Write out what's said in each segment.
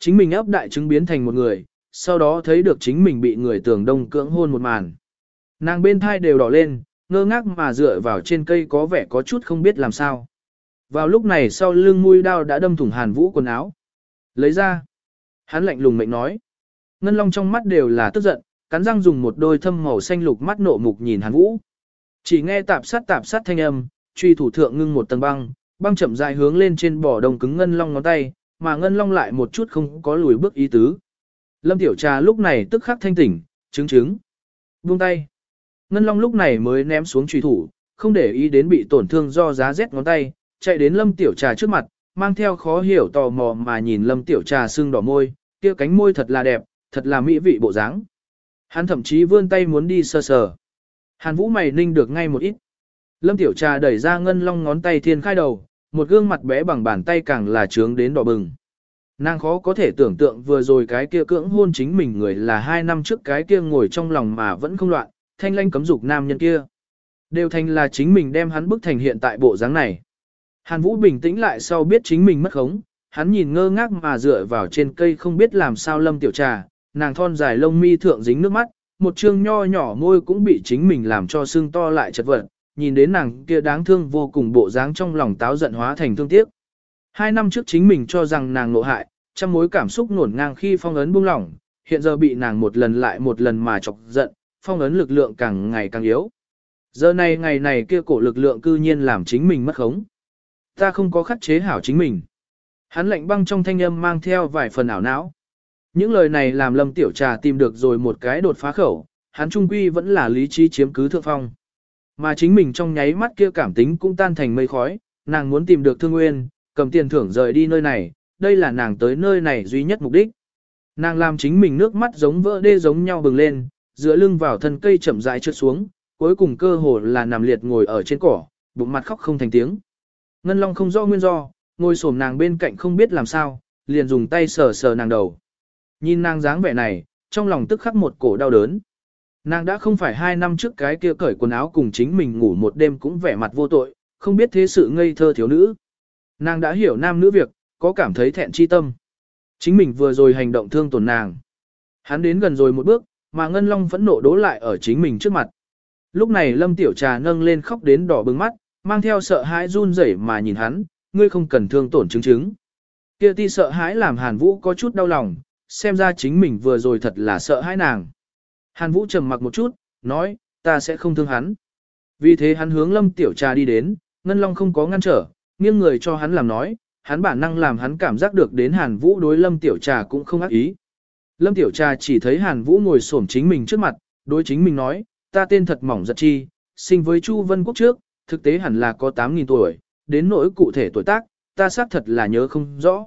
Chính mình ấp đại chứng biến thành một người, sau đó thấy được chính mình bị người tường đông cưỡng hôn một màn. Nàng bên thai đều đỏ lên, ngơ ngác mà dựa vào trên cây có vẻ có chút không biết làm sao. Vào lúc này sau lưng mũi đao đã đâm thủng hàn vũ quần áo. Lấy ra. Hắn lạnh lùng mệnh nói. Ngân long trong mắt đều là tức giận, cắn răng dùng một đôi thâm màu xanh lục mắt nộ mục nhìn hàn vũ. Chỉ nghe tạp sát tạp sát thanh âm, truy thủ thượng ngưng một tầng băng, băng chậm dài hướng lên trên bỏ đồng cứng ngân long ngón tay, mà ngân long lại một chút không có lùi bước ý tứ. Lâm tiểu trà lúc này tức khắc thanh tỉnh, chứng chứng. Buông tay. Ngân long lúc này mới ném xuống trùy thủ, không để ý đến bị tổn thương do giá rét ngón tay, chạy đến lâm tiểu trà trước mặt, mang theo khó hiểu tò mò mà nhìn lâm tiểu trà sưng đỏ môi, kia cánh môi thật là đẹp, thật là mỹ vị bộ dáng. Hắn thậm chí vươn tay muốn đi sơ sờ. Hàn Vũ mày ninh được ngay một ít. Lâm Tiểu Trà đẩy ra ngân long ngón tay thiên khai đầu, một gương mặt bé bằng bàn tay càng là trướng đến đỏ bừng. Nàng khó có thể tưởng tượng vừa rồi cái kia cưỡng hôn chính mình người là hai năm trước cái kia ngồi trong lòng mà vẫn không loạn, thanh lanh cấm dục nam nhân kia. Đều thành là chính mình đem hắn bức thành hiện tại bộ dáng này. Hàn Vũ bình tĩnh lại sau biết chính mình mất khống, hắn nhìn ngơ ngác mà dựa vào trên cây không biết làm sao lâm tiểu trà, nàng thon dài lông mi thượng dính nước mắt, một trương nho nhỏ môi cũng bị chính mình làm cho sưng to lại chật vật, nhìn đến nàng kia đáng thương vô cùng bộ dáng trong lòng táo giận hóa thành thương tiếc. Hai năm trước chính mình cho rằng nàng nộ hại, trăm mối cảm xúc nổn ngang khi phong ấn buông lỏng, hiện giờ bị nàng một lần lại một lần mà chọc giận, phong ấn lực lượng càng ngày càng yếu. Giờ này ngày này kia cổ lực lượng cư nhiên làm chính mình mất khống. Ta không có khắc chế hảo chính mình. Hắn lạnh băng trong thanh âm mang theo vài phần ảo não. Những lời này làm Lâm Tiểu Trà tìm được rồi một cái đột phá khẩu, hắn trung quy vẫn là lý trí chiếm cứ thượng phong. Mà chính mình trong nháy mắt kia cảm tính cũng tan thành mây khói, nàng muốn tìm được thương nguyên, cầm tiền thưởng rời đi nơi này, đây là nàng tới nơi này duy nhất mục đích. Nàng làm chính mình nước mắt giống vỡ đê giống nhau bừng lên, dựa lưng vào thân cây chậm rãi trượt xuống, cuối cùng cơ hồ là nằm liệt ngồi ở trên cỏ, bụng mặt khóc không thành tiếng. Ngân Long không rõ nguyên do, ngồi xổm nàng bên cạnh không biết làm sao, liền dùng tay sờ sờ nàng đầu. Nhìn nàng dáng vẻ này, trong lòng tức khắc một cổ đau đớn. Nàng đã không phải hai năm trước cái kia cởi quần áo cùng chính mình ngủ một đêm cũng vẻ mặt vô tội, không biết thế sự ngây thơ thiếu nữ. Nàng đã hiểu nam nữ việc, có cảm thấy thẹn chi tâm. Chính mình vừa rồi hành động thương tổn nàng. Hắn đến gần rồi một bước, mà Ngân Long vẫn nộ đố lại ở chính mình trước mặt. Lúc này Lâm Tiểu Trà nâng lên khóc đến đỏ bừng mắt, mang theo sợ hãi run rẩy mà nhìn hắn, ngươi không cần thương tổn chứng chứng. Kia ti sợ hãi làm Hàn Vũ có chút đau lòng, xem ra chính mình vừa rồi thật là sợ hãi nàng. Hàn Vũ trầm mặc một chút, nói, ta sẽ không thương hắn. Vì thế hắn hướng Lâm Tiểu Trà đi đến, Ngân Long không có ngăn trở, nghiêng người cho hắn làm nói, hắn bản năng làm hắn cảm giác được đến Hàn Vũ đối Lâm Tiểu Trà cũng không ác ý. Lâm Tiểu Trà chỉ thấy Hàn Vũ ngồi xổm chính mình trước mặt, đối chính mình nói, ta tên thật mỏng giật chi, sinh với Chu Vân Quốc trước, thực tế hẳn là có 8.000 tuổi, đến nỗi cụ thể tuổi tác, ta xác thật là nhớ không rõ.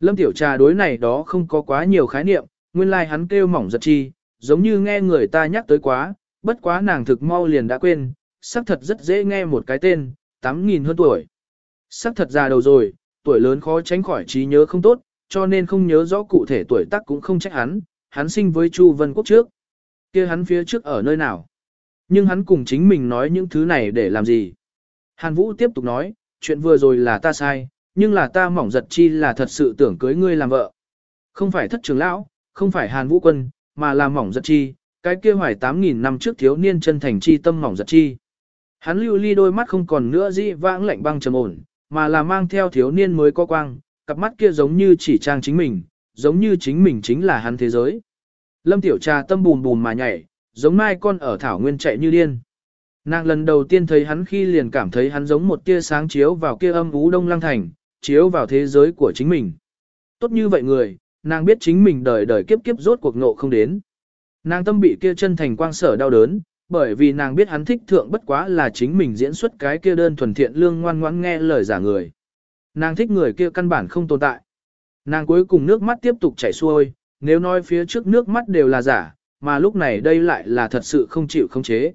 Lâm Tiểu Trà đối này đó không có quá nhiều khái niệm, nguyên lai like hắn kêu mỏng giật chi, giống như nghe người ta nhắc tới quá, bất quá nàng thực mau liền đã quên, xác thật rất dễ nghe một cái tên, 8.000 hơn tuổi. Xác thật già đầu rồi, tuổi lớn khó tránh khỏi trí nhớ không tốt, cho nên không nhớ rõ cụ thể tuổi tác cũng không trách hắn, hắn sinh với Chu Vân Quốc trước. kia hắn phía trước ở nơi nào? Nhưng hắn cùng chính mình nói những thứ này để làm gì? Hàn Vũ tiếp tục nói, chuyện vừa rồi là ta sai, nhưng là ta mỏng giật chi là thật sự tưởng cưới ngươi làm vợ. Không phải thất trưởng lão, không phải Hàn Vũ Quân, mà là mỏng giật chi, cái kia hoài 8.000 năm trước thiếu niên chân thành chi tâm mỏng giật chi. Hắn lưu ly đôi mắt không còn nữa dĩ vãng lạnh băng trầm ổn, mà là mang theo thiếu niên mới có quang, cặp mắt kia giống như chỉ trang chính mình, giống như chính mình chính là hắn thế giới. Lâm Tiểu Trà tâm bùm bùm mà nhảy, giống mai con ở thảo nguyên chạy như điên. Nàng lần đầu tiên thấy hắn khi liền cảm thấy hắn giống một tia sáng chiếu vào kia âm ú đông lăng thành, chiếu vào thế giới của chính mình. Tốt như vậy người, nàng biết chính mình đời đời kiếp kiếp rốt cuộc ngộ không đến. Nàng tâm bị kia chân thành quang sở đau đớn, bởi vì nàng biết hắn thích thượng bất quá là chính mình diễn xuất cái kia đơn thuần thiện lương ngoan ngoãn nghe lời giả người. Nàng thích người kia căn bản không tồn tại. Nàng cuối cùng nước mắt tiếp tục chảy xuôi, nếu nói phía trước nước mắt đều là giả, mà lúc này đây lại là thật sự không chịu không chế.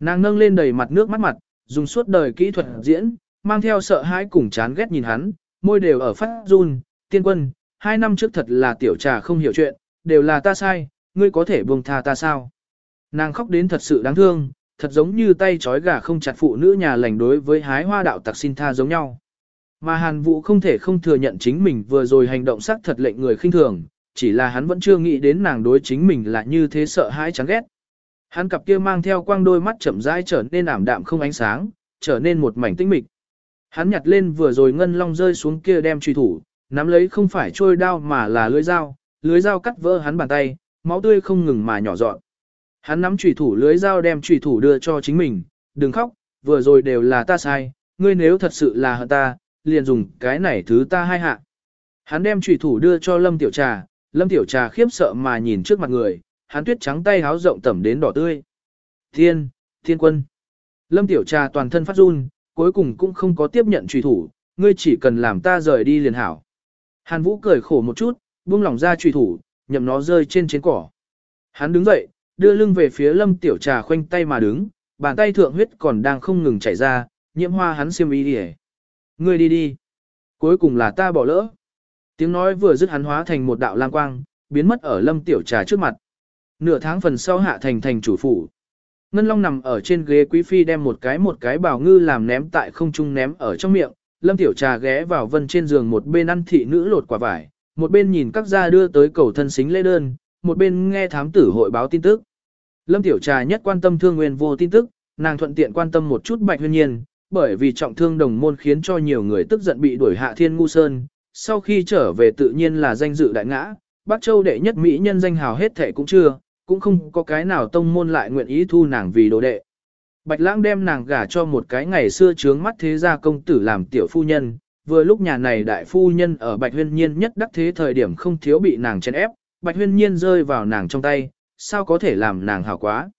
Nàng nâng lên đầy mặt nước mắt mặt, dùng suốt đời kỹ thuật diễn, mang theo sợ hãi cùng chán ghét nhìn hắn, môi đều ở phát run, tiên quân, hai năm trước thật là tiểu trà không hiểu chuyện, đều là ta sai, ngươi có thể buông tha ta sao? Nàng khóc đến thật sự đáng thương, thật giống như tay trói gà không chặt phụ nữ nhà lành đối với hái hoa đạo tặc xin tha giống nhau. Mà Hàn Vũ không thể không thừa nhận chính mình vừa rồi hành động sắc thật lệnh người khinh thường, chỉ là hắn vẫn chưa nghĩ đến nàng đối chính mình là như thế sợ hãi chán ghét. Hắn cặp kia mang theo quang đôi mắt chậm rãi trở nên ảm đạm không ánh sáng, trở nên một mảnh tĩnh mịch. Hắn nhặt lên vừa rồi ngân long rơi xuống kia đem truy thủ, nắm lấy không phải trôi đao mà là lưới dao, lưới dao cắt vỡ hắn bàn tay, máu tươi không ngừng mà nhỏ dọn. Hắn nắm chủy thủ lưới dao đem chủy thủ đưa cho chính mình, đừng khóc, vừa rồi đều là ta sai, ngươi nếu thật sự là hận ta, liền dùng cái này thứ ta hai hạ. Hắn đem chủy thủ đưa cho Lâm Tiểu Trà, Lâm Tiểu Trà khiếp sợ mà nhìn trước mặt người, hắn tuyết trắng tay háo rộng tẩm đến đỏ tươi. Thiên, thiên quân. Lâm Tiểu Trà toàn thân phát run, cuối cùng cũng không có tiếp nhận chủy thủ, ngươi chỉ cần làm ta rời đi liền hảo. Hàn Vũ cười khổ một chút, buông lỏng ra chủy thủ, nhậm nó rơi trên trên cỏ. Hắn đứng dậy, đưa lưng về phía lâm tiểu trà khoanh tay mà đứng, bàn tay thượng huyết còn đang không ngừng chảy ra, nhiễm hoa hắn xiêm y đi Ngươi đi đi. Cuối cùng là ta bỏ lỡ. Tiếng nói vừa dứt hắn hóa thành một đạo lang quang, biến mất ở lâm tiểu trà trước mặt. Nửa tháng phần sau hạ thành thành chủ phủ. Ngân Long nằm ở trên ghế quý phi đem một cái một cái bào ngư làm ném tại không trung ném ở trong miệng. Lâm tiểu trà ghé vào vân trên giường một bên ăn thị nữ lột quả vải, một bên nhìn các gia đưa tới cầu thân xính lễ đơn, một bên nghe thám tử hội báo tin tức. Lâm Tiểu Trà nhất quan tâm thương nguyên vô tin tức, nàng thuận tiện quan tâm một chút bạch huyên nhiên, bởi vì trọng thương đồng môn khiến cho nhiều người tức giận bị đuổi hạ thiên ngu sơn, sau khi trở về tự nhiên là danh dự đại ngã, Bắc Châu đệ nhất mỹ nhân danh hào hết thể cũng chưa, cũng không có cái nào tông môn lại nguyện ý thu nàng vì đồ đệ. Bạch lãng đem nàng gả cho một cái ngày xưa trướng mắt thế gia công tử làm tiểu phu nhân, vừa lúc nhà này đại phu nhân ở Bạch Huyên Nhiên nhất đắc thế thời điểm không thiếu bị nàng chèn ép, Bạch Huyên Nhiên rơi vào nàng trong tay, sao có thể làm nàng hảo quá.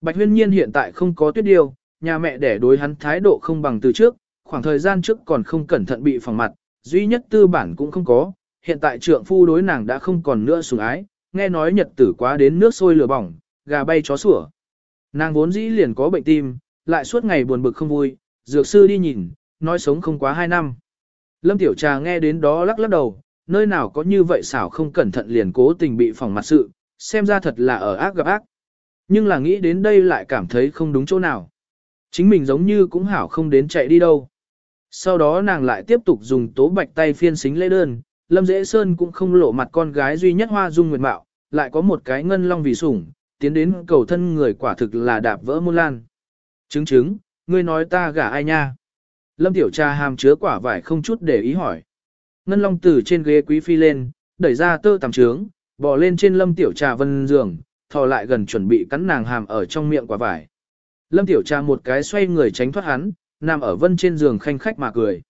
Bạch Huyên Nhiên hiện tại không có tuyết điều, nhà mẹ để đối hắn thái độ không bằng từ trước, khoảng thời gian trước còn không cẩn thận bị phòng mặt, duy nhất tư bản cũng không có, hiện tại trượng phu đối nàng đã không còn nữa sủng ái, nghe nói nhật tử quá đến nước sôi lửa bỏng, gà bay chó sủa. Nàng vốn dĩ liền có bệnh tim, lại suốt ngày buồn bực không vui, dược sư đi nhìn, nói sống không quá 2 năm. Lâm Tiểu Trà nghe đến đó lắc lắc đầu, nơi nào có như vậy xảo không cẩn thận liền cố tình bị phòng mặt sự, xem ra thật là ở ác gặp ác. Nhưng là nghĩ đến đây lại cảm thấy không đúng chỗ nào. Chính mình giống như cũng hảo không đến chạy đi đâu. Sau đó nàng lại tiếp tục dùng tố bạch tay phiên xính lễ đơn, Lâm Dễ Sơn cũng không lộ mặt con gái duy nhất hoa dung nguyệt mạo, lại có một cái ngân long vì sủng, tiến đến cầu thân người quả thực là đạp vỡ môn lan. Chứng chứng, ngươi nói ta gả ai nha? Lâm Tiểu Trà hàm chứa quả vải không chút để ý hỏi. Ngân Long từ trên ghế quý phi lên, đẩy ra tơ tằm trướng, bò lên trên Lâm Tiểu Trà vân giường, thò lại gần chuẩn bị cắn nàng hàm ở trong miệng quả vải. Lâm Tiểu Trà một cái xoay người tránh thoát hắn, nằm ở vân trên giường khanh khách mà cười.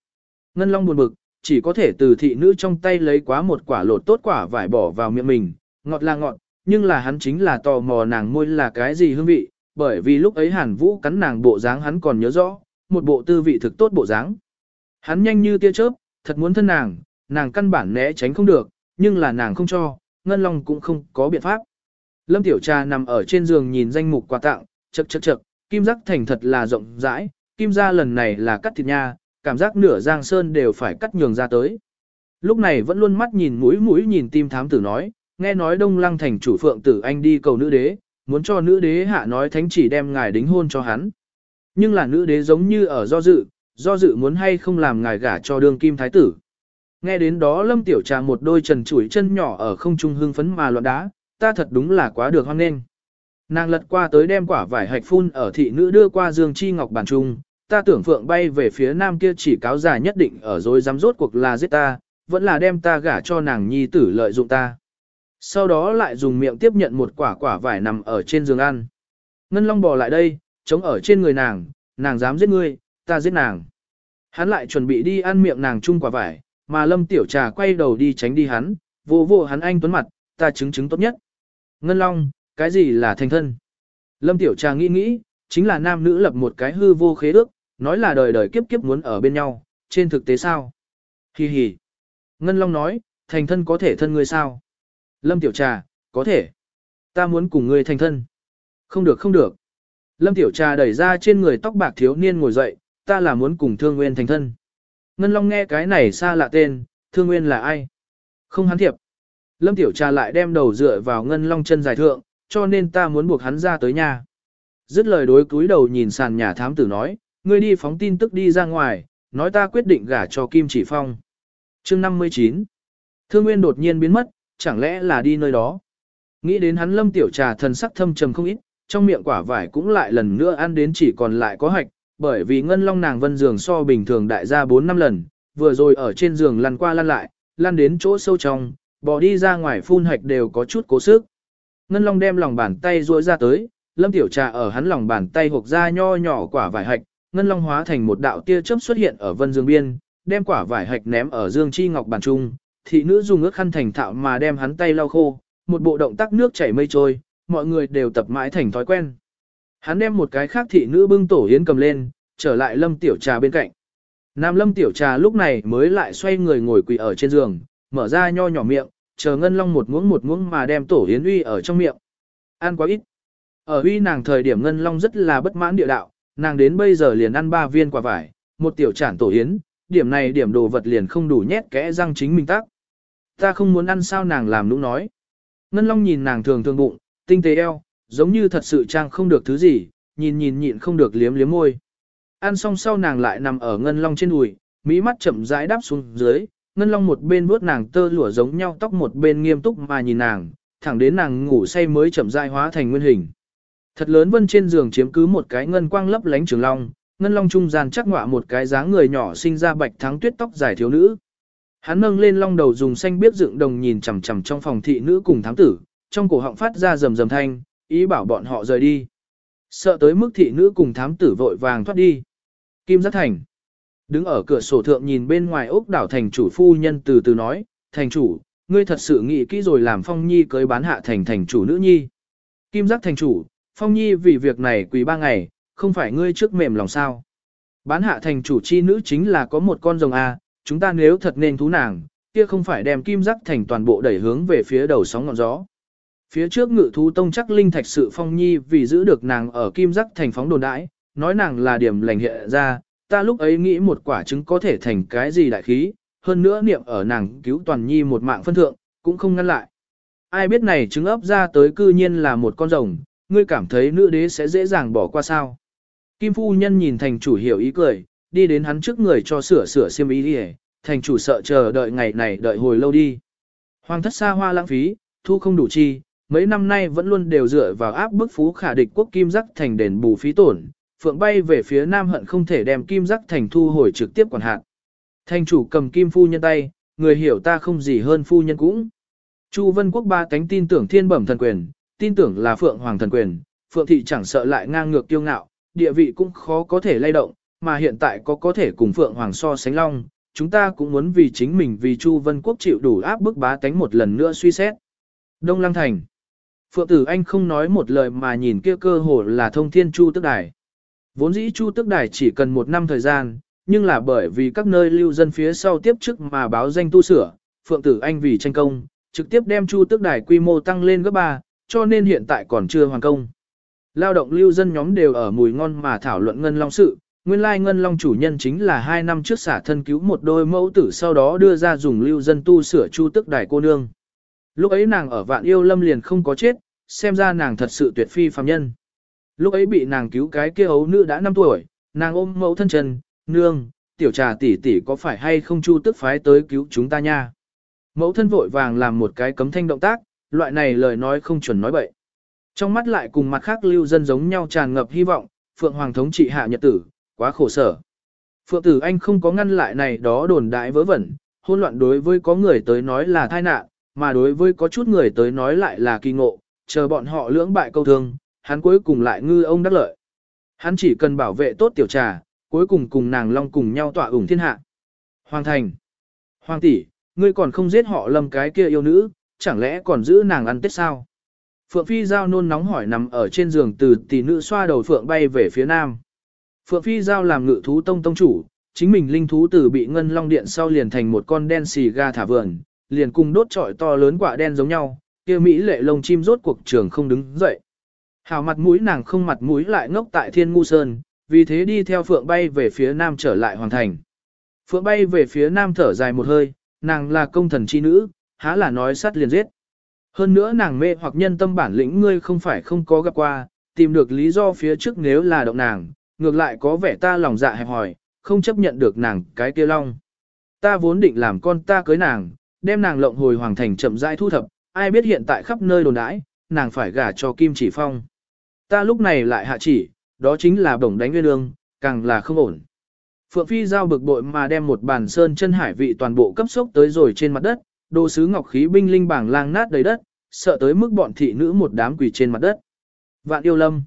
Ngân Long buồn bực, chỉ có thể từ thị nữ trong tay lấy quá một quả lột tốt quả vải bỏ vào miệng mình, ngọt là ngọt, nhưng là hắn chính là tò mò nàng môi là cái gì hương vị, bởi vì lúc ấy Hàn Vũ cắn nàng bộ dáng hắn còn nhớ rõ, một bộ tư vị thực tốt bộ dáng. Hắn nhanh như tia chớp, thật muốn thân nàng, nàng căn bản né tránh không được, nhưng là nàng không cho, Ngân Long cũng không có biện pháp. Lâm Tiểu Trà nằm ở trên giường nhìn danh mục quà tặng, chậc chậc chậc, kim giác thành thật là rộng rãi, kim gia lần này là cắt thịt nha, cảm giác nửa giang sơn đều phải cắt nhường ra tới. Lúc này vẫn luôn mắt nhìn mũi mũi nhìn tim thám tử nói, nghe nói đông lăng thành chủ phượng tử anh đi cầu nữ đế, muốn cho nữ đế hạ nói thánh chỉ đem ngài đính hôn cho hắn. Nhưng là nữ đế giống như ở do dự, do dự muốn hay không làm ngài gả cho đương kim thái tử. Nghe đến đó lâm tiểu trà một đôi trần chuỗi chân nhỏ ở không trung hưng phấn mà loạn đá, ta thật đúng là quá được hoan nghênh. Nàng lật qua tới đem quả vải hạch phun ở thị nữ đưa qua dương chi ngọc bàn trung, ta tưởng phượng bay về phía nam kia chỉ cáo giả nhất định ở rồi dám rốt cuộc là giết ta, vẫn là đem ta gả cho nàng nhi tử lợi dụng ta. Sau đó lại dùng miệng tiếp nhận một quả quả vải nằm ở trên giường ăn. Ngân Long bò lại đây, chống ở trên người nàng, nàng dám giết ngươi, ta giết nàng. Hắn lại chuẩn bị đi ăn miệng nàng chung quả vải, mà lâm tiểu trà quay đầu đi tránh đi hắn, vô vô hắn anh tuấn mặt, ta chứng chứng tốt nhất. Ngân Long, cái gì là thành thân? Lâm tiểu trà nghĩ nghĩ, chính là nam nữ lập một cái hư vô khế ước, nói là đời đời kiếp kiếp muốn ở bên nhau, trên thực tế sao? Hi hi. Ngân Long nói, thành thân có thể thân người sao? Lâm tiểu trà, có thể. Ta muốn cùng ngươi thành thân. Không được không được. Lâm Tiểu Trà đẩy ra trên người tóc bạc thiếu niên ngồi dậy, ta là muốn cùng Thương Nguyên thành thân. Ngân Long nghe cái này xa lạ tên, Thương Nguyên là ai? Không hắn thiệp. Lâm Tiểu Trà lại đem đầu dựa vào Ngân Long chân dài thượng, cho nên ta muốn buộc hắn ra tới nhà. Dứt lời đối cúi đầu nhìn sàn nhà thám tử nói, ngươi đi phóng tin tức đi ra ngoài, nói ta quyết định gả cho Kim Chỉ Phong. chương 59 Thương Nguyên đột nhiên biến mất, chẳng lẽ là đi nơi đó. Nghĩ đến hắn lâm tiểu trà thần sắc thâm trầm không ít, trong miệng quả vải cũng lại lần nữa ăn đến chỉ còn lại có hạch, bởi vì ngân long nàng vân giường so bình thường đại gia 4 năm lần, vừa rồi ở trên giường lăn qua lăn lại, lăn đến chỗ sâu trong, bỏ đi ra ngoài phun hạch đều có chút cố sức. Ngân long đem lòng bàn tay duỗi ra tới, lâm tiểu trà ở hắn lòng bàn tay hộp ra nho nhỏ quả vải hạch, ngân long hóa thành một đạo tia chớp xuất hiện ở vân dương biên, đem quả vải hạch ném ở dương chi ngọc bàn trung, thị nữ dùng ước khăn thành thạo mà đem hắn tay lau khô, một bộ động tác nước chảy mây trôi, mọi người đều tập mãi thành thói quen. Hắn đem một cái khác thị nữ bưng tổ yến cầm lên, trở lại lâm tiểu trà bên cạnh. Nam lâm tiểu trà lúc này mới lại xoay người ngồi quỳ ở trên giường, mở ra nho nhỏ miệng, chờ ngân long một muỗng một muỗng mà đem tổ yến uy ở trong miệng. Ăn quá ít. Ở uy nàng thời điểm ngân long rất là bất mãn địa đạo, nàng đến bây giờ liền ăn ba viên quả vải, một tiểu chản tổ yến, điểm này điểm đồ vật liền không đủ nhét kẽ răng chính mình tác. Ta không muốn ăn sao nàng làm nũng nói. Ngân long nhìn nàng thường thường bụng, tinh tế eo, giống như thật sự trang không được thứ gì, nhìn nhìn nhịn không được liếm liếm môi. Ăn xong sau nàng lại nằm ở ngân long trên đùi, mỹ mắt chậm rãi đáp xuống dưới, ngân long một bên vuốt nàng tơ lụa giống nhau tóc một bên nghiêm túc mà nhìn nàng, thẳng đến nàng ngủ say mới chậm rãi hóa thành nguyên hình. Thật lớn vân trên giường chiếm cứ một cái ngân quang lấp lánh trường long, ngân long trung gian chắc ngọa một cái dáng người nhỏ sinh ra bạch thắng tuyết tóc dài thiếu nữ. Hắn nâng lên long đầu dùng xanh biết dựng đồng nhìn chằm chằm trong phòng thị nữ cùng thám tử, trong cổ họng phát ra rầm rầm thanh, ý bảo bọn họ rời đi. Sợ tới mức thị nữ cùng thám tử vội vàng thoát đi. Kim Giác Thành. Đứng ở cửa sổ thượng nhìn bên ngoài ốc đảo thành chủ phu nhân từ từ nói, thành chủ, ngươi thật sự nghĩ kỹ rồi làm phong nhi cưới bán hạ thành thành chủ nữ nhi. Kim Giác thành chủ, phong nhi vì việc này quỳ ba ngày, không phải ngươi trước mềm lòng sao. Bán hạ thành chủ chi nữ chính là có một con rồng A, chúng ta nếu thật nên thú nàng, kia không phải đem kim giác thành toàn bộ đẩy hướng về phía đầu sóng ngọn gió. Phía trước ngự thú tông chắc linh thạch sự phong nhi vì giữ được nàng ở kim giác thành phóng đồn đãi, nói nàng là điểm lành hiện ra, ta lúc ấy nghĩ một quả trứng có thể thành cái gì đại khí, hơn nữa niệm ở nàng cứu toàn nhi một mạng phân thượng, cũng không ngăn lại. Ai biết này trứng ấp ra tới cư nhiên là một con rồng, ngươi cảm thấy nữ đế sẽ dễ dàng bỏ qua sao. Kim phu nhân nhìn thành chủ hiểu ý cười, đi đến hắn trước người cho sửa sửa xiêm ý đi thành chủ sợ chờ đợi ngày này đợi hồi lâu đi. Hoàng thất xa hoa lãng phí, thu không đủ chi, mấy năm nay vẫn luôn đều dựa vào áp bức phú khả địch quốc kim giác thành đền bù phí tổn, phượng bay về phía nam hận không thể đem kim giác thành thu hồi trực tiếp quản hạt. Thành chủ cầm kim phu nhân tay, người hiểu ta không gì hơn phu nhân cũng. Chu Vân Quốc ba cánh tin tưởng thiên bẩm thần quyền, tin tưởng là phượng hoàng thần quyền, phượng thị chẳng sợ lại ngang ngược kiêu ngạo, địa vị cũng khó có thể lay động, mà hiện tại có có thể cùng phượng hoàng so sánh long, chúng ta cũng muốn vì chính mình vì Chu Vân Quốc chịu đủ áp bức bá tánh một lần nữa suy xét. Đông Lăng Thành Phượng tử anh không nói một lời mà nhìn kia cơ hồ là thông thiên Chu Tức Đài. Vốn dĩ Chu Tức Đài chỉ cần một năm thời gian, nhưng là bởi vì các nơi lưu dân phía sau tiếp chức mà báo danh tu sửa, Phượng tử anh vì tranh công, trực tiếp đem Chu Tức Đài quy mô tăng lên gấp 3, cho nên hiện tại còn chưa hoàn công. Lao động lưu dân nhóm đều ở mùi ngon mà thảo luận ngân long sự, nguyên lai ngân long chủ nhân chính là hai năm trước xả thân cứu một đôi mẫu tử sau đó đưa ra dùng lưu dân tu sửa chu tức đài cô nương. Lúc ấy nàng ở vạn yêu lâm liền không có chết, xem ra nàng thật sự tuyệt phi phàm nhân. Lúc ấy bị nàng cứu cái kia ấu nữ đã 5 tuổi, nàng ôm mẫu thân trần, nương, tiểu trà tỷ tỷ có phải hay không chu tức phái tới cứu chúng ta nha. Mẫu thân vội vàng làm một cái cấm thanh động tác, loại này lời nói không chuẩn nói bậy. Trong mắt lại cùng mặt khác lưu dân giống nhau tràn ngập hy vọng, Phượng Hoàng thống trị hạ nhật tử, quá khổ sở. Phượng tử anh không có ngăn lại này đó đồn đại vớ vẩn, hôn loạn đối với có người tới nói là tai nạn, mà đối với có chút người tới nói lại là kỳ ngộ, chờ bọn họ lưỡng bại câu thương, hắn cuối cùng lại ngư ông đắc lợi. Hắn chỉ cần bảo vệ tốt tiểu trà, cuối cùng cùng nàng long cùng nhau tỏa ủng thiên hạ. Hoàng thành. Hoàng tỷ, ngươi còn không giết họ lâm cái kia yêu nữ, chẳng lẽ còn giữ nàng ăn tết sao? Phượng Phi Giao nôn nóng hỏi nằm ở trên giường từ tỷ nữ xoa đầu Phượng bay về phía nam. Phượng Phi Giao làm ngự thú tông tông chủ, chính mình linh thú tử bị ngân long điện sau liền thành một con đen xì ga thả vườn, liền cùng đốt trọi to lớn quả đen giống nhau, kia Mỹ lệ lông chim rốt cuộc trường không đứng dậy. Hào mặt mũi nàng không mặt mũi lại ngốc tại thiên ngu sơn, vì thế đi theo Phượng bay về phía nam trở lại hoàn thành. Phượng bay về phía nam thở dài một hơi, nàng là công thần chi nữ, há là nói sắt liền giết. Hơn nữa nàng mê hoặc nhân tâm bản lĩnh ngươi không phải không có gặp qua, tìm được lý do phía trước nếu là động nàng, ngược lại có vẻ ta lòng dạ hẹp hòi, không chấp nhận được nàng cái kia long. Ta vốn định làm con ta cưới nàng, đem nàng lộng hồi hoàng thành chậm rãi thu thập, ai biết hiện tại khắp nơi đồn đãi, nàng phải gả cho Kim Chỉ Phong. Ta lúc này lại hạ chỉ, đó chính là bổng đánh nguyên lương, càng là không ổn. Phượng Phi giao bực bội mà đem một bàn sơn chân hải vị toàn bộ cấp sốc tới rồi trên mặt đất, đồ sứ ngọc khí binh linh bảng lang nát đầy đất, sợ tới mức bọn thị nữ một đám quỳ trên mặt đất. Vạn yêu lâm.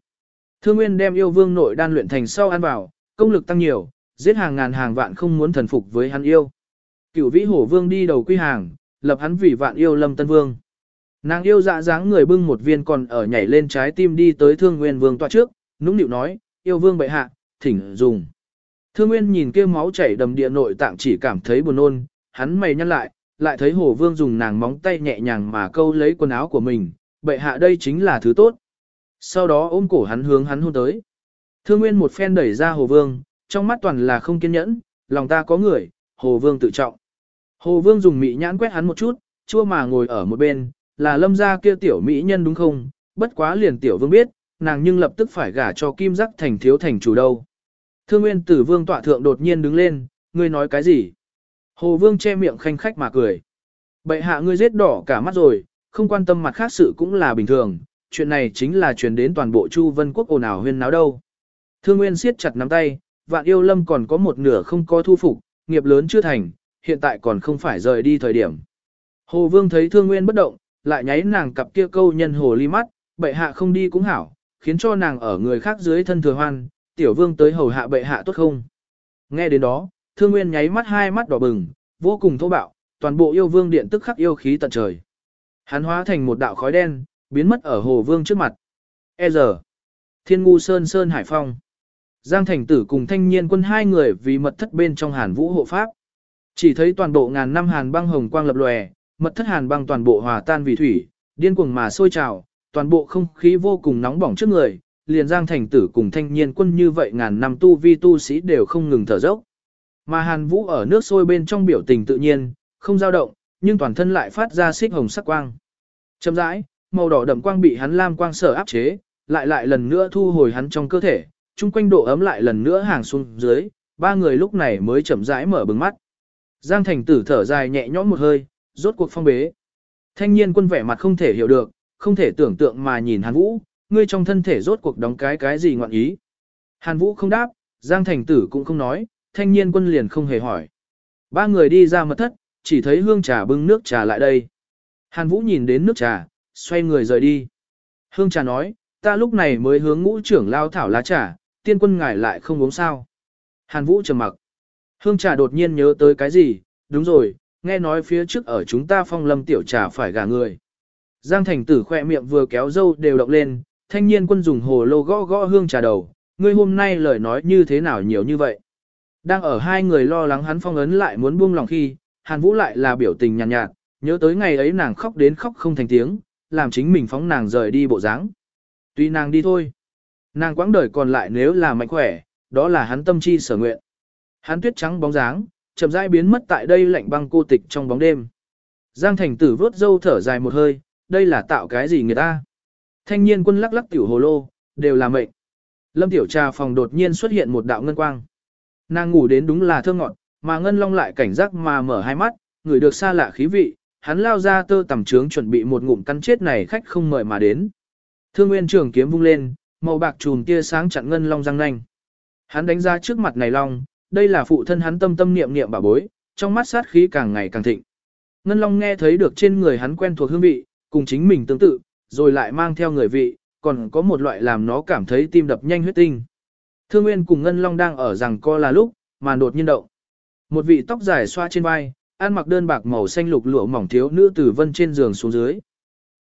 Thương Nguyên đem yêu vương nội đan luyện thành sau ăn vào, công lực tăng nhiều, giết hàng ngàn hàng vạn không muốn thần phục với hắn yêu. Cửu vĩ hổ vương đi đầu quy hàng, lập hắn vì vạn yêu lâm tân vương. Nàng yêu dạ dáng người bưng một viên còn ở nhảy lên trái tim đi tới thương nguyên vương tọa trước, nũng nịu nói, yêu vương bệ hạ, thỉnh dùng. Thương nguyên nhìn kia máu chảy đầm địa nội tạng chỉ cảm thấy buồn nôn, hắn mày nhăn lại, lại thấy hổ vương dùng nàng móng tay nhẹ nhàng mà câu lấy quần áo của mình, bệ hạ đây chính là thứ tốt. Sau đó ôm cổ hắn hướng hắn hôn tới. Thương nguyên một phen đẩy ra hồ vương, trong mắt toàn là không kiên nhẫn, lòng ta có người, hồ vương tự trọng. Hồ vương dùng mị nhãn quét hắn một chút, chua mà ngồi ở một bên, là lâm gia kia tiểu mỹ nhân đúng không, bất quá liền tiểu vương biết, nàng nhưng lập tức phải gả cho kim giác thành thiếu thành chủ đâu. Thương nguyên tử vương tọa thượng đột nhiên đứng lên, ngươi nói cái gì? Hồ vương che miệng khanh khách mà cười. Bệ hạ ngươi giết đỏ cả mắt rồi, không quan tâm mặt khác sự cũng là bình thường, chuyện này chính là truyền đến toàn bộ Chu Vân Quốc ồn ào huyên náo đâu. Thương Nguyên siết chặt nắm tay, vạn yêu lâm còn có một nửa không có thu phục, nghiệp lớn chưa thành, hiện tại còn không phải rời đi thời điểm. Hồ Vương thấy Thương Nguyên bất động, lại nháy nàng cặp kia câu nhân hồ ly mắt, bệ hạ không đi cũng hảo, khiến cho nàng ở người khác dưới thân thừa hoan, tiểu vương tới hầu hạ bệ hạ tốt không. Nghe đến đó, Thương Nguyên nháy mắt hai mắt đỏ bừng, vô cùng thô bạo, toàn bộ yêu vương điện tức khắc yêu khí tận trời. Hắn hóa thành một đạo khói đen, biến mất ở hồ vương trước mặt. E giờ, thiên ngu sơn sơn hải phong. Giang thành tử cùng thanh niên quân hai người vì mật thất bên trong hàn vũ hộ pháp. Chỉ thấy toàn bộ ngàn năm hàn băng hồng quang lập lòe, mật thất hàn băng toàn bộ hòa tan vì thủy, điên cuồng mà sôi trào, toàn bộ không khí vô cùng nóng bỏng trước người, liền giang thành tử cùng thanh niên quân như vậy ngàn năm tu vi tu sĩ đều không ngừng thở dốc. Mà hàn vũ ở nước sôi bên trong biểu tình tự nhiên, không dao động, nhưng toàn thân lại phát ra xích hồng sắc quang. Chậm rãi, màu đỏ đậm quang bị hắn lam quang sở áp chế, lại lại lần nữa thu hồi hắn trong cơ thể, chung quanh độ ấm lại lần nữa hàng xuống dưới, ba người lúc này mới chậm rãi mở bừng mắt. Giang thành tử thở dài nhẹ nhõm một hơi, rốt cuộc phong bế. Thanh niên quân vẻ mặt không thể hiểu được, không thể tưởng tượng mà nhìn Hàn Vũ, ngươi trong thân thể rốt cuộc đóng cái cái gì ngoạn ý. Hàn Vũ không đáp, Giang thành tử cũng không nói, thanh niên quân liền không hề hỏi. Ba người đi ra mật thất, chỉ thấy hương trà bưng nước trà lại đây. Hàn Vũ nhìn đến nước trà, xoay người rời đi. Hương trà nói, ta lúc này mới hướng ngũ trưởng lao thảo lá trà, tiên quân ngài lại không uống sao. Hàn Vũ trầm mặc. Hương trà đột nhiên nhớ tới cái gì, đúng rồi, nghe nói phía trước ở chúng ta phong lâm tiểu trà phải gả người. Giang thành tử khoe miệng vừa kéo dâu đều động lên, thanh niên quân dùng hồ lô gõ gõ hương trà đầu, ngươi hôm nay lời nói như thế nào nhiều như vậy. Đang ở hai người lo lắng hắn phong ấn lại muốn buông lòng khi, Hàn Vũ lại là biểu tình nhàn nhạt, nhạt, nhớ tới ngày ấy nàng khóc đến khóc không thành tiếng, làm chính mình phóng nàng rời đi bộ dáng. Tuy nàng đi thôi. Nàng quãng đời còn lại nếu là mạnh khỏe, đó là hắn tâm chi sở nguyện. Hắn tuyết trắng bóng dáng, chậm rãi biến mất tại đây lạnh băng cô tịch trong bóng đêm. Giang thành tử vớt dâu thở dài một hơi, đây là tạo cái gì người ta. Thanh niên quân lắc lắc tiểu hồ lô, đều là mệnh. Lâm tiểu trà phòng đột nhiên xuất hiện một đạo ngân quang. Nàng ngủ đến đúng là thơ ngọn, mà ngân long lại cảnh giác mà mở hai mắt, người được xa lạ khí vị, hắn lao ra tơ tầm trướng chuẩn bị một ngụm cắn chết này khách không mời mà đến. Thương Nguyên trường kiếm vung lên, màu bạc trùm tia sáng chặn ngân long răng nanh. Hắn đánh ra trước mặt này long, đây là phụ thân hắn tâm tâm niệm niệm bà bối, trong mắt sát khí càng ngày càng thịnh. Ngân long nghe thấy được trên người hắn quen thuộc hương vị, cùng chính mình tương tự, rồi lại mang theo người vị, còn có một loại làm nó cảm thấy tim đập nhanh huyết tinh. Thương Nguyên cùng Ngân Long đang ở rằng co là lúc, mà đột nhiên động. Một vị tóc dài xoa trên vai, ăn mặc đơn bạc màu xanh lục lụa mỏng thiếu nữ từ vân trên giường xuống dưới.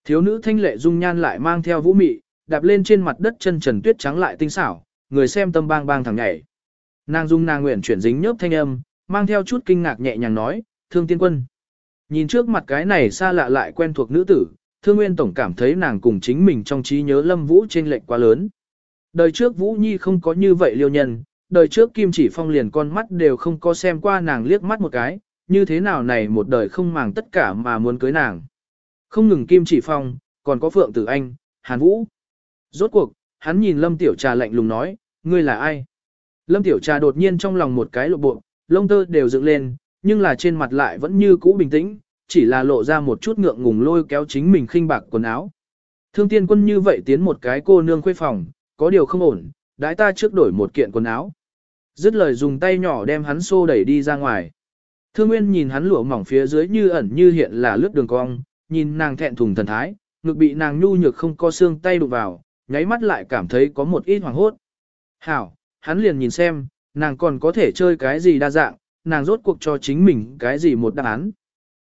Thiếu nữ thanh lệ dung nhan lại mang theo vũ mị, đạp lên trên mặt đất chân trần tuyết trắng lại tinh xảo, người xem tâm bang bang thẳng nhảy. Nàng dung nàng nguyện chuyển dính nhớp thanh âm, mang theo chút kinh ngạc nhẹ nhàng nói, thương tiên quân. Nhìn trước mặt cái này xa lạ lại quen thuộc nữ tử, thương nguyên tổng cảm thấy nàng cùng chính mình trong trí nhớ lâm vũ trên lệnh quá lớn. Đời trước Vũ Nhi không có như vậy liêu nhân, đời trước Kim Chỉ Phong liền con mắt đều không có xem qua nàng liếc mắt một cái, như thế nào này một đời không màng tất cả mà muốn cưới nàng. Không ngừng Kim Chỉ Phong, còn có Phượng Tử Anh, Hàn Vũ. Rốt cuộc, hắn nhìn Lâm Tiểu Trà lạnh lùng nói, ngươi là ai? Lâm Tiểu Trà đột nhiên trong lòng một cái lộ bộ, lông tơ đều dựng lên, nhưng là trên mặt lại vẫn như cũ bình tĩnh, chỉ là lộ ra một chút ngượng ngùng lôi kéo chính mình khinh bạc quần áo. Thương tiên quân như vậy tiến một cái cô nương khuê phòng, có điều không ổn, đãi ta trước đổi một kiện quần áo. Dứt lời dùng tay nhỏ đem hắn xô đẩy đi ra ngoài. Thương Nguyên nhìn hắn lụa mỏng phía dưới như ẩn như hiện là lướt đường cong, nhìn nàng thẹn thùng thần thái, ngực bị nàng nhu nhược không có xương tay đụng vào, nháy mắt lại cảm thấy có một ít hoảng hốt. Hảo, hắn liền nhìn xem, nàng còn có thể chơi cái gì đa dạng, nàng rốt cuộc cho chính mình cái gì một đáp án.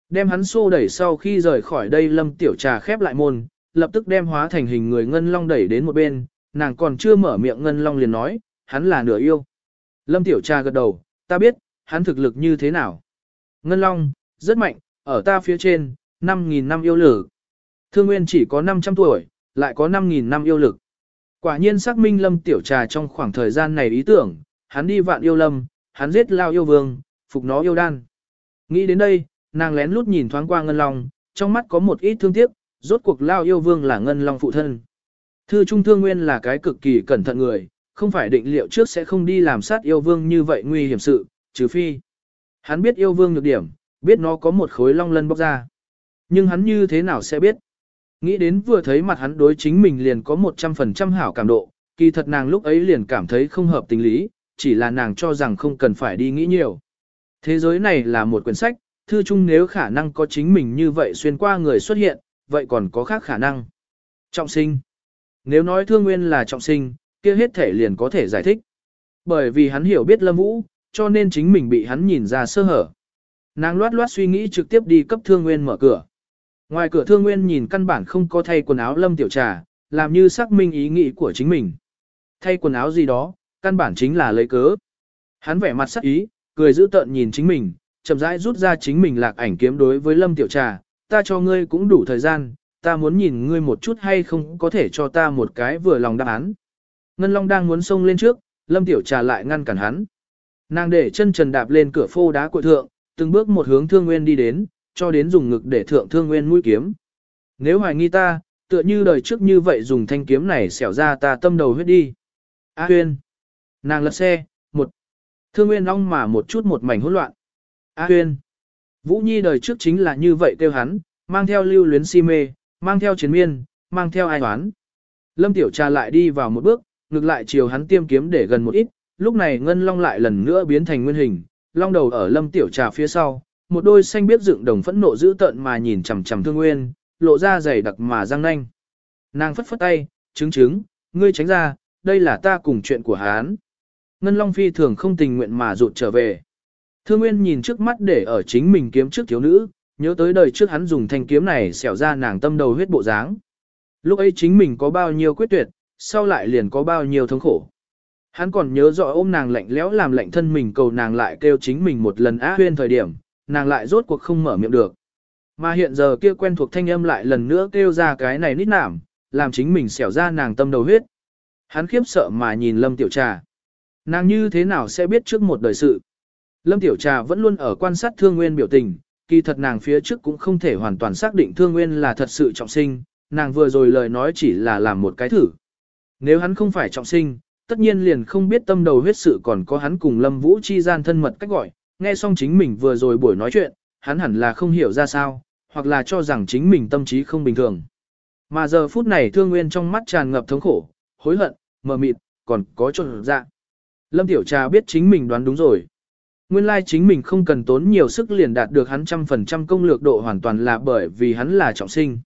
Đem hắn xô đẩy sau khi rời khỏi đây lâm tiểu trà khép lại môn, lập tức đem hóa thành hình người ngân long đẩy đến một bên, nàng còn chưa mở miệng ngân long liền nói, hắn là nửa yêu. Lâm tiểu trà gật đầu, ta biết, hắn thực lực như thế nào. Ngân long, rất mạnh, ở ta phía trên, 5.000 năm yêu lực. Thương Nguyên chỉ có 500 tuổi, lại có 5.000 năm yêu lực. Quả nhiên xác minh lâm tiểu trà trong khoảng thời gian này ý tưởng, hắn đi vạn yêu lâm, hắn giết lao yêu vương, phục nó yêu đan. Nghĩ đến đây, nàng lén lút nhìn thoáng qua ngân long, trong mắt có một ít thương tiếc, rốt cuộc lao yêu vương là ngân long phụ thân. Thư Trung Thương Nguyên là cái cực kỳ cẩn thận người, không phải định liệu trước sẽ không đi làm sát yêu vương như vậy nguy hiểm sự, trừ phi. Hắn biết yêu vương nhược điểm, biết nó có một khối long lân bóc ra. Nhưng hắn như thế nào sẽ biết? Nghĩ đến vừa thấy mặt hắn đối chính mình liền có 100% hảo cảm độ, kỳ thật nàng lúc ấy liền cảm thấy không hợp tình lý, chỉ là nàng cho rằng không cần phải đi nghĩ nhiều. Thế giới này là một quyển sách, thư chung nếu khả năng có chính mình như vậy xuyên qua người xuất hiện, vậy còn có khác khả năng. Trọng sinh. Nếu nói thương nguyên là trọng sinh, kia hết thể liền có thể giải thích. Bởi vì hắn hiểu biết Lâm Vũ, cho nên chính mình bị hắn nhìn ra sơ hở. Nàng loát loát suy nghĩ trực tiếp đi cấp thương nguyên mở cửa. Ngoài cửa thương nguyên nhìn căn bản không có thay quần áo lâm tiểu trà, làm như xác minh ý nghĩ của chính mình. Thay quần áo gì đó, căn bản chính là lấy cớ. Hắn vẻ mặt sắc ý, cười giữ tợn nhìn chính mình, chậm rãi rút ra chính mình lạc ảnh kiếm đối với lâm tiểu trà, ta cho ngươi cũng đủ thời gian, ta muốn nhìn ngươi một chút hay không có thể cho ta một cái vừa lòng đáp án. Ngân Long đang muốn xông lên trước, lâm tiểu trà lại ngăn cản hắn. Nàng để chân trần đạp lên cửa phô đá của thượng, từng bước một hướng thương nguyên đi đến, cho đến dùng ngực để thượng thương nguyên mũi kiếm. Nếu hoài nghi ta, tựa như đời trước như vậy dùng thanh kiếm này xẻo ra ta tâm đầu huyết đi. A huyên. Nàng lật xe, một. Thương nguyên ong mà một chút một mảnh hỗn loạn. A huyên. Vũ Nhi đời trước chính là như vậy kêu hắn, mang theo lưu luyến si mê, mang theo chiến miên, mang theo ai hoán. Lâm Tiểu Trà lại đi vào một bước, ngược lại chiều hắn tiêm kiếm để gần một ít, lúc này Ngân Long lại lần nữa biến thành nguyên hình, long đầu ở Lâm Tiểu Trà phía sau, một đôi xanh biết dựng đồng phẫn nộ dữ tợn mà nhìn chằm chằm Thương Nguyên, lộ ra dày đặc mà răng nanh. Nàng phất phất tay, chứng chứng, ngươi tránh ra, đây là ta cùng chuyện của hán. Ngân Long phi thường không tình nguyện mà rụt trở về. Thương Nguyên nhìn trước mắt để ở chính mình kiếm trước thiếu nữ, nhớ tới đời trước hắn dùng thanh kiếm này xẻo ra nàng tâm đầu huyết bộ dáng. Lúc ấy chính mình có bao nhiêu quyết tuyệt, sau lại liền có bao nhiêu thống khổ. Hắn còn nhớ rõ ôm nàng lạnh lẽo làm lạnh thân mình cầu nàng lại kêu chính mình một lần á huyên thời điểm, nàng lại rốt cuộc không mở miệng được. Mà hiện giờ kia quen thuộc thanh âm lại lần nữa kêu ra cái này nít nảm, làm chính mình xẻo ra nàng tâm đầu huyết. Hắn khiếp sợ mà nhìn Lâm Tiểu Trà. Nàng như thế nào sẽ biết trước một đời sự. Lâm Tiểu Trà vẫn luôn ở quan sát Thương Nguyên biểu tình, kỳ thật nàng phía trước cũng không thể hoàn toàn xác định Thương Nguyên là thật sự trọng sinh, nàng vừa rồi lời nói chỉ là làm một cái thử. Nếu hắn không phải trọng sinh, tất nhiên liền không biết tâm đầu huyết sự còn có hắn cùng Lâm Vũ chi gian thân mật cách gọi, nghe xong chính mình vừa rồi buổi nói chuyện, hắn hẳn là không hiểu ra sao, hoặc là cho rằng chính mình tâm trí không bình thường. Mà giờ phút này thương nguyên trong mắt tràn ngập thống khổ, hối hận, mờ mịt, còn có trộn dạ. Lâm Tiểu Trà biết chính mình đoán đúng rồi. Nguyên lai chính mình không cần tốn nhiều sức liền đạt được hắn trăm phần trăm công lược độ hoàn toàn là bởi vì hắn là trọng sinh.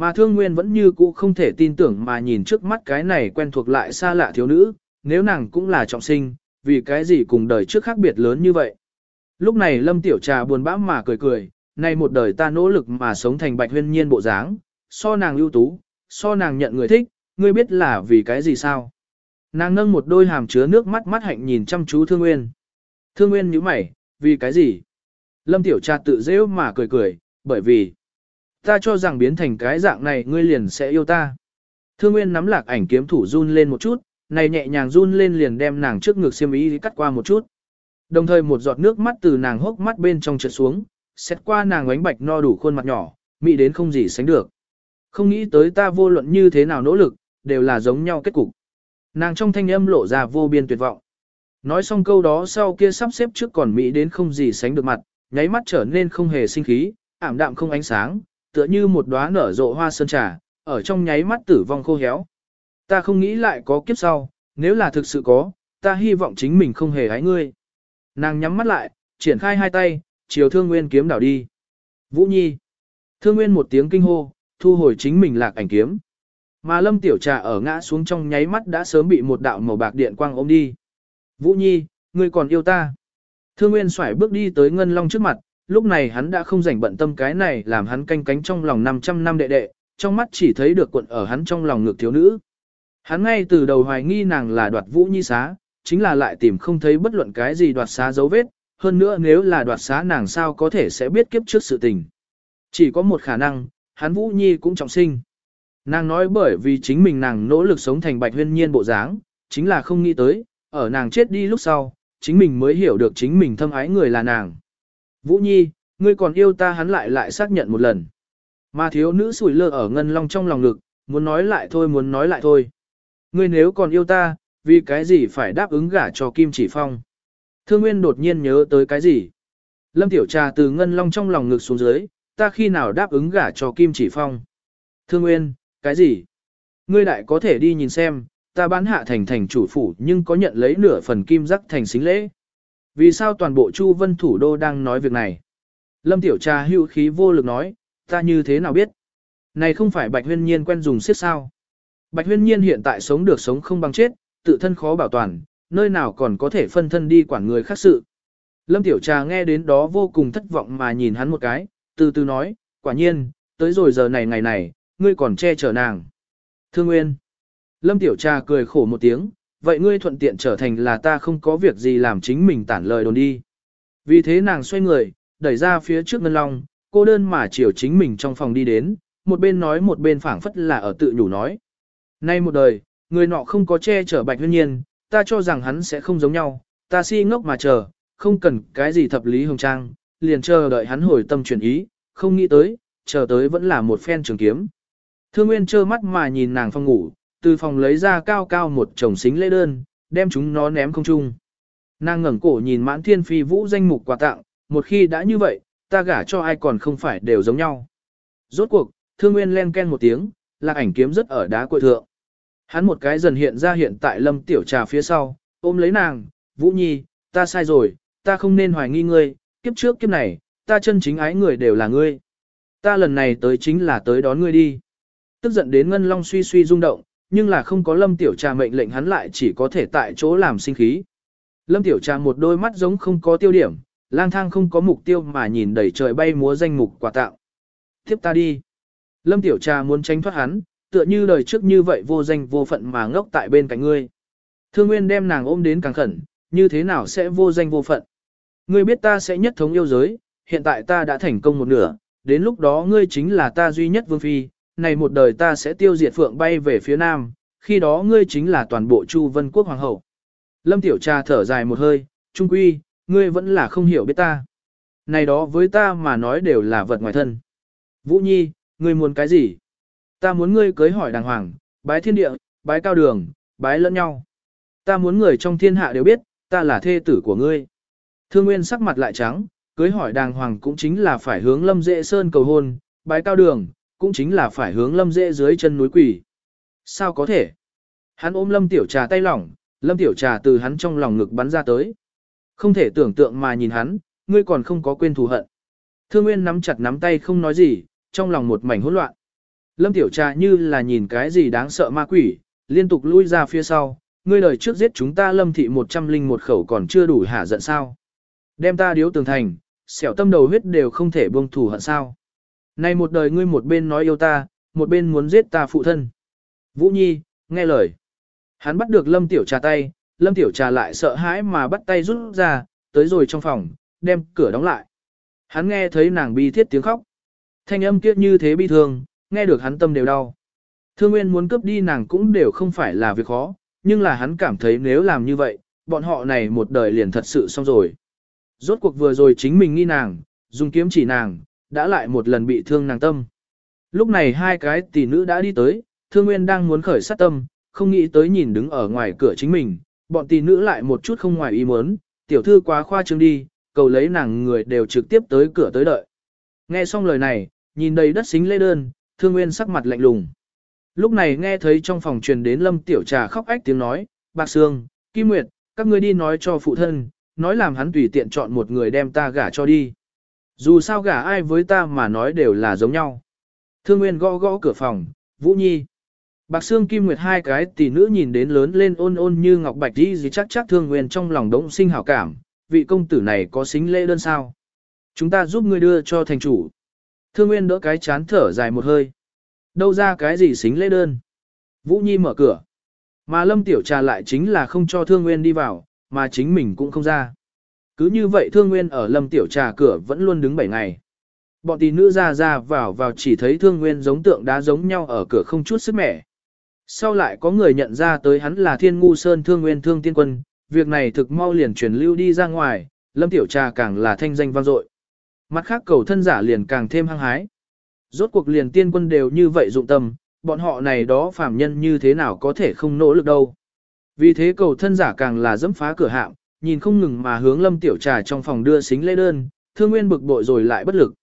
Mà thương nguyên vẫn như cũ không thể tin tưởng mà nhìn trước mắt cái này quen thuộc lại xa lạ thiếu nữ, nếu nàng cũng là trọng sinh, vì cái gì cùng đời trước khác biệt lớn như vậy. Lúc này Lâm Tiểu Trà buồn bã mà cười cười, nay một đời ta nỗ lực mà sống thành bạch huyên nhiên bộ dáng, so nàng ưu tú, so nàng nhận người thích, ngươi biết là vì cái gì sao? Nàng nâng một đôi hàm chứa nước mắt mắt hạnh nhìn chăm chú Thương Nguyên. Thương Nguyên nhíu mày, vì cái gì? Lâm Tiểu Trà tự dễ mà cười cười, bởi vì ta cho rằng biến thành cái dạng này ngươi liền sẽ yêu ta. Thương Nguyên nắm lạc ảnh kiếm thủ run lên một chút, này nhẹ nhàng run lên liền đem nàng trước ngực xiêm y cắt qua một chút. Đồng thời một giọt nước mắt từ nàng hốc mắt bên trong trượt xuống, xét qua nàng ánh bạch no đủ khuôn mặt nhỏ, mị đến không gì sánh được. Không nghĩ tới ta vô luận như thế nào nỗ lực, đều là giống nhau kết cục. Nàng trong thanh âm lộ ra vô biên tuyệt vọng. Nói xong câu đó sau kia sắp xếp trước còn Mỹ đến không gì sánh được mặt, nháy mắt trở nên không hề sinh khí, ảm đạm không ánh sáng, tựa như một đóa nở rộ hoa sơn trà, ở trong nháy mắt tử vong khô héo. Ta không nghĩ lại có kiếp sau, nếu là thực sự có, ta hy vọng chính mình không hề hái ngươi. Nàng nhắm mắt lại, triển khai hai tay, chiều thương nguyên kiếm đảo đi. Vũ Nhi. Thương nguyên một tiếng kinh hô, thu hồi chính mình lạc ảnh kiếm. Mà lâm tiểu trà ở ngã xuống trong nháy mắt đã sớm bị một đạo màu bạc điện quang ôm đi. Vũ Nhi, ngươi còn yêu ta. Thương Nguyên xoải bước đi tới Ngân Long trước mặt, lúc này hắn đã không rảnh bận tâm cái này làm hắn canh cánh trong lòng 500 năm đệ đệ, trong mắt chỉ thấy được cuộn ở hắn trong lòng ngược thiếu nữ. Hắn ngay từ đầu hoài nghi nàng là đoạt Vũ Nhi xá, chính là lại tìm không thấy bất luận cái gì đoạt xá dấu vết, hơn nữa nếu là đoạt xá nàng sao có thể sẽ biết kiếp trước sự tình. Chỉ có một khả năng, hắn Vũ Nhi cũng trọng sinh. Nàng nói bởi vì chính mình nàng nỗ lực sống thành bạch huyên nhiên bộ dáng, chính là không nghĩ tới, ở nàng chết đi lúc sau, chính mình mới hiểu được chính mình thâm ái người là nàng. Vũ Nhi, ngươi còn yêu ta hắn lại lại xác nhận một lần. Mà thiếu nữ sủi lơ ở ngân long trong lòng ngực, muốn nói lại thôi muốn nói lại thôi. Ngươi nếu còn yêu ta, vì cái gì phải đáp ứng gả cho Kim Chỉ Phong? Thương Nguyên đột nhiên nhớ tới cái gì? Lâm Tiểu Trà từ ngân long trong lòng ngực xuống dưới, ta khi nào đáp ứng gả cho Kim Chỉ Phong? Thương Nguyên, cái gì? Ngươi đại có thể đi nhìn xem, ta bán hạ thành thành chủ phủ nhưng có nhận lấy nửa phần kim rắc thành xính lễ. Vì sao toàn bộ Chu Vân thủ đô đang nói việc này? Lâm Tiểu Trà hưu khí vô lực nói, ta như thế nào biết? Này không phải Bạch Huyên Nhiên quen dùng siết sao? Bạch Huyên Nhiên hiện tại sống được sống không bằng chết, tự thân khó bảo toàn, nơi nào còn có thể phân thân đi quản người khác sự. Lâm Tiểu Trà nghe đến đó vô cùng thất vọng mà nhìn hắn một cái, từ từ nói, quả nhiên, tới rồi giờ này ngày này, ngươi còn che chở nàng. Thương Nguyên. Lâm Tiểu Trà cười khổ một tiếng, vậy ngươi thuận tiện trở thành là ta không có việc gì làm chính mình tản lời đồn đi. Vì thế nàng xoay người, đẩy ra phía trước ngân long, cô đơn mà chiều chính mình trong phòng đi đến, một bên nói một bên phảng phất là ở tự nhủ nói. Nay một đời, người nọ không có che chở bạch huyên nhiên, ta cho rằng hắn sẽ không giống nhau, ta si ngốc mà chờ, không cần cái gì thập lý hồng trang, liền chờ đợi hắn hồi tâm chuyển ý, không nghĩ tới, chờ tới vẫn là một phen trường kiếm. Thương Nguyên trơ mắt mà nhìn nàng phòng ngủ, từ phòng lấy ra cao cao một chồng xính lễ đơn, đem chúng nó ném không trung. Nàng ngẩng cổ nhìn mãn thiên phi vũ danh mục quà tặng, một khi đã như vậy, ta gả cho ai còn không phải đều giống nhau. Rốt cuộc, thương nguyên len ken một tiếng, lạc ảnh kiếm rất ở đá cội thượng. Hắn một cái dần hiện ra hiện tại lâm tiểu trà phía sau, ôm lấy nàng, Vũ Nhi, ta sai rồi, ta không nên hoài nghi ngươi, kiếp trước kiếp này, ta chân chính ái người đều là ngươi. Ta lần này tới chính là tới đón ngươi đi. Tức giận đến Ngân Long suy suy rung động, nhưng là không có Lâm Tiểu Trà mệnh lệnh hắn lại chỉ có thể tại chỗ làm sinh khí. Lâm Tiểu Trà một đôi mắt giống không có tiêu điểm, lang thang không có mục tiêu mà nhìn đầy trời bay múa danh mục quà tạo. Tiếp ta đi. Lâm Tiểu Trà muốn tránh thoát hắn, tựa như đời trước như vậy vô danh vô phận mà ngốc tại bên cạnh ngươi. Thương Nguyên đem nàng ôm đến càng khẩn, như thế nào sẽ vô danh vô phận. Ngươi biết ta sẽ nhất thống yêu giới, hiện tại ta đã thành công một nửa, đến lúc đó ngươi chính là ta duy nhất vương phi, này một đời ta sẽ tiêu diệt phượng bay về phía nam, khi đó ngươi chính là toàn bộ Chu Vân Quốc Hoàng hậu. Lâm Tiểu Trà thở dài một hơi, trung quy, ngươi vẫn là không hiểu biết ta. Này đó với ta mà nói đều là vật ngoài thân. Vũ Nhi, ngươi muốn cái gì? Ta muốn ngươi cưới hỏi đàng hoàng, bái thiên địa, bái cao đường, bái lẫn nhau. Ta muốn người trong thiên hạ đều biết, ta là thê tử của ngươi. Thương Nguyên sắc mặt lại trắng, cưới hỏi đàng hoàng cũng chính là phải hướng Lâm Dệ Sơn cầu hôn, bái cao đường, cũng chính là phải hướng lâm dễ dưới chân núi quỷ. Sao có thể? Hắn ôm lâm tiểu trà tay lỏng, lâm tiểu trà từ hắn trong lòng ngực bắn ra tới. Không thể tưởng tượng mà nhìn hắn, ngươi còn không có quên thù hận. Thương Nguyên nắm chặt nắm tay không nói gì, trong lòng một mảnh hỗn loạn. Lâm tiểu trà như là nhìn cái gì đáng sợ ma quỷ, liên tục lui ra phía sau, ngươi đời trước giết chúng ta lâm thị một trăm linh một khẩu còn chưa đủ hả giận sao. Đem ta điếu tường thành, xẻo tâm đầu huyết đều không thể buông thù hận sao. Này một đời ngươi một bên nói yêu ta, một bên muốn giết ta phụ thân. Vũ Nhi, nghe lời. Hắn bắt được Lâm Tiểu Trà tay, Lâm Tiểu Trà lại sợ hãi mà bắt tay rút ra, tới rồi trong phòng, đem cửa đóng lại. Hắn nghe thấy nàng bi thiết tiếng khóc. Thanh âm kiết như thế bi thương, nghe được hắn tâm đều đau. Thương Nguyên muốn cướp đi nàng cũng đều không phải là việc khó, nhưng là hắn cảm thấy nếu làm như vậy, bọn họ này một đời liền thật sự xong rồi. Rốt cuộc vừa rồi chính mình nghi nàng, dùng kiếm chỉ nàng, đã lại một lần bị thương nàng tâm. Lúc này hai cái tỷ nữ đã đi tới, thương nguyên đang muốn khởi sát tâm, không nghĩ tới nhìn đứng ở ngoài cửa chính mình, bọn tỷ nữ lại một chút không ngoài ý muốn, tiểu thư quá khoa trương đi, cầu lấy nàng người đều trực tiếp tới cửa tới đợi. Nghe xong lời này, nhìn đầy đất xính lê đơn, thương nguyên sắc mặt lạnh lùng. Lúc này nghe thấy trong phòng truyền đến lâm tiểu trà khóc ách tiếng nói, bạc sương, kim nguyệt, các ngươi đi nói cho phụ thân, nói làm hắn tùy tiện chọn một người đem ta gả cho đi. Dù sao gả ai với ta mà nói đều là giống nhau. Thương Nguyên gõ gõ cửa phòng, Vũ Nhi. Bạc Sương Kim Nguyệt hai cái tỷ nữ nhìn đến lớn lên ôn ôn như ngọc bạch đi gì chắc chắc Thương Nguyên trong lòng đống sinh hảo cảm, vị công tử này có xính lễ đơn sao. Chúng ta giúp ngươi đưa cho thành chủ. Thương Nguyên đỡ cái chán thở dài một hơi. Đâu ra cái gì xính lễ đơn. Vũ Nhi mở cửa. Mà Lâm Tiểu Trà lại chính là không cho Thương Nguyên đi vào, mà chính mình cũng không ra. Cứ như vậy Thương Nguyên ở Lâm Tiểu Trà cửa vẫn luôn đứng 7 ngày. Bọn tỷ nữ ra ra vào vào chỉ thấy Thương Nguyên giống tượng đá giống nhau ở cửa không chút sức mẻ. Sau lại có người nhận ra tới hắn là Thiên Ngu Sơn Thương Nguyên Thương Tiên Quân, việc này thực mau liền truyền lưu đi ra ngoài, Lâm Tiểu Trà càng là thanh danh vang dội. Mặt khác cầu thân giả liền càng thêm hăng hái. Rốt cuộc liền tiên quân đều như vậy dụng tâm, bọn họ này đó phàm nhân như thế nào có thể không nỗ lực đâu. Vì thế cầu thân giả càng là dẫm phá cửa hạm, nhìn không ngừng mà hướng Lâm Tiểu Trà trong phòng đưa xính lễ đơn, thương nguyên bực bội rồi lại bất lực.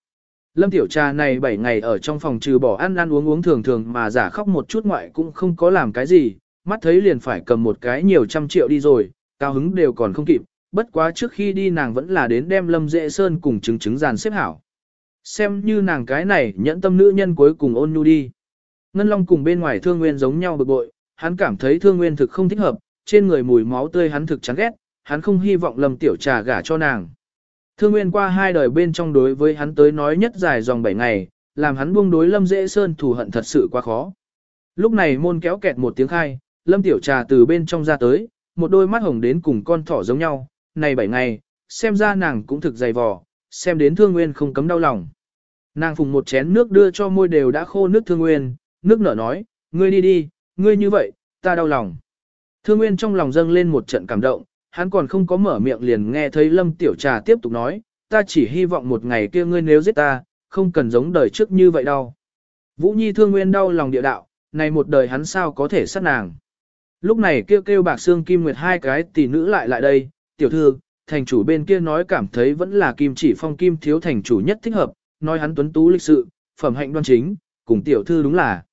Lâm Tiểu Trà này 7 ngày ở trong phòng trừ bỏ ăn ăn uống uống thường thường mà giả khóc một chút ngoại cũng không có làm cái gì, mắt thấy liền phải cầm một cái nhiều trăm triệu đi rồi, cao hứng đều còn không kịp, bất quá trước khi đi nàng vẫn là đến đem Lâm Dễ Sơn cùng chứng chứng dàn xếp hảo. Xem như nàng cái này nhẫn tâm nữ nhân cuối cùng ôn nhu đi. Ngân Long cùng bên ngoài thương nguyên giống nhau bực bội, hắn cảm thấy thương nguyên thực không thích hợp, trên người mùi máu tươi hắn thực chán ghét, hắn không hy vọng Lâm Tiểu Trà gả cho nàng. Thương Nguyên qua hai đời bên trong đối với hắn tới nói nhất dài dòng 7 ngày, làm hắn buông đối Lâm Dễ Sơn thù hận thật sự quá khó. Lúc này môn kéo kẹt một tiếng khai, Lâm Tiểu Trà từ bên trong ra tới, một đôi mắt hồng đến cùng con thỏ giống nhau, này 7 ngày, xem ra nàng cũng thực dày vò, xem đến Thương Nguyên không cấm đau lòng. Nàng phùng một chén nước đưa cho môi đều đã khô nước Thương Nguyên, nước nở nói, ngươi đi đi, ngươi như vậy, ta đau lòng. Thương Nguyên trong lòng dâng lên một trận cảm động, hắn còn không có mở miệng liền nghe thấy Lâm Tiểu Trà tiếp tục nói, ta chỉ hy vọng một ngày kia ngươi nếu giết ta, không cần giống đời trước như vậy đâu. Vũ Nhi thương nguyên đau lòng địa đạo, này một đời hắn sao có thể sát nàng. Lúc này kêu kêu bạc xương kim nguyệt hai cái tỷ nữ lại lại đây, tiểu thư, thành chủ bên kia nói cảm thấy vẫn là kim chỉ phong kim thiếu thành chủ nhất thích hợp, nói hắn tuấn tú lịch sự, phẩm hạnh đoan chính, cùng tiểu thư đúng là.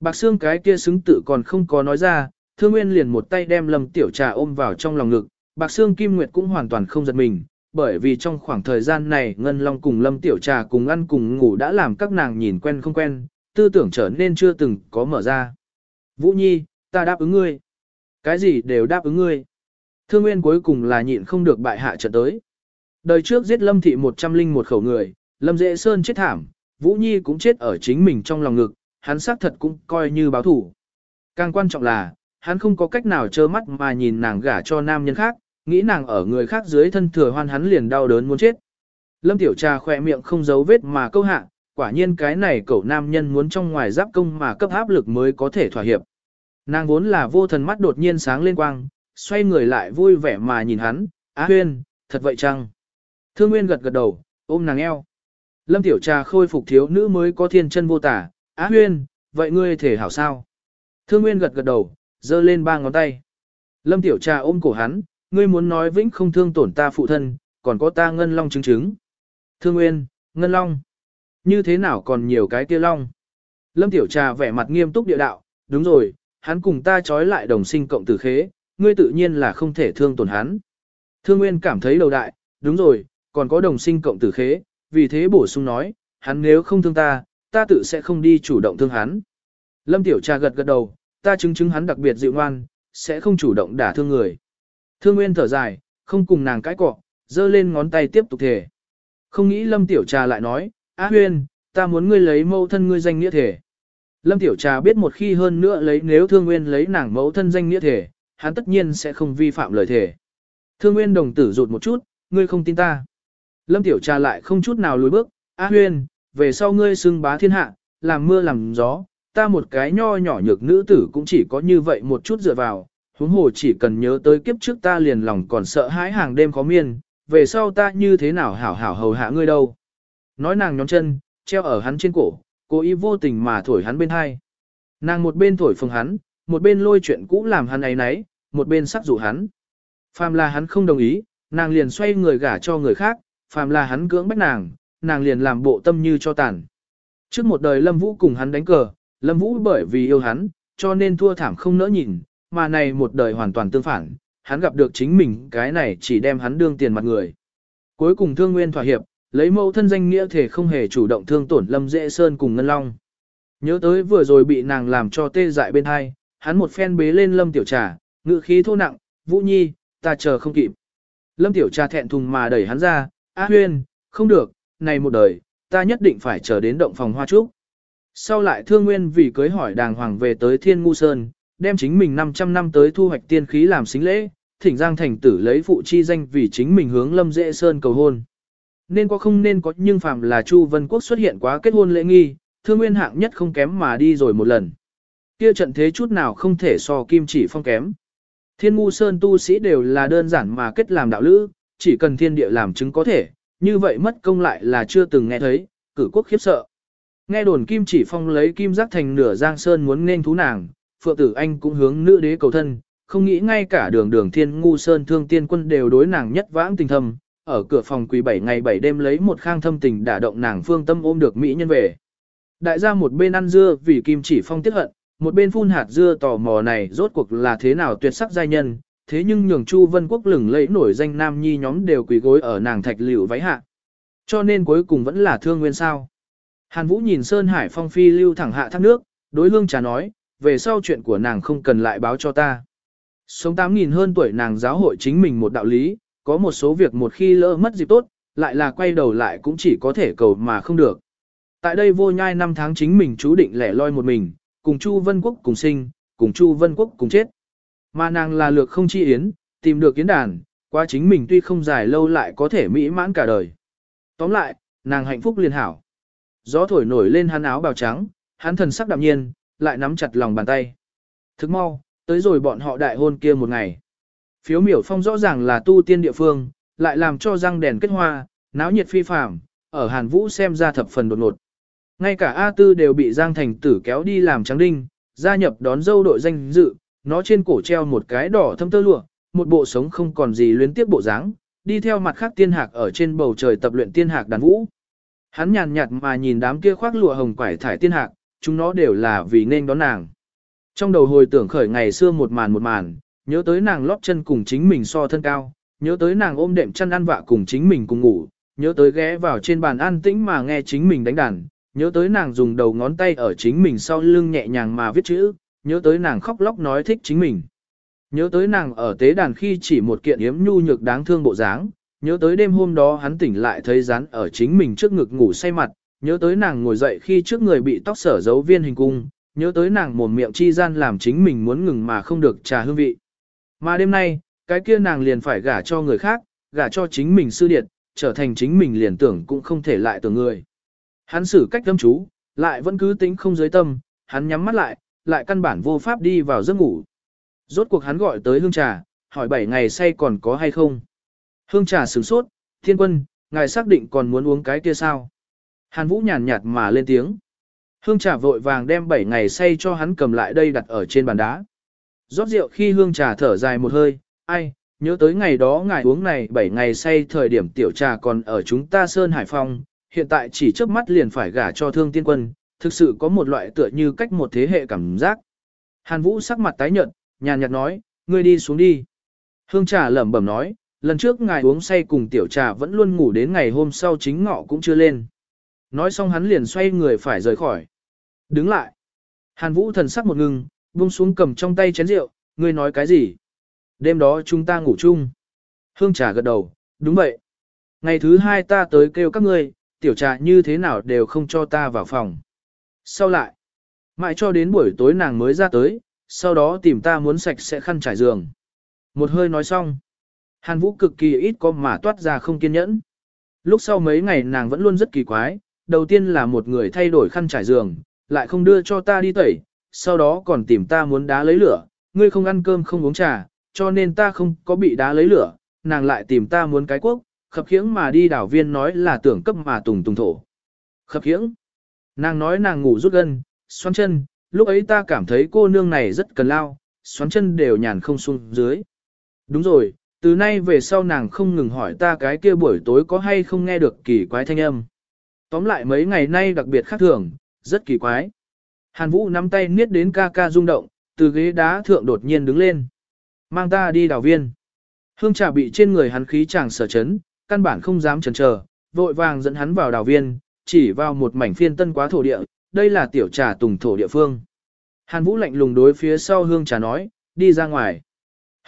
Bạc xương cái kia xứng tự còn không có nói ra, thương nguyên liền một tay đem lâm tiểu trà ôm vào trong lòng ngực, Bạc Sương Kim Nguyệt cũng hoàn toàn không giật mình, bởi vì trong khoảng thời gian này Ngân Long cùng Lâm Tiểu Trà cùng ăn cùng ngủ đã làm các nàng nhìn quen không quen, tư tưởng trở nên chưa từng có mở ra. Vũ Nhi, ta đáp ứng ngươi. Cái gì đều đáp ứng ngươi. Thương Nguyên cuối cùng là nhịn không được bại hạ trận tới. Đời trước giết Lâm Thị một trăm linh một khẩu người, Lâm Dễ Sơn chết thảm, Vũ Nhi cũng chết ở chính mình trong lòng ngực, hắn xác thật cũng coi như báo thủ. Càng quan trọng là, hắn không có cách nào trơ mắt mà nhìn nàng gả cho nam nhân khác, nghĩ nàng ở người khác dưới thân thừa hoan hắn liền đau đớn muốn chết. Lâm Tiểu Trà khỏe miệng không giấu vết mà câu hạ, quả nhiên cái này cậu nam nhân muốn trong ngoài giáp công mà cấp áp lực mới có thể thỏa hiệp. Nàng vốn là vô thần mắt đột nhiên sáng lên quang, xoay người lại vui vẻ mà nhìn hắn, á huyên, thật vậy chăng? Thương Nguyên gật gật đầu, ôm nàng eo. Lâm Tiểu Trà khôi phục thiếu nữ mới có thiên chân vô tả, á huyên, vậy ngươi thể hảo sao? Thương Nguyên gật gật đầu, giơ lên ba ngón tay. Lâm Tiểu Trà ôm cổ hắn, ngươi muốn nói vĩnh không thương tổn ta phụ thân, còn có ta ngân long chứng chứng. Thương Nguyên, ngân long. Như thế nào còn nhiều cái kia long? Lâm Tiểu Trà vẻ mặt nghiêm túc địa đạo, đúng rồi, hắn cùng ta trói lại đồng sinh cộng tử khế, ngươi tự nhiên là không thể thương tổn hắn. Thương Nguyên cảm thấy đầu đại, đúng rồi, còn có đồng sinh cộng tử khế, vì thế bổ sung nói, hắn nếu không thương ta, ta tự sẽ không đi chủ động thương hắn. Lâm Tiểu Trà gật gật đầu, ta chứng chứng hắn đặc biệt dịu ngoan, sẽ không chủ động đả thương người. Thương Nguyên thở dài, không cùng nàng cãi cọ, giơ lên ngón tay tiếp tục thể. Không nghĩ Lâm Tiểu Trà lại nói, Á Huyên, ta muốn ngươi lấy mẫu thân ngươi danh nghĩa thể. Lâm Tiểu Trà biết một khi hơn nữa lấy nếu Thương Nguyên lấy nàng mẫu thân danh nghĩa thể, hắn tất nhiên sẽ không vi phạm lời thể. Thương Nguyên đồng tử rụt một chút, ngươi không tin ta. Lâm Tiểu Trà lại không chút nào lùi bước, Á Huyên, về sau ngươi xưng bá thiên hạ, làm mưa làm gió, ta một cái nho nhỏ nhược nữ tử cũng chỉ có như vậy một chút dựa vào, huống hồ chỉ cần nhớ tới kiếp trước ta liền lòng còn sợ hãi hàng đêm khó miên, về sau ta như thế nào hảo hảo hầu hạ ngươi đâu. Nói nàng nhóm chân, treo ở hắn trên cổ, cố ý vô tình mà thổi hắn bên hai. Nàng một bên thổi phồng hắn, một bên lôi chuyện cũ làm hắn ấy nấy, một bên sắc dụ hắn. Phàm là hắn không đồng ý, nàng liền xoay người gả cho người khác, phàm là hắn cưỡng bách nàng, nàng liền làm bộ tâm như cho tàn. Trước một đời Lâm Vũ cùng hắn đánh cờ, Lâm Vũ bởi vì yêu hắn, cho nên thua thảm không nỡ nhìn, mà này một đời hoàn toàn tương phản, hắn gặp được chính mình cái này chỉ đem hắn đương tiền mặt người. Cuối cùng thương nguyên thỏa hiệp, lấy mẫu thân danh nghĩa thể không hề chủ động thương tổn Lâm Dễ Sơn cùng Ngân Long. Nhớ tới vừa rồi bị nàng làm cho tê dại bên hai, hắn một phen bế lên Lâm Tiểu Trà, ngự khí thô nặng, Vũ Nhi, ta chờ không kịp. Lâm Tiểu Trà thẹn thùng mà đẩy hắn ra, Á Huyên, không được, này một đời, ta nhất định phải chờ đến động phòng hoa trúc. Sau lại thương nguyên vì cưới hỏi đàng hoàng về tới Thiên Ngu Sơn, đem chính mình 500 năm tới thu hoạch tiên khí làm xính lễ, thỉnh Giang Thành Tử lấy phụ chi danh vì chính mình hướng Lâm Dễ Sơn cầu hôn. Nên có không nên có nhưng phạm là Chu Vân Quốc xuất hiện quá kết hôn lễ nghi, thương nguyên hạng nhất không kém mà đi rồi một lần. Kia trận thế chút nào không thể so kim chỉ phong kém. Thiên ngu sơn tu sĩ đều là đơn giản mà kết làm đạo lữ, chỉ cần thiên địa làm chứng có thể, như vậy mất công lại là chưa từng nghe thấy, cử quốc khiếp sợ. Nghe đồn kim chỉ phong lấy kim giác thành nửa giang sơn muốn nên thú nàng, phượng tử anh cũng hướng nữ đế cầu thân, không nghĩ ngay cả đường đường thiên ngu sơn thương tiên quân đều đối nàng nhất vãng tình thầm, ở cửa phòng quỳ bảy ngày bảy đêm lấy một khang thâm tình đả động nàng phương tâm ôm được mỹ nhân về. Đại gia một bên ăn dưa vì kim chỉ phong tiết hận, một bên phun hạt dưa tò mò này rốt cuộc là thế nào tuyệt sắc giai nhân, thế nhưng nhường Chu Vân Quốc lừng lẫy nổi danh nam nhi nhóm đều quỳ gối ở nàng thạch liễu váy hạ. Cho nên cuối cùng vẫn là thương nguyên sao. Hàn Vũ nhìn Sơn Hải Phong phi lưu thẳng hạ thác nước, đối hương trà nói, về sau chuyện của nàng không cần lại báo cho ta. Sống 8.000 hơn tuổi nàng giáo hội chính mình một đạo lý, có một số việc một khi lỡ mất dịp tốt, lại là quay đầu lại cũng chỉ có thể cầu mà không được. Tại đây vô nhai năm tháng chính mình chú định lẻ loi một mình, cùng Chu Vân Quốc cùng sinh, cùng Chu Vân Quốc cùng chết. Mà nàng là lược không chi yến, tìm được yến đàn, qua chính mình tuy không dài lâu lại có thể mỹ mãn cả đời. Tóm lại, nàng hạnh phúc liên hảo. Gió thổi nổi lên hắn áo bào trắng, hắn thần sắc đạm nhiên, lại nắm chặt lòng bàn tay. Thức mau, tới rồi bọn họ đại hôn kia một ngày. Phiếu miểu phong rõ ràng là tu tiên địa phương, lại làm cho răng đèn kết hoa, náo nhiệt phi phàm, ở Hàn Vũ xem ra thập phần đột ngột. Ngay cả A Tư đều bị Giang Thành Tử kéo đi làm trắng đinh, gia nhập đón dâu đội danh dự, nó trên cổ treo một cái đỏ thâm tơ lụa, một bộ sống không còn gì luyến tiếc bộ dáng, đi theo mặt khác tiên hạc ở trên bầu trời tập luyện tiên hạc đàn vũ. Hắn nhàn nhạt mà nhìn đám kia khoác lụa hồng quải thải tiên hạc, chúng nó đều là vì nên đón nàng. Trong đầu hồi tưởng khởi ngày xưa một màn một màn, nhớ tới nàng lóp chân cùng chính mình so thân cao, nhớ tới nàng ôm đệm chăn ăn vạ cùng chính mình cùng ngủ, nhớ tới ghé vào trên bàn ăn tĩnh mà nghe chính mình đánh đàn, nhớ tới nàng dùng đầu ngón tay ở chính mình sau lưng nhẹ nhàng mà viết chữ, nhớ tới nàng khóc lóc nói thích chính mình. Nhớ tới nàng ở tế đàn khi chỉ một kiện yếm nhu nhược đáng thương bộ dáng, nhớ tới đêm hôm đó hắn tỉnh lại thấy rán ở chính mình trước ngực ngủ say mặt, nhớ tới nàng ngồi dậy khi trước người bị tóc sở dấu viên hình cung, nhớ tới nàng mồm miệng chi gian làm chính mình muốn ngừng mà không được trà hương vị. Mà đêm nay, cái kia nàng liền phải gả cho người khác, gả cho chính mình sư điệt, trở thành chính mình liền tưởng cũng không thể lại tưởng người. Hắn xử cách tâm chú, lại vẫn cứ tính không giới tâm, hắn nhắm mắt lại, lại căn bản vô pháp đi vào giấc ngủ. Rốt cuộc hắn gọi tới hương trà, hỏi bảy ngày say còn có hay không. Hương trà sửng sốt, thiên quân, ngài xác định còn muốn uống cái kia sao. Hàn vũ nhàn nhạt mà lên tiếng. Hương trà vội vàng đem bảy ngày say cho hắn cầm lại đây đặt ở trên bàn đá. Rót rượu khi hương trà thở dài một hơi, ai, nhớ tới ngày đó ngài uống này bảy ngày say thời điểm tiểu trà còn ở chúng ta Sơn Hải Phong, hiện tại chỉ trước mắt liền phải gả cho thương tiên quân, thực sự có một loại tựa như cách một thế hệ cảm giác. Hàn Vũ sắc mặt tái nhợt, nhàn nhạt nói, ngươi đi xuống đi. Hương trà lẩm bẩm nói, lần trước ngài uống say cùng tiểu trà vẫn luôn ngủ đến ngày hôm sau chính ngọ cũng chưa lên. Nói xong hắn liền xoay người phải rời khỏi. Đứng lại. Hàn Vũ thần sắc một ngừng, buông xuống cầm trong tay chén rượu, ngươi nói cái gì? Đêm đó chúng ta ngủ chung. Hương trà gật đầu, đúng vậy. Ngày thứ hai ta tới kêu các ngươi, tiểu trà như thế nào đều không cho ta vào phòng. Sau lại, mãi cho đến buổi tối nàng mới ra tới, sau đó tìm ta muốn sạch sẽ khăn trải giường. Một hơi nói xong. Hàn Vũ cực kỳ ít có mà toát ra không kiên nhẫn. Lúc sau mấy ngày nàng vẫn luôn rất kỳ quái, đầu tiên là một người thay đổi khăn trải giường, lại không đưa cho ta đi tẩy, sau đó còn tìm ta muốn đá lấy lửa, ngươi không ăn cơm không uống trà, cho nên ta không có bị đá lấy lửa, nàng lại tìm ta muốn cái quốc, khập khiễng mà đi đảo viên nói là tưởng cấp mà tùng tùng thổ. Khập khiễng. Nàng nói nàng ngủ rút gân, xoắn chân, lúc ấy ta cảm thấy cô nương này rất cần lao, xoắn chân đều nhàn không xuống dưới. Đúng rồi, từ nay về sau nàng không ngừng hỏi ta cái kia buổi tối có hay không nghe được kỳ quái thanh âm. Tóm lại mấy ngày nay đặc biệt khác thường, rất kỳ quái. Hàn Vũ nắm tay niết đến ca ca rung động, từ ghế đá thượng đột nhiên đứng lên. Mang ta đi đào viên. Hương trà bị trên người hắn khí chàng sở chấn, căn bản không dám chần chờ, vội vàng dẫn hắn vào đào viên, chỉ vào một mảnh phiên tân quá thổ địa, đây là tiểu trà tùng thổ địa phương. Hàn Vũ lạnh lùng đối phía sau hương trà nói, đi ra ngoài.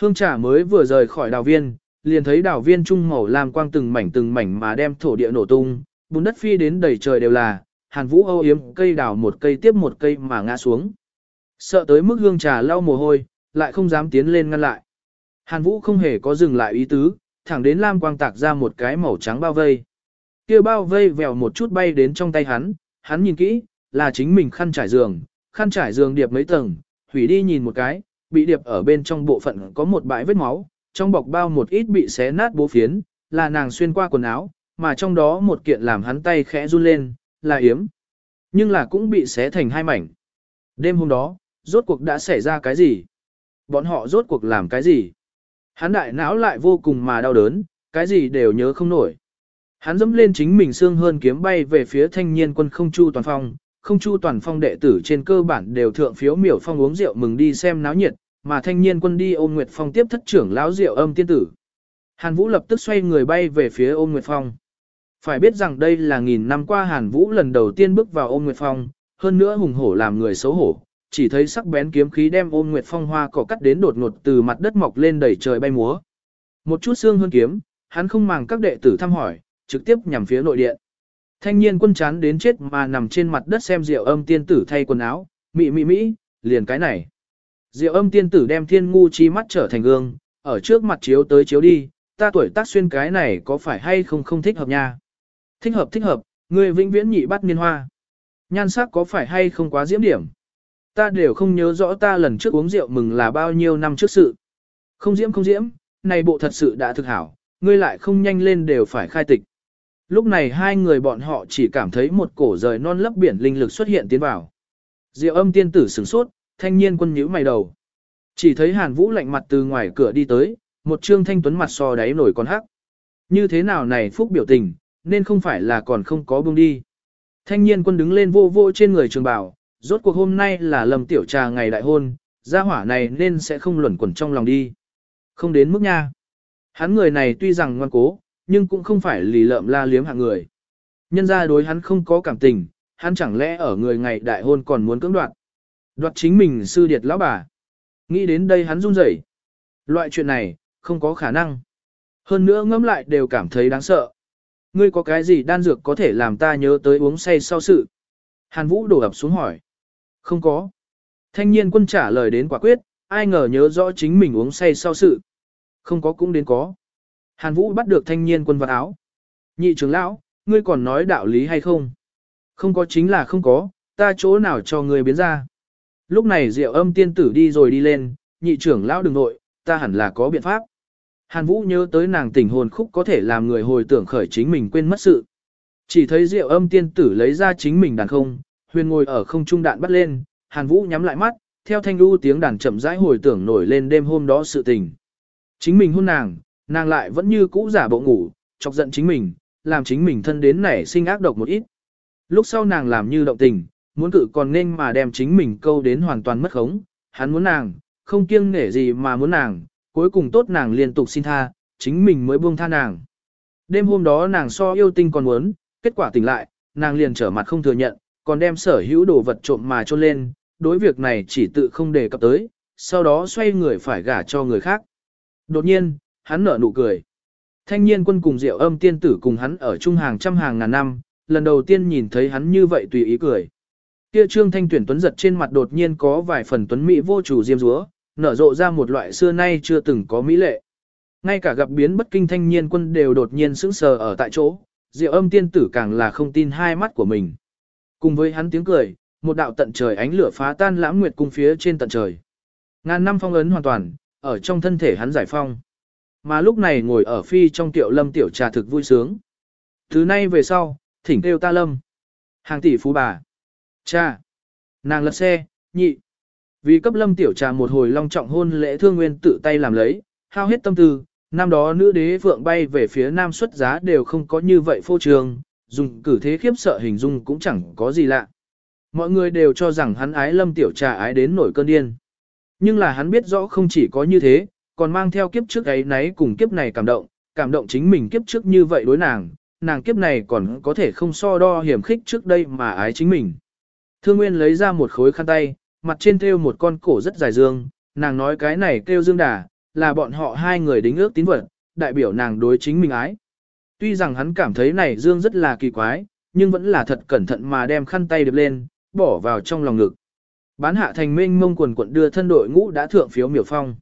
Hương trà mới vừa rời khỏi đào viên, liền thấy đào viên trung màu làm quang từng mảnh từng mảnh mà đem thổ địa nổ tung, bùn đất phi đến đầy trời đều là, Hàn Vũ âu yếm cây đào một cây tiếp một cây mà ngã xuống. Sợ tới mức hương trà lau mồ hôi, lại không dám tiến lên ngăn lại. Hàn Vũ không hề có dừng lại ý tứ, thẳng đến lam quang tạc ra một cái màu trắng bao vây. kia bao vây vèo một chút bay đến trong tay hắn, hắn nhìn kỹ, là chính mình khăn trải giường, khăn trải giường điệp mấy tầng, hủy đi nhìn một cái, bị điệp ở bên trong bộ phận có một bãi vết máu, trong bọc bao một ít bị xé nát bố phiến, là nàng xuyên qua quần áo, mà trong đó một kiện làm hắn tay khẽ run lên, là yếm. Nhưng là cũng bị xé thành hai mảnh. Đêm hôm đó, rốt cuộc đã xảy ra cái gì? Bọn họ rốt cuộc làm cái gì? Hắn đại não lại vô cùng mà đau đớn, cái gì đều nhớ không nổi. Hắn dẫm lên chính mình xương hơn kiếm bay về phía thanh niên quân không chu toàn phong, không chu toàn phong đệ tử trên cơ bản đều thượng phiếu miểu phong uống rượu mừng đi xem náo nhiệt, mà thanh niên quân đi ôm nguyệt phong tiếp thất trưởng lão diệu âm tiên tử. Hàn Vũ lập tức xoay người bay về phía ôm nguyệt phong. Phải biết rằng đây là nghìn năm qua Hàn Vũ lần đầu tiên bước vào ôm nguyệt phong, hơn nữa hùng hổ làm người xấu hổ, chỉ thấy sắc bén kiếm khí đem ôm nguyệt phong hoa cỏ cắt đến đột ngột từ mặt đất mọc lên đẩy trời bay múa. Một chút xương hơn kiếm, hắn không màng các đệ tử thăm hỏi, trực tiếp nhằm phía nội điện. Thanh niên quân chán đến chết mà nằm trên mặt đất xem diệu âm tiên tử thay quần áo, mị mị mỹ, liền cái này. Diệu âm tiên tử đem thiên ngu chi mắt trở thành gương, ở trước mặt chiếu tới chiếu đi, ta tuổi tác xuyên cái này có phải hay không không thích hợp nha. Thích hợp thích hợp, người vĩnh viễn nhị bắt niên hoa. Nhan sắc có phải hay không quá diễm điểm. Ta đều không nhớ rõ ta lần trước uống rượu mừng là bao nhiêu năm trước sự. Không diễm không diễm, này bộ thật sự đã thực hảo, ngươi lại không nhanh lên đều phải khai tịch. Lúc này hai người bọn họ chỉ cảm thấy một cổ rời non lấp biển linh lực xuất hiện tiến vào. Diệu âm tiên tử sửng sốt, thanh niên quân nhíu mày đầu. Chỉ thấy hàn vũ lạnh mặt từ ngoài cửa đi tới, một trương thanh tuấn mặt so đáy nổi con hắc. Như thế nào này phúc biểu tình, nên không phải là còn không có buông đi. Thanh niên quân đứng lên vô vô trên người trường bảo, rốt cuộc hôm nay là lầm tiểu trà ngày đại hôn, gia hỏa này nên sẽ không luẩn quẩn trong lòng đi. Không đến mức nha. Hắn người này tuy rằng ngoan cố, nhưng cũng không phải lì lợm la liếm hạng người. Nhân ra đối hắn không có cảm tình, hắn chẳng lẽ ở người ngày đại hôn còn muốn cưỡng đoạt. Đoạt chính mình sư điệt lão bà. Nghĩ đến đây hắn run rẩy. Loại chuyện này, không có khả năng. Hơn nữa ngẫm lại đều cảm thấy đáng sợ. Ngươi có cái gì đan dược có thể làm ta nhớ tới uống say sau sự? Hàn Vũ đổ ập xuống hỏi. Không có. Thanh niên quân trả lời đến quả quyết, ai ngờ nhớ rõ chính mình uống say sau sự. Không có cũng đến có. Hàn Vũ bắt được thanh niên quân vật áo. Nhị trưởng lão, ngươi còn nói đạo lý hay không? Không có chính là không có, ta chỗ nào cho ngươi biến ra. Lúc này Diệu Âm tiên tử đi rồi đi lên, nhị trưởng lão đừng nội, ta hẳn là có biện pháp. Hàn Vũ nhớ tới nàng tình hồn khúc có thể làm người hồi tưởng khởi chính mình quên mất sự. Chỉ thấy Diệu Âm tiên tử lấy ra chính mình đàn không, huyền ngồi ở không trung đạn bắt lên, Hàn Vũ nhắm lại mắt, theo thanh lưu tiếng đàn chậm rãi hồi tưởng nổi lên đêm hôm đó sự tình. Chính mình hôn nàng, nàng lại vẫn như cũ giả bộ ngủ, chọc giận chính mình, làm chính mình thân đến nảy sinh ác độc một ít. Lúc sau nàng làm như động tình, muốn cự còn nên mà đem chính mình câu đến hoàn toàn mất khống, hắn muốn nàng, không kiêng nể gì mà muốn nàng, cuối cùng tốt nàng liên tục xin tha, chính mình mới buông tha nàng. Đêm hôm đó nàng so yêu tinh còn muốn, kết quả tỉnh lại, nàng liền trở mặt không thừa nhận, còn đem sở hữu đồ vật trộm mà trôn lên, đối việc này chỉ tự không đề cập tới, sau đó xoay người phải gả cho người khác. Đột nhiên, hắn nở nụ cười. Thanh niên quân cùng diệu âm tiên tử cùng hắn ở chung hàng trăm hàng ngàn năm, lần đầu tiên nhìn thấy hắn như vậy tùy ý cười. Kia trương thanh tuyển tuấn giật trên mặt đột nhiên có vài phần tuấn mỹ vô chủ diêm dúa, nở rộ ra một loại xưa nay chưa từng có mỹ lệ. Ngay cả gặp biến bất kinh thanh niên quân đều đột nhiên sững sờ ở tại chỗ, diệu âm tiên tử càng là không tin hai mắt của mình. Cùng với hắn tiếng cười, một đạo tận trời ánh lửa phá tan lãm nguyệt cung phía trên tận trời. Ngàn năm phong ấn hoàn toàn, ở trong thân thể hắn giải phong. Mà lúc này ngồi ở phi trong tiểu lâm tiểu trà thực vui sướng. Thứ nay về sau, thỉnh kêu ta lâm. Hàng tỷ phú bà. Cha. Nàng lật xe, nhị. Vì cấp lâm tiểu trà một hồi long trọng hôn lễ thương nguyên tự tay làm lấy, hao hết tâm tư, năm đó nữ đế vượng bay về phía nam xuất giá đều không có như vậy phô trường, dùng cử thế khiếp sợ hình dung cũng chẳng có gì lạ. Mọi người đều cho rằng hắn ái lâm tiểu trà ái đến nổi cơn điên. Nhưng là hắn biết rõ không chỉ có như thế, còn mang theo kiếp trước ấy nấy cùng kiếp này cảm động, cảm động chính mình kiếp trước như vậy đối nàng, nàng kiếp này còn có thể không so đo hiểm khích trước đây mà ái chính mình. Thương Nguyên lấy ra một khối khăn tay, mặt trên thêu một con cổ rất dài dương, nàng nói cái này kêu dương đà, là bọn họ hai người đính ước tín vật, đại biểu nàng đối chính mình ái. Tuy rằng hắn cảm thấy này dương rất là kỳ quái, nhưng vẫn là thật cẩn thận mà đem khăn tay điệp lên, bỏ vào trong lòng ngực. Bán hạ thành minh mông quần quận đưa thân đội ngũ đã thượng phiếu miểu phong.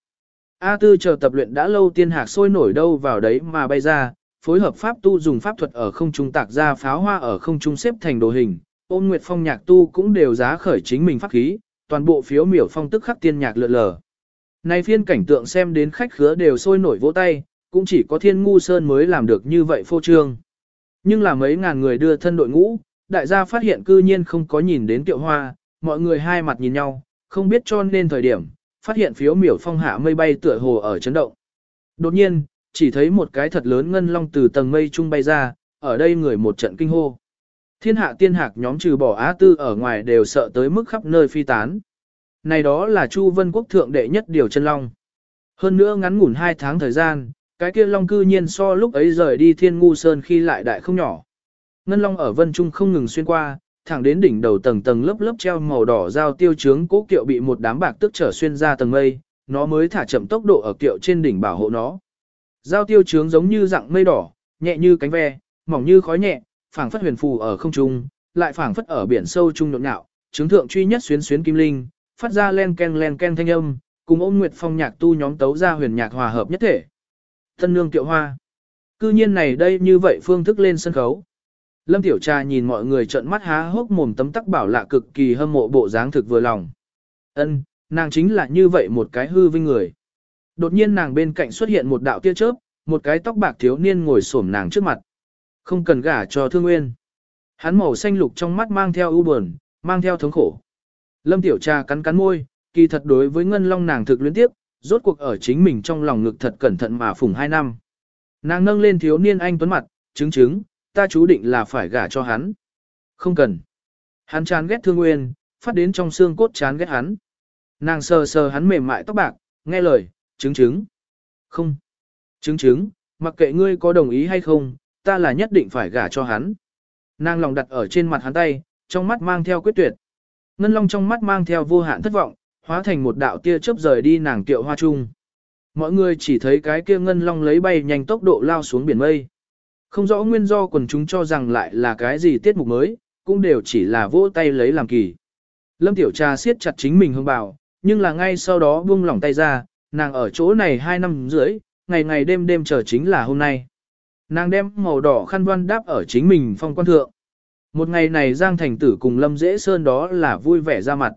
A tư chờ tập luyện đã lâu tiên hạc sôi nổi đâu vào đấy mà bay ra, phối hợp pháp tu dùng pháp thuật ở không trung tạc ra pháo hoa ở không trung xếp thành đồ hình, ôn nguyệt phong nhạc tu cũng đều giá khởi chính mình pháp khí, toàn bộ phiếu miểu phong tức khắc tiên nhạc lượn lờ. Này phiên cảnh tượng xem đến khách khứa đều sôi nổi vỗ tay, cũng chỉ có thiên ngu sơn mới làm được như vậy phô trương. Nhưng là mấy ngàn người đưa thân đội ngũ, đại gia phát hiện cư nhiên không có nhìn đến tiệu hoa, mọi người hai mặt nhìn nhau, không biết cho nên thời điểm, phát hiện phiếu miểu phong hạ mây bay tựa hồ ở chấn động. Đột nhiên, chỉ thấy một cái thật lớn ngân long từ tầng mây trung bay ra, ở đây người một trận kinh hô. Thiên hạ tiên hạc nhóm trừ bỏ Á Tư ở ngoài đều sợ tới mức khắp nơi phi tán. Này đó là Chu Vân Quốc thượng đệ nhất điều chân long. Hơn nữa ngắn ngủn hai tháng thời gian, cái kia long cư nhiên so lúc ấy rời đi thiên ngu sơn khi lại đại không nhỏ. Ngân long ở vân trung không ngừng xuyên qua, thẳng đến đỉnh đầu tầng tầng lớp lớp treo màu đỏ giao tiêu chướng cố kiệu bị một đám bạc tức trở xuyên ra tầng mây, nó mới thả chậm tốc độ ở kiệu trên đỉnh bảo hộ nó. Giao tiêu chướng giống như dạng mây đỏ, nhẹ như cánh ve, mỏng như khói nhẹ, phảng phất huyền phù ở không trung, lại phảng phất ở biển sâu trung nhộn nhạo, chứng thượng truy nhất xuyến xuyến kim linh, phát ra len ken len ken thanh âm, cùng ôn nguyệt phong nhạc tu nhóm tấu ra huyền nhạc hòa hợp nhất thể. Thân nương tiệu hoa. Cư nhiên này đây như vậy phương thức lên sân khấu. Lâm Tiểu Trà nhìn mọi người trợn mắt há hốc mồm tấm tắc bảo lạ cực kỳ hâm mộ bộ dáng thực vừa lòng. Ân, nàng chính là như vậy một cái hư vinh người. Đột nhiên nàng bên cạnh xuất hiện một đạo tia chớp, một cái tóc bạc thiếu niên ngồi xổm nàng trước mặt. Không cần gả cho Thương Nguyên. Hắn màu xanh lục trong mắt mang theo ưu buồn, mang theo thống khổ. Lâm Tiểu Trà cắn cắn môi, kỳ thật đối với Ngân Long nàng thực luyến tiếp, rốt cuộc ở chính mình trong lòng ngực thật cẩn thận mà phủng hai năm. Nàng nâng lên thiếu niên anh tuấn mặt, chứng chứng, ta chú định là phải gả cho hắn. Không cần. Hắn chán ghét Thương Nguyên, phát đến trong xương cốt chán ghét hắn. Nàng sờ sờ hắn mềm mại tóc bạc, nghe lời, chứng chứng. Không. Chứng chứng, mặc kệ ngươi có đồng ý hay không, ta là nhất định phải gả cho hắn. Nàng lòng đặt ở trên mặt hắn tay, trong mắt mang theo quyết tuyệt. Ngân Long trong mắt mang theo vô hạn thất vọng, hóa thành một đạo tia chớp rời đi nàng tiệu hoa trung. Mọi người chỉ thấy cái kia Ngân Long lấy bay nhanh tốc độ lao xuống biển mây. Không rõ nguyên do quần chúng cho rằng lại là cái gì tiết mục mới, cũng đều chỉ là vỗ tay lấy làm kỳ. Lâm Tiểu Trà siết chặt chính mình hương bảo, nhưng là ngay sau đó buông lỏng tay ra, nàng ở chỗ này hai năm rưỡi, ngày ngày đêm đêm chờ chính là hôm nay. Nàng đem màu đỏ khăn voan đáp ở chính mình phong quan thượng. Một ngày này Giang Thành Tử cùng Lâm Dễ Sơn đó là vui vẻ ra mặt.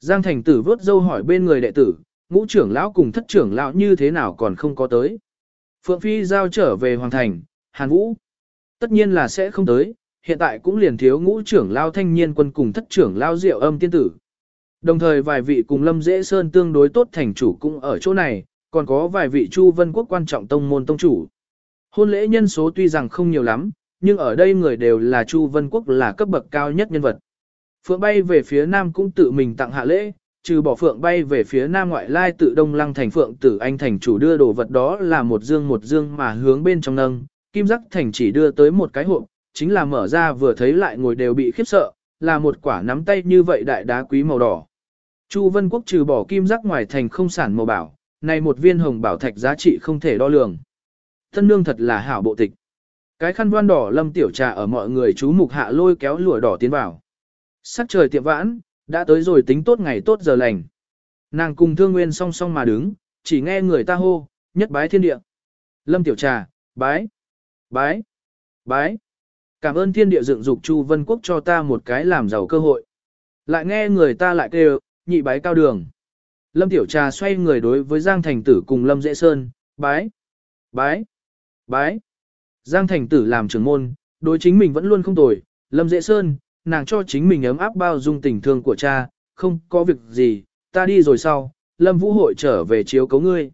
Giang Thành Tử vớt dâu hỏi bên người đệ tử, ngũ trưởng lão cùng thất trưởng lão như thế nào còn không có tới. Phượng Phi giao trở về Hoàng Thành, Hàn Vũ. Tất nhiên là sẽ không tới, hiện tại cũng liền thiếu ngũ trưởng lão thanh niên quân cùng thất trưởng lão diệu âm tiên tử. Đồng thời vài vị cùng Lâm Dễ Sơn tương đối tốt thành chủ cũng ở chỗ này, còn có vài vị Chu Vân Quốc quan trọng tông môn tông chủ. Hôn lễ nhân số tuy rằng không nhiều lắm, nhưng ở đây người đều là Chu Vân Quốc là cấp bậc cao nhất nhân vật. Phượng bay về phía nam cũng tự mình tặng hạ lễ, trừ bỏ Phượng bay về phía nam ngoại lai tự đông lăng thành Phượng tử anh thành chủ đưa đồ vật đó là một dương một dương mà hướng bên trong nâng, kim giác thành chỉ đưa tới một cái hộp, chính là mở ra vừa thấy lại ngồi đều bị khiếp sợ, là một quả nắm tay như vậy đại đá quý màu đỏ. Chu Vân Quốc trừ bỏ kim giác ngoài thành không sản màu bảo, này một viên hồng bảo thạch giá trị không thể đo lường. Thân nương thật là hảo bộ tịch. Cái khăn voan đỏ lâm tiểu trà ở mọi người chú mục hạ lôi kéo lụa đỏ tiến vào. Sắc trời tiệm vãn, đã tới rồi tính tốt ngày tốt giờ lành. Nàng cùng thương nguyên song song mà đứng, chỉ nghe người ta hô, nhất bái thiên địa. Lâm tiểu trà, bái, bái, bái. Cảm ơn thiên địa dựng dục Chu Vân Quốc cho ta một cái làm giàu cơ hội. Lại nghe người ta lại kêu, nhị bái cao đường. Lâm Tiểu Trà xoay người đối với Giang Thành Tử cùng Lâm Dễ Sơn, bái, bái, bái. Giang Thành Tử làm trưởng môn, đối chính mình vẫn luôn không tồi, Lâm Dễ Sơn, nàng cho chính mình ấm áp bao dung tình thương của cha, không có việc gì, ta đi rồi sau, Lâm Vũ hội trở về chiếu cấu ngươi.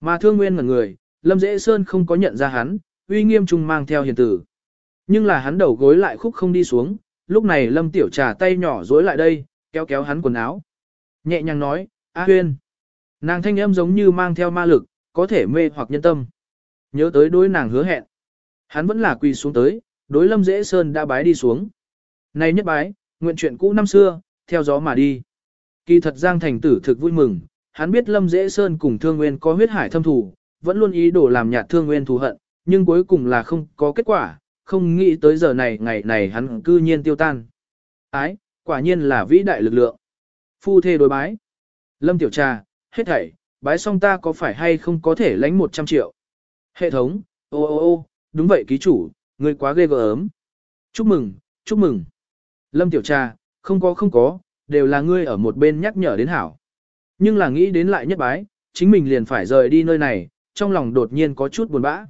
Mà thương nguyên ngẩn người, Lâm Dễ Sơn không có nhận ra hắn, uy nghiêm trung mang theo hiền tử. Nhưng là hắn đầu gối lại khúc không đi xuống, lúc này Lâm Tiểu Trà tay nhỏ dối lại đây, kéo kéo hắn quần áo. Nhẹ nhàng nói, A Huyên. Nàng thanh âm giống như mang theo ma lực, có thể mê hoặc nhân tâm. Nhớ tới đối nàng hứa hẹn. Hắn vẫn là quỳ xuống tới, đối Lâm Dễ Sơn đã bái đi xuống. Này nhất bái, nguyện chuyện cũ năm xưa, theo gió mà đi. Kỳ thật Giang Thành tử thực vui mừng, hắn biết Lâm Dễ Sơn cùng Thương Nguyên có huyết hải thâm thù, vẫn luôn ý đồ làm nhạt Thương Nguyên thù hận, nhưng cuối cùng là không có kết quả, không nghĩ tới giờ này ngày này hắn cư nhiên tiêu tan. Ái, quả nhiên là vĩ đại lực lượng. Phu thê đối bái. Lâm Tiểu Trà, hết thảy, bái xong ta có phải hay không có thể lãnh 100 triệu. Hệ thống, ô ô ô, đúng vậy ký chủ, người quá ghê gớm. Chúc mừng, chúc mừng. Lâm Tiểu Trà, không có không có, đều là ngươi ở một bên nhắc nhở đến hảo. Nhưng là nghĩ đến lại nhất bái, chính mình liền phải rời đi nơi này, trong lòng đột nhiên có chút buồn bã.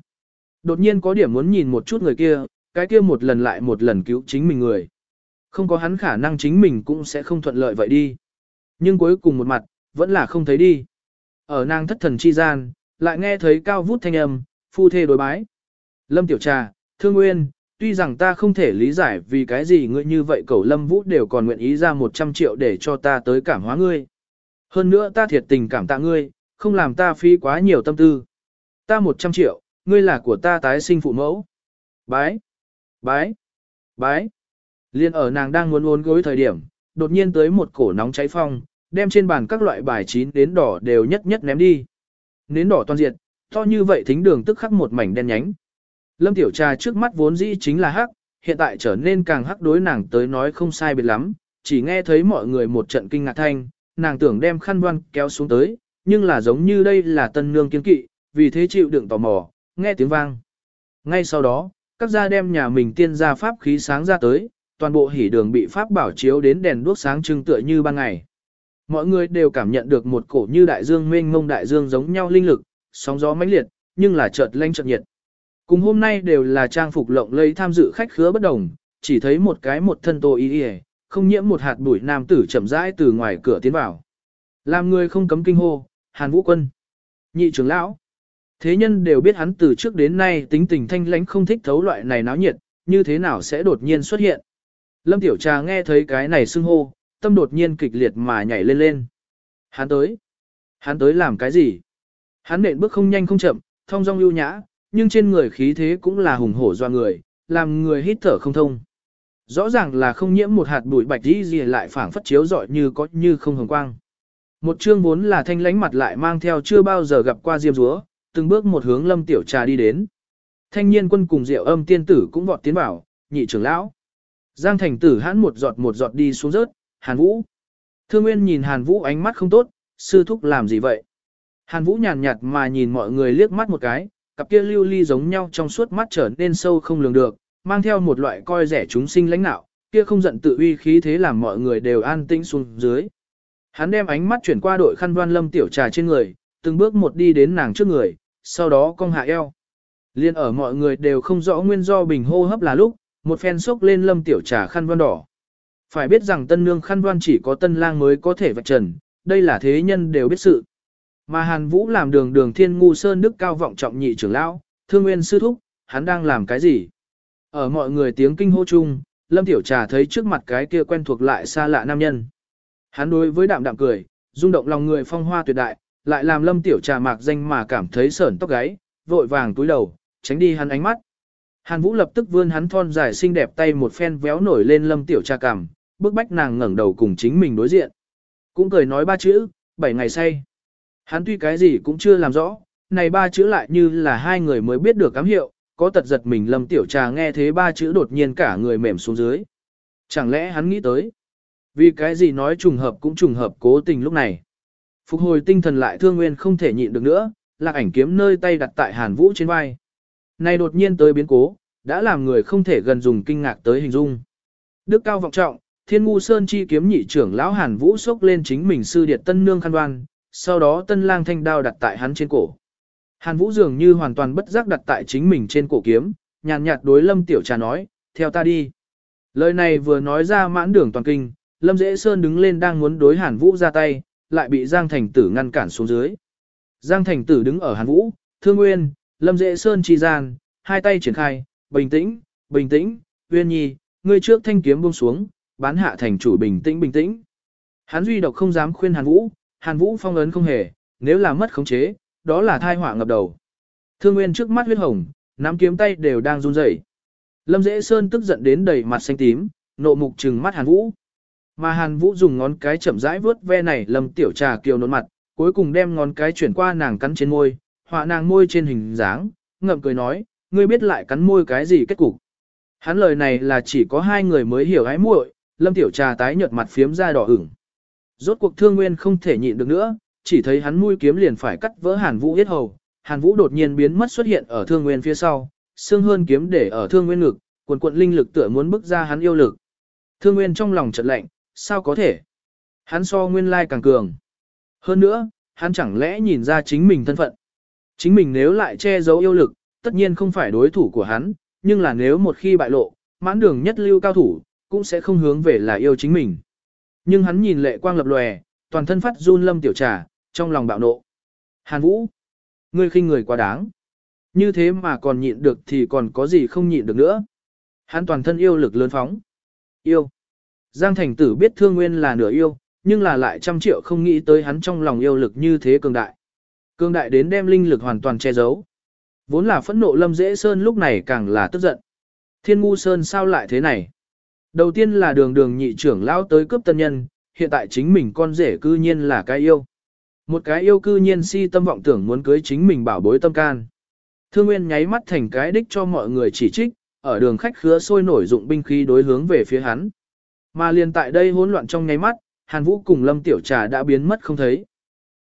Đột nhiên có điểm muốn nhìn một chút người kia, cái kia một lần lại một lần cứu chính mình người. Không có hắn khả năng chính mình cũng sẽ không thuận lợi vậy đi. Nhưng cuối cùng một mặt, vẫn là không thấy đi. Ở nàng thất thần chi gian, lại nghe thấy cao vút thanh âm, phu thê đối bái. Lâm Tiểu Trà, Thương Nguyên, tuy rằng ta không thể lý giải vì cái gì ngươi như vậy cậu Lâm Vũ đều còn nguyện ý ra 100 triệu để cho ta tới cảm hóa ngươi. Hơn nữa ta thiệt tình cảm tạ ngươi, không làm ta phí quá nhiều tâm tư. Ta 100 triệu, ngươi là của ta tái sinh phụ mẫu. Bái, bái, bái. Liên ở nàng đang muốn uốn gối thời điểm, đột nhiên tới một cổ nóng cháy phong, đem trên bàn các loại bài chín đến đỏ đều nhất nhất ném đi. Nến đỏ toàn diệt to như vậy thính đường tức khắc một mảnh đen nhánh. Lâm Tiểu Trà trước mắt vốn dĩ chính là hắc, hiện tại trở nên càng hắc đối nàng tới nói không sai biệt lắm, chỉ nghe thấy mọi người một trận kinh ngạc thanh, nàng tưởng đem khăn đoan kéo xuống tới, nhưng là giống như đây là tân nương kiên kỵ, vì thế chịu đựng tò mò, nghe tiếng vang. Ngay sau đó, các gia đem nhà mình tiên gia pháp khí sáng ra tới, toàn bộ hỉ đường bị pháp bảo chiếu đến đèn đuốc sáng trưng tựa như ban ngày. Mọi người đều cảm nhận được một cổ như đại dương mênh mông đại dương giống nhau linh lực, sóng gió mãnh liệt, nhưng là chợt lanh chợt nhiệt. Cùng hôm nay đều là trang phục lộng lẫy tham dự khách khứa bất đồng, chỉ thấy một cái một thân tô y y, không nhiễm một hạt bụi nam tử chậm rãi từ ngoài cửa tiến vào. Làm người không cấm kinh hô, Hàn Vũ Quân, nhị trưởng lão. Thế nhân đều biết hắn từ trước đến nay tính tình thanh lãnh không thích thấu loại này náo nhiệt, như thế nào sẽ đột nhiên xuất hiện. Lâm Tiểu Trà nghe thấy cái này xưng hô, tâm đột nhiên kịch liệt mà nhảy lên lên. Hắn tới. Hắn tới làm cái gì? Hắn nện bước không nhanh không chậm, thong dong ưu nhã, nhưng trên người khí thế cũng là hùng hổ doa người, làm người hít thở không thông. Rõ ràng là không nhiễm một hạt bụi bạch đi gì lại phảng phất chiếu rọi như có như không hồng quang. Một chương vốn là thanh lánh mặt lại mang theo chưa bao giờ gặp qua diêm rúa, từng bước một hướng lâm tiểu trà đi đến. Thanh niên quân cùng diệu âm tiên tử cũng vọt tiến vào, nhị trưởng lão. Giang thành tử hãn một giọt một giọt đi xuống rớt, Hàn Vũ. Thương Nguyên nhìn Hàn Vũ ánh mắt không tốt, sư thúc làm gì vậy? Hàn Vũ nhàn nhạt mà nhìn mọi người liếc mắt một cái, cặp kia lưu ly giống nhau trong suốt mắt trở nên sâu không lường được, mang theo một loại coi rẻ chúng sinh lãnh nạo, kia không giận tự uy khí thế làm mọi người đều an tĩnh xuống dưới. Hắn đem ánh mắt chuyển qua đội khăn đoan lâm tiểu trà trên người, từng bước một đi đến nàng trước người, sau đó cong hạ eo. Liên ở mọi người đều không rõ nguyên do bình hô hấp là lúc, một phen sốc lên lâm tiểu trà khăn đoan đỏ. Phải biết rằng tân nương khăn đoan chỉ có tân lang mới có thể vạch trần, đây là thế nhân đều biết sự. Mà Hàn Vũ làm đường đường thiên ngu sơn đức cao vọng trọng nhị trưởng lão, thương nguyên sư thúc, hắn đang làm cái gì? Ở mọi người tiếng kinh hô chung, Lâm Tiểu Trà thấy trước mặt cái kia quen thuộc lại xa lạ nam nhân. Hắn đối với đạm đạm cười, rung động lòng người phong hoa tuyệt đại, lại làm Lâm Tiểu Trà mạc danh mà cảm thấy sởn tóc gáy, vội vàng túi đầu, tránh đi hắn ánh mắt. Hàn Vũ lập tức vươn hắn thon dài xinh đẹp tay một phen véo nổi lên Lâm Tiểu Trà cằm, bước bách nàng ngẩng đầu cùng chính mình đối diện. Cũng cười nói ba chữ, bảy ngày say. Hắn tuy cái gì cũng chưa làm rõ, này ba chữ lại như là hai người mới biết được cám hiệu, có tật giật mình Lâm Tiểu Trà nghe thế ba chữ đột nhiên cả người mềm xuống dưới. Chẳng lẽ hắn nghĩ tới? Vì cái gì nói trùng hợp cũng trùng hợp cố tình lúc này. Phục hồi tinh thần lại thương nguyên không thể nhịn được nữa, lạc ảnh kiếm nơi tay đặt tại Hàn Vũ trên vai. Này đột nhiên tới biến cố, đã làm người không thể gần dùng kinh ngạc tới hình dung. Đức cao vọng trọng, thiên ngu sơn chi kiếm nhị trưởng lão Hàn Vũ sốc lên chính mình sư điệt tân nương khăn đoan, sau đó tân lang thanh đao đặt tại hắn trên cổ. Hàn Vũ dường như hoàn toàn bất giác đặt tại chính mình trên cổ kiếm, nhàn nhạt đối Lâm Tiểu Trà nói, theo ta đi. Lời này vừa nói ra mãn đường toàn kinh, Lâm Dễ Sơn đứng lên đang muốn đối Hàn Vũ ra tay, lại bị Giang Thành Tử ngăn cản xuống dưới. Giang Thành Tử đứng ở Hàn Vũ, Thương Nguyên, Lâm Dễ Sơn chi gian, hai tay triển khai, bình tĩnh, bình tĩnh, Uyên Nhi, ngươi trước thanh kiếm buông xuống, bán hạ thành chủ bình tĩnh bình tĩnh. Hắn duy độc không dám khuyên Hàn Vũ, Hàn Vũ phong ấn không hề, nếu là mất khống chế, đó là thai họa ngập đầu. Thương Nguyên trước mắt huyết hồng, nắm kiếm tay đều đang run rẩy. Lâm Dễ Sơn tức giận đến đầy mặt xanh tím, nộ mục trừng mắt Hàn Vũ. Mà Hàn Vũ dùng ngón cái chậm rãi vướt ve này Lâm Tiểu Trà kiều nốt mặt, cuối cùng đem ngón cái chuyển qua nàng cắn trên môi, họa nàng môi trên hình dáng, ngậm cười nói, ngươi biết lại cắn môi cái gì kết cục. Hắn lời này là chỉ có hai người mới hiểu ái muội, Lâm Tiểu Trà tái nhợt mặt phiếm ra đỏ ửng. Rốt cuộc Thương Nguyên không thể nhịn được nữa, chỉ thấy hắn mũi kiếm liền phải cắt vỡ Hàn Vũ yết hầu, Hàn Vũ đột nhiên biến mất xuất hiện ở Thương Nguyên phía sau, xương hơn kiếm để ở Thương Nguyên ngực, cuộn cuộn linh lực tựa muốn bức ra hắn yêu lực. Thương Nguyên trong lòng chợt lạnh, sao có thể? Hắn so nguyên lai càng cường. Hơn nữa, hắn chẳng lẽ nhìn ra chính mình thân phận. Chính mình nếu lại che giấu yêu lực, tất nhiên không phải đối thủ của hắn, nhưng là nếu một khi bại lộ, mãn đường nhất lưu cao thủ, cũng sẽ không hướng về là yêu chính mình. Nhưng hắn nhìn lệ quang lập lòe, toàn thân phát run lâm tiểu trà, trong lòng bạo nộ. Hàn Vũ, ngươi khinh người quá đáng. Như thế mà còn nhịn được thì còn có gì không nhịn được nữa. Hắn toàn thân yêu lực lớn phóng. Yêu. Giang Thành Tử biết Thương Nguyên là nửa yêu, nhưng là lại trăm triệu không nghĩ tới hắn trong lòng yêu lực như thế cường đại. Cường đại đến đem linh lực hoàn toàn che giấu. Vốn là phẫn nộ Lâm Dễ Sơn lúc này càng là tức giận. Thiên Ngu Sơn sao lại thế này? Đầu tiên là đường đường nhị trưởng lão tới cướp tân nhân, hiện tại chính mình con rể cư nhiên là cái yêu. Một cái yêu cư nhiên si tâm vọng tưởng muốn cưới chính mình bảo bối tâm can. Thương Nguyên nháy mắt thành cái đích cho mọi người chỉ trích, ở đường khách khứa sôi nổi dụng binh khí đối hướng về phía hắn. Mà liền tại đây hỗn loạn trong nháy mắt, Hàn Vũ cùng Lâm Tiểu Trà đã biến mất không thấy.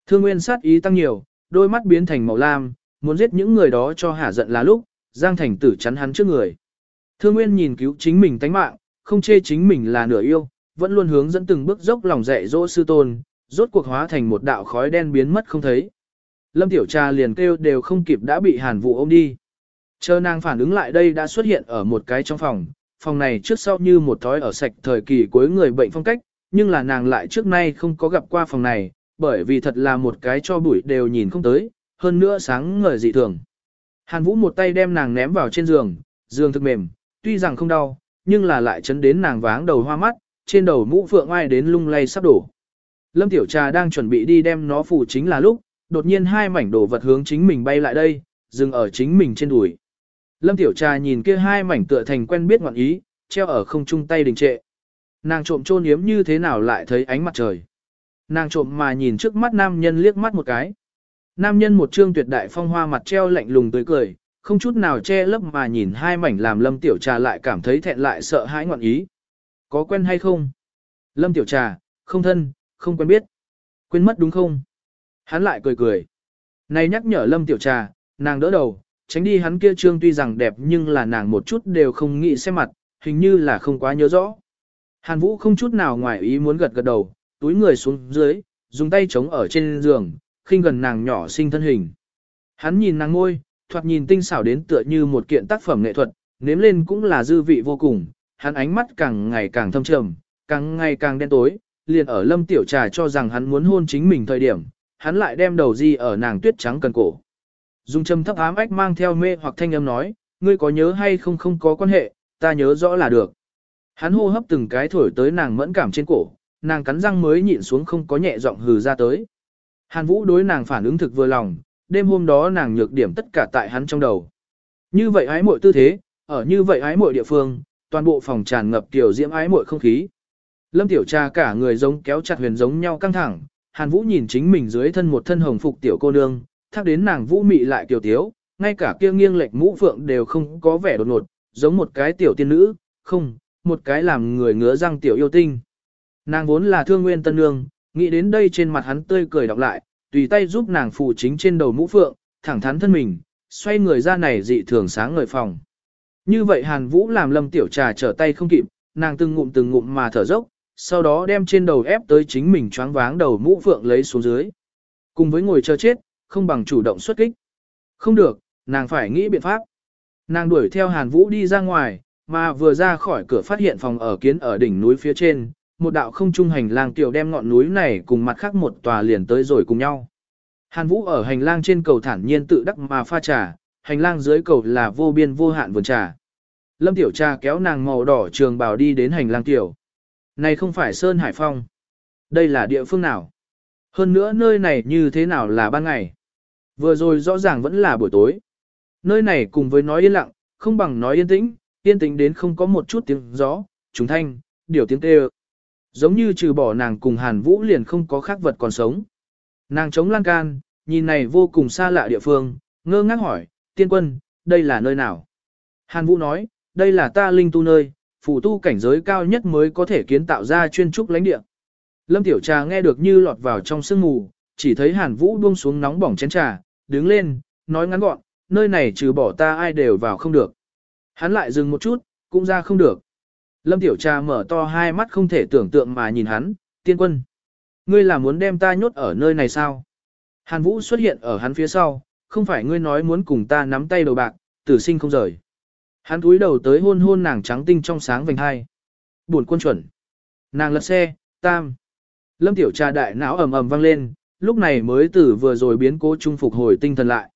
Thương Nguyên sát ý tăng nhiều, đôi mắt biến thành màu lam, muốn giết những người đó cho hả giận là lúc, Giang Thành Tử chắn hắn trước người. Thương Nguyên nhìn cứu chính mình tánh mạng, không chê chính mình là nửa yêu, vẫn luôn hướng dẫn từng bước dốc lòng dạy dỗ sư tôn, rốt cuộc hóa thành một đạo khói đen biến mất không thấy. Lâm Tiểu Trà liền kêu đều không kịp đã bị Hàn Vũ ôm đi. Chờ nàng phản ứng lại đây đã xuất hiện ở một cái trong phòng, phòng này trước sau như một thói ở sạch thời kỳ cuối người bệnh phong cách, nhưng là nàng lại trước nay không có gặp qua phòng này, bởi vì thật là một cái cho bụi đều nhìn không tới, hơn nữa sáng ngời dị thường. Hàn Vũ một tay đem nàng ném vào trên giường, giường thực mềm, tuy rằng không đau, nhưng là lại chấn đến nàng váng đầu hoa mắt, trên đầu mũ phượng ai đến lung lay sắp đổ. Lâm Tiểu Trà đang chuẩn bị đi đem nó phủ chính là lúc, đột nhiên hai mảnh đồ vật hướng chính mình bay lại đây, dừng ở chính mình trên đùi. Lâm Tiểu Trà nhìn kia hai mảnh tựa thành quen biết ngọn ý, treo ở không trung tay đình trệ. Nàng trộm trôn yếm như thế nào lại thấy ánh mặt trời. Nàng trộm mà nhìn trước mắt nam nhân liếc mắt một cái. Nam nhân một trương tuyệt đại phong hoa mặt treo lạnh lùng tươi cười, không chút nào che lấp mà nhìn hai mảnh làm Lâm Tiểu Trà lại cảm thấy thẹn lại sợ hãi ngọn ý. Có quen hay không? Lâm Tiểu Trà, không thân, không quen biết. Quên mất đúng không? Hắn lại cười cười. Này nhắc nhở Lâm Tiểu Trà, nàng đỡ đầu, tránh đi hắn kia trương tuy rằng đẹp nhưng là nàng một chút đều không nghĩ xem mặt, hình như là không quá nhớ rõ. Hàn Vũ không chút nào ngoài ý muốn gật gật đầu, túi người xuống dưới, dùng tay chống ở trên giường, khinh gần nàng nhỏ xinh thân hình. Hắn nhìn nàng ngôi, thoạt nhìn tinh xảo đến tựa như một kiện tác phẩm nghệ thuật, nếm lên cũng là dư vị vô cùng, hắn ánh mắt càng ngày càng thâm trầm, càng ngày càng đen tối, liền ở lâm tiểu trà cho rằng hắn muốn hôn chính mình thời điểm, hắn lại đem đầu di ở nàng tuyết trắng cần cổ. Dung châm thấp ám ách mang theo mê hoặc thanh âm nói, ngươi có nhớ hay không không có quan hệ, ta nhớ rõ là được. Hắn hô hấp từng cái thổi tới nàng mẫn cảm trên cổ, nàng cắn răng mới nhịn xuống không có nhẹ giọng hừ ra tới. Hàn Vũ đối nàng phản ứng thực vừa lòng, đêm hôm đó nàng nhược điểm tất cả tại hắn trong đầu. Như vậy ái muội tư thế, ở như vậy ái muội địa phương, toàn bộ phòng tràn ngập tiểu diễm ái muội không khí. Lâm Tiểu Trà cả người giống kéo chặt huyền giống nhau căng thẳng, Hàn Vũ nhìn chính mình dưới thân một thân hồng phục tiểu cô nương, thắc đến nàng Vũ mị lại tiểu tiếu, ngay cả kia nghiêng lệch mũ phượng đều không có vẻ đột ngột, giống một cái tiểu tiên nữ, không, một cái làm người ngứa răng tiểu yêu tinh. Nàng vốn là thương nguyên tân nương, nghĩ đến đây trên mặt hắn tươi cười đọc lại, tùy tay giúp nàng phụ chính trên đầu mũ phượng, thẳng thắn thân mình, xoay người ra này dị thường sáng ngời phòng. Như vậy Hàn Vũ làm Lâm Tiểu Trà trở tay không kịp, nàng từng ngụm từng ngụm mà thở dốc, sau đó đem trên đầu ép tới chính mình choáng váng đầu mũ phượng lấy xuống dưới. Cùng với ngồi chờ chết, không bằng chủ động xuất kích. Không được, nàng phải nghĩ biện pháp. Nàng đuổi theo Hàn Vũ đi ra ngoài, mà vừa ra khỏi cửa phát hiện phòng ở kiến ở đỉnh núi phía trên, một đạo không trung hành lang tiểu đem ngọn núi này cùng mặt khác một tòa liền tới rồi cùng nhau. Hàn Vũ ở hành lang trên cầu thản nhiên tự đắc mà pha trà, hành lang dưới cầu là vô biên vô hạn vườn trà. Lâm Tiểu Trà kéo nàng màu đỏ trường bào đi đến hành lang tiểu. Này không phải Sơn Hải Phong. Đây là địa phương nào? Hơn nữa nơi này như thế nào là ban ngày? Vừa rồi rõ ràng vẫn là buổi tối. Nơi này cùng với nói yên lặng, không bằng nói yên tĩnh, yên tĩnh đến không có một chút tiếng gió, trùng thanh, điều tiếng kêu. Giống như trừ bỏ nàng cùng Hàn Vũ liền không có khác vật còn sống. Nàng chống lan can, nhìn này vô cùng xa lạ địa phương, ngơ ngác hỏi, tiên quân, đây là nơi nào? Hàn Vũ nói, đây là ta linh tu nơi, phù tu cảnh giới cao nhất mới có thể kiến tạo ra chuyên trúc lãnh địa. Lâm Tiểu Trà nghe được như lọt vào trong sương mù, chỉ thấy Hàn Vũ buông xuống nóng bỏng chén trà, đứng lên, nói ngắn gọn, nơi này trừ bỏ ta ai đều vào không được. Hắn lại dừng một chút, cũng ra không được. Lâm Tiểu Trà mở to hai mắt không thể tưởng tượng mà nhìn hắn, tiên quân. Ngươi là muốn đem ta nhốt ở nơi này sao? Hàn Vũ xuất hiện ở hắn phía sau, không phải ngươi nói muốn cùng ta nắm tay đầu bạc, tử sinh không rời. Hắn túi đầu tới hôn hôn nàng trắng tinh trong sáng vành hai. Buồn quân chuẩn. Nàng lật xe, tam. Lâm Tiểu Trà đại não ầm ầm vang lên, lúc này mới tử vừa rồi biến cố trung phục hồi tinh thần lại.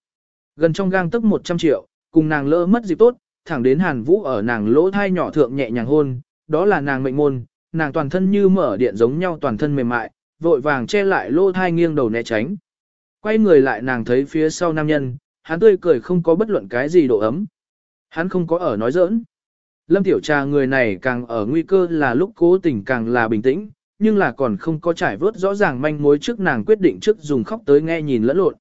Gần trong gang tức 100 triệu, cùng nàng lỡ mất dịp tốt, thẳng đến Hàn Vũ ở nàng lỗ thai nhỏ thượng nhẹ nhàng hôn, đó là nàng mệnh môn, nàng toàn thân như mở điện giống nhau toàn thân mềm mại, vội vàng che lại lỗ thai nghiêng đầu né tránh. Quay người lại nàng thấy phía sau nam nhân, hắn tươi cười không có bất luận cái gì độ ấm. Hắn không có ở nói giỡn. Lâm Tiểu Trà người này càng ở nguy cơ là lúc cố tình càng là bình tĩnh, nhưng là còn không có trải vớt rõ ràng manh mối trước nàng quyết định trước dùng khóc tới nghe nhìn lẫn lộn.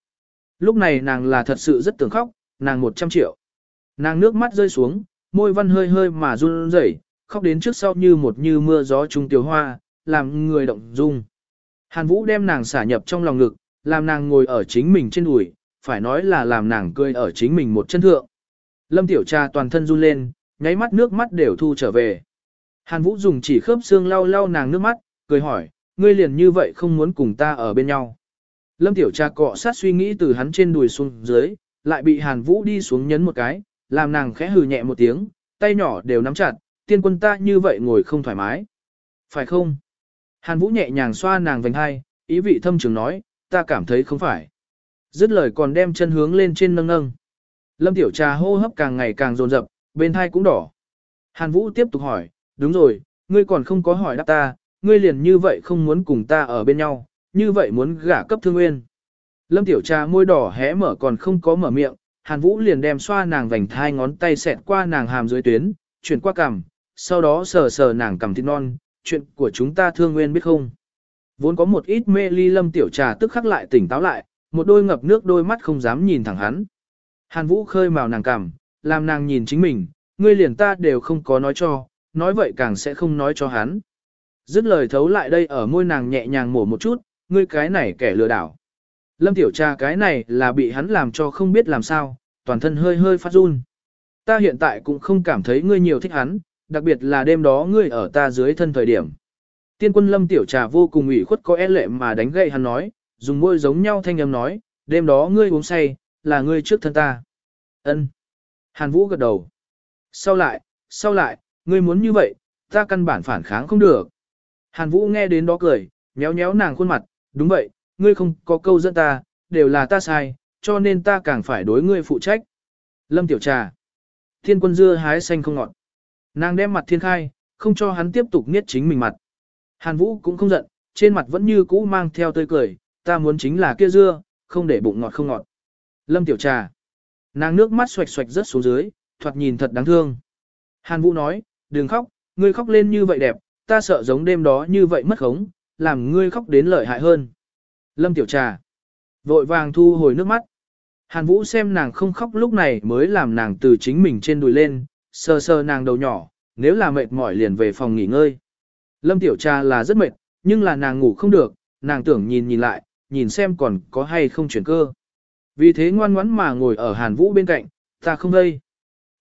Lúc này nàng là thật sự rất tưởng khóc, nàng 100 triệu. Nàng nước mắt rơi xuống, môi văn hơi hơi mà run rẩy, khóc đến trước sau như một như mưa gió trung tiểu hoa, làm người động dung. Hàn Vũ đem nàng xả nhập trong lòng ngực, làm nàng ngồi ở chính mình trên đùi, phải nói là làm nàng cười ở chính mình một chân thượng. Lâm Tiểu Trà toàn thân run lên, nháy mắt nước mắt đều thu trở về. Hàn Vũ dùng chỉ khớp xương lau lau nàng nước mắt, cười hỏi, ngươi liền như vậy không muốn cùng ta ở bên nhau. Lâm Tiểu Trà cọ sát suy nghĩ từ hắn trên đùi xuống dưới, lại bị Hàn Vũ đi xuống nhấn một cái, làm nàng khẽ hừ nhẹ một tiếng, tay nhỏ đều nắm chặt, tiên quân ta như vậy ngồi không thoải mái. Phải không? Hàn Vũ nhẹ nhàng xoa nàng vành hai, ý vị thâm trường nói, ta cảm thấy không phải. Dứt lời còn đem chân hướng lên trên nâng nâng. Lâm Tiểu Trà hô hấp càng ngày càng dồn dập, bên thai cũng đỏ. Hàn Vũ tiếp tục hỏi, đúng rồi, ngươi còn không có hỏi đáp ta, ngươi liền như vậy không muốn cùng ta ở bên nhau, như vậy muốn gả cấp thương nguyên. Lâm Tiểu Trà môi đỏ hé mở còn không có mở miệng, Hàn Vũ liền đem xoa nàng vành thai ngón tay xẹt qua nàng hàm dưới tuyến, chuyển qua cằm, sau đó sờ sờ nàng cằm thịt non, chuyện của chúng ta thương nguyên biết không. Vốn có một ít mê ly Lâm Tiểu Trà tức khắc lại tỉnh táo lại, một đôi ngập nước đôi mắt không dám nhìn thẳng hắn. Hàn Vũ khơi màu nàng cằm, làm nàng nhìn chính mình, ngươi liền ta đều không có nói cho, nói vậy càng sẽ không nói cho hắn. Dứt lời thấu lại đây ở môi nàng nhẹ nhàng mổ một chút, ngươi cái này kẻ lừa đảo. Lâm tiểu Tra cái này là bị hắn làm cho không biết làm sao, toàn thân hơi hơi phát run. Ta hiện tại cũng không cảm thấy ngươi nhiều thích hắn, đặc biệt là đêm đó ngươi ở ta dưới thân thời điểm. Tiên quân lâm tiểu trà vô cùng ủy khuất có e lệ mà đánh gậy hắn nói, dùng môi giống nhau thanh âm nói, đêm đó ngươi uống say, là ngươi trước thân ta. Ân. Hàn Vũ gật đầu. Sau lại, sau lại, ngươi muốn như vậy, ta căn bản phản kháng không được. Hàn Vũ nghe đến đó cười, nhéo nhéo nàng khuôn mặt, đúng vậy, ngươi không có câu dẫn ta, đều là ta sai, cho nên ta càng phải đối ngươi phụ trách. Lâm Tiểu Trà. Thiên quân dưa hái xanh không ngọt. Nàng đem mặt thiên khai, không cho hắn tiếp tục niết chính mình mặt. Hàn Vũ cũng không giận, trên mặt vẫn như cũ mang theo tươi cười, ta muốn chính là kia dưa, không để bụng ngọt không ngọt. Lâm Tiểu Trà. Nàng nước mắt xoạch xoạch rớt xuống dưới, thoạt nhìn thật đáng thương. Hàn Vũ nói, đừng khóc, ngươi khóc lên như vậy đẹp, ta sợ giống đêm đó như vậy mất khống, làm ngươi khóc đến lợi hại hơn. Lâm Tiểu Trà. Vội vàng thu hồi nước mắt. Hàn Vũ xem nàng không khóc lúc này mới làm nàng từ chính mình trên đùi lên, sờ sờ nàng đầu nhỏ, nếu là mệt mỏi liền về phòng nghỉ ngơi. Lâm Tiểu Trà là rất mệt, nhưng là nàng ngủ không được, nàng tưởng nhìn nhìn lại, nhìn xem còn có hay không chuyển cơ. Vì thế ngoan ngoãn mà ngồi ở Hàn Vũ bên cạnh, ta không gây.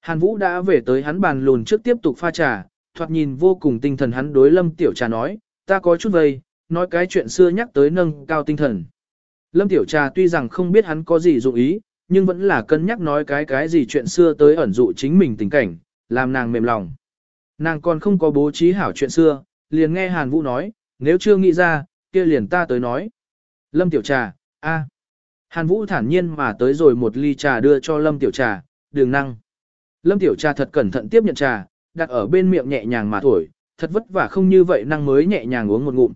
Hàn Vũ đã về tới hắn bàn lùn trước tiếp tục pha trà, thoạt nhìn vô cùng tinh thần hắn đối Lâm Tiểu Trà nói, ta có chút vây, nói cái chuyện xưa nhắc tới nâng cao tinh thần. Lâm Tiểu Trà tuy rằng không biết hắn có gì dụng ý, nhưng vẫn là cân nhắc nói cái cái gì chuyện xưa tới ẩn dụ chính mình tình cảnh, làm nàng mềm lòng. Nàng còn không có bố trí hảo chuyện xưa, liền nghe Hàn Vũ nói, nếu chưa nghĩ ra, kia liền ta tới nói. Lâm Tiểu Trà, a. Hàn Vũ thản nhiên mà tới rồi một ly trà đưa cho Lâm Tiểu Trà, đường năng. Lâm Tiểu Trà thật cẩn thận tiếp nhận trà, đặt ở bên miệng nhẹ nhàng mà thổi, thật vất vả không như vậy năng mới nhẹ nhàng uống một ngụm.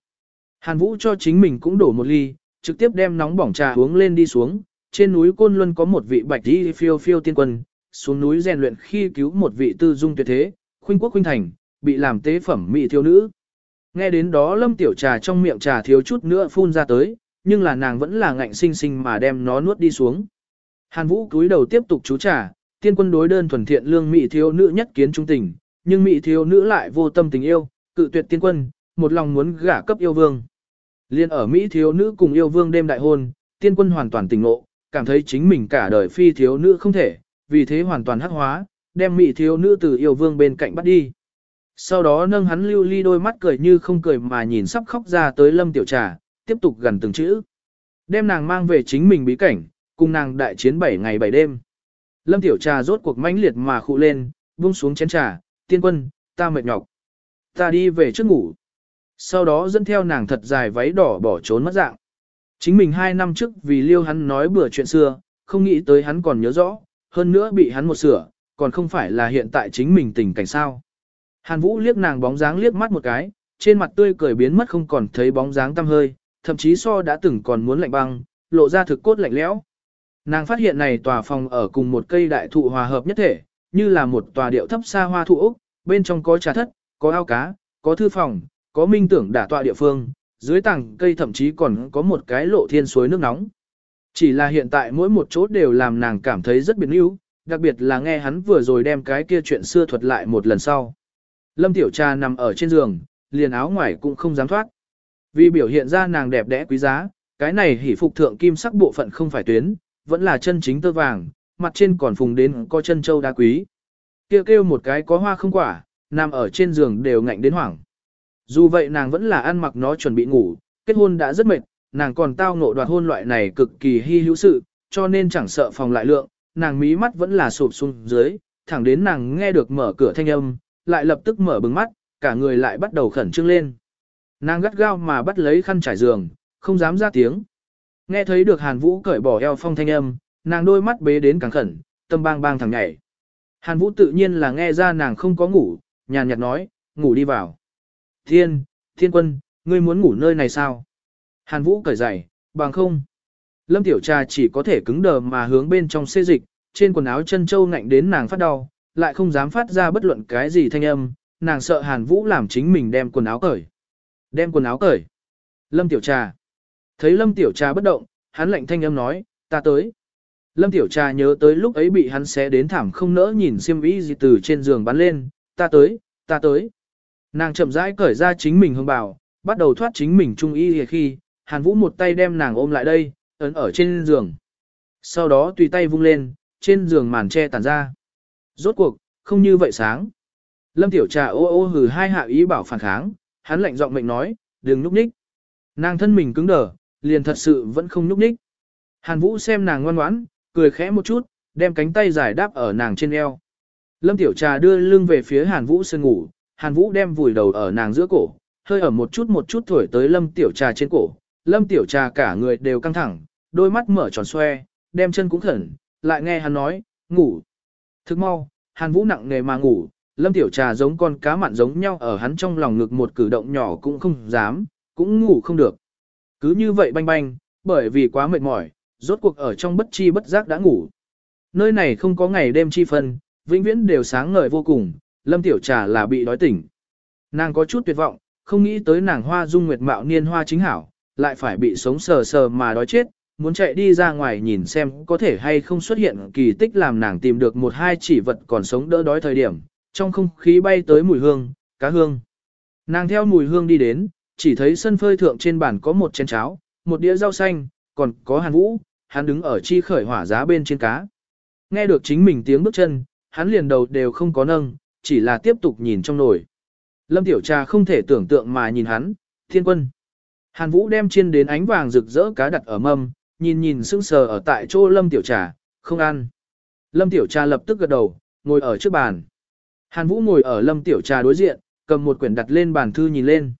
Hàn Vũ cho chính mình cũng đổ một ly, trực tiếp đem nóng bỏng trà uống lên đi xuống. Trên núi Côn Luân có một vị bạch đi phiêu phiêu tiên quân, xuống núi rèn luyện khi cứu một vị tư dung tuyệt thế, khuynh quốc khuynh thành, bị làm tế phẩm mỹ thiếu nữ. Nghe đến đó lâm tiểu trà trong miệng trà thiếu chút nữa phun ra tới, nhưng là nàng vẫn là ngạnh sinh sinh mà đem nó nuốt đi xuống. Hàn Vũ cúi đầu tiếp tục chú trà, tiên quân đối đơn thuần thiện lương mỹ thiếu nữ nhất kiến trung tình, nhưng mỹ thiếu nữ lại vô tâm tình yêu, cự tuyệt tiên quân, một lòng muốn gả cấp yêu vương. Liên ở Mỹ thiếu nữ cùng yêu vương đêm đại hôn, tiên quân hoàn toàn tỉnh ngộ, cảm thấy chính mình cả đời phi thiếu nữ không thể, vì thế hoàn toàn hắc hóa, đem Mỹ thiếu nữ từ yêu vương bên cạnh bắt đi. Sau đó nâng hắn lưu ly đôi mắt cười như không cười mà nhìn sắp khóc ra tới lâm tiểu trà, tiếp tục gần từng chữ. Đem nàng mang về chính mình bí cảnh, cùng nàng đại chiến 7 ngày 7 đêm. Lâm tiểu trà rốt cuộc mãnh liệt mà khụ lên, buông xuống chén trà, tiên quân, ta mệt nhọc. Ta đi về trước ngủ. Sau đó dẫn theo nàng thật dài váy đỏ bỏ trốn mất dạng. Chính mình hai năm trước vì liêu hắn nói bừa chuyện xưa, không nghĩ tới hắn còn nhớ rõ, hơn nữa bị hắn một sửa, còn không phải là hiện tại chính mình tình cảnh sao. Hàn Vũ liếc nàng bóng dáng liếc mắt một cái, trên mặt tươi cười biến mất không còn thấy bóng dáng tăm hơi, thậm chí so đã từng còn muốn lạnh băng, lộ ra thực cốt lạnh lẽo. Nàng phát hiện này tòa phòng ở cùng một cây đại thụ hòa hợp nhất thể, như là một tòa điệu thấp xa hoa thụ ốc, bên trong có trà thất, có ao cá, có thư phòng, có minh tưởng đả tọa địa phương, dưới tảng cây thậm chí còn có một cái lộ thiên suối nước nóng. Chỉ là hiện tại mỗi một chỗ đều làm nàng cảm thấy rất biệt níu, đặc biệt là nghe hắn vừa rồi đem cái kia chuyện xưa thuật lại một lần sau. Lâm Tiểu Trà nằm ở trên giường, liền áo ngoài cũng không dám thoát. Vì biểu hiện ra nàng đẹp đẽ quý giá, cái này hỉ phục thượng kim sắc bộ phận không phải tuyến, vẫn là chân chính tơ vàng, mặt trên còn phùng đến có chân châu đá quý. Kêu kêu một cái có hoa không quả, nằm ở trên giường đều ngạnh đến hoảng. Dù vậy nàng vẫn là ăn mặc nó chuẩn bị ngủ, kết hôn đã rất mệt, nàng còn tao ngộ đoạt hôn loại này cực kỳ hy hữu sự, cho nên chẳng sợ phòng lại lượng, nàng mí mắt vẫn là sụp xuống dưới, thẳng đến nàng nghe được mở cửa thanh âm, lại lập tức mở bừng mắt, cả người lại bắt đầu khẩn trương lên. Nàng gắt gao mà bắt lấy khăn trải giường, không dám ra tiếng. Nghe thấy được Hàn Vũ cởi bỏ eo phong thanh âm, nàng đôi mắt bế đến càng khẩn, tâm bang bang thẳng nhảy. Hàn Vũ tự nhiên là nghe ra nàng không có ngủ, nhàn nhạt nói, ngủ đi vào. Thiên, thiên quân, ngươi muốn ngủ nơi này sao? Hàn Vũ cởi giày, bằng không. Lâm Tiểu Trà chỉ có thể cứng đờ mà hướng bên trong xê dịch, trên quần áo chân châu ngạnh đến nàng phát đau, lại không dám phát ra bất luận cái gì thanh âm, nàng sợ Hàn Vũ làm chính mình đem quần áo cởi. Đem quần áo cởi. Lâm Tiểu Trà. Thấy Lâm Tiểu Trà bất động, hắn lạnh thanh âm nói, ta tới. Lâm Tiểu Trà nhớ tới lúc ấy bị hắn xé đến thảm không nỡ nhìn xiêm vĩ gì từ trên giường bắn lên, ta tới, ta tới. Nàng chậm rãi cởi ra chính mình hương bào, bắt đầu thoát chính mình trung y khi, Hàn Vũ một tay đem nàng ôm lại đây, ấn ở trên giường. Sau đó tùy tay vung lên, trên giường màn che tàn ra. Rốt cuộc, không như vậy sáng. Lâm Tiểu Trà ô ô hừ hai hạ ý bảo phản kháng, hắn lạnh giọng mệnh nói, đừng núp ních. Nàng thân mình cứng đờ, liền thật sự vẫn không núp ních. Hàn Vũ xem nàng ngoan ngoãn, cười khẽ một chút, đem cánh tay giải đáp ở nàng trên eo. Lâm Tiểu Trà đưa lưng về phía Hàn Vũ sơn ngủ, Hàn Vũ đem vùi đầu ở nàng giữa cổ, hơi ở một chút một chút thổi tới Lâm Tiểu Trà trên cổ. Lâm Tiểu Trà cả người đều căng thẳng, đôi mắt mở tròn xoe, đem chân cũng khẩn, lại nghe hắn nói, ngủ. Thức mau, Hàn Vũ nặng nề mà ngủ, Lâm Tiểu Trà giống con cá mặn giống nhau ở hắn trong lòng ngực một cử động nhỏ cũng không dám, cũng ngủ không được. Cứ như vậy banh banh, bởi vì quá mệt mỏi, rốt cuộc ở trong bất chi bất giác đã ngủ. Nơi này không có ngày đêm chi phân, vĩnh viễn đều sáng ngời vô cùng, Lâm Tiểu Trà là bị đói tỉnh. Nàng có chút tuyệt vọng, không nghĩ tới nàng hoa dung nguyệt mạo niên hoa chính hảo, lại phải bị sống sờ sờ mà đói chết, muốn chạy đi ra ngoài nhìn xem có thể hay không xuất hiện kỳ tích làm nàng tìm được một hai chỉ vật còn sống đỡ đói thời điểm, trong không khí bay tới mùi hương, cá hương. Nàng theo mùi hương đi đến, chỉ thấy sân phơi thượng trên bàn có một chén cháo, một đĩa rau xanh, còn có hàn vũ, hắn đứng ở chi khởi hỏa giá bên trên cá. Nghe được chính mình tiếng bước chân, hắn liền đầu đều không có nâng, chỉ là tiếp tục nhìn trong nồi. Lâm Tiểu Trà không thể tưởng tượng mà nhìn hắn, thiên quân. Hàn Vũ đem chiên đến ánh vàng rực rỡ cá đặt ở mâm, nhìn nhìn sững sờ ở tại chỗ Lâm Tiểu Trà, không ăn. Lâm Tiểu Trà lập tức gật đầu, ngồi ở trước bàn. Hàn Vũ ngồi ở Lâm Tiểu Trà đối diện, cầm một quyển đặt lên bàn thư nhìn lên.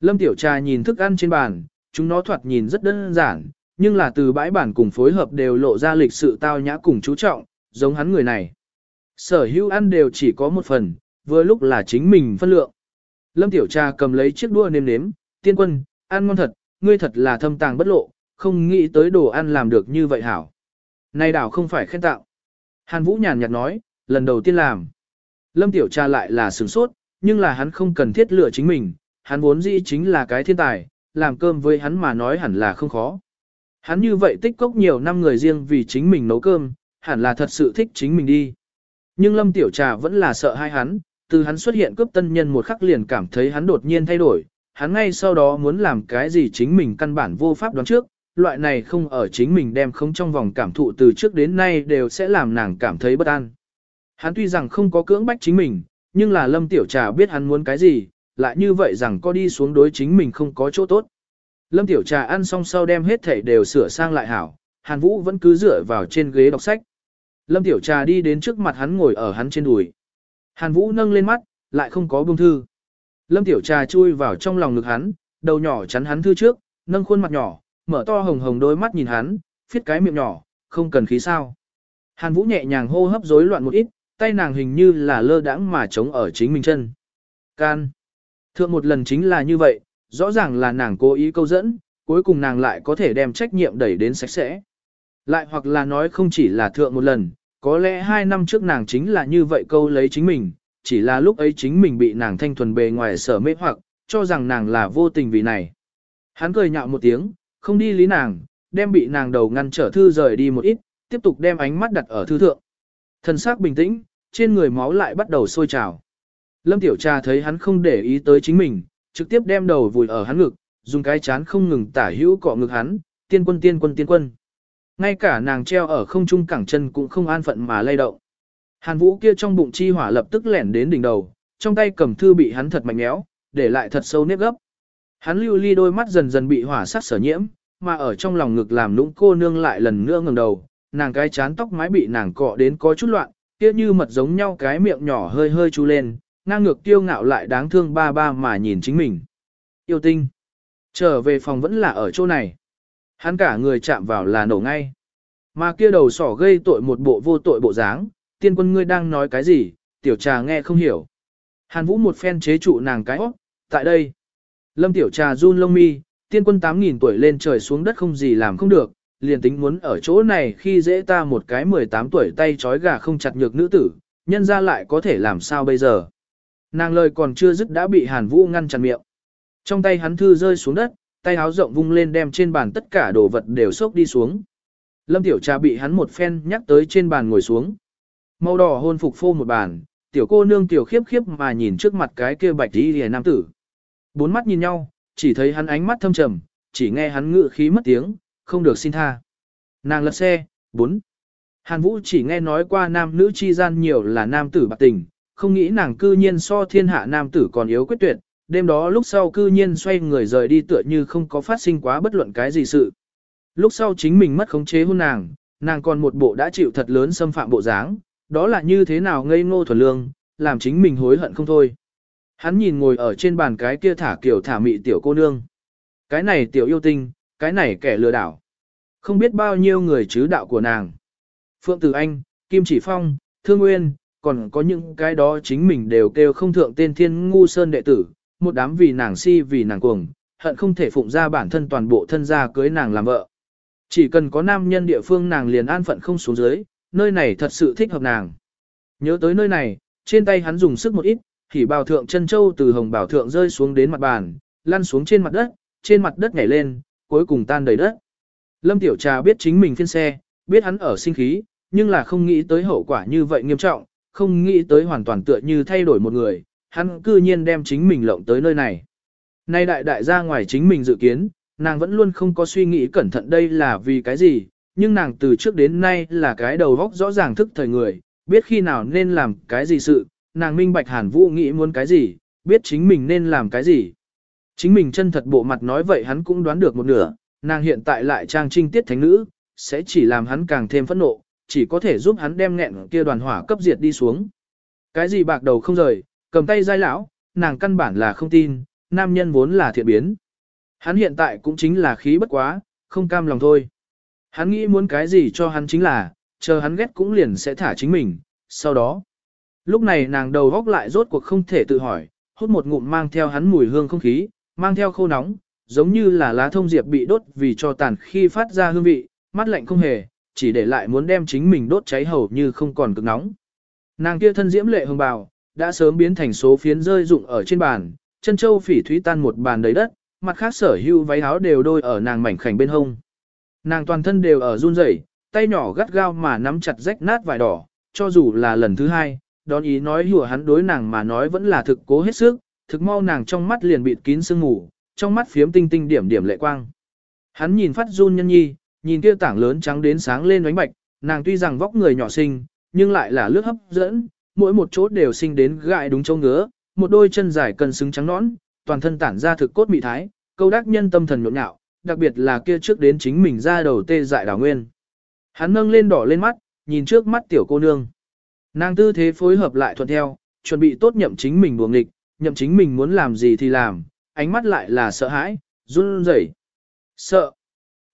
Lâm Tiểu Trà nhìn thức ăn trên bàn, chúng nó thoạt nhìn rất đơn giản, nhưng là từ bãi bản cùng phối hợp đều lộ ra lịch sự tao nhã cùng chú trọng, giống hắn người này. Sở hữu ăn đều chỉ có một phần, vừa lúc là chính mình phân lượng. Lâm Tiểu Trà cầm lấy chiếc đua nêm nếm, tiên quân, ăn ngon thật, ngươi thật là thâm tàng bất lộ, không nghĩ tới đồ ăn làm được như vậy hảo. Này đảo không phải khen tạo. Hàn Vũ nhàn nhạt nói, lần đầu tiên làm. Lâm Tiểu Trà lại là sửng sốt, nhưng là hắn không cần thiết lựa chính mình, hắn vốn dĩ chính là cái thiên tài, làm cơm với hắn mà nói hẳn là không khó. Hắn như vậy tích cốc nhiều năm người riêng vì chính mình nấu cơm, hẳn là thật sự thích chính mình đi. Nhưng Lâm Tiểu Trà vẫn là sợ hai hắn, từ hắn xuất hiện cướp tân nhân một khắc liền cảm thấy hắn đột nhiên thay đổi, hắn ngay sau đó muốn làm cái gì chính mình căn bản vô pháp đoán trước, loại này không ở chính mình đem không trong vòng cảm thụ từ trước đến nay đều sẽ làm nàng cảm thấy bất an. Hắn tuy rằng không có cưỡng bách chính mình, nhưng là Lâm Tiểu Trà biết hắn muốn cái gì, lại như vậy rằng có đi xuống đối chính mình không có chỗ tốt. Lâm Tiểu Trà ăn xong sau đem hết thảy đều sửa sang lại hảo, Hàn Vũ vẫn cứ dựa vào trên ghế đọc sách. Lâm Tiểu Trà đi đến trước mặt hắn ngồi ở hắn trên đùi. Hàn Vũ nâng lên mắt, lại không có bông thư. Lâm Tiểu Trà chui vào trong lòng ngực hắn, đầu nhỏ chắn hắn thư trước, nâng khuôn mặt nhỏ, mở to hồng hồng đôi mắt nhìn hắn, phiết cái miệng nhỏ, không cần khí sao. Hàn Vũ nhẹ nhàng hô hấp rối loạn một ít, tay nàng hình như là lơ đãng mà chống ở chính mình chân. Can. Thượng một lần chính là như vậy, rõ ràng là nàng cố ý câu dẫn, cuối cùng nàng lại có thể đem trách nhiệm đẩy đến sạch sẽ. Lại hoặc là nói không chỉ là thượng một lần, có lẽ hai năm trước nàng chính là như vậy câu lấy chính mình, chỉ là lúc ấy chính mình bị nàng thanh thuần bề ngoài sở mê hoặc, cho rằng nàng là vô tình vì này. Hắn cười nhạo một tiếng, không đi lý nàng, đem bị nàng đầu ngăn trở thư rời đi một ít, tiếp tục đem ánh mắt đặt ở thư thượng. Thần sắc bình tĩnh, trên người máu lại bắt đầu sôi trào. Lâm Tiểu Trà thấy hắn không để ý tới chính mình, trực tiếp đem đầu vùi ở hắn ngực, dùng cái chán không ngừng tả hữu cọ ngực hắn, tiên quân tiên quân tiên quân. Ngay cả nàng treo ở không trung cẳng chân cũng không an phận mà lay động. Hàn Vũ kia trong bụng chi hỏa lập tức lẻn đến đỉnh đầu, trong tay cầm thư bị hắn thật mạnh méo, để lại thật sâu nếp gấp. Hắn lưu ly đôi mắt dần dần bị hỏa sát sở nhiễm, mà ở trong lòng ngực làm nũng cô nương lại lần nữa ngẩng đầu, nàng cái chán tóc mái bị nàng cọ đến có chút loạn, kia như mật giống nhau cái miệng nhỏ hơi hơi chu lên, ngang ngược tiêu ngạo lại đáng thương ba ba mà nhìn chính mình. Yêu tinh. Trở về phòng vẫn là ở chỗ này. Hắn cả người chạm vào là nổ ngay. Mà kia đầu sỏ gây tội một bộ vô tội bộ dáng, tiên quân ngươi đang nói cái gì, tiểu trà nghe không hiểu. Hàn Vũ một phen chế trụ nàng cái óc, tại đây. Lâm tiểu trà run lông mi, tiên quân 8.000 tuổi lên trời xuống đất không gì làm không được, liền tính muốn ở chỗ này khi dễ ta một cái 18 tuổi tay trói gà không chặt nhược nữ tử, nhân ra lại có thể làm sao bây giờ. Nàng lời còn chưa dứt đã bị Hàn Vũ ngăn chặn miệng. Trong tay hắn thư rơi xuống đất, tay háo rộng vung lên đem trên bàn tất cả đồ vật đều xốc đi xuống. Lâm Tiểu Trà bị hắn một phen nhắc tới trên bàn ngồi xuống. Màu đỏ hôn phục phô một bàn, tiểu cô nương tiểu khiếp khiếp mà nhìn trước mặt cái kia bạch đi hề nam tử. Bốn mắt nhìn nhau, chỉ thấy hắn ánh mắt thâm trầm, chỉ nghe hắn ngự khí mất tiếng, không được xin tha. Nàng lật xe, bốn. Hàn Vũ chỉ nghe nói qua nam nữ chi gian nhiều là nam tử bạc tình, không nghĩ nàng cư nhiên so thiên hạ nam tử còn yếu quyết tuyệt, đêm đó lúc sau cư nhiên xoay người rời đi tựa như không có phát sinh quá bất luận cái gì sự. Lúc sau chính mình mất khống chế hôn nàng, nàng còn một bộ đã chịu thật lớn xâm phạm bộ dáng, đó là như thế nào ngây ngô thuần lương, làm chính mình hối hận không thôi. Hắn nhìn ngồi ở trên bàn cái kia thả kiểu thả mị tiểu cô nương. Cái này tiểu yêu tinh, cái này kẻ lừa đảo. Không biết bao nhiêu người chứ đạo của nàng. Phượng Tử Anh, Kim Chỉ Phong, Thương Nguyên, còn có những cái đó chính mình đều kêu không thượng tên thiên ngu sơn đệ tử, một đám vì nàng si vì nàng cuồng, hận không thể phụng ra bản thân toàn bộ thân gia cưới nàng làm vợ. Chỉ cần có nam nhân địa phương nàng liền an phận không xuống dưới, nơi này thật sự thích hợp nàng. Nhớ tới nơi này, trên tay hắn dùng sức một ít, thì bào thượng chân châu từ hồng bảo thượng rơi xuống đến mặt bàn, lăn xuống trên mặt đất, trên mặt đất nhảy lên, cuối cùng tan đầy đất. Lâm Tiểu Trà biết chính mình phiên xe, biết hắn ở sinh khí, nhưng là không nghĩ tới hậu quả như vậy nghiêm trọng, không nghĩ tới hoàn toàn tựa như thay đổi một người, hắn cư nhiên đem chính mình lộng tới nơi này. Nay đại đại ra ngoài chính mình dự kiến, nàng vẫn luôn không có suy nghĩ cẩn thận đây là vì cái gì, nhưng nàng từ trước đến nay là cái đầu vóc rõ ràng thức thời người, biết khi nào nên làm cái gì sự, nàng minh bạch hàn vũ nghĩ muốn cái gì, biết chính mình nên làm cái gì. Chính mình chân thật bộ mặt nói vậy hắn cũng đoán được một nửa, nàng hiện tại lại trang trinh tiết thánh nữ, sẽ chỉ làm hắn càng thêm phẫn nộ, chỉ có thể giúp hắn đem nghẹn kia đoàn hỏa cấp diệt đi xuống. Cái gì bạc đầu không rời, cầm tay dai lão, nàng căn bản là không tin, nam nhân vốn là thiện biến. Hắn hiện tại cũng chính là khí bất quá, không cam lòng thôi. Hắn nghĩ muốn cái gì cho hắn chính là, chờ hắn ghét cũng liền sẽ thả chính mình, sau đó. Lúc này nàng đầu góc lại rốt cuộc không thể tự hỏi, hút một ngụm mang theo hắn mùi hương không khí, mang theo khô nóng, giống như là lá thông diệp bị đốt vì cho tàn khi phát ra hương vị, mắt lạnh không hề, chỉ để lại muốn đem chính mình đốt cháy hầu như không còn cực nóng. Nàng kia thân diễm lệ hương bào, đã sớm biến thành số phiến rơi rụng ở trên bàn, chân châu phỉ thúy tan một bàn đầy đất, mặt khác sở hưu váy áo đều đôi ở nàng mảnh khảnh bên hông. Nàng toàn thân đều ở run rẩy, tay nhỏ gắt gao mà nắm chặt rách nát vải đỏ, cho dù là lần thứ hai, đón ý nói hùa hắn đối nàng mà nói vẫn là thực cố hết sức, thực mau nàng trong mắt liền bịt kín sương ngủ, trong mắt phiếm tinh tinh điểm điểm lệ quang. Hắn nhìn phát run nhân nhi, nhìn kia tảng lớn trắng đến sáng lên ánh bạch, nàng tuy rằng vóc người nhỏ xinh, nhưng lại là lướt hấp dẫn, mỗi một chỗ đều sinh đến gại đúng châu ngứa, một đôi chân dài cân xứng trắng nõn, toàn thân tản ra thực cốt mị thái, câu đắc nhân tâm thần nhộn nhạo, đặc biệt là kia trước đến chính mình ra đầu tê dại đào nguyên. Hắn nâng lên đỏ lên mắt, nhìn trước mắt tiểu cô nương. Nàng tư thế phối hợp lại thuận theo, chuẩn bị tốt nhậm chính mình buồng nghịch, nhậm chính mình muốn làm gì thì làm, ánh mắt lại là sợ hãi, run rẩy. Sợ.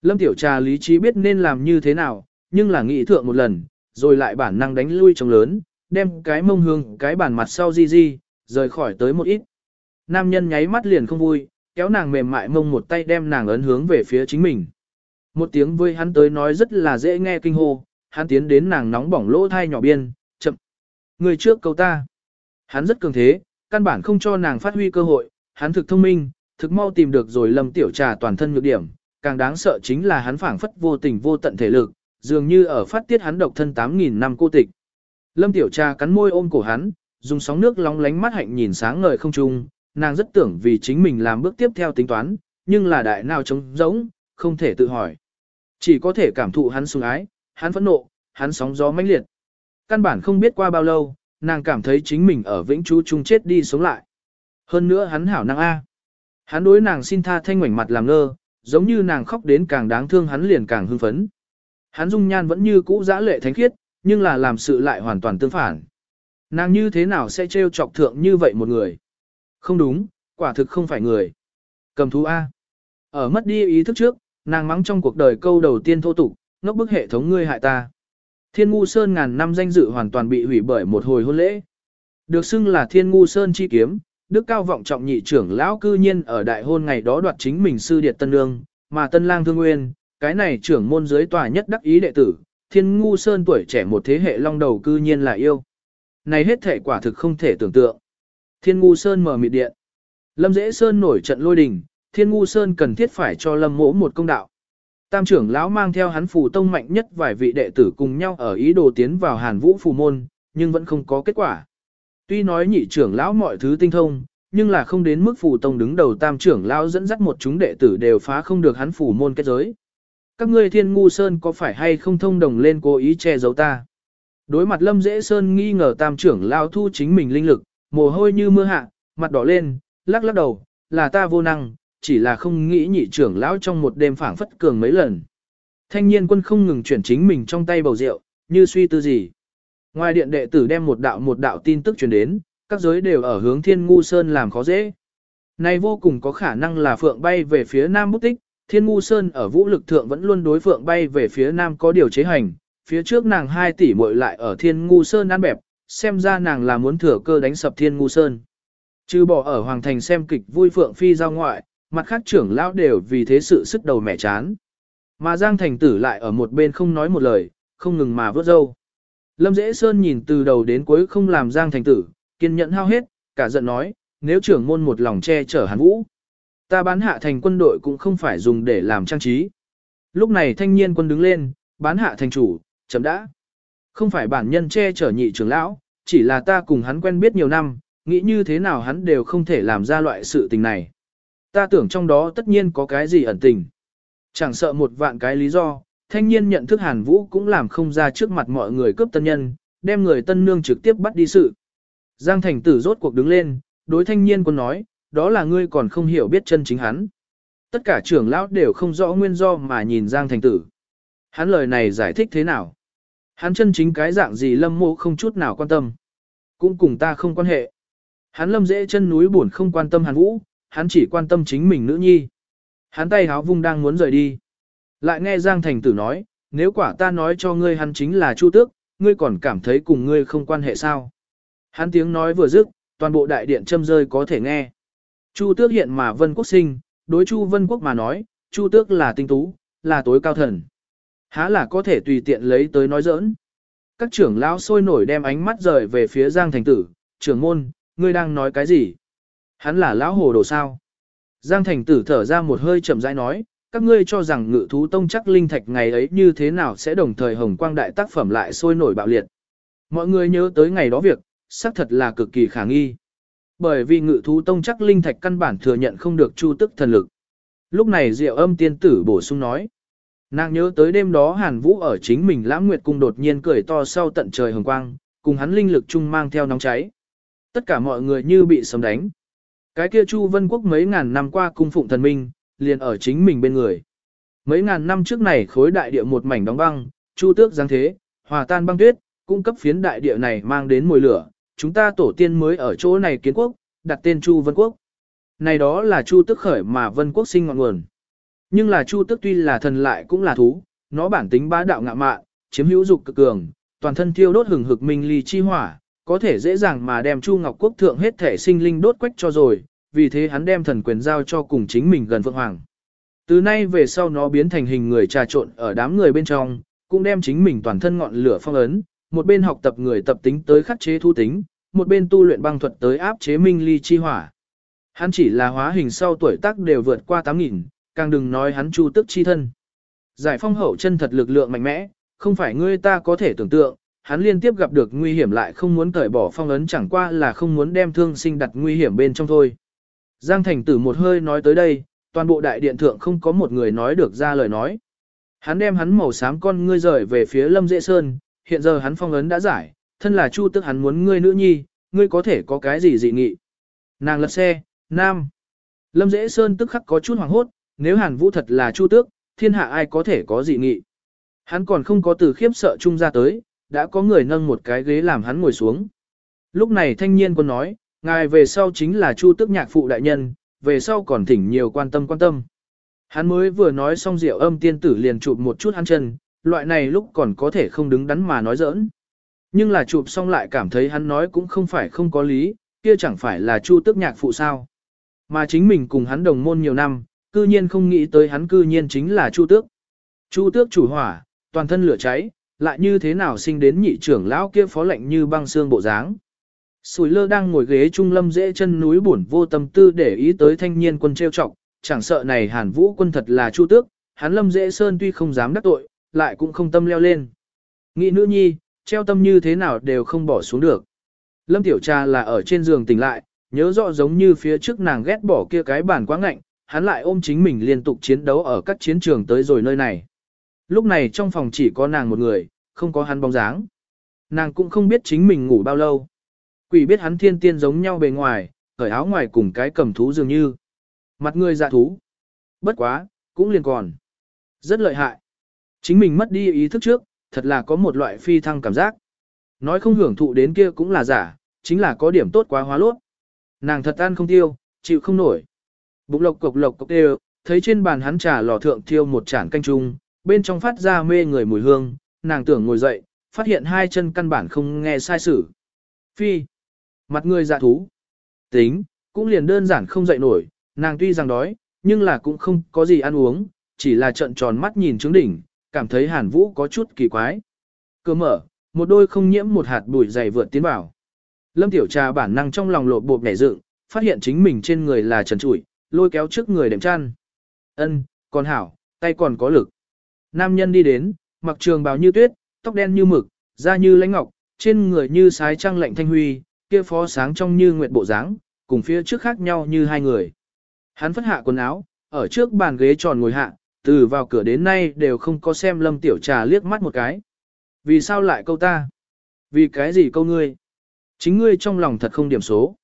Lâm tiểu trà lý trí biết nên làm như thế nào, nhưng là nghĩ thượng một lần, rồi lại bản năng đánh lui trong lớn, đem cái mông hương cái bản mặt sau di di, rời khỏi tới một ít. Nam nhân nháy mắt liền không vui, kéo nàng mềm mại mông một tay đem nàng ấn hướng về phía chính mình. Một tiếng với hắn tới nói rất là dễ nghe kinh hô, hắn tiến đến nàng nóng bỏng lỗ thai nhỏ biên, chậm. Người trước câu ta. Hắn rất cường thế, căn bản không cho nàng phát huy cơ hội, hắn thực thông minh, thực mau tìm được rồi lầm tiểu trà toàn thân nhược điểm, càng đáng sợ chính là hắn phảng phất vô tình vô tận thể lực, dường như ở phát tiết hắn độc thân 8.000 năm cô tịch. Lâm tiểu trà cắn môi ôm cổ hắn, dùng sóng nước long lánh mắt hạnh nhìn sáng ngời không trung, nàng rất tưởng vì chính mình làm bước tiếp theo tính toán, nhưng là đại nào trống rỗng, không thể tự hỏi. Chỉ có thể cảm thụ hắn sùng ái, hắn phẫn nộ, hắn sóng gió mãnh liệt. Căn bản không biết qua bao lâu, nàng cảm thấy chính mình ở vĩnh chú chung chết đi sống lại. Hơn nữa hắn hảo năng A. Hắn đối nàng xin tha thanh ngoảnh mặt làm ngơ, giống như nàng khóc đến càng đáng thương hắn liền càng hưng phấn. Hắn dung nhan vẫn như cũ giã lệ thánh khiết, nhưng là làm sự lại hoàn toàn tương phản. Nàng như thế nào sẽ trêu chọc thượng như vậy một người? Không đúng, quả thực không phải người. Cầm thú A. Ở mất đi ý thức trước, nàng mắng trong cuộc đời câu đầu tiên thô tục, ngốc bức hệ thống ngươi hại ta. Thiên ngu sơn ngàn năm danh dự hoàn toàn bị hủy bởi một hồi hôn lễ. Được xưng là thiên ngu sơn chi kiếm, đức cao vọng trọng nhị trưởng lão cư nhiên ở đại hôn ngày đó đoạt chính mình sư điệt tân lương, mà tân lang thương nguyên, cái này trưởng môn giới tòa nhất đắc ý đệ tử, thiên ngu sơn tuổi trẻ một thế hệ long đầu cư nhiên là yêu. Này hết thể quả thực không thể tưởng tượng. Thiên ngu sơn mở mịt điện. Lâm dễ sơn nổi trận lôi đình, thiên ngu sơn cần thiết phải cho lâm mỗ một công đạo. Tam trưởng lão mang theo hắn phù tông mạnh nhất vài vị đệ tử cùng nhau ở ý đồ tiến vào hàn vũ phù môn, nhưng vẫn không có kết quả. Tuy nói nhị trưởng lão mọi thứ tinh thông, nhưng là không đến mức phù tông đứng đầu tam trưởng lão dẫn dắt một chúng đệ tử đều phá không được hắn phù môn kết giới. Các ngươi thiên ngu sơn có phải hay không thông đồng lên cố ý che giấu ta? Đối mặt lâm dễ sơn nghi ngờ tam trưởng lão thu chính mình linh lực, mồ hôi như mưa hạ, mặt đỏ lên, lắc lắc đầu, là ta vô năng, chỉ là không nghĩ nhị trưởng lão trong một đêm phảng phất cường mấy lần. Thanh niên quân không ngừng chuyển chính mình trong tay bầu rượu, như suy tư gì. Ngoài điện đệ tử đem một đạo một đạo tin tức truyền đến, các giới đều ở hướng thiên ngu sơn làm khó dễ. Này vô cùng có khả năng là phượng bay về phía nam bút tích, thiên ngu sơn ở vũ lực thượng vẫn luôn đối phượng bay về phía nam có điều chế hành, phía trước nàng 2 tỷ muội lại ở thiên ngu sơn ăn bẹp, xem ra nàng là muốn thừa cơ đánh sập thiên ngu sơn. Trừ bỏ ở hoàng thành xem kịch vui phượng phi ra ngoại, mặt khác trưởng lão đều vì thế sự sức đầu mẻ chán. Mà Giang Thành Tử lại ở một bên không nói một lời, không ngừng mà vớt dâu. Lâm Dễ Sơn nhìn từ đầu đến cuối không làm Giang Thành Tử, kiên nhẫn hao hết, cả giận nói, nếu trưởng môn một lòng che chở Hàn Vũ, ta bán hạ thành quân đội cũng không phải dùng để làm trang trí. Lúc này thanh niên quân đứng lên, bán hạ thành chủ, chấm đã. Không phải bản nhân che chở nhị trưởng lão, chỉ là ta cùng hắn quen biết nhiều năm, nghĩ như thế nào hắn đều không thể làm ra loại sự tình này. Ta tưởng trong đó tất nhiên có cái gì ẩn tình. Chẳng sợ một vạn cái lý do, thanh niên nhận thức Hàn Vũ cũng làm không ra trước mặt mọi người cướp tân nhân, đem người tân nương trực tiếp bắt đi sự. Giang Thành Tử rốt cuộc đứng lên, đối thanh niên quân nói, đó là ngươi còn không hiểu biết chân chính hắn. Tất cả trưởng lão đều không rõ nguyên do mà nhìn Giang Thành Tử. Hắn lời này giải thích thế nào? Hắn chân chính cái dạng gì lâm mộ không chút nào quan tâm. Cũng cùng ta không quan hệ. Hắn lâm dễ chân núi buồn không quan tâm hắn Vũ, hắn chỉ quan tâm chính mình nữ nhi. Hắn tay háo vung đang muốn rời đi. Lại nghe Giang Thành Tử nói, nếu quả ta nói cho ngươi hắn chính là Chu Tước, ngươi còn cảm thấy cùng ngươi không quan hệ sao. Hắn tiếng nói vừa dứt, toàn bộ đại điện châm rơi có thể nghe. Chu Tước hiện mà Vân Quốc sinh, đối Chu Vân Quốc mà nói, Chu Tước là tinh tú, là tối cao thần. Há là có thể tùy tiện lấy tới nói giỡn. Các trưởng lão sôi nổi đem ánh mắt rời về phía Giang Thành Tử, trưởng môn, ngươi đang nói cái gì? Hắn là lão hồ đồ sao? Giang Thành Tử thở ra một hơi chậm rãi nói, các ngươi cho rằng ngự thú tông chắc linh thạch ngày ấy như thế nào sẽ đồng thời hồng quang đại tác phẩm lại sôi nổi bạo liệt. Mọi người nhớ tới ngày đó việc, xác thật là cực kỳ khả nghi. Bởi vì ngự thú tông chắc linh thạch căn bản thừa nhận không được chu tức thần lực. Lúc này Diệu Âm tiên tử bổ sung nói, nàng nhớ tới đêm đó Hàn Vũ ở chính mình Lãng Nguyệt cung đột nhiên cười to sau tận trời hồng quang, cùng hắn linh lực chung mang theo nóng cháy. Tất cả mọi người như bị sấm đánh. Cái kia Chu Vân Quốc mấy ngàn năm qua cung phụng thần minh, liền ở chính mình bên người. Mấy ngàn năm trước này khối đại địa một mảnh đóng băng, Chu Tước giáng thế, hòa tan băng tuyết, cung cấp phiến đại địa này mang đến mùi lửa, chúng ta tổ tiên mới ở chỗ này kiến quốc, đặt tên Chu Vân Quốc. Này đó là Chu tức khởi mà Vân Quốc sinh ngọn nguồn. Nhưng là Chu tức tuy là thần lại cũng là thú, nó bản tính bá đạo ngạ mạn, chiếm hữu dục cực cường, toàn thân thiêu đốt hừng hực minh ly chi hỏa, có thể dễ dàng mà đem Chu Ngọc Quốc thượng hết thể sinh linh đốt quách cho rồi, vì thế hắn đem thần quyền giao cho cùng chính mình gần Phượng Hoàng. Từ nay về sau nó biến thành hình người trà trộn ở đám người bên trong, cũng đem chính mình toàn thân ngọn lửa phong ấn, một bên học tập người tập tính tới khắc chế thu tính, một bên tu luyện băng thuật tới áp chế minh ly chi hỏa. Hắn chỉ là hóa hình sau tuổi tác đều vượt qua 8.000, càng đừng nói hắn chu tức chi thân. Giải phong hậu chân thật lực lượng mạnh mẽ, không phải ngươi ta có thể tưởng tượng, hắn liên tiếp gặp được nguy hiểm lại không muốn cởi bỏ phong ấn chẳng qua là không muốn đem thương sinh đặt nguy hiểm bên trong thôi. Giang thành tử một hơi nói tới đây, toàn bộ đại điện thượng không có một người nói được ra lời nói. Hắn đem hắn màu xám con ngươi rời về phía lâm dễ sơn, hiện giờ hắn phong ấn đã giải, thân là chu tức hắn muốn ngươi nữ nhi, ngươi có thể có cái gì dị nghị. Nàng lật xe, nam. Lâm dễ sơn tức khắc có chút hoảng hốt, nếu hàn vũ thật là chu tước, thiên hạ ai có thể có dị nghị. Hắn còn không có từ khiếp sợ chung ra tới, đã có người nâng một cái ghế làm hắn ngồi xuống. Lúc này thanh niên quân nói, ngài về sau chính là chu tước nhạc phụ đại nhân, về sau còn thỉnh nhiều quan tâm quan tâm. Hắn mới vừa nói xong rượu âm tiên tử liền chụp một chút hắn chân, loại này lúc còn có thể không đứng đắn mà nói giỡn. Nhưng là chụp xong lại cảm thấy hắn nói cũng không phải không có lý, kia chẳng phải là chu tước nhạc phụ sao. Mà chính mình cùng hắn đồng môn nhiều năm, cư nhiên không nghĩ tới hắn cư nhiên chính là chu tước. Chu tước chủ hỏa, toàn thân lửa cháy, lại như thế nào sinh đến nhị trưởng lão kia phó lệnh như băng xương bộ dáng. Sùi lơ đang ngồi ghế trung lâm dễ chân núi buồn vô tâm tư để ý tới thanh niên quân treo trọng, chẳng sợ này hàn vũ quân thật là chu tước, hắn lâm dễ sơn tuy không dám đắc tội, lại cũng không tâm leo lên. Nghĩ nữ nhi, treo tâm như thế nào đều không bỏ xuống được. Lâm tiểu cha là ở trên giường tỉnh lại, nhớ rõ giống như phía trước nàng ghét bỏ kia cái bản quá ngạnh, hắn lại ôm chính mình liên tục chiến đấu ở các chiến trường tới rồi nơi này. Lúc này trong phòng chỉ có nàng một người, không có hắn bóng dáng. Nàng cũng không biết chính mình ngủ bao lâu. Quỷ biết hắn thiên tiên giống nhau bề ngoài, cởi áo ngoài cùng cái cầm thú dường như. Mặt người dạ thú. Bất quá, cũng liền còn. Rất lợi hại. Chính mình mất đi ý thức trước, thật là có một loại phi thăng cảm giác. Nói không hưởng thụ đến kia cũng là giả, chính là có điểm tốt quá hóa lốt. Nàng thật ăn không tiêu, chịu không nổi. Bụng lộc cộc lộc cộc đều, thấy trên bàn hắn trà lò thượng thiêu một chản canh chung, bên trong phát ra mê người mùi hương, nàng tưởng ngồi dậy, phát hiện hai chân căn bản không nghe sai sử. Phi, mặt người dạ thú, tính, cũng liền đơn giản không dậy nổi, nàng tuy rằng đói, nhưng là cũng không có gì ăn uống, chỉ là trận tròn mắt nhìn trứng đỉnh, cảm thấy hàn vũ có chút kỳ quái. Cơ mở, một đôi không nhiễm một hạt bụi dày vượt tiến vào. Lâm tiểu trà bản năng trong lòng lột bột nhảy dựng, phát hiện chính mình trên người là trần trụi, lôi kéo trước người đệm chăn. Ân, còn hảo, tay còn có lực. Nam nhân đi đến, mặc trường bào như tuyết, tóc đen như mực, da như lãnh ngọc, trên người như sái trăng lạnh thanh huy, kia phó sáng trong như nguyệt bộ dáng, cùng phía trước khác nhau như hai người. Hắn phất hạ quần áo, ở trước bàn ghế tròn ngồi hạ, từ vào cửa đến nay đều không có xem lâm tiểu trà liếc mắt một cái. Vì sao lại câu ta? Vì cái gì câu ngươi? Chính ngươi trong lòng thật không điểm số.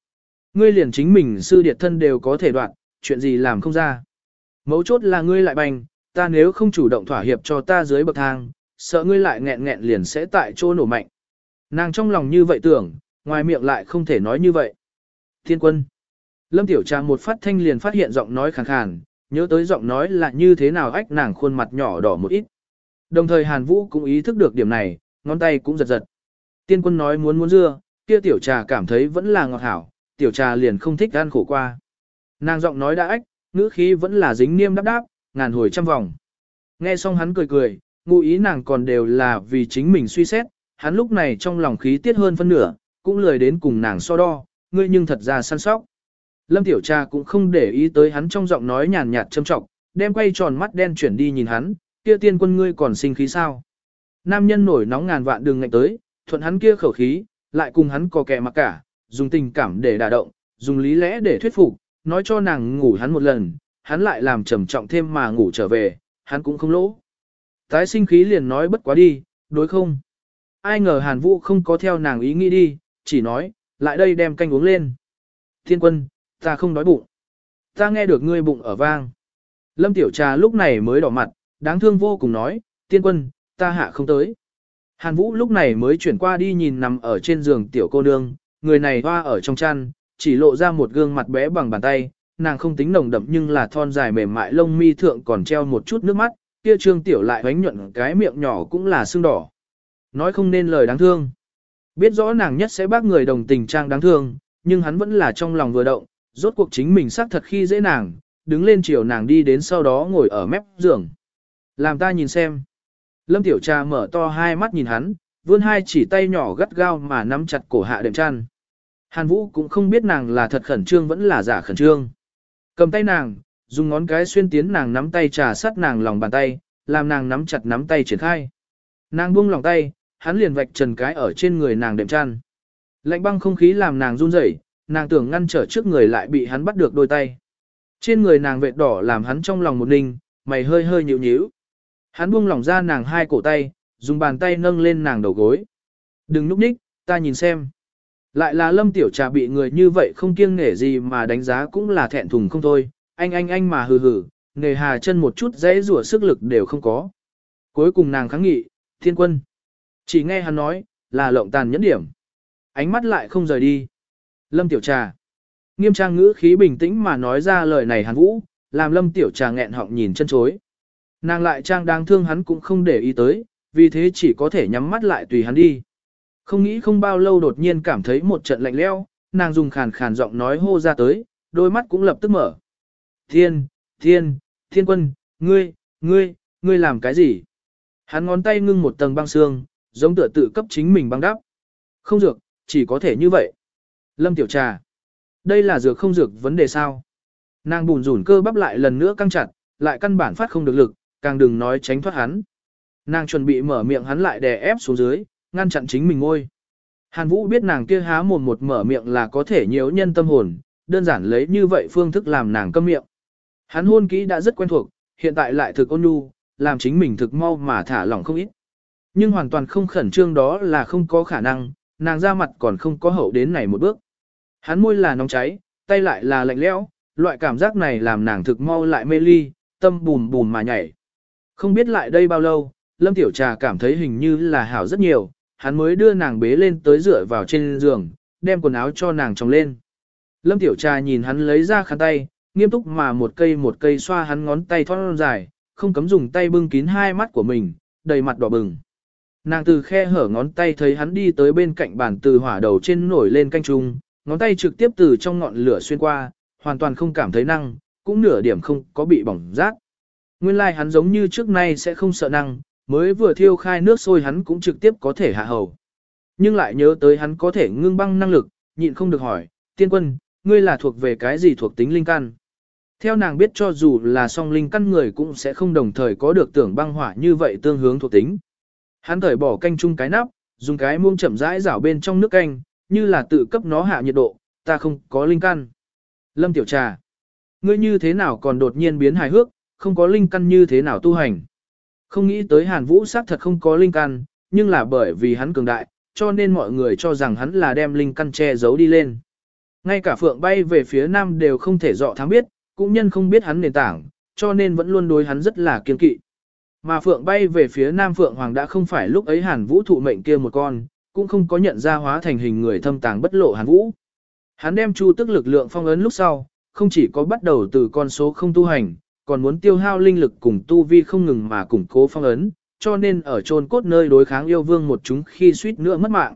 Ngươi liền chính mình sư điệt thân đều có thể đoạn, chuyện gì làm không ra. Mấu chốt là ngươi lại bành, ta nếu không chủ động thỏa hiệp cho ta dưới bậc thang, sợ ngươi lại nghẹn nghẹn liền sẽ tại chỗ nổ mạnh. Nàng trong lòng như vậy tưởng, ngoài miệng lại không thể nói như vậy. Thiên quân. Lâm Tiểu trang một phát thanh liền phát hiện giọng nói khàn khàn, nhớ tới giọng nói là như thế nào ách nàng khuôn mặt nhỏ đỏ một ít. Đồng thời Hàn Vũ cũng ý thức được điểm này, ngón tay cũng giật giật. Tiên quân nói muốn muốn dưa, kia Tiểu Trà cảm thấy vẫn là ngọt hảo, Tiểu Trà liền không thích ăn khổ qua. Nàng giọng nói đã ách, ngữ khí vẫn là dính niêm đáp đáp, ngàn hồi trăm vòng. Nghe xong hắn cười cười, ngụ ý nàng còn đều là vì chính mình suy xét, hắn lúc này trong lòng khí tiết hơn phân nửa, cũng lười đến cùng nàng so đo, ngươi nhưng thật ra săn sóc. Lâm Tiểu Trà cũng không để ý tới hắn trong giọng nói nhàn nhạt châm trọng, đem quay tròn mắt đen chuyển đi nhìn hắn, kia tiên quân ngươi còn sinh khí sao. Nam nhân nổi nóng ngàn vạn đường ngạnh tới, thuận hắn kia khẩu khí, lại cùng hắn có kẻ mặc cả, dùng tình cảm để đả động, dùng lý lẽ để thuyết phục, nói cho nàng ngủ hắn một lần, hắn lại làm trầm trọng thêm mà ngủ trở về, hắn cũng không lỗ. Tái sinh khí liền nói bất quá đi, đối không? Ai ngờ Hàn Vũ không có theo nàng ý nghĩ đi, chỉ nói, lại đây đem canh uống lên. Thiên quân, ta không đói bụng. Ta nghe được ngươi bụng ở vang. Lâm Tiểu Trà lúc này mới đỏ mặt, đáng thương vô cùng nói, tiên quân, ta hạ không tới. Hàn Vũ lúc này mới chuyển qua đi nhìn nằm ở trên giường tiểu cô nương, người này hoa ở trong chăn, chỉ lộ ra một gương mặt bé bằng bàn tay, nàng không tính nồng đậm nhưng là thon dài mềm mại lông mi thượng còn treo một chút nước mắt, kia trương tiểu lại bánh nhuận cái miệng nhỏ cũng là sưng đỏ. Nói không nên lời đáng thương. Biết rõ nàng nhất sẽ bác người đồng tình trang đáng thương, nhưng hắn vẫn là trong lòng vừa động, rốt cuộc chính mình xác thật khi dễ nàng, đứng lên chiều nàng đi đến sau đó ngồi ở mép giường. Làm ta nhìn xem. Lâm Tiểu Trà mở to hai mắt nhìn hắn, vươn hai chỉ tay nhỏ gắt gao mà nắm chặt cổ hạ đệm chăn. Hàn Vũ cũng không biết nàng là thật khẩn trương vẫn là giả khẩn trương. Cầm tay nàng, dùng ngón cái xuyên tiến nàng nắm tay trà sát nàng lòng bàn tay, làm nàng nắm chặt nắm tay triển khai. Nàng buông lòng tay, hắn liền vạch trần cái ở trên người nàng đệm chăn. Lạnh băng không khí làm nàng run rẩy, nàng tưởng ngăn trở trước người lại bị hắn bắt được đôi tay. Trên người nàng vệt đỏ làm hắn trong lòng một ninh, mày hơi hơi nhịu nhíu. Hắn buông lỏng ra nàng hai cổ tay, dùng bàn tay nâng lên nàng đầu gối. Đừng núp ních, ta nhìn xem. Lại là lâm tiểu trà bị người như vậy không kiêng nể gì mà đánh giá cũng là thẹn thùng không thôi. Anh anh anh mà hừ hừ, nghề hà chân một chút dễ rủa sức lực đều không có. Cuối cùng nàng kháng nghị, thiên quân. Chỉ nghe hắn nói, là lộng tàn nhẫn điểm. Ánh mắt lại không rời đi. Lâm Tiểu Trà. Nghiêm trang ngữ khí bình tĩnh mà nói ra lời này hàn vũ, làm Lâm Tiểu Trà nghẹn họng nhìn chân chối. Nàng lại trang đáng thương hắn cũng không để ý tới, vì thế chỉ có thể nhắm mắt lại tùy hắn đi. Không nghĩ không bao lâu đột nhiên cảm thấy một trận lạnh leo, nàng dùng khàn khàn giọng nói hô ra tới, đôi mắt cũng lập tức mở. Thiên, thiên, thiên quân, ngươi, ngươi, ngươi làm cái gì? Hắn ngón tay ngưng một tầng băng xương, giống tựa tự cấp chính mình băng đắp. Không dược, chỉ có thể như vậy. Lâm Tiểu Trà. Đây là dược không dược vấn đề sao? Nàng bùn rủn cơ bắp lại lần nữa căng chặt, lại căn bản phát không được lực, càng đừng nói tránh thoát hắn. Nàng chuẩn bị mở miệng hắn lại đè ép xuống dưới, ngăn chặn chính mình ngôi. Hàn Vũ biết nàng kia há mồm một mở miệng là có thể nhiễu nhân tâm hồn, đơn giản lấy như vậy phương thức làm nàng câm miệng. Hắn hôn kỹ đã rất quen thuộc, hiện tại lại thực ôn nhu, làm chính mình thực mau mà thả lỏng không ít. Nhưng hoàn toàn không khẩn trương đó là không có khả năng, nàng ra mặt còn không có hậu đến này một bước. Hắn môi là nóng cháy, tay lại là lạnh lẽo, loại cảm giác này làm nàng thực mau lại mê ly, tâm bùn bùn mà nhảy. Không biết lại đây bao lâu, Lâm Tiểu Trà cảm thấy hình như là hảo rất nhiều, hắn mới đưa nàng bế lên tới dựa vào trên giường, đem quần áo cho nàng trồng lên. Lâm Tiểu Trà nhìn hắn lấy ra khăn tay, nghiêm túc mà một cây một cây xoa hắn ngón tay thon dài, không cấm dùng tay bưng kín hai mắt của mình, đầy mặt đỏ bừng. Nàng từ khe hở ngón tay thấy hắn đi tới bên cạnh bàn từ hỏa đầu trên nổi lên canh trung, ngón tay trực tiếp từ trong ngọn lửa xuyên qua, hoàn toàn không cảm thấy năng, cũng nửa điểm không có bị bỏng rát. Nguyên lai like hắn giống như trước nay sẽ không sợ năng, mới vừa thiêu khai nước sôi hắn cũng trực tiếp có thể hạ hầu. Nhưng lại nhớ tới hắn có thể ngưng băng năng lực, nhịn không được hỏi, tiên quân, ngươi là thuộc về cái gì thuộc tính linh căn? Theo nàng biết cho dù là song linh căn người cũng sẽ không đồng thời có được tưởng băng hỏa như vậy tương hướng thuộc tính. Hắn thởi bỏ canh chung cái nắp, dùng cái muông chậm rãi rảo bên trong nước canh, như là tự cấp nó hạ nhiệt độ, ta không có linh căn. Lâm Tiểu Trà, ngươi như thế nào còn đột nhiên biến hài hước, không có linh căn như thế nào tu hành. Không nghĩ tới Hàn Vũ xác thật không có linh căn, nhưng là bởi vì hắn cường đại, cho nên mọi người cho rằng hắn là đem linh căn che giấu đi lên. Ngay cả phượng bay về phía nam đều không thể dọ thám biết, cũng nhân không biết hắn nền tảng, cho nên vẫn luôn đối hắn rất là kiên kỵ. Mà phượng bay về phía nam phượng hoàng đã không phải lúc ấy hàn vũ thụ mệnh kia một con, cũng không có nhận ra hóa thành hình người thâm tàng bất lộ hàn vũ. Hắn đem chu tức lực lượng phong ấn lúc sau, không chỉ có bắt đầu từ con số không tu hành, còn muốn tiêu hao linh lực cùng tu vi không ngừng mà củng cố phong ấn, cho nên ở chôn cốt nơi đối kháng yêu vương một chúng khi suýt nữa mất mạng.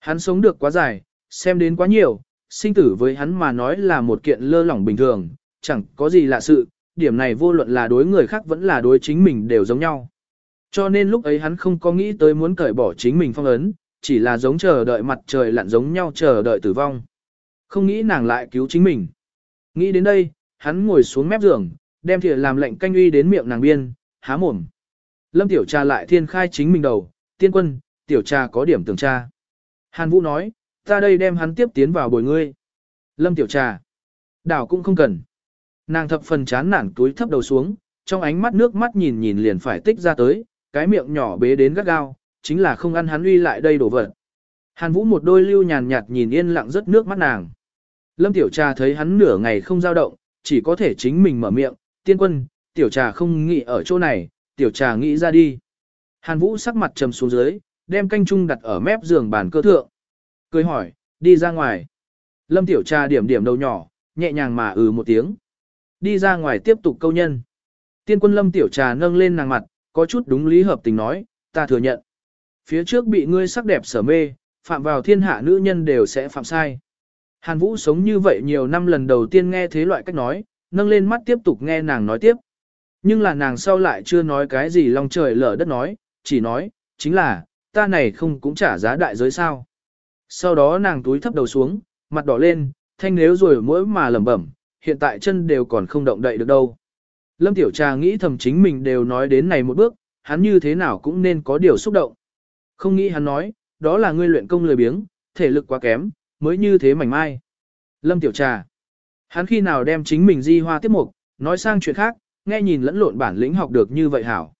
Hắn sống được quá dài, xem đến quá nhiều, sinh tử với hắn mà nói là một kiện lơ lỏng bình thường, chẳng có gì lạ sự, điểm này vô luận là đối người khác vẫn là đối chính mình đều giống nhau. Cho nên lúc ấy hắn không có nghĩ tới muốn cởi bỏ chính mình phong ấn, chỉ là giống chờ đợi mặt trời lặn giống nhau chờ đợi tử vong. Không nghĩ nàng lại cứu chính mình. Nghĩ đến đây, hắn ngồi xuống mép giường, đem thìa làm lệnh canh uy đến miệng nàng biên, há mồm. Lâm tiểu trà lại thiên khai chính mình đầu, tiên quân, tiểu trà có điểm tưởng tra. Hàn Vũ nói, ta đây đem hắn tiếp tiến vào bồi ngươi. Lâm tiểu trà, đảo cũng không cần. Nàng thập phần chán nản túi thấp đầu xuống, trong ánh mắt nước mắt nhìn nhìn liền phải tích ra tới, cái miệng nhỏ bế đến gắt gao, chính là không ăn hắn uy lại đây đổ vật. Hàn Vũ một đôi lưu nhàn nhạt nhìn yên lặng rất nước mắt nàng. Lâm Tiểu Trà thấy hắn nửa ngày không dao động, chỉ có thể chính mình mở miệng, tiên quân, Tiểu Trà không nghĩ ở chỗ này, Tiểu Trà nghĩ ra đi. Hàn Vũ sắc mặt trầm xuống dưới, đem canh chung đặt ở mép giường bàn cơ thượng. Cười hỏi, đi ra ngoài. Lâm Tiểu Trà điểm điểm đầu nhỏ, nhẹ nhàng mà ừ một tiếng. Đi ra ngoài tiếp tục câu nhân. Tiên quân Lâm Tiểu Trà nâng lên nàng mặt, có chút đúng lý hợp tình nói, ta thừa nhận. Phía trước bị ngươi sắc đẹp sở mê, phạm vào thiên hạ nữ nhân đều sẽ phạm sai. Hàn Vũ sống như vậy nhiều năm lần đầu tiên nghe thế loại cách nói, nâng lên mắt tiếp tục nghe nàng nói tiếp. Nhưng là nàng sau lại chưa nói cái gì long trời lở đất nói, chỉ nói, chính là, ta này không cũng trả giá đại giới sao. Sau đó nàng túi thấp đầu xuống, mặt đỏ lên, thanh nếu rồi mỗi mà lẩm bẩm, hiện tại chân đều còn không động đậy được đâu. Lâm Tiểu Trà nghĩ thầm chính mình đều nói đến này một bước, hắn như thế nào cũng nên có điều xúc động. Không nghĩ hắn nói, đó là ngươi luyện công lười biếng, thể lực quá kém, mới như thế mảnh mai. Lâm Tiểu Trà. Hắn khi nào đem chính mình di hoa tiếp mục, nói sang chuyện khác, nghe nhìn lẫn lộn bản lĩnh học được như vậy hảo.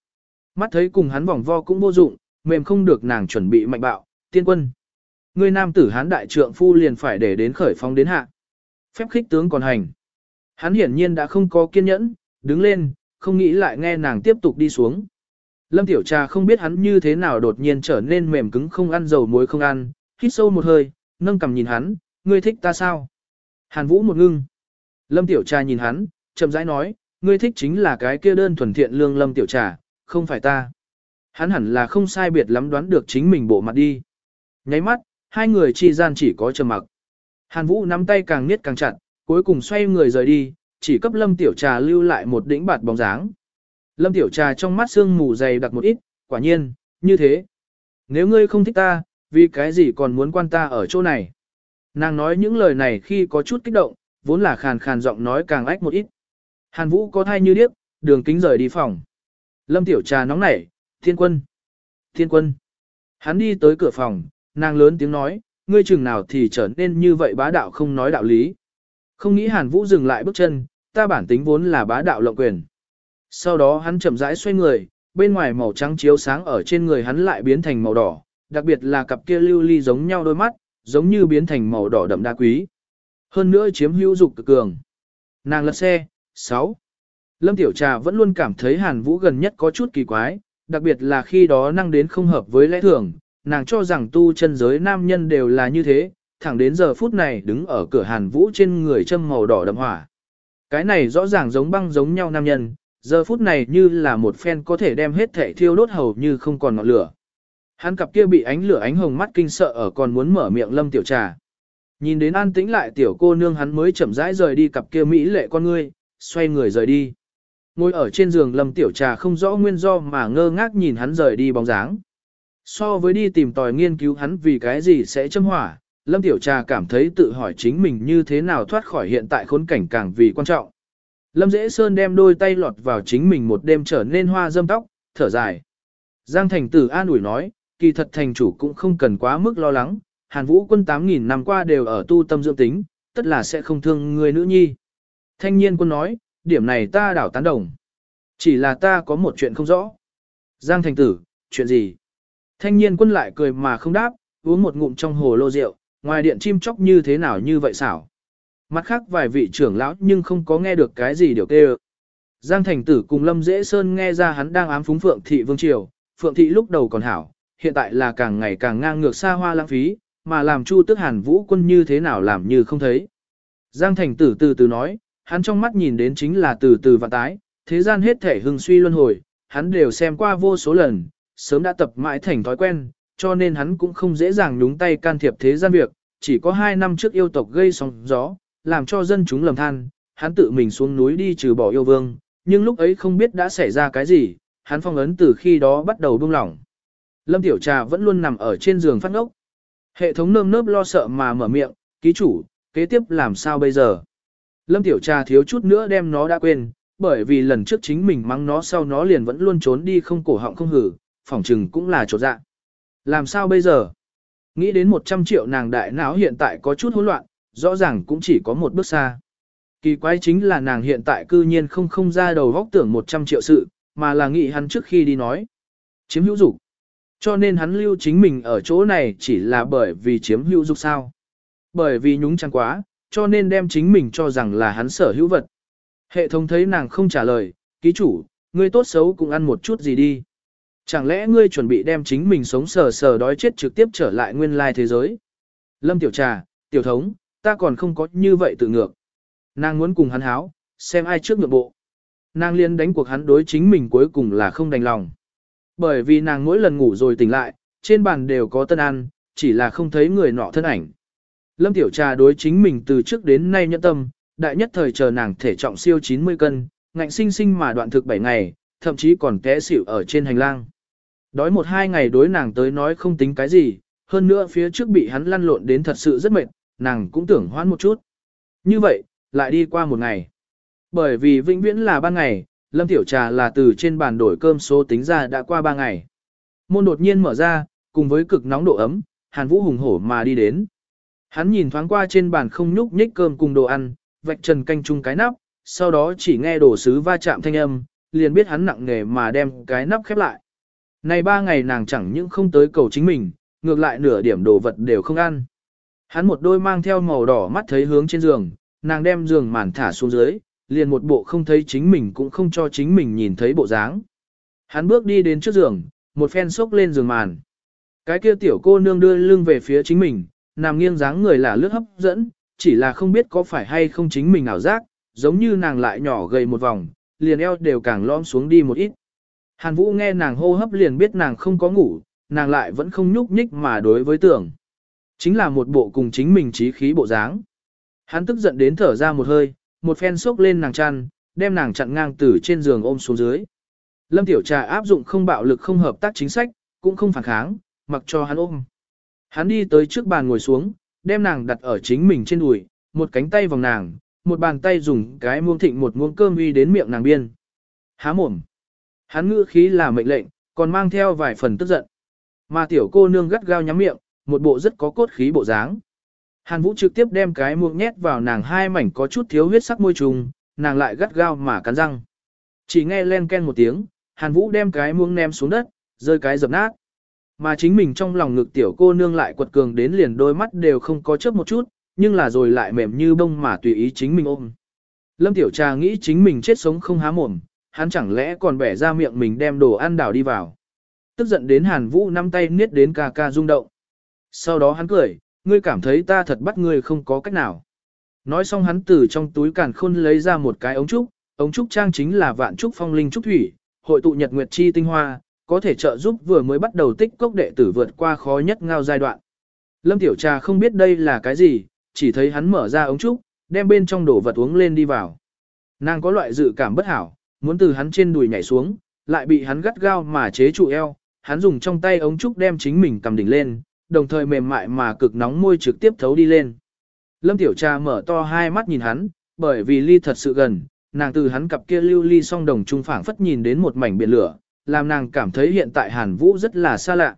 Mắt thấy cùng hắn vòng vo cũng vô dụng, mềm không được nàng chuẩn bị mạnh bạo, tiên quân. Ngươi nam tử hán đại trượng phu liền phải để đến khởi phong đến hạ. Phép khích tướng còn hành. Hắn hiển nhiên đã không có kiên nhẫn, đứng lên, không nghĩ lại nghe nàng tiếp tục đi xuống. Lâm Tiểu Trà không biết hắn như thế nào đột nhiên trở nên mềm cứng không ăn dầu muối không ăn, hít sâu một hơi, nâng cầm nhìn hắn, ngươi thích ta sao? Hàn Vũ một ngưng. Lâm Tiểu Trà nhìn hắn, chậm rãi nói, ngươi thích chính là cái kia đơn thuần thiện lương Lâm Tiểu Trà, không phải ta. Hắn hẳn là không sai biệt lắm đoán được chính mình bộ mặt đi. Nháy mắt, hai người chi gian chỉ có trầm mặc. Hàn Vũ nắm tay càng niết càng chặt, cuối cùng xoay người rời đi, chỉ cấp Lâm Tiểu Trà lưu lại một đỉnh bạt bóng dáng. Lâm Tiểu Trà trong mắt sương mù dày đặc một ít, quả nhiên, như thế. Nếu ngươi không thích ta, vì cái gì còn muốn quan ta ở chỗ này? Nàng nói những lời này khi có chút kích động, vốn là khàn khàn giọng nói càng ách một ít. Hàn Vũ có thai như điếc, đường kính rời đi phòng. Lâm Tiểu Trà nóng nảy, thiên quân, thiên quân. Hắn đi tới cửa phòng, nàng lớn tiếng nói, ngươi chừng nào thì trở nên như vậy bá đạo không nói đạo lý. Không nghĩ Hàn Vũ dừng lại bước chân, ta bản tính vốn là bá đạo lộng quyền. Sau đó hắn chậm rãi xoay người, bên ngoài màu trắng chiếu sáng ở trên người hắn lại biến thành màu đỏ, đặc biệt là cặp kia lưu ly giống nhau đôi mắt, giống như biến thành màu đỏ đậm đa quý. Hơn nữa chiếm hữu dục cực cường. Nàng lật xe, 6. Lâm Tiểu Trà vẫn luôn cảm thấy Hàn Vũ gần nhất có chút kỳ quái, đặc biệt là khi đó năng đến không hợp với lẽ thường, nàng cho rằng tu chân giới nam nhân đều là như thế, thẳng đến giờ phút này đứng ở cửa Hàn Vũ trên người châm màu đỏ đậm hỏa. Cái này rõ ràng giống băng giống nhau nam nhân, giờ phút này như là một phen có thể đem hết thể thiêu đốt hầu như không còn ngọn lửa. Hắn cặp kia bị ánh lửa ánh hồng mắt kinh sợ ở còn muốn mở miệng lâm tiểu trà. Nhìn đến an tĩnh lại tiểu cô nương hắn mới chậm rãi rời đi cặp kia mỹ lệ con ngươi, xoay người rời đi. Ngồi ở trên giường lâm tiểu trà không rõ nguyên do mà ngơ ngác nhìn hắn rời đi bóng dáng. So với đi tìm tòi nghiên cứu hắn vì cái gì sẽ châm hỏa, lâm tiểu trà cảm thấy tự hỏi chính mình như thế nào thoát khỏi hiện tại khốn cảnh càng vì quan trọng. Lâm Dễ Sơn đem đôi tay lọt vào chính mình một đêm trở nên hoa dâm tóc, thở dài. Giang Thành Tử an ủi nói, kỳ thật thành chủ cũng không cần quá mức lo lắng, Hàn Vũ quân 8.000 năm qua đều ở tu tâm dưỡng tính, tất là sẽ không thương người nữ nhi. Thanh niên quân nói, điểm này ta đảo tán đồng. Chỉ là ta có một chuyện không rõ. Giang Thành Tử, chuyện gì? Thanh niên quân lại cười mà không đáp, uống một ngụm trong hồ lô rượu, ngoài điện chim chóc như thế nào như vậy xảo. Mặt khác vài vị trưởng lão nhưng không có nghe được cái gì điều kêu. Giang Thành Tử cùng Lâm Dễ Sơn nghe ra hắn đang ám phúng Phượng Thị Vương Triều, Phượng Thị lúc đầu còn hảo, hiện tại là càng ngày càng ngang ngược xa hoa lãng phí, mà làm Chu Tức Hàn Vũ quân như thế nào làm như không thấy. Giang Thành Tử từ từ nói, hắn trong mắt nhìn đến chính là từ từ và tái, thế gian hết thể hưng suy luân hồi, hắn đều xem qua vô số lần, sớm đã tập mãi thành thói quen, cho nên hắn cũng không dễ dàng nhúng tay can thiệp thế gian việc, chỉ có hai năm trước yêu tộc gây sóng gió, làm cho dân chúng lầm than, hắn tự mình xuống núi đi trừ bỏ yêu vương, nhưng lúc ấy không biết đã xảy ra cái gì, hắn phong ấn từ khi đó bắt đầu buông lỏng. Lâm Tiểu Trà vẫn luôn nằm ở trên giường phát ngốc. Hệ thống nơm nớp lo sợ mà mở miệng, ký chủ, kế tiếp làm sao bây giờ? Lâm Tiểu Trà thiếu chút nữa đem nó đã quên, bởi vì lần trước chính mình mắng nó sau nó liền vẫn luôn trốn đi không cổ họng không hử, phỏng trừng cũng là trột dạ. Làm sao bây giờ? Nghĩ đến 100 triệu nàng đại não hiện tại có chút hỗn loạn, rõ ràng cũng chỉ có một bước xa. Kỳ quái chính là nàng hiện tại cư nhiên không không ra đầu góc tưởng 100 triệu sự, mà là nghĩ hắn trước khi đi nói. Chiếm hữu dục. Cho nên hắn lưu chính mình ở chỗ này chỉ là bởi vì chiếm hữu dục sao. Bởi vì nhúng chăng quá, cho nên đem chính mình cho rằng là hắn sở hữu vật. Hệ thống thấy nàng không trả lời, ký chủ, ngươi tốt xấu cũng ăn một chút gì đi. Chẳng lẽ ngươi chuẩn bị đem chính mình sống sờ sờ đói chết trực tiếp trở lại nguyên lai thế giới? Lâm tiểu trà, tiểu thống, ta còn không có như vậy tự ngược. Nàng muốn cùng hắn háo, xem ai trước ngược bộ. Nàng liên đánh cuộc hắn đối chính mình cuối cùng là không đành lòng. Bởi vì nàng mỗi lần ngủ rồi tỉnh lại, trên bàn đều có tân ăn, chỉ là không thấy người nọ thân ảnh. Lâm Tiểu Trà đối chính mình từ trước đến nay nhẫn tâm, đại nhất thời chờ nàng thể trọng siêu 90 cân, ngạnh sinh sinh mà đoạn thực 7 ngày, thậm chí còn té xỉu ở trên hành lang. Đói một hai ngày đối nàng tới nói không tính cái gì, hơn nữa phía trước bị hắn lăn lộn đến thật sự rất mệt, nàng cũng tưởng hoãn một chút. Như vậy, lại đi qua một ngày. Bởi vì vĩnh viễn là ban ngày, Lâm Tiểu Trà là từ trên bàn đổi cơm số tính ra đã qua ba ngày. Môn đột nhiên mở ra, cùng với cực nóng độ ấm, Hàn Vũ hùng hổ mà đi đến. Hắn nhìn thoáng qua trên bàn không nhúc nhích cơm cùng đồ ăn, vạch trần canh chung cái nắp, sau đó chỉ nghe đồ sứ va chạm thanh âm, liền biết hắn nặng nghề mà đem cái nắp khép lại. Này ba ngày nàng chẳng những không tới cầu chính mình, ngược lại nửa điểm đồ vật đều không ăn. Hắn một đôi mang theo màu đỏ mắt thấy hướng trên giường, nàng đem giường màn thả xuống dưới, liền một bộ không thấy chính mình cũng không cho chính mình nhìn thấy bộ dáng. Hắn bước đi đến trước giường, một phen xốc lên giường màn. Cái kia tiểu cô nương đưa lưng về phía chính mình, nằm nghiêng dáng người là lướt hấp dẫn, chỉ là không biết có phải hay không chính mình ảo giác, giống như nàng lại nhỏ gầy một vòng, liền eo đều càng lõm xuống đi một ít. Hàn Vũ nghe nàng hô hấp liền biết nàng không có ngủ, nàng lại vẫn không nhúc nhích mà đối với tưởng. Chính là một bộ cùng chính mình trí khí bộ dáng. Hắn tức giận đến thở ra một hơi, một phen xốc lên nàng chăn, đem nàng chặn ngang từ trên giường ôm xuống dưới. Lâm Tiểu Trà áp dụng không bạo lực không hợp tác chính sách, cũng không phản kháng, mặc cho hắn ôm. Hắn đi tới trước bàn ngồi xuống, đem nàng đặt ở chính mình trên đùi, một cánh tay vòng nàng, một bàn tay dùng cái muông thịnh một muỗng cơm uy đến miệng nàng biên. Há mồm. Hắn ngữ khí là mệnh lệnh, còn mang theo vài phần tức giận. Mà tiểu cô nương gắt gao nhắm miệng, một bộ rất có cốt khí bộ dáng. Hàn Vũ trực tiếp đem cái muỗng nhét vào nàng hai mảnh có chút thiếu huyết sắc môi trùng, nàng lại gắt gao mà cắn răng. Chỉ nghe len ken một tiếng, Hàn Vũ đem cái muỗng ném xuống đất, rơi cái dập nát. Mà chính mình trong lòng ngực tiểu cô nương lại quật cường đến liền đôi mắt đều không có chớp một chút, nhưng là rồi lại mềm như bông mà tùy ý chính mình ôm. Lâm tiểu trà nghĩ chính mình chết sống không há mồm, hắn chẳng lẽ còn bẻ ra miệng mình đem đồ ăn đảo đi vào. Tức giận đến Hàn Vũ nắm tay niết đến ca ca rung động. Sau đó hắn cười, ngươi cảm thấy ta thật bắt ngươi không có cách nào. Nói xong hắn từ trong túi càn khôn lấy ra một cái ống trúc, ống trúc trang chính là vạn trúc phong linh trúc thủy, hội tụ nhật nguyệt chi tinh hoa, có thể trợ giúp vừa mới bắt đầu tích cốc đệ tử vượt qua khó nhất ngao giai đoạn. Lâm Tiểu Trà không biết đây là cái gì, chỉ thấy hắn mở ra ống trúc, đem bên trong đổ vật uống lên đi vào. Nàng có loại dự cảm bất hảo, muốn từ hắn trên đùi nhảy xuống, lại bị hắn gắt gao mà chế trụ eo, hắn dùng trong tay ống trúc đem chính mình cầm đỉnh lên, đồng thời mềm mại mà cực nóng môi trực tiếp thấu đi lên. Lâm Tiểu Trà mở to hai mắt nhìn hắn, bởi vì ly thật sự gần, nàng từ hắn cặp kia lưu ly song đồng trung phảng phất nhìn đến một mảnh biển lửa, làm nàng cảm thấy hiện tại Hàn Vũ rất là xa lạ.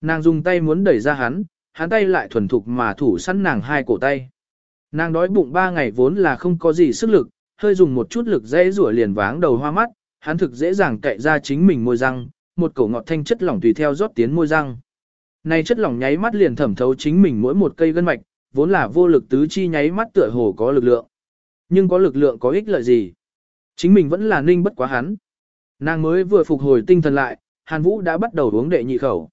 Nàng dùng tay muốn đẩy ra hắn, hắn tay lại thuần thục mà thủ săn nàng hai cổ tay. Nàng đói bụng ba ngày vốn là không có gì sức lực, hơi dùng một chút lực dễ rủa liền váng đầu hoa mắt, hắn thực dễ dàng cậy ra chính mình môi răng, một cổ ngọt thanh chất lỏng tùy theo rót tiến môi răng. Này chất lỏng nháy mắt liền thẩm thấu chính mình mỗi một cây gân mạch, vốn là vô lực tứ chi nháy mắt tựa hồ có lực lượng. Nhưng có lực lượng có ích lợi gì? Chính mình vẫn là ninh bất quá hắn. Nàng mới vừa phục hồi tinh thần lại, Hàn Vũ đã bắt đầu uống đệ nhị khẩu.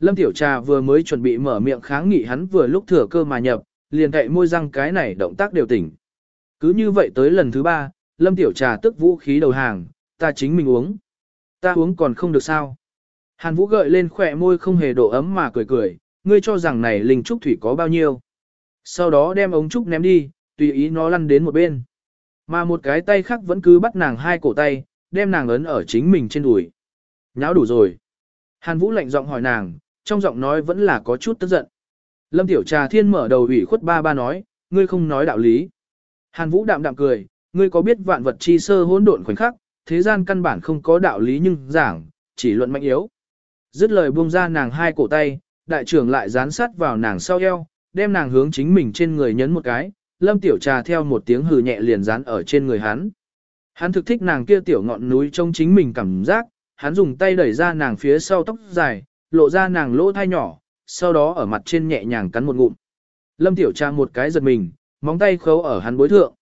Lâm Tiểu Trà vừa mới chuẩn bị mở miệng kháng nghị hắn vừa lúc thừa cơ mà nhập, liền cậy môi răng cái này động tác đều tỉnh. Cứ như vậy tới lần thứ ba, Lâm Tiểu Trà tức vũ khí đầu hàng, ta chính mình uống. Ta uống còn không được sao. Hàn Vũ gợi lên khỏe môi không hề độ ấm mà cười cười, ngươi cho rằng này linh trúc thủy có bao nhiêu. Sau đó đem ống trúc ném đi, tùy ý nó lăn đến một bên. Mà một cái tay khác vẫn cứ bắt nàng hai cổ tay, đem nàng ấn ở chính mình trên đùi. Nháo đủ rồi. Hàn Vũ lạnh giọng hỏi nàng, trong giọng nói vẫn là có chút tức giận. Lâm Tiểu Trà Thiên mở đầu ủy khuất ba ba nói, ngươi không nói đạo lý. Hàn Vũ đạm đạm cười, ngươi có biết vạn vật chi sơ hỗn độn khoảnh khắc, thế gian căn bản không có đạo lý nhưng giảng, chỉ luận mạnh yếu. Dứt lời buông ra nàng hai cổ tay, đại trưởng lại dán sát vào nàng sau eo, đem nàng hướng chính mình trên người nhấn một cái, Lâm Tiểu Trà theo một tiếng hừ nhẹ liền dán ở trên người hắn. Hắn thực thích nàng kia tiểu ngọn núi trong chính mình cảm giác, hắn dùng tay đẩy ra nàng phía sau tóc dài, lộ ra nàng lỗ thai nhỏ, sau đó ở mặt trên nhẹ nhàng cắn một ngụm. Lâm Tiểu Trà một cái giật mình, móng tay khấu ở hắn bối thượng.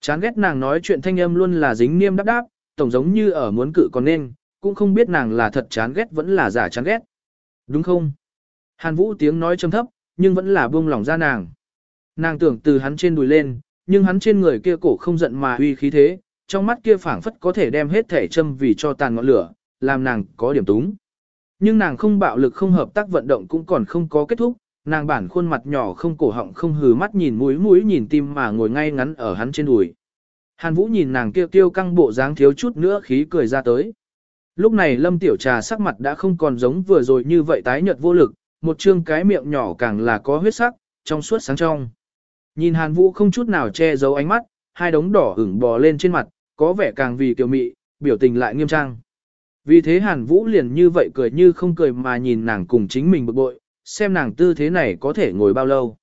Chán ghét nàng nói chuyện thanh âm luôn là dính niêm đáp đáp, tổng giống như ở muốn cự còn nên, cũng không biết nàng là thật chán ghét vẫn là giả chán ghét. Đúng không? Hàn Vũ tiếng nói trầm thấp, nhưng vẫn là buông lỏng ra nàng. Nàng tưởng từ hắn trên đùi lên, nhưng hắn trên người kia cổ không giận mà uy khí thế, trong mắt kia phảng phất có thể đem hết thể châm vì cho tàn ngọn lửa, làm nàng có điểm túng. Nhưng nàng không bạo lực không hợp tác vận động cũng còn không có kết thúc, nàng bản khuôn mặt nhỏ không cổ họng không hừ mắt nhìn mũi mũi nhìn tim mà ngồi ngay ngắn ở hắn trên đùi. Hàn Vũ nhìn nàng kia tiêu căng bộ dáng thiếu chút nữa khí cười ra tới. Lúc này Lâm Tiểu Trà sắc mặt đã không còn giống vừa rồi như vậy tái nhợt vô lực, một trương cái miệng nhỏ càng là có huyết sắc, trong suốt sáng trong. Nhìn Hàn Vũ không chút nào che giấu ánh mắt, hai đống đỏ ửng bò lên trên mặt, có vẻ càng vì kiều mị, biểu tình lại nghiêm trang. Vì thế Hàn Vũ liền như vậy cười như không cười mà nhìn nàng cùng chính mình bực bội, xem nàng tư thế này có thể ngồi bao lâu.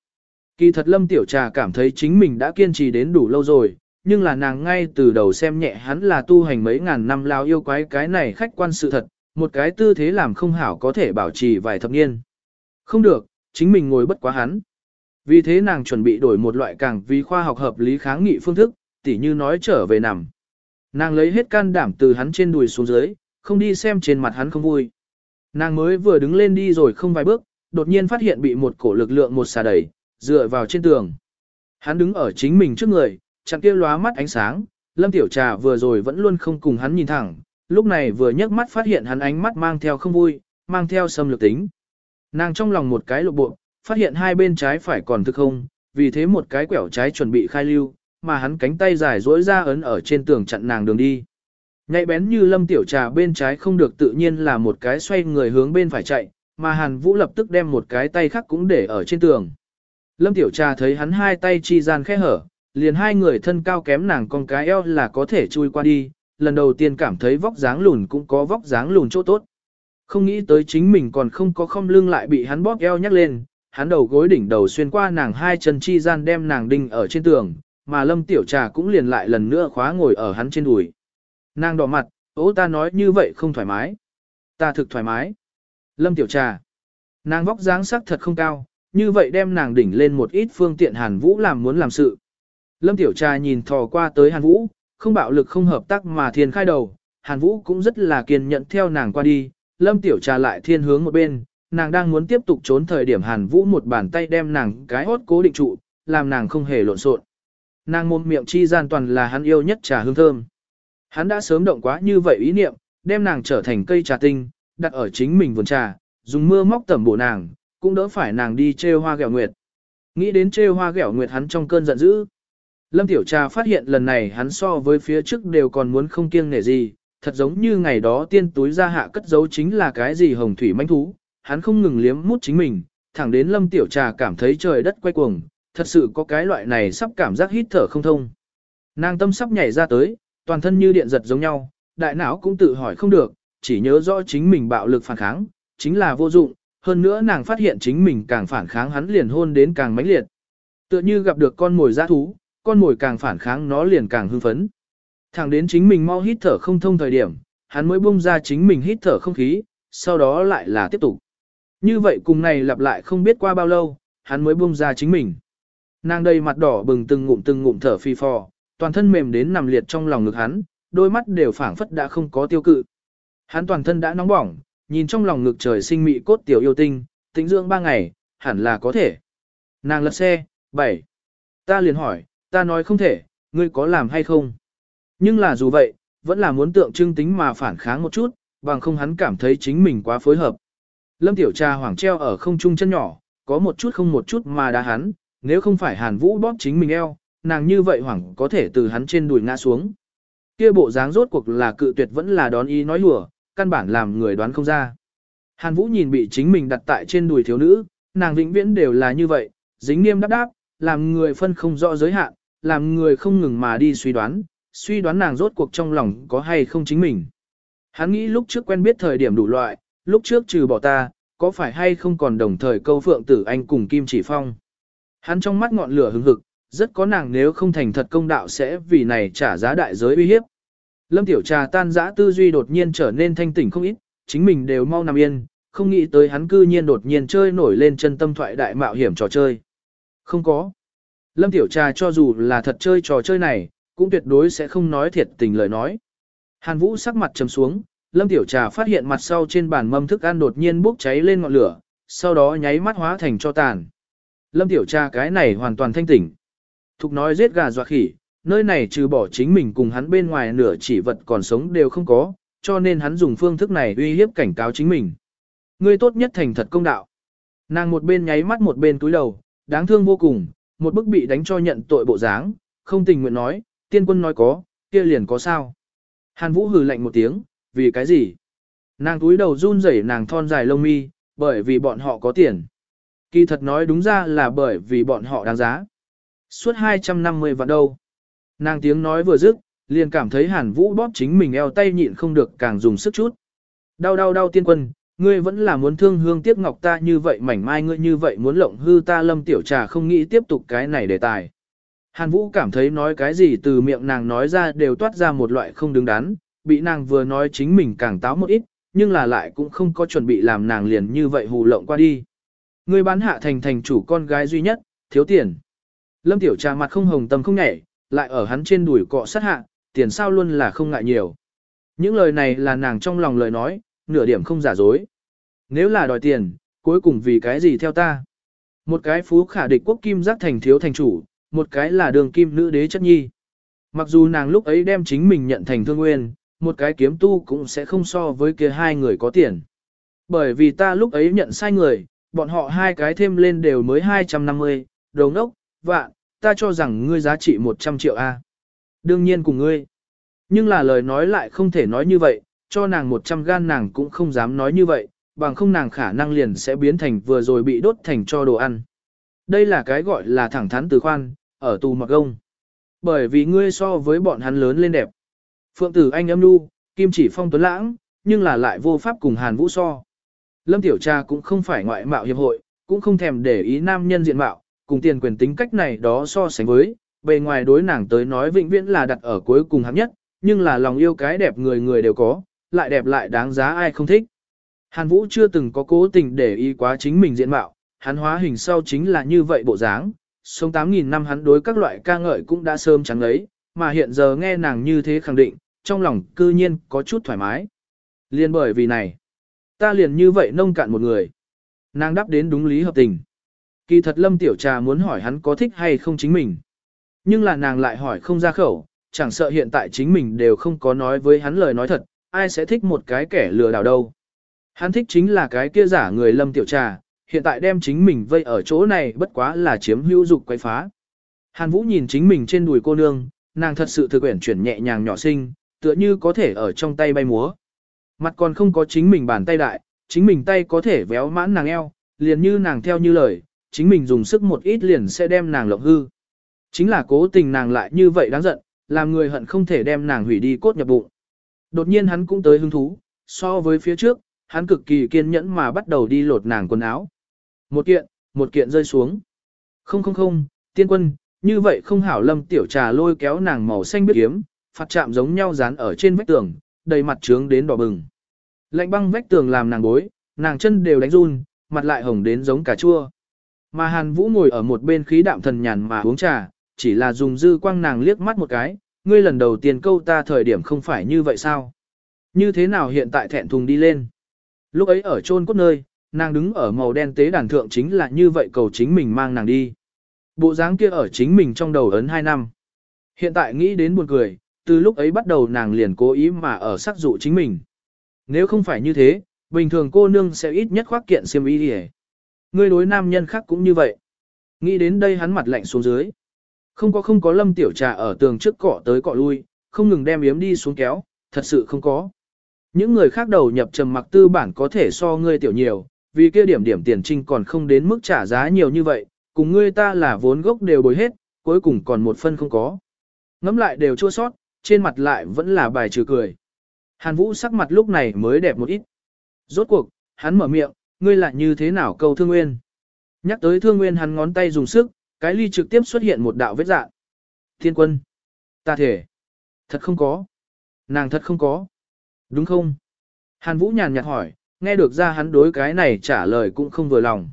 Kỳ thật Lâm Tiểu Trà cảm thấy chính mình đã kiên trì đến đủ lâu rồi, nhưng là nàng ngay từ đầu xem nhẹ hắn là tu hành mấy ngàn năm lao yêu quái cái này khách quan sự thật, một cái tư thế làm không hảo có thể bảo trì vài thập niên. Không được, chính mình ngồi bất quá hắn. Vì thế nàng chuẩn bị đổi một loại càng vì khoa học hợp lý kháng nghị phương thức, tỉ như nói trở về nằm. Nàng lấy hết can đảm từ hắn trên đùi xuống dưới, không đi xem trên mặt hắn không vui. Nàng mới vừa đứng lên đi rồi không vài bước, đột nhiên phát hiện bị một cổ lực lượng một xà đẩy, dựa vào trên tường. Hắn đứng ở chính mình trước người, chặn kia lóa mắt ánh sáng, Lâm Tiểu Trà vừa rồi vẫn luôn không cùng hắn nhìn thẳng, lúc này vừa nhấc mắt phát hiện hắn ánh mắt mang theo không vui, mang theo xâm lược tính. Nàng trong lòng một cái lộ bộ, phát hiện hai bên trái phải còn thực không, vì thế một cái quẹo trái chuẩn bị khai lưu, mà hắn cánh tay dài duỗi ra ấn ở trên tường chặn nàng đường đi. Nhạy bén như lâm tiểu trà bên trái không được tự nhiên là một cái xoay người hướng bên phải chạy, mà hàn vũ lập tức đem một cái tay khác cũng để ở trên tường. Lâm tiểu trà thấy hắn hai tay chi gian khẽ hở, liền hai người thân cao kém nàng con cái eo là có thể chui qua đi, lần đầu tiên cảm thấy vóc dáng lùn cũng có vóc dáng lùn chỗ tốt. Không nghĩ tới chính mình còn không có không lưng lại bị hắn bóp eo nhắc lên, hắn đầu gối đỉnh đầu xuyên qua nàng hai chân chi gian đem nàng đinh ở trên tường, mà lâm tiểu trà cũng liền lại lần nữa khóa ngồi ở hắn trên đùi. Nàng đỏ mặt, ố ta nói như vậy không thoải mái. Ta thực thoải mái. Lâm tiểu trà. Nàng vóc dáng sắc thật không cao, như vậy đem nàng đỉnh lên một ít phương tiện Hàn Vũ làm muốn làm sự. Lâm tiểu trà nhìn thò qua tới Hàn Vũ, không bạo lực không hợp tác mà thiên khai đầu, Hàn Vũ cũng rất là kiên nhẫn theo nàng qua đi, Lâm tiểu trà lại thiên hướng một bên, nàng đang muốn tiếp tục trốn thời điểm Hàn Vũ một bàn tay đem nàng cái hốt cố định trụ, làm nàng không hề lộn xộn. Nàng mồm miệng chi gian toàn là hắn yêu nhất trà hương thơm. Hắn đã sớm động quá như vậy ý niệm, đem nàng trở thành cây trà tinh, đặt ở chính mình vườn trà, dùng mưa móc tẩm bổ nàng, cũng đỡ phải nàng đi trêu hoa gẹo nguyệt. Nghĩ đến trêu hoa gẹo nguyệt hắn trong cơn giận dữ. Lâm Tiểu Trà phát hiện lần này hắn so với phía trước đều còn muốn không kiêng nể gì, thật giống như ngày đó tiên túi ra hạ cất giấu chính là cái gì hồng thủy manh thú, hắn không ngừng liếm mút chính mình, thẳng đến Lâm Tiểu Trà cảm thấy trời đất quay cuồng, thật sự có cái loại này sắp cảm giác hít thở không thông. Nàng tâm sắp nhảy ra tới, toàn thân như điện giật giống nhau, đại não cũng tự hỏi không được, chỉ nhớ rõ chính mình bạo lực phản kháng, chính là vô dụng, hơn nữa nàng phát hiện chính mình càng phản kháng hắn liền hôn đến càng mãnh liệt. Tựa như gặp được con mồi giã thú, con mồi càng phản kháng nó liền càng hưng phấn. Thẳng đến chính mình mau hít thở không thông thời điểm, hắn mới bung ra chính mình hít thở không khí, sau đó lại là tiếp tục. Như vậy cùng này lặp lại không biết qua bao lâu, hắn mới buông ra chính mình. Nàng đây mặt đỏ bừng từng ngụm từng ngụm thở phi phò, toàn thân mềm đến nằm liệt trong lòng ngực hắn, đôi mắt đều phảng phất đã không có tiêu cự. Hắn toàn thân đã nóng bỏng, nhìn trong lòng ngực trời sinh mị cốt tiểu yêu tinh, tĩnh dưỡng ba ngày, hẳn là có thể. Nàng lật xe, bảy. Ta liền hỏi, ta nói không thể, ngươi có làm hay không? Nhưng là dù vậy, vẫn là muốn tượng trưng tính mà phản kháng một chút, bằng không hắn cảm thấy chính mình quá phối hợp. Lâm Tiểu Trà hoảng treo ở không trung chân nhỏ, có một chút không một chút mà đá hắn, nếu không phải Hàn Vũ bóp chính mình eo, nàng như vậy hoảng có thể từ hắn trên đùi ngã xuống. Kia bộ dáng rốt cuộc là cự tuyệt vẫn là đón ý nói lùa, căn bản làm người đoán không ra. Hàn Vũ nhìn bị chính mình đặt tại trên đùi thiếu nữ, nàng vĩnh viễn đều là như vậy, dính nghiêm đáp đáp, làm người phân không rõ giới hạn, làm người không ngừng mà đi suy đoán, suy đoán nàng rốt cuộc trong lòng có hay không chính mình. Hắn nghĩ lúc trước quen biết thời điểm đủ loại, lúc trước trừ bỏ ta, có phải hay không còn đồng thời câu phượng tử anh cùng Kim Chỉ Phong. Hắn trong mắt ngọn lửa hứng hực, rất có nàng nếu không thành thật công đạo sẽ vì này trả giá đại giới uy hiếp. Lâm Tiểu Trà tan dã tư duy đột nhiên trở nên thanh tỉnh không ít, chính mình đều mau nằm yên, không nghĩ tới hắn cư nhiên đột nhiên chơi nổi lên chân tâm thoại đại mạo hiểm trò chơi. Không có. Lâm Tiểu Trà cho dù là thật chơi trò chơi này, cũng tuyệt đối sẽ không nói thiệt tình lời nói. Hàn Vũ sắc mặt trầm xuống, Lâm Tiểu Trà phát hiện mặt sau trên bàn mâm thức ăn đột nhiên bốc cháy lên ngọn lửa, sau đó nháy mắt hóa thành cho tàn. Lâm Tiểu Trà cái này hoàn toàn thanh tỉnh. Thục nói giết gà dọa khỉ, nơi này trừ bỏ chính mình cùng hắn bên ngoài nửa chỉ vật còn sống đều không có, cho nên hắn dùng phương thức này uy hiếp cảnh cáo chính mình. Ngươi tốt nhất thành thật công đạo. Nàng một bên nháy mắt một bên túi đầu, đáng thương vô cùng, một bức bị đánh cho nhận tội bộ dáng, không tình nguyện nói, tiên quân nói có, kia liền có sao. Hàn Vũ hừ lạnh một tiếng, vì cái gì? Nàng túi đầu run rẩy nàng thon dài lông mi, bởi vì bọn họ có tiền. Kỳ thật nói đúng ra là bởi vì bọn họ đáng giá. Suốt 250 vạn đâu. Nàng tiếng nói vừa dứt, liền cảm thấy Hàn Vũ bóp chính mình eo tay nhịn không được càng dùng sức chút. Đau đau đau tiên quân, ngươi vẫn là muốn thương hương tiếc ngọc ta như vậy mảnh mai ngươi như vậy muốn lộng hư ta lâm tiểu trà không nghĩ tiếp tục cái này đề tài. Hàn Vũ cảm thấy nói cái gì từ miệng nàng nói ra đều toát ra một loại không đứng đắn, bị nàng vừa nói chính mình càng táo một ít, nhưng là lại cũng không có chuẩn bị làm nàng liền như vậy hù lộng qua đi. Ngươi bán hạ thành thành chủ con gái duy nhất, thiếu tiền. Lâm Tiểu Trà mặt không hồng tâm không nhảy, lại ở hắn trên đùi cọ sát hạ, tiền sao luôn là không ngại nhiều. Những lời này là nàng trong lòng lời nói, nửa điểm không giả dối. Nếu là đòi tiền, cuối cùng vì cái gì theo ta? Một cái phú khả địch quốc kim giác thành thiếu thành chủ, một cái là đường kim nữ đế chất nhi. Mặc dù nàng lúc ấy đem chính mình nhận thành thương nguyên, một cái kiếm tu cũng sẽ không so với kia hai người có tiền. Bởi vì ta lúc ấy nhận sai người, bọn họ hai cái thêm lên đều mới 250, đồng ốc, vạn, ta cho rằng ngươi giá trị 100 triệu A. Đương nhiên cùng ngươi. Nhưng là lời nói lại không thể nói như vậy, cho nàng 100 gan nàng cũng không dám nói như vậy, bằng không nàng khả năng liền sẽ biến thành vừa rồi bị đốt thành cho đồ ăn. Đây là cái gọi là thẳng thắn từ khoan, ở tù mặc gông. Bởi vì ngươi so với bọn hắn lớn lên đẹp. Phượng tử anh âm nu, kim chỉ phong tuấn lãng, nhưng là lại vô pháp cùng hàn vũ so. Lâm Tiểu Cha cũng không phải ngoại mạo hiệp hội, cũng không thèm để ý nam nhân diện mạo, cùng tiền quyền tính cách này đó so sánh với, bề ngoài đối nàng tới nói vĩnh viễn là đặt ở cuối cùng hạng nhất, nhưng là lòng yêu cái đẹp người người đều có, lại đẹp lại đáng giá ai không thích. Hàn Vũ chưa từng có cố tình để ý quá chính mình diện mạo, hắn hóa hình sau chính là như vậy bộ dáng, sống 8.000 năm hắn đối các loại ca ngợi cũng đã sớm trắng ấy, mà hiện giờ nghe nàng như thế khẳng định, trong lòng cư nhiên có chút thoải mái. Liên bởi vì này, ta liền như vậy nông cạn một người. Nàng đáp đến đúng lý hợp tình. Kỳ thật Lâm Tiểu Trà muốn hỏi hắn có thích hay không chính mình. Nhưng là nàng lại hỏi không ra khẩu, chẳng sợ hiện tại chính mình đều không có nói với hắn lời nói thật, ai sẽ thích một cái kẻ lừa đảo đâu. Hắn thích chính là cái kia giả người Lâm Tiểu Trà, hiện tại đem chính mình vây ở chỗ này bất quá là chiếm hữu dục quay phá. Hàn Vũ nhìn chính mình trên đùi cô nương, nàng thật sự thực quyển chuyển nhẹ nhàng nhỏ xinh, tựa như có thể ở trong tay bay múa. Mặt còn không có chính mình bàn tay đại, chính mình tay có thể véo mãn nàng eo, liền như nàng theo như lời, chính mình dùng sức một ít liền sẽ đem nàng lộng hư. Chính là cố tình nàng lại như vậy đáng giận, làm người hận không thể đem nàng hủy đi cốt nhập bụng. Đột nhiên hắn cũng tới hứng thú, so với phía trước, hắn cực kỳ kiên nhẫn mà bắt đầu đi lột nàng quần áo. Một kiện, một kiện rơi xuống. Không không không, tiên quân, như vậy không hảo lâm tiểu trà lôi kéo nàng màu xanh biết kiếm, phạt chạm giống nhau dán ở trên vách tường, đầy mặt trướng đến đỏ bừng. Lạnh băng vách tường làm nàng bối, nàng chân đều đánh run, mặt lại hồng đến giống cà chua. Mà Hàn Vũ ngồi ở một bên khí đạm thần nhàn mà uống trà, chỉ là dùng dư quang nàng liếc mắt một cái, ngươi lần đầu tiên câu ta thời điểm không phải như vậy sao? Như thế nào hiện tại thẹn thùng đi lên? Lúc ấy ở chôn cốt nơi, nàng đứng ở màu đen tế đàn thượng chính là như vậy cầu chính mình mang nàng đi. Bộ dáng kia ở chính mình trong đầu ấn 2 năm. Hiện tại nghĩ đến buồn cười, từ lúc ấy bắt đầu nàng liền cố ý mà ở sắc dụ chính mình. Nếu không phải như thế, bình thường cô nương sẽ ít nhất khoác kiện xiêm y đi Ngươi đối nam nhân khác cũng như vậy. Nghĩ đến đây hắn mặt lạnh xuống dưới. Không có không có lâm tiểu trà ở tường trước cọ tới cọ lui, không ngừng đem yếm đi xuống kéo, thật sự không có. Những người khác đầu nhập trầm mặc tư bản có thể so ngươi tiểu nhiều, vì kia điểm điểm tiền trinh còn không đến mức trả giá nhiều như vậy, cùng ngươi ta là vốn gốc đều bồi hết, cuối cùng còn một phân không có. Ngắm lại đều chua sót, trên mặt lại vẫn là bài trừ cười. Hàn Vũ sắc mặt lúc này mới đẹp một ít. Rốt cuộc, hắn mở miệng, ngươi lại như thế nào câu thương nguyên. Nhắc tới thương nguyên hắn ngón tay dùng sức, cái ly trực tiếp xuất hiện một đạo vết dạng. Thiên quân. Ta thể. Thật không có. Nàng thật không có. Đúng không? Hàn Vũ nhàn nhạt hỏi, nghe được ra hắn đối cái này trả lời cũng không vừa lòng.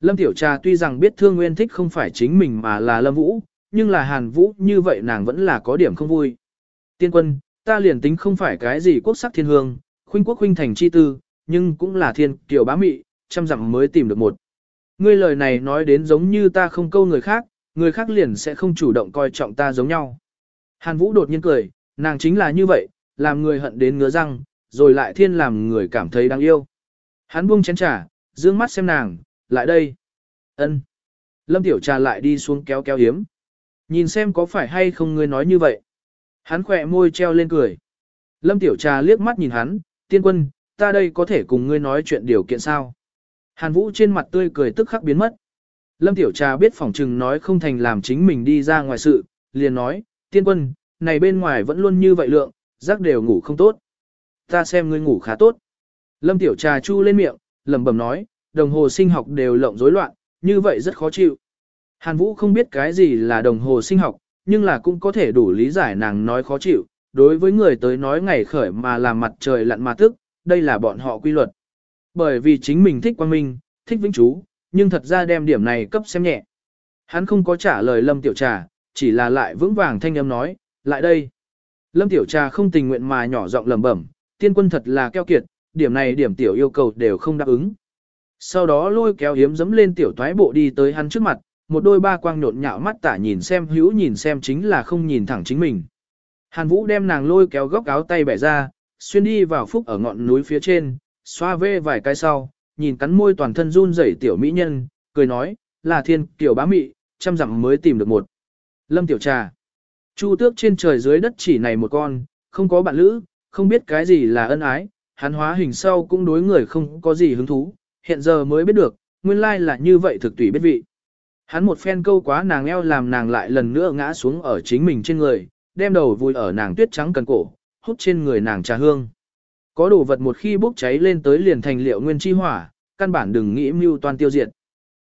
Lâm Tiểu Trà tuy rằng biết Thương Nguyên thích không phải chính mình mà là Lâm Vũ, nhưng là Hàn Vũ như vậy nàng vẫn là có điểm không vui. Tiên quân, ta liền tính không phải cái gì quốc sắc thiên hương, khuynh quốc khuynh thành chi tư, nhưng cũng là thiên kiều bá mị, trăm dặm mới tìm được một. Ngươi lời này nói đến giống như ta không câu người khác, người khác liền sẽ không chủ động coi trọng ta giống nhau. Hàn Vũ đột nhiên cười, nàng chính là như vậy, làm người hận đến ngứa răng, rồi lại thiên làm người cảm thấy đáng yêu. Hắn buông chén trà, dương mắt xem nàng, lại đây. ân Lâm Tiểu Trà lại đi xuống kéo kéo hiếm. Nhìn xem có phải hay không ngươi nói như vậy. Hắn khỏe môi treo lên cười. Lâm Tiểu Trà liếc mắt nhìn hắn, tiên quân, ta đây có thể cùng ngươi nói chuyện điều kiện sao. Hàn Vũ trên mặt tươi cười tức khắc biến mất. Lâm Tiểu Trà biết phỏng trừng nói không thành làm chính mình đi ra ngoài sự, liền nói, tiên quân, này bên ngoài vẫn luôn như vậy lượng, giấc đều ngủ không tốt. Ta xem ngươi ngủ khá tốt. Lâm Tiểu Trà chu lên miệng, lẩm bẩm nói, đồng hồ sinh học đều lộng rối loạn, như vậy rất khó chịu. Hàn Vũ không biết cái gì là đồng hồ sinh học, nhưng là cũng có thể đủ lý giải nàng nói khó chịu. Đối với người tới nói ngày khởi mà làm mặt trời lặn mà tức, đây là bọn họ quy luật. Bởi vì chính mình thích quang minh, thích vĩnh chú, nhưng thật ra đem điểm này cấp xem nhẹ. Hắn không có trả lời Lâm Tiểu Trà, chỉ là lại vững vàng thanh âm nói, lại đây. Lâm Tiểu Trà không tình nguyện mà nhỏ giọng lẩm bẩm, tiên quân thật là keo kiệt, điểm này điểm tiểu yêu cầu đều không đáp ứng. Sau đó lôi kéo hiếm dẫm lên tiểu thoái bộ đi tới hắn trước mặt, một đôi ba quang nhộn nhạo mắt tả nhìn xem hữu nhìn xem chính là không nhìn thẳng chính mình. Hàn Vũ đem nàng lôi kéo góc áo tay bẻ ra, xuyên đi vào phúc ở ngọn núi phía trên, xoa vê vài cái sau, nhìn cắn môi toàn thân run rẩy tiểu mỹ nhân, cười nói, là thiên tiểu bá mị, trăm dặm mới tìm được một. Lâm tiểu trà. Chu tước trên trời dưới đất chỉ này một con, không có bạn lữ, không biết cái gì là ân ái, hắn hóa hình sau cũng đối người không có gì hứng thú, hiện giờ mới biết được, nguyên lai là như vậy thực tùy biết vị. Hắn một phen câu quá nàng eo làm nàng lại lần nữa ngã xuống ở chính mình trên người, đem đầu vùi ở nàng tuyết trắng cần cổ, hút trên người nàng trà hương. Có đồ vật một khi bốc cháy lên tới liền thành liệu nguyên chi hỏa, căn bản đừng nghĩ mưu toàn tiêu diệt.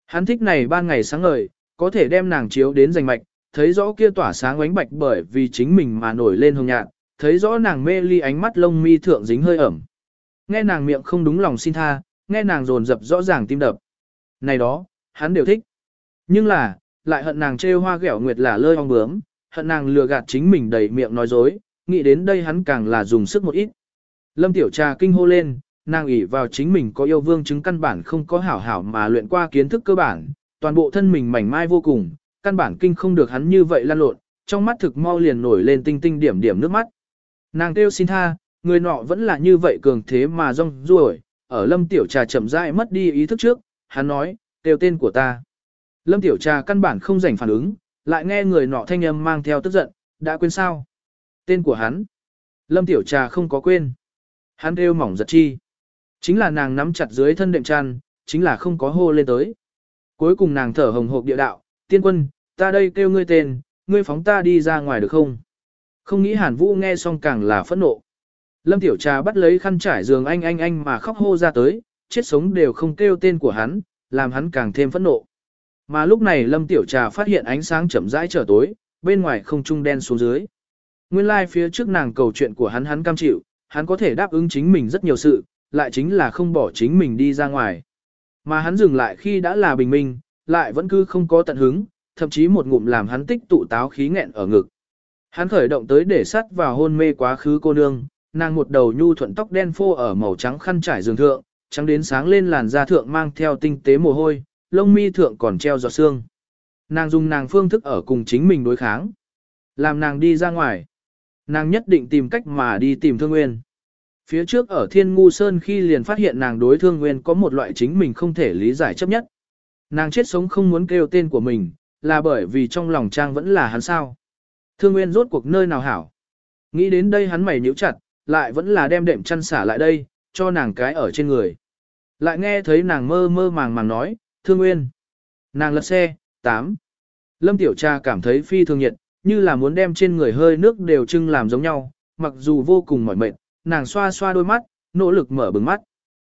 Hắn thích này ban ngày sáng ngời, có thể đem nàng chiếu đến rành mạch, thấy rõ kia tỏa sáng ánh bạch bởi vì chính mình mà nổi lên hồng nhạt, thấy rõ nàng mê ly ánh mắt lông mi thượng dính hơi ẩm. Nghe nàng miệng không đúng lòng xin tha, nghe nàng dồn dập rõ ràng tim đập. Này đó, hắn đều thích. Nhưng là, lại hận nàng trêu hoa ghẹo nguyệt là lơi ong bướm, hận nàng lừa gạt chính mình đầy miệng nói dối, nghĩ đến đây hắn càng là dùng sức một ít. Lâm Tiểu Trà kinh hô lên, nàng ủy vào chính mình có yêu vương chứng căn bản không có hảo hảo mà luyện qua kiến thức cơ bản, toàn bộ thân mình mảnh mai vô cùng, căn bản kinh không được hắn như vậy lan lộn, trong mắt thực mau liền nổi lên tinh tinh điểm điểm nước mắt. Nàng kêu xin tha, người nọ vẫn là như vậy cường thế mà rong ruổi, ở Lâm Tiểu Trà chậm rãi mất đi ý thức trước, hắn nói, kêu tên của ta. Lâm Tiểu Trà căn bản không rảnh phản ứng, lại nghe người nọ thanh âm mang theo tức giận, đã quên sao? Tên của hắn. Lâm Tiểu Trà không có quên. Hắn kêu mỏng giật chi. Chính là nàng nắm chặt dưới thân đệm chăn, chính là không có hô lên tới. Cuối cùng nàng thở hồng hộc địa đạo, tiên quân, ta đây kêu ngươi tên, ngươi phóng ta đi ra ngoài được không? Không nghĩ Hàn Vũ nghe xong càng là phẫn nộ. Lâm Tiểu Trà bắt lấy khăn trải giường anh anh anh mà khóc hô ra tới, chết sống đều không kêu tên của hắn, làm hắn càng thêm phẫn nộ. Mà lúc này Lâm Tiểu Trà phát hiện ánh sáng chậm rãi trở tối, bên ngoài không trung đen xuống dưới. Nguyên lai like phía trước nàng cầu chuyện của hắn hắn cam chịu, hắn có thể đáp ứng chính mình rất nhiều sự, lại chính là không bỏ chính mình đi ra ngoài. Mà hắn dừng lại khi đã là bình minh, lại vẫn cứ không có tận hứng, thậm chí một ngụm làm hắn tích tụ táo khí nghẹn ở ngực. Hắn khởi động tới để sắt vào hôn mê quá khứ cô nương, nàng một đầu nhu thuận tóc đen phô ở màu trắng khăn trải giường thượng, trắng đến sáng lên làn da thượng mang theo tinh tế mồ hôi, lông mi thượng còn treo giọt xương. Nàng dùng nàng phương thức ở cùng chính mình đối kháng. Làm nàng đi ra ngoài. Nàng nhất định tìm cách mà đi tìm Thương Nguyên. Phía trước ở Thiên Ngu Sơn khi liền phát hiện nàng đối Thương Nguyên có một loại chính mình không thể lý giải chấp nhất. Nàng chết sống không muốn kêu tên của mình, là bởi vì trong lòng Trang vẫn là hắn sao. Thương Nguyên rốt cuộc nơi nào hảo. Nghĩ đến đây hắn mày nhíu chặt, lại vẫn là đem đệm chăn xả lại đây, cho nàng cái ở trên người. Lại nghe thấy nàng mơ mơ màng màng nói, Thương Nguyên. Nàng lật xe, 8. Lâm Tiểu Cha cảm thấy phi thường nhiệt, như là muốn đem trên người hơi nước đều trưng làm giống nhau, mặc dù vô cùng mỏi mệt, nàng xoa xoa đôi mắt, nỗ lực mở bừng mắt.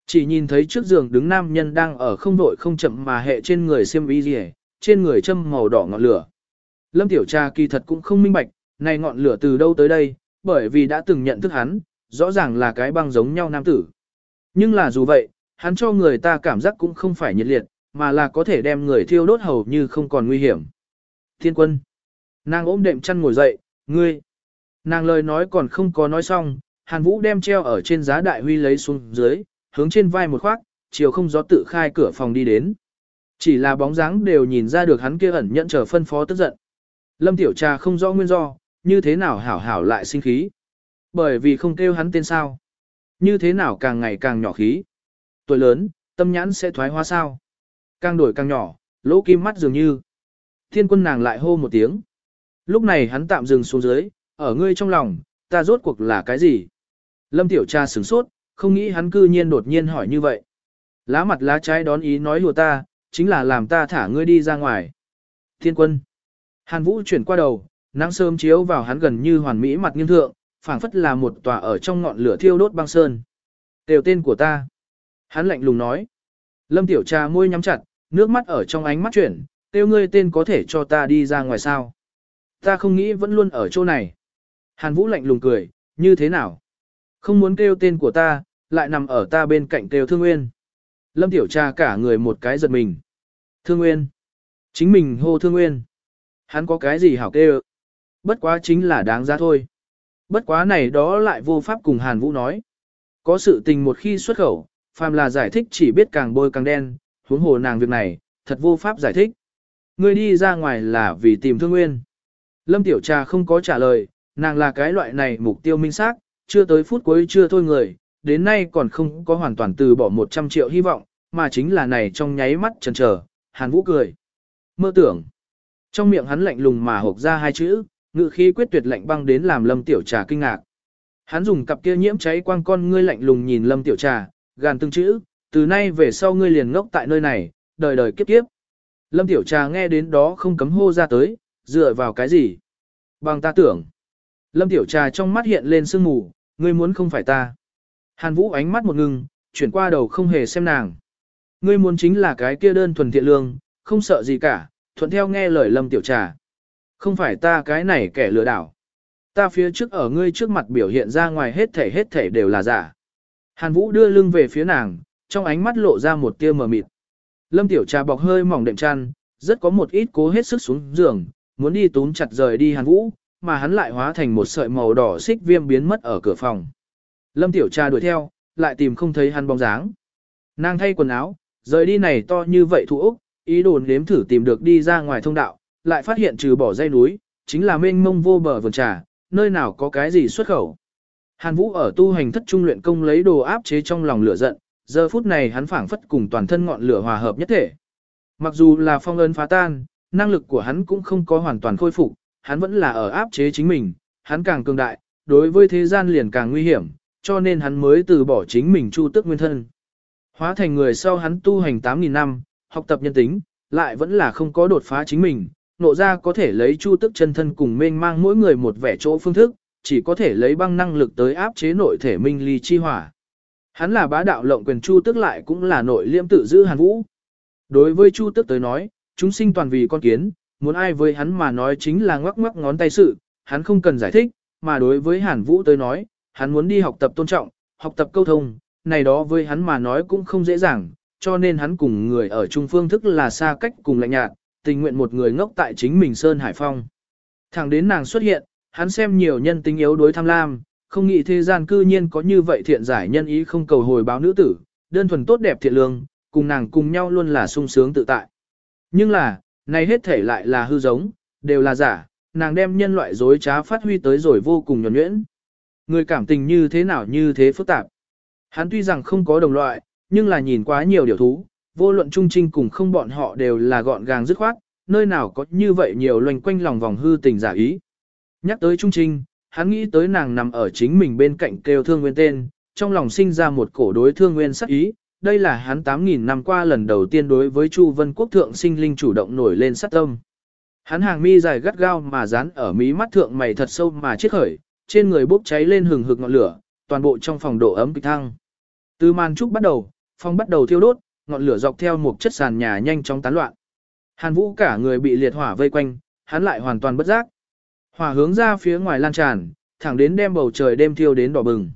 Chỉ nhìn thấy trước giường đứng nam nhân đang ở không vội không chậm mà hệ trên người xiêm y rỉ, trên người châm màu đỏ ngọn lửa. Lâm Tiểu Cha kỳ thật cũng không minh bạch, này ngọn lửa từ đâu tới đây, bởi vì đã từng nhận thức hắn, rõ ràng là cái băng giống nhau nam tử. Nhưng là dù vậy, hắn cho người ta cảm giác cũng không phải nhiệt liệt, mà là có thể đem người thiêu đốt hầu như không còn nguy hiểm. Thiên quân. Nàng ôm đệm chăn ngồi dậy, ngươi. Nàng lời nói còn không có nói xong, Hàn Vũ đem treo ở trên giá đại huy lấy xuống dưới, hướng trên vai một khoác, chiều không gió tự khai cửa phòng đi đến. Chỉ là bóng dáng đều nhìn ra được hắn kia ẩn nhận chờ phân phó tức giận. Lâm Tiểu Trà không rõ nguyên do, như thế nào hảo hảo lại sinh khí. Bởi vì không kêu hắn tên sao. Như thế nào càng ngày càng nhỏ khí. Tuổi lớn, tâm nhãn sẽ thoái hóa sao. Càng đổi càng nhỏ, lỗ kim mắt dường như. Thiên quân nàng lại hô một tiếng. Lúc này hắn tạm dừng xuống dưới, ở ngươi trong lòng, ta rốt cuộc là cái gì? Lâm Tiểu Cha sửng sốt, không nghĩ hắn cư nhiên đột nhiên hỏi như vậy. Lá mặt lá trái đón ý nói lùa ta, chính là làm ta thả ngươi đi ra ngoài. Thiên quân. Hàn Vũ chuyển qua đầu, nắng sớm chiếu vào hắn gần như hoàn mỹ mặt nghiêm thượng, phảng phất là một tòa ở trong ngọn lửa thiêu đốt băng sơn. Đều tên của ta. Hắn lạnh lùng nói. Lâm Tiểu Cha môi nhắm chặt, nước mắt ở trong ánh mắt chuyển, tiêu ngươi tên có thể cho ta đi ra ngoài sao. Ta không nghĩ vẫn luôn ở chỗ này. Hàn Vũ lạnh lùng cười, như thế nào? Không muốn kêu tên của ta, lại nằm ở ta bên cạnh kêu Thương Nguyên. Lâm Tiểu Trà cả người một cái giật mình. Thương Nguyên. Chính mình hô Thương Nguyên. Hắn có cái gì hảo kêu? Bất quá chính là đáng giá thôi. Bất quá này đó lại vô pháp cùng Hàn Vũ nói. Có sự tình một khi xuất khẩu, phàm là giải thích chỉ biết càng bôi càng đen, huống hồ nàng việc này, thật vô pháp giải thích. Ngươi đi ra ngoài là vì tìm Thương Nguyên. Lâm Tiểu Trà không có trả lời, nàng là cái loại này mục tiêu minh xác, chưa tới phút cuối chưa thôi người, đến nay còn không có hoàn toàn từ bỏ 100 triệu hy vọng, mà chính là này trong nháy mắt chần chờ, Hàn Vũ cười. Mơ tưởng. Trong miệng hắn lạnh lùng mà hộc ra hai chữ, ngự khí quyết tuyệt lạnh băng đến làm Lâm Tiểu Trà kinh ngạc. Hắn dùng cặp kia nhiễm cháy quang con ngươi lạnh lùng nhìn Lâm Tiểu Trà, gàn từng chữ, từ nay về sau ngươi liền ngốc tại nơi này, đời đời kiếp kiếp. Lâm Tiểu Trà nghe đến đó không cấm hô ra tới, dựa vào cái gì? Bằng ta tưởng. Lâm Tiểu Trà trong mắt hiện lên sương mù, ngươi muốn không phải ta. Hàn Vũ ánh mắt một ngừng, chuyển qua đầu không hề xem nàng. Ngươi muốn chính là cái kia đơn thuần thiện lương, không sợ gì cả, thuận theo nghe lời Lâm Tiểu Trà. Không phải ta cái này kẻ lừa đảo. Ta phía trước ở ngươi trước mặt biểu hiện ra ngoài hết thể hết thể đều là giả. Hàn Vũ đưa lưng về phía nàng, trong ánh mắt lộ ra một tia mờ mịt. Lâm Tiểu Trà bọc hơi mỏng đệm chăn, rất có một ít cố hết sức xuống giường, muốn đi túm chặt rời đi Hàn Vũ, mà hắn lại hóa thành một sợi màu đỏ xích viêm biến mất ở cửa phòng. Lâm Tiểu Trà đuổi theo, lại tìm không thấy hắn bóng dáng. Nàng thay quần áo, rời đi này to như vậy thủ Úc, ý đồ nếm thử tìm được đi ra ngoài thông đạo, lại phát hiện trừ bỏ dây núi, chính là mênh mông vô bờ vườn trà, nơi nào có cái gì xuất khẩu. Hàn Vũ ở tu hành thất trung luyện công lấy đồ áp chế trong lòng lửa giận, giờ phút này hắn phảng phất cùng toàn thân ngọn lửa hòa hợp nhất thể. Mặc dù là phong ấn phá tan, năng lực của hắn cũng không có hoàn toàn khôi phục, hắn vẫn là ở áp chế chính mình, hắn càng cường đại, đối với thế gian liền càng nguy hiểm, cho nên hắn mới từ bỏ chính mình chu tức nguyên thân. Hóa thành người sau hắn tu hành 8.000 năm, học tập nhân tính, lại vẫn là không có đột phá chính mình, nộ ra có thể lấy chu tức chân thân cùng mênh mang mỗi người một vẻ chỗ phương thức, chỉ có thể lấy băng năng lực tới áp chế nội thể minh ly chi hỏa. Hắn là bá đạo lộng quyền chu tức lại cũng là nội liêm tự giữ hàn vũ. Đối với chu tức tới nói, chúng sinh toàn vì con kiến, muốn ai với hắn mà nói chính là ngoắc ngoắc ngón tay sự, hắn không cần giải thích, mà đối với Hàn Vũ tới nói, hắn muốn đi học tập tôn trọng, học tập câu thông, này đó với hắn mà nói cũng không dễ dàng, cho nên hắn cùng người ở trung phương thức là xa cách cùng lạnh nhạt, tình nguyện một người ngốc tại chính mình Sơn Hải Phong. Thẳng đến nàng xuất hiện, hắn xem nhiều nhân tính yếu đối tham lam, không nghĩ thế gian cư nhiên có như vậy thiện giải nhân ý không cầu hồi báo nữ tử, đơn thuần tốt đẹp thiện lương, cùng nàng cùng nhau luôn là sung sướng tự tại. Nhưng là, này hết thể lại là hư giống, đều là giả, nàng đem nhân loại dối trá phát huy tới rồi vô cùng nhuẩn nhuyễn. Người cảm tình như thế nào như thế phức tạp. Hắn tuy rằng không có đồng loại, nhưng là nhìn quá nhiều điều thú, vô luận trung trinh cùng không bọn họ đều là gọn gàng dứt khoát, nơi nào có như vậy nhiều loành quanh lòng vòng hư tình giả ý. Nhắc tới trung trinh, hắn nghĩ tới nàng nằm ở chính mình bên cạnh kêu thương nguyên tên, trong lòng sinh ra một cổ đối thương nguyên sắc ý, đây là hắn 8.000 năm qua lần đầu tiên đối với Chu Vân Quốc thượng sinh linh chủ động nổi lên sát tâm. Hắn hàng mi dài gắt gao mà dán ở mí mắt thượng mày thật sâu mà chết khởi, trên người bốc cháy lên hừng hực ngọn lửa, toàn bộ trong phòng độ ấm kịch thăng. Từ màn trúc bắt đầu, phòng bắt đầu thiêu đốt, ngọn lửa dọc theo một chất sàn nhà nhanh chóng tán loạn. Hàn Vũ cả người bị liệt hỏa vây quanh, hắn lại hoàn toàn bất giác. Hỏa hướng ra phía ngoài lan tràn, thẳng đến đem bầu trời đêm thiêu đến đỏ bừng.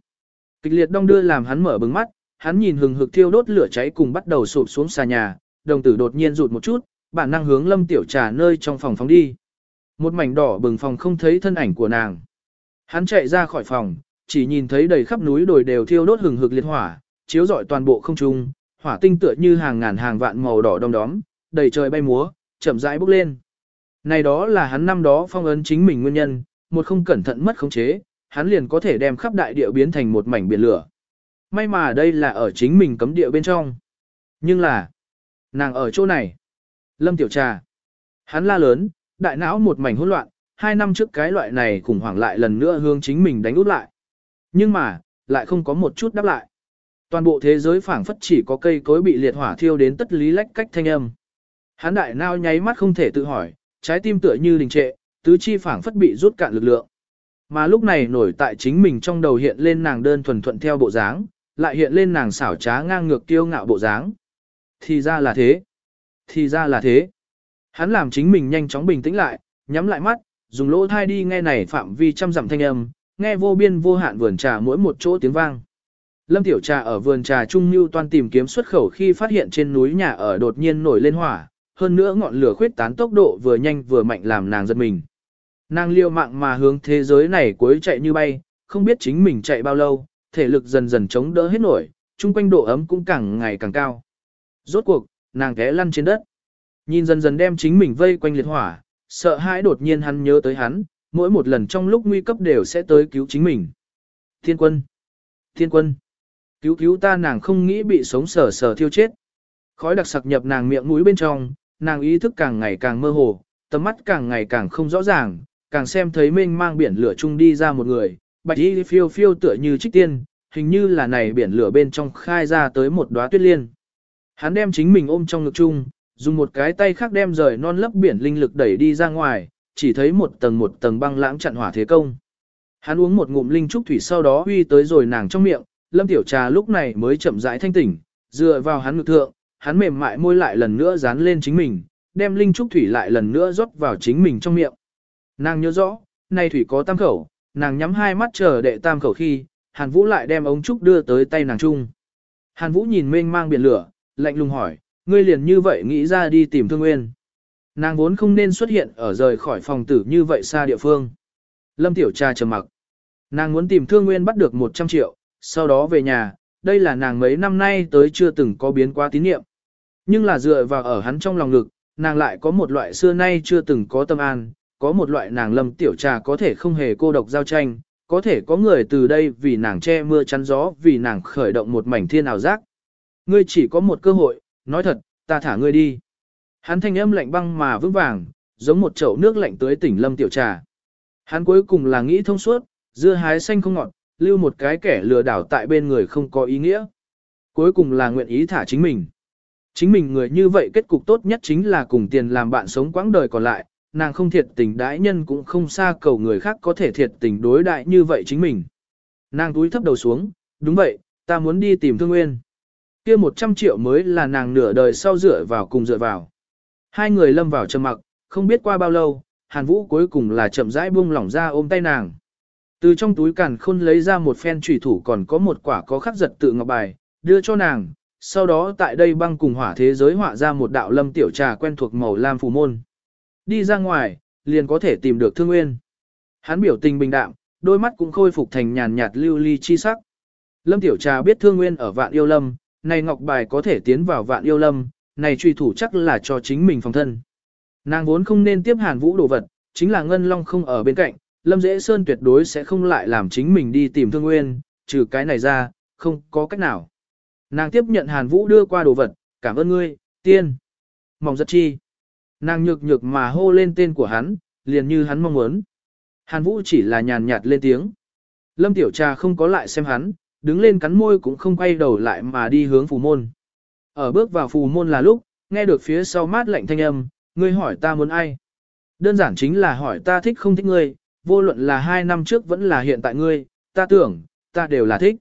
Kịch liệt đông đưa làm hắn mở bừng mắt, hắn nhìn hừng hực thiêu đốt lửa cháy cùng bắt đầu sụp xuống xà nhà, đồng tử đột nhiên rụt một chút, bản năng hướng Lâm Tiểu Trà nơi trong phòng phóng đi. Một mảnh đỏ bừng phòng không thấy thân ảnh của nàng. Hắn chạy ra khỏi phòng, chỉ nhìn thấy đầy khắp núi đồi đều thiêu đốt hừng hực liệt hỏa, chiếu rọi toàn bộ không trung, hỏa tinh tựa như hàng ngàn hàng vạn màu đỏ đom đóm, đầy trời bay múa, chậm rãi bốc lên. Này đó là hắn năm đó phong ấn chính mình nguyên nhân, một không cẩn thận mất khống chế, hắn liền có thể đem khắp đại địa biến thành một mảnh biển lửa. May mà đây là ở chính mình cấm địa bên trong. Nhưng là, nàng ở chỗ này. Lâm Tiểu Trà. Hắn la lớn, đại não một mảnh hỗn loạn, hai năm trước cái loại này khủng hoảng lại lần nữa hướng chính mình đánh út lại. Nhưng mà, lại không có một chút đáp lại. Toàn bộ thế giới phảng phất chỉ có cây cối bị liệt hỏa thiêu đến tất lý lách cách thanh âm. Hắn đại não nháy mắt không thể tự hỏi, trái tim tựa như đình trệ, tứ chi phảng phất bị rút cạn lực lượng. Mà lúc này nổi tại chính mình trong đầu hiện lên nàng đơn thuần thuận theo bộ dáng, lại hiện lên nàng xảo trá ngang ngược kiêu ngạo bộ dáng. Thì ra là thế. Thì ra là thế. Hắn làm chính mình nhanh chóng bình tĩnh lại, nhắm lại mắt, dùng lỗ thai đi nghe này phạm vi trăm dặm thanh âm, nghe vô biên vô hạn vườn trà mỗi một chỗ tiếng vang. Lâm Tiểu Trà ở vườn trà Trung Nhu toan tìm kiếm xuất khẩu khi phát hiện trên núi nhà ở đột nhiên nổi lên hỏa, hơn nữa ngọn lửa khuyết tán tốc độ vừa nhanh vừa mạnh làm nàng giật mình. Nàng liều mạng mà hướng thế giới này cuối chạy như bay, không biết chính mình chạy bao lâu, thể lực dần dần chống đỡ hết nổi, chung quanh độ ấm cũng càng ngày càng cao. Rốt cuộc, nàng té lăn trên đất. Nhìn dần dần đem chính mình vây quanh liệt hỏa, sợ hãi đột nhiên hắn nhớ tới hắn, mỗi một lần trong lúc nguy cấp đều sẽ tới cứu chính mình. Thiên quân! Thiên quân! Cứu cứu ta nàng không nghĩ bị sống sờ sờ thiêu chết. Khói đặc sặc nhập nàng miệng mũi bên trong, nàng ý thức càng ngày càng mơ hồ, tầm mắt càng ngày càng không rõ ràng, càng xem thấy mênh mang biển lửa chung đi ra một người, bạch y phiêu phiêu tựa như trích tiên, hình như là này biển lửa bên trong khai ra tới một đóa tuyết liên. Hắn đem chính mình ôm trong ngực chung, dùng một cái tay khác đem rời non lấp biển linh lực đẩy đi ra ngoài, chỉ thấy một tầng một tầng băng lãng chặn hỏa thế công. Hắn uống một ngụm linh trúc thủy sau đó huy tới rồi nàng trong miệng, lâm tiểu trà lúc này mới chậm rãi thanh tỉnh, dựa vào hắn ngực thượng, hắn mềm mại môi lại lần nữa dán lên chính mình, đem linh trúc thủy lại lần nữa rót vào chính mình trong miệng. Nàng nhớ rõ, nay thủy có tam khẩu, nàng nhắm hai mắt chờ đệ tam khẩu khi, Hàn Vũ lại đem ống trúc đưa tới tay nàng chung. Hàn Vũ nhìn mênh mang biển lửa, lạnh lùng hỏi, ngươi liền như vậy nghĩ ra đi tìm Thương Nguyên. Nàng vốn không nên xuất hiện ở rời khỏi phòng tử như vậy xa địa phương. Lâm Tiểu Cha trầm mặc. Nàng muốn tìm Thương Nguyên bắt được 100 triệu, sau đó về nhà, đây là nàng mấy năm nay tới chưa từng có biến quá tín niệm. Nhưng là dựa vào ở hắn trong lòng ngực, nàng lại có một loại xưa nay chưa từng có tâm an, có một loại nàng lâm tiểu trà có thể không hề cô độc giao tranh, có thể có người từ đây vì nàng che mưa chắn gió, vì nàng khởi động một mảnh thiên ảo giác. Ngươi chỉ có một cơ hội, nói thật, ta thả ngươi đi. Hắn thanh âm lạnh băng mà vững vàng, giống một chậu nước lạnh tới tỉnh lâm tiểu trà. Hắn cuối cùng là nghĩ thông suốt, dưa hái xanh không ngọt, lưu một cái kẻ lừa đảo tại bên người không có ý nghĩa. Cuối cùng là nguyện ý thả chính mình. Chính mình người như vậy kết cục tốt nhất chính là cùng tiền làm bạn sống quãng đời còn lại, nàng không thiệt tình đãi nhân cũng không xa cầu người khác có thể thiệt tình đối đại như vậy chính mình. Nàng túi thấp đầu xuống, đúng vậy, ta muốn đi tìm thương nguyên. kia 100 triệu mới là nàng nửa đời sau dựa vào cùng dựa vào. Hai người lâm vào trầm mặc, không biết qua bao lâu, Hàn Vũ cuối cùng là chậm rãi buông lỏng ra ôm tay nàng. Từ trong túi càn khôn lấy ra một phen trùy thủ còn có một quả có khắc giật tự ngọc bài, đưa cho nàng, sau đó tại đây băng cùng hỏa thế giới họa ra một đạo lâm tiểu trà quen thuộc màu lam phù môn. Đi ra ngoài, liền có thể tìm được thương nguyên. Hắn biểu tình bình đạm, đôi mắt cũng khôi phục thành nhàn nhạt lưu ly chi sắc. Lâm tiểu trà biết thương nguyên ở vạn yêu lâm, này ngọc bài có thể tiến vào vạn yêu lâm, này truy thủ chắc là cho chính mình phòng thân. Nàng vốn không nên tiếp hàn vũ đồ vật, chính là ngân long không ở bên cạnh, lâm dễ sơn tuyệt đối sẽ không lại làm chính mình đi tìm thương nguyên, trừ cái này ra, không có cách nào. Nàng tiếp nhận hàn vũ đưa qua đồ vật, cảm ơn ngươi, tiên. Mỏng rất chi. Nàng nhược nhược mà hô lên tên của hắn, liền như hắn mong muốn. Hàn vũ chỉ là nhàn nhạt lên tiếng. Lâm tiểu trà không có lại xem hắn, đứng lên cắn môi cũng không quay đầu lại mà đi hướng phù môn. Ở bước vào phù môn là lúc, nghe được phía sau mát lạnh thanh âm, ngươi hỏi ta muốn ai. Đơn giản chính là hỏi ta thích không thích ngươi, vô luận là hai năm trước vẫn là hiện tại ngươi, ta tưởng, ta đều là thích.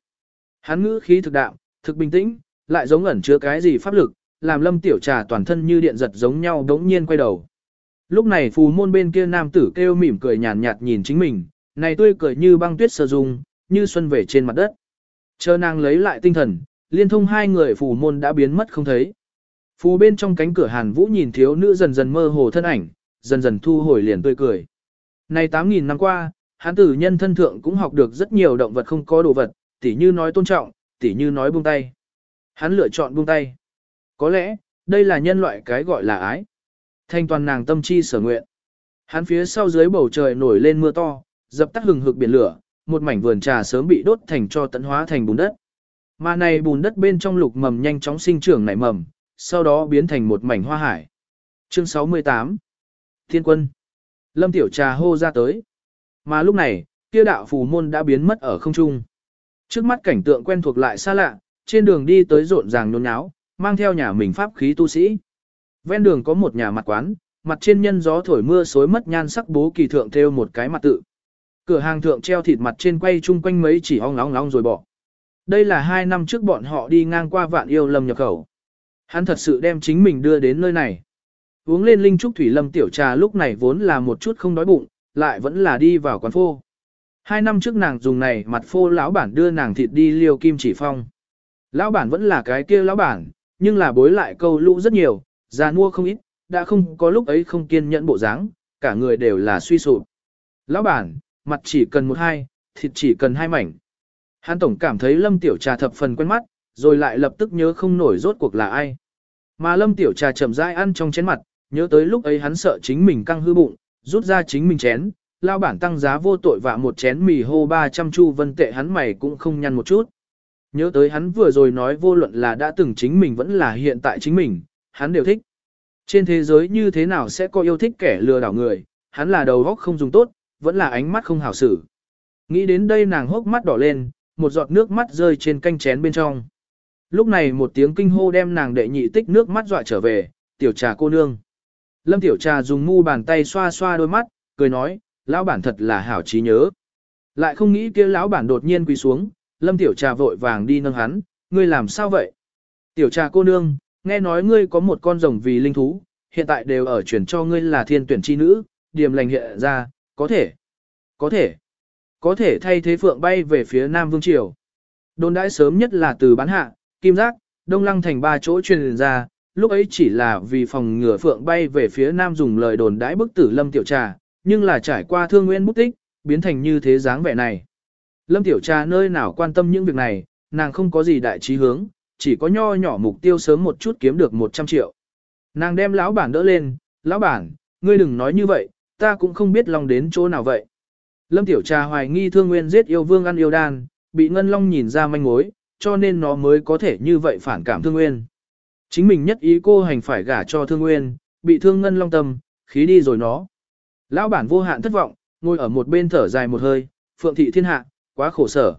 Hắn ngữ khí thực đạo, thực bình tĩnh, lại giống ẩn chứa cái gì pháp lực, làm lâm tiểu trà toàn thân như điện giật giống nhau đống nhiên quay đầu. Lúc này phù môn bên kia nam tử kêu mỉm cười nhàn nhạt nhìn chính mình, này tươi cười như băng tuyết sơ dung, như xuân về trên mặt đất. Chờ nàng lấy lại tinh thần, liên thông hai người phù môn đã biến mất không thấy. Phù bên trong cánh cửa hàn vũ nhìn thiếu nữ dần dần mơ hồ thân ảnh, dần dần thu hồi liền tươi cười. Này 8.000 năm qua, hán tử nhân thân thượng cũng học được rất nhiều động vật không có đồ vật, tỉ như nói tôn trọng, tỉ như nói buông tay. Hắn lựa chọn buông tay. Có lẽ, đây là nhân loại cái gọi là ái. Thanh toàn nàng tâm chi sở nguyện. Hắn phía sau dưới bầu trời nổi lên mưa to, dập tắt hừng hực biển lửa, một mảnh vườn trà sớm bị đốt thành cho tận hóa thành bùn đất. Mà này bùn đất bên trong lục mầm nhanh chóng sinh trưởng nảy mầm, sau đó biến thành một mảnh hoa hải. Chương 68 Thiên quân Lâm Tiểu Trà hô ra tới. Mà lúc này, kia đạo phù môn đã biến mất ở không trung. Trước mắt cảnh tượng quen thuộc lại xa lạ, trên đường đi tới rộn ràng nôn nháo mang theo nhà mình pháp khí tu sĩ. Ven đường có một nhà mặt quán, mặt trên nhân gió thổi mưa xối mất nhan sắc bố kỳ thượng theo một cái mặt tự. Cửa hàng thượng treo thịt mặt trên quay chung quanh mấy chỉ ong ong ong rồi bỏ. Đây là hai năm trước bọn họ đi ngang qua vạn yêu lâm nhập khẩu. Hắn thật sự đem chính mình đưa đến nơi này. Uống lên linh trúc thủy lâm tiểu trà lúc này vốn là một chút không đói bụng, lại vẫn là đi vào quán phô. Hai năm trước nàng dùng này mặt phô lão bản đưa nàng thịt đi liều kim chỉ phong. Lão bản vẫn là cái kia lão bản, nhưng là bối lại câu lũ rất nhiều, già mua không ít, đã không có lúc ấy không kiên nhẫn bộ dáng, cả người đều là suy sụp. Lão bản, mặt chỉ cần một hai, thịt chỉ cần hai mảnh. Hắn tổng cảm thấy lâm tiểu trà thập phần quen mắt, rồi lại lập tức nhớ không nổi rốt cuộc là ai. Mà lâm tiểu trà chậm rãi ăn trong chén mặt, nhớ tới lúc ấy hắn sợ chính mình căng hư bụng, rút ra chính mình chén, lao bản tăng giá vô tội và một chén mì hô 300 chu vân tệ hắn mày cũng không nhăn một chút. Nhớ tới hắn vừa rồi nói vô luận là đã từng chính mình vẫn là hiện tại chính mình, hắn đều thích. Trên thế giới như thế nào sẽ có yêu thích kẻ lừa đảo người, hắn là đầu góc không dùng tốt, vẫn là ánh mắt không hảo xử. Nghĩ đến đây nàng hốc mắt đỏ lên, một giọt nước mắt rơi trên canh chén bên trong. Lúc này một tiếng kinh hô đem nàng đệ nhị tích nước mắt dọa trở về, tiểu trà cô nương. Lâm tiểu trà dùng mu bàn tay xoa xoa đôi mắt, cười nói, lão bản thật là hảo trí nhớ. Lại không nghĩ kia lão bản đột nhiên quỳ xuống, lâm tiểu trà vội vàng đi nâng hắn, ngươi làm sao vậy? Tiểu trà cô nương, nghe nói ngươi có một con rồng vì linh thú, hiện tại đều ở chuyển cho ngươi là thiên tuyển chi nữ, điểm lành hiện ra, có thể, có thể, có thể thay thế phượng bay về phía Nam Vương Triều. Đồn đãi sớm nhất là từ bán hạ, kim giác, đông lăng thành ba chỗ truyền ra, lúc ấy chỉ là vì phòng ngừa phượng bay về phía Nam dùng lời đồn đãi bức tử lâm tiểu trà, nhưng là trải qua thương nguyên bút tích, biến thành như thế dáng vẻ này. Lâm tiểu trà nơi nào quan tâm những việc này, nàng không có gì đại trí hướng, chỉ có nho nhỏ mục tiêu sớm một chút kiếm được 100 triệu. Nàng đem lão bản đỡ lên, lão bản, ngươi đừng nói như vậy, ta cũng không biết lòng đến chỗ nào vậy. Lâm Tiểu Trà hoài nghi Thương Nguyên giết yêu vương ăn yêu đan, bị Ngân Long nhìn ra manh mối, cho nên nó mới có thể như vậy phản cảm Thương Nguyên. Chính mình nhất ý cô hành phải gả cho Thương Nguyên, bị Thương Ngân Long tâm, khí đi rồi nó. Lão bản vô hạn thất vọng, ngồi ở một bên thở dài một hơi, phượng thị thiên hạ, quá khổ sở.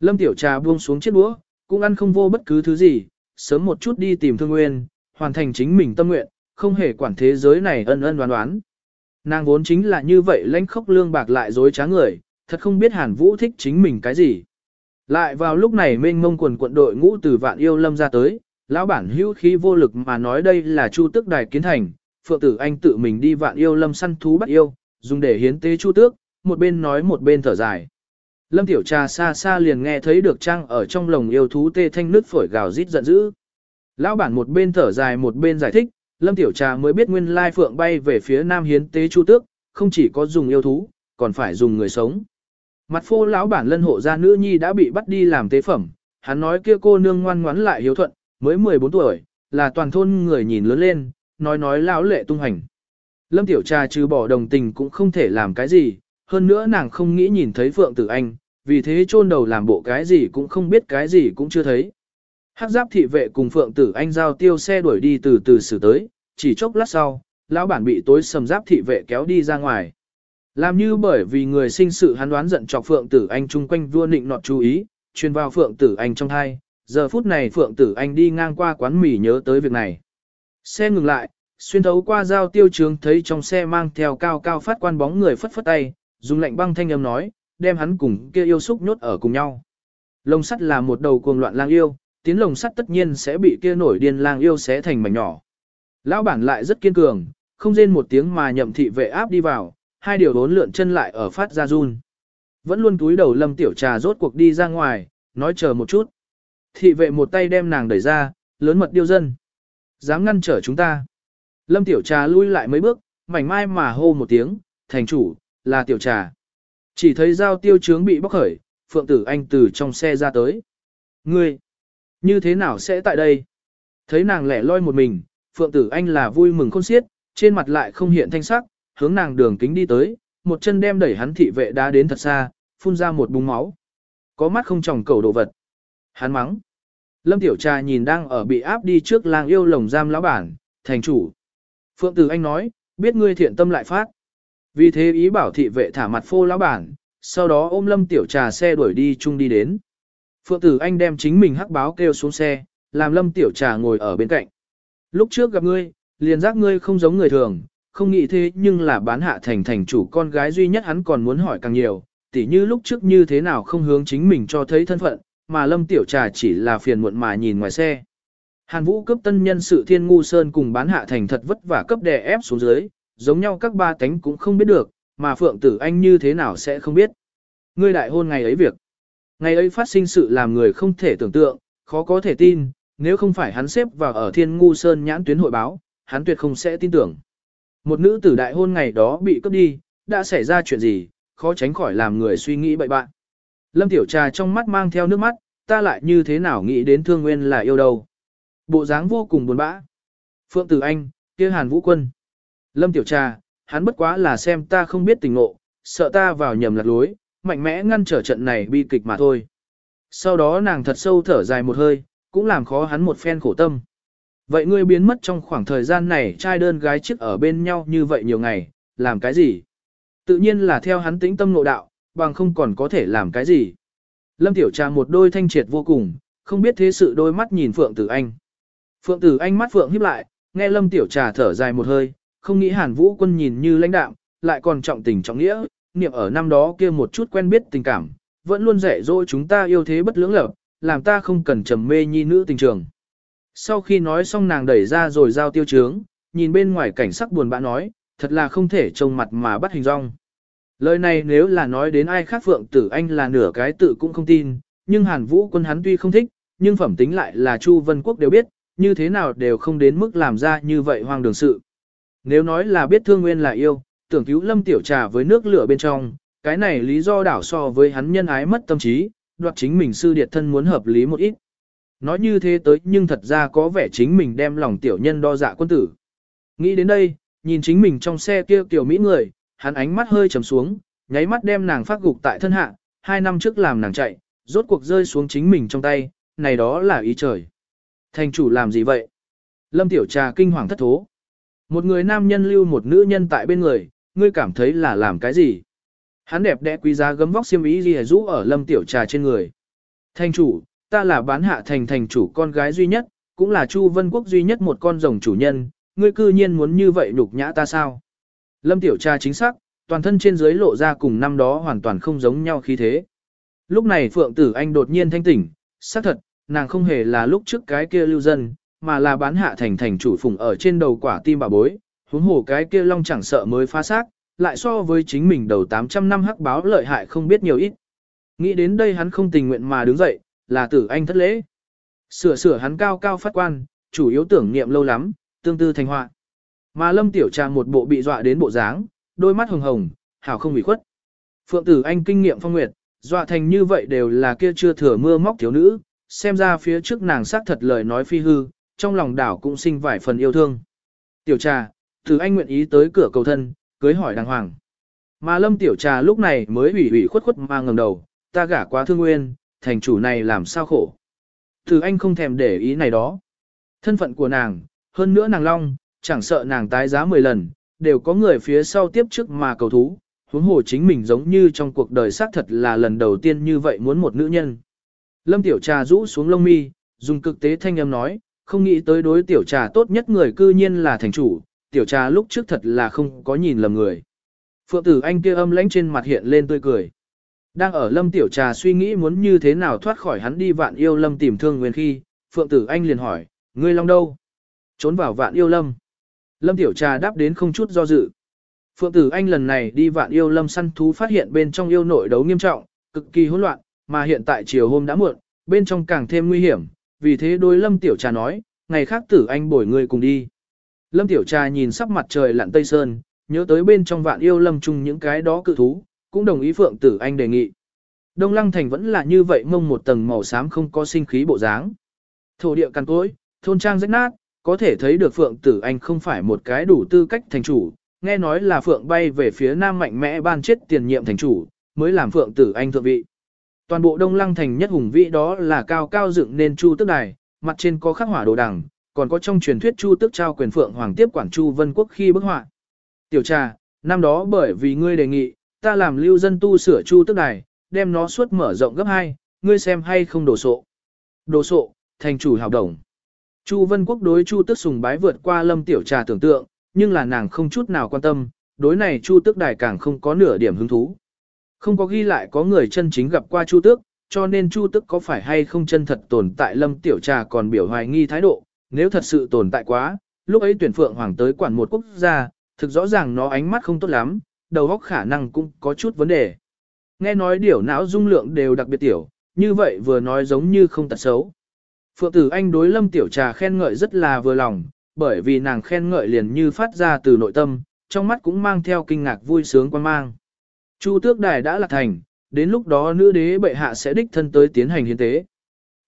Lâm Tiểu Trà buông xuống chiếc đũa, cũng ăn không vô bất cứ thứ gì, sớm một chút đi tìm Thương Nguyên, hoàn thành chính mình tâm nguyện, không hề quản thế giới này ân ân đoán đoán. Nàng vốn chính là như vậy lãnh khốc lương bạc lại dối trá người, thật không biết Hàn Vũ thích chính mình cái gì. Lại vào lúc này mênh mông quần quận đội ngũ từ vạn yêu lâm ra tới, lão bản hữu khí vô lực mà nói đây là chu tước đài kiến thành, phượng tử anh tự mình đi vạn yêu lâm săn thú bắt yêu, dùng để hiến tế chu tước, một bên nói một bên thở dài. Lâm tiểu trà xa xa liền nghe thấy được trang ở trong lồng yêu thú tê thanh nước phổi gào rít giận dữ. Lão bản một bên thở dài một bên giải thích, Lâm Tiểu Trà mới biết nguyên lai phượng bay về phía nam hiến tế chu tước, không chỉ có dùng yêu thú, còn phải dùng người sống. Mặt phô lão bản lân hộ gia nữ nhi đã bị bắt đi làm tế phẩm, hắn nói kia cô nương ngoan ngoãn lại hiếu thuận, mới 14 tuổi, là toàn thôn người nhìn lớn lên, nói nói lão lệ tung hành. Lâm Tiểu Trà trừ bỏ đồng tình cũng không thể làm cái gì, hơn nữa nàng không nghĩ nhìn thấy Phượng Tử Anh, vì thế chôn đầu làm bộ cái gì cũng không biết cái gì cũng chưa thấy. Hắc giáp thị vệ cùng Phượng Tử Anh giao tiêu xe đuổi đi từ từ xử tới, chỉ chốc lát sau, lão bản bị tối sầm giáp thị vệ kéo đi ra ngoài. Làm như bởi vì người sinh sự hắn đoán giận chọc Phượng Tử Anh chung quanh vua nịnh nọt chú ý, truyền vào Phượng Tử Anh trong thai, giờ phút này Phượng Tử Anh đi ngang qua quán mì nhớ tới việc này. Xe ngừng lại, xuyên thấu qua giao tiêu trường thấy trong xe mang theo cao cao phát quan bóng người phất phất tay, dùng lạnh băng thanh âm nói, đem hắn cùng kia yêu xúc nhốt ở cùng nhau. Lồng sắt là một đầu cuồng loạn lang yêu, tiến lồng sắt tất nhiên sẽ bị kia nổi điên lang yêu xé thành mảnh nhỏ. Lão bản lại rất kiên cường, không rên một tiếng mà nhậm thị vệ áp đi vào, hai điều bốn lượn chân lại ở phát ra run. Vẫn luôn túi đầu lâm tiểu trà rốt cuộc đi ra ngoài, nói chờ một chút. Thị vệ một tay đem nàng đẩy ra, lớn mật điêu dân. Dám ngăn trở chúng ta. Lâm tiểu trà lui lại mấy bước, mảnh mai mà hô một tiếng, thành chủ, là tiểu trà. Chỉ thấy dao tiêu trướng bị bóc khởi, phượng tử anh từ trong xe ra tới. Ngươi, như thế nào sẽ tại đây? Thấy nàng lẻ loi một mình, phượng tử anh là vui mừng khôn xiết, trên mặt lại không hiện thanh sắc, hướng nàng đường kính đi tới, một chân đem đẩy hắn thị vệ đá đến thật xa, phun ra một búng máu. Có mắt không tròng cầu đồ vật. Hắn mắng. Lâm Tiểu Trà nhìn đang ở bị áp đi trước lang yêu lồng giam lão bản, thành chủ. Phượng Tử Anh nói, biết ngươi thiện tâm lại phát. Vì thế ý bảo thị vệ thả mặt phô lão bản, sau đó ôm Lâm Tiểu Trà xe đuổi đi chung đi đến. Phượng Tử Anh đem chính mình hắc báo kêu xuống xe, làm Lâm Tiểu Trà ngồi ở bên cạnh. Lúc trước gặp ngươi, liền giác ngươi không giống người thường, không nghĩ thế nhưng là bán hạ thành thành chủ con gái duy nhất hắn còn muốn hỏi càng nhiều, tỉ như lúc trước như thế nào không hướng chính mình cho thấy thân phận, mà Lâm Tiểu Trà chỉ là phiền muộn mà nhìn ngoài xe. Hàn Vũ cấp tân nhân sự Thiên Ngu Sơn cùng bán hạ thành thật vất vả cấp đè ép xuống dưới, giống nhau các ba tánh cũng không biết được, mà Phượng Tử Anh như thế nào sẽ không biết. Ngươi đại hôn ngày ấy việc. Ngày ấy phát sinh sự làm người không thể tưởng tượng, khó có thể tin, nếu không phải hắn xếp vào ở Thiên Ngu Sơn nhãn tuyến hội báo, hắn tuyệt không sẽ tin tưởng. Một nữ tử đại hôn ngày đó bị cướp đi, đã xảy ra chuyện gì, khó tránh khỏi làm người suy nghĩ bậy bạn. Lâm Tiểu Trà trong mắt mang theo nước mắt, ta lại như thế nào nghĩ đến Thương Nguyên là yêu đâu. Bộ dáng vô cùng buồn bã. Phượng Tử Anh, kia Hàn Vũ Quân. Lâm Tiểu Trà, hắn bất quá là xem ta không biết tình ngộ, sợ ta vào nhầm lạc lối, mạnh mẽ ngăn trở trận này bi kịch mà thôi. Sau đó nàng thật sâu thở dài một hơi, cũng làm khó hắn một phen khổ tâm. Vậy ngươi biến mất trong khoảng thời gian này trai đơn gái chiếc ở bên nhau như vậy nhiều ngày, làm cái gì? Tự nhiên là theo hắn tĩnh tâm nội đạo, bằng không còn có thể làm cái gì. Lâm Tiểu Trà một đôi thanh triệt vô cùng, không biết thế sự đôi mắt nhìn Phượng Tử Anh. Phượng Tử Anh mắt Phượng híp lại, nghe Lâm Tiểu Trà thở dài một hơi, không nghĩ Hàn Vũ quân nhìn như lãnh đạm, lại còn trọng tình trọng nghĩa, niệm ở năm đó kia một chút quen biết tình cảm, vẫn luôn dạy dỗ chúng ta yêu thế bất lưỡng lập, làm ta không cần trầm mê nhi nữ tình trường. Sau khi nói xong nàng đẩy ra rồi giao tiêu chướng, nhìn bên ngoài cảnh sắc buồn bã nói, thật là không thể trông mặt mà bắt hình rong. Lời này nếu là nói đến ai khác Phượng Tử Anh là nửa cái tự cũng không tin, nhưng Hàn Vũ quân hắn tuy không thích, nhưng phẩm tính lại là Chu Vân Quốc đều biết, như thế nào đều không đến mức làm ra như vậy hoang đường sự. Nếu nói là biết thương nguyên là yêu, tưởng cứu lâm tiểu trà với nước lửa bên trong, cái này lý do đảo so với hắn nhân ái mất tâm trí, đoạt chính mình sư điệt thân muốn hợp lý một ít. Nói như thế tới nhưng thật ra có vẻ chính mình đem lòng tiểu nhân đo dạ quân tử. Nghĩ đến đây, nhìn chính mình trong xe kia tiểu mỹ người, hắn ánh mắt hơi trầm xuống, nháy mắt đem nàng phát gục tại thân hạ, hai năm trước làm nàng chạy, rốt cuộc rơi xuống chính mình trong tay, này đó là ý trời. Thành chủ làm gì vậy? Lâm tiểu trà kinh hoàng thất thố. Một người nam nhân lưu một nữ nhân tại bên người, ngươi cảm thấy là làm cái gì? Hắn đẹp đẽ quý giá gấm vóc xiêm ý gì rũ ở lâm tiểu trà trên người. Thành chủ, ta là bán hạ thành thành chủ con gái duy nhất, cũng là Chu Vân Quốc duy nhất một con rồng chủ nhân, ngươi cư nhiên muốn như vậy nhục nhã ta sao? Lâm Tiểu Trà chính xác, toàn thân trên dưới lộ ra cùng năm đó hoàn toàn không giống nhau khí thế. Lúc này Phượng Tử Anh đột nhiên thanh tỉnh, xác thật, nàng không hề là lúc trước cái kia lưu dân, mà là bán hạ thành thành chủ phùng ở trên đầu quả tim bà bối, huống hồ cái kia long chẳng sợ mới phá xác, lại so với chính mình đầu 800 năm hắc báo lợi hại không biết nhiều ít. Nghĩ đến đây hắn không tình nguyện mà đứng dậy, là tử anh thất lễ. Sửa sửa hắn cao cao phát quan, chủ yếu tưởng niệm lâu lắm, tương tư thành họa. Mà lâm tiểu trà một bộ bị dọa đến bộ dáng, đôi mắt hồng hồng, hảo không bị khuất. Phượng tử anh kinh nghiệm phong nguyệt, dọa thành như vậy đều là kia chưa thừa mưa móc thiếu nữ, xem ra phía trước nàng xác thật lời nói phi hư, trong lòng đảo cũng sinh vài phần yêu thương. Tiểu trà, từ anh nguyện ý tới cửa cầu thân, cưới hỏi đàng hoàng. Mà lâm tiểu trà lúc này mới ủy ủy khuất khuất mà ngầm đầu, ta gả quá thương nguyên, thành chủ này làm sao khổ. Từ anh không thèm để ý này đó. Thân phận của nàng, hơn nữa nàng long, chẳng sợ nàng tái giá 10 lần, đều có người phía sau tiếp trước mà cầu thú, huống hồ chính mình giống như trong cuộc đời xác thật là lần đầu tiên như vậy muốn một nữ nhân. Lâm tiểu trà rũ xuống lông mi, dùng cực tế thanh âm nói, không nghĩ tới đối tiểu trà tốt nhất người cư nhiên là thành chủ, tiểu trà lúc trước thật là không có nhìn lầm người. Phượng tử anh kia âm lãnh trên mặt hiện lên tươi cười. Đang ở lâm tiểu trà suy nghĩ muốn như thế nào thoát khỏi hắn đi vạn yêu lâm tìm thương nguyên khi, Phượng tử anh liền hỏi, ngươi long đâu? Trốn vào vạn yêu lâm. Lâm tiểu trà đáp đến không chút do dự. Phượng tử anh lần này đi vạn yêu lâm săn thú phát hiện bên trong yêu nội đấu nghiêm trọng, cực kỳ hỗn loạn, mà hiện tại chiều hôm đã muộn, bên trong càng thêm nguy hiểm, vì thế đôi lâm tiểu trà nói, ngày khác tử anh bổi người cùng đi. Lâm tiểu trà nhìn sắp mặt trời lặn tây sơn, nhớ tới bên trong vạn yêu lâm chung những cái đó cự thú, cũng đồng ý phượng tử anh đề nghị. Đông lăng thành vẫn là như vậy mông một tầng màu xám không có sinh khí bộ dáng. Thổ địa cằn cối, thôn trang rách nát, có thể thấy được phượng tử anh không phải một cái đủ tư cách thành chủ, nghe nói là phượng bay về phía nam mạnh mẽ ban chết tiền nhiệm thành chủ, mới làm phượng tử anh thượng vị. Toàn bộ đông lăng thành nhất hùng vĩ đó là cao cao dựng nên chu tước đài, mặt trên có khắc hỏa đồ đằng, còn có trong truyền thuyết chu tước trao quyền phượng hoàng tiếp quản chu vân quốc khi bức họa. Tiểu trà, năm đó bởi vì ngươi đề nghị, ta làm lưu dân tu sửa chu tước đài, đem nó suốt mở rộng gấp hai, ngươi xem hay không đồ sộ. Đồ sộ, thành chủ hào đồng. Chu vân quốc đối chu tước sùng bái vượt qua lâm tiểu trà tưởng tượng, nhưng là nàng không chút nào quan tâm, đối này chu tước đài càng không có nửa điểm hứng thú. Không có ghi lại có người chân chính gặp qua chu tước, cho nên chu tước có phải hay không chân thật tồn tại lâm tiểu trà còn biểu hoài nghi thái độ, nếu thật sự tồn tại quá, lúc ấy tuyển phượng hoàng tới quản một quốc gia, thực rõ ràng nó ánh mắt không tốt lắm, đầu óc khả năng cũng có chút vấn đề. Nghe nói điểu não dung lượng đều đặc biệt tiểu, như vậy vừa nói giống như không tật xấu. Phượng tử anh đối lâm tiểu trà khen ngợi rất là vừa lòng, bởi vì nàng khen ngợi liền như phát ra từ nội tâm, trong mắt cũng mang theo kinh ngạc vui sướng quan mang. Chu tước đài đã lạc thành, đến lúc đó nữ đế bệ hạ sẽ đích thân tới tiến hành hiến tế.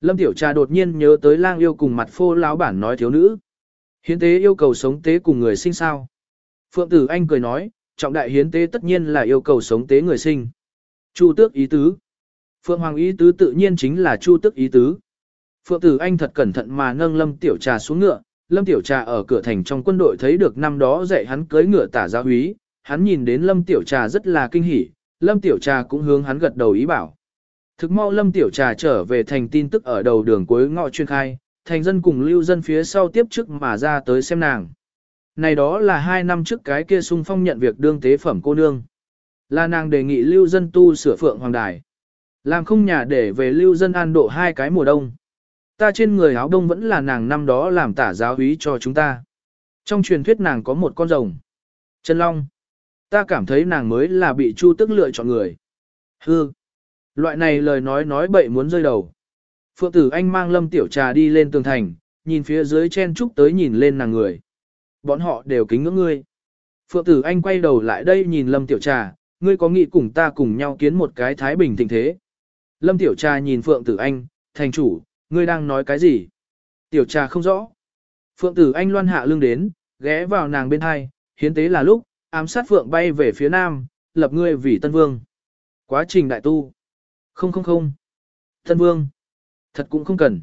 Lâm Tiểu Trà đột nhiên nhớ tới lang yêu cùng mặt phô lão bản nói thiếu nữ. Hiến tế yêu cầu sống tế cùng người sinh sao. Phượng Tử Anh cười nói, trọng đại hiến tế tất nhiên là yêu cầu sống tế người sinh. Chu tước ý tứ. Phượng Hoàng ý tứ tự nhiên chính là Chu tước ý tứ. Phượng Tử Anh thật cẩn thận mà nâng Lâm Tiểu Trà xuống ngựa, Lâm Tiểu Trà ở cửa thành trong quân đội thấy được năm đó dạy hắn cưới ngựa tả giáo húy, hắn nhìn đến Lâm Tiểu Trà rất là kinh hỉ, Lâm Tiểu Trà cũng hướng hắn gật đầu ý bảo. Thực mau Lâm Tiểu Trà trở về thành tin tức ở đầu đường cuối ngõ chuyên khai, thành dân cùng lưu dân phía sau tiếp trước mà ra tới xem nàng. Này đó là hai năm trước cái kia sung phong nhận việc đương tế phẩm cô nương. Là nàng đề nghị lưu dân tu sửa phượng hoàng đài. Làm không nhà để về lưu dân an độ hai cái mùa đông. Ta trên người áo đông vẫn là nàng năm đó làm tả giáo úy cho chúng ta. Trong truyền thuyết nàng có một con rồng. Chân Long. Ta cảm thấy nàng mới là bị Chu Tức lựa chọn người. Hư. Loại này lời nói nói bậy muốn rơi đầu. Phượng tử anh mang lâm tiểu trà đi lên tường thành, nhìn phía dưới chen trúc tới nhìn lên nàng người. Bọn họ đều kính ngưỡng ngươi. Phượng tử anh quay đầu lại đây nhìn lâm tiểu trà, ngươi có nghĩ cùng ta cùng nhau kiến một cái thái bình tình thế. Lâm tiểu trà nhìn Phượng tử anh, thành chủ, ngươi đang nói cái gì? Tiểu trà không rõ. Phượng tử anh loan hạ lưng đến, ghé vào nàng bên hai, hiến tế là lúc, ám sát Phượng bay về phía nam, lập ngươi vì tân vương. Quá trình đại tu. Không không không. Tân vương. Thật cũng không cần.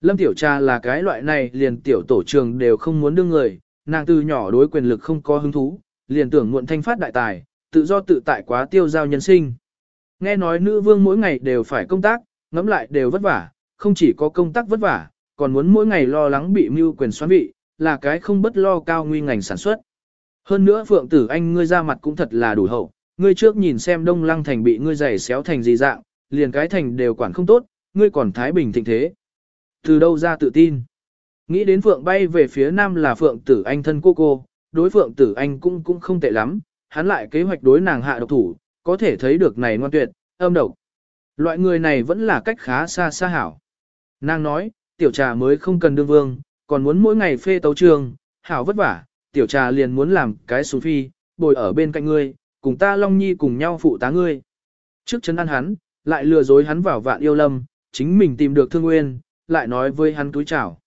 Lâm Tiểu Trà là cái loại này liền tiểu tổ trường đều không muốn đương người, nàng từ nhỏ đối quyền lực không có hứng thú, liền tưởng muộn thanh phát đại tài, tự do tự tại quá tiêu giao nhân sinh. Nghe nói nữ vương mỗi ngày đều phải công tác, ngẫm lại đều vất vả, không chỉ có công tác vất vả, còn muốn mỗi ngày lo lắng bị mưu quyền xoán vị, là cái không bất lo cao nguy ngành sản xuất. Hơn nữa Phượng Tử Anh ngươi ra mặt cũng thật là đủ hậu, ngươi trước nhìn xem Đông Lăng Thành bị ngươi giày xéo thành gì dạng, liền cái thành đều quản không tốt, ngươi còn Thái Bình thịnh thế. Từ đâu ra tự tin? Nghĩ đến Phượng bay về phía Nam là Phượng Tử Anh thân cô cô, đối Phượng Tử Anh cũng cũng không tệ lắm, hắn lại kế hoạch đối nàng hạ độc thủ, có thể thấy được này ngoan tuyệt, âm độc. Loại người này vẫn là cách khá xa xa hảo. Nàng nói, tiểu trà mới không cần đương vương, còn muốn mỗi ngày phê tấu trường, hảo vất vả, tiểu trà liền muốn làm cái số phi, bồi ở bên cạnh ngươi, cùng ta Long Nhi cùng nhau phụ tá ngươi. Trước chân ăn hắn, lại lừa dối hắn vào vạn yêu lâm, chính mình tìm được Thương Nguyên, lại nói với hắn túi chào.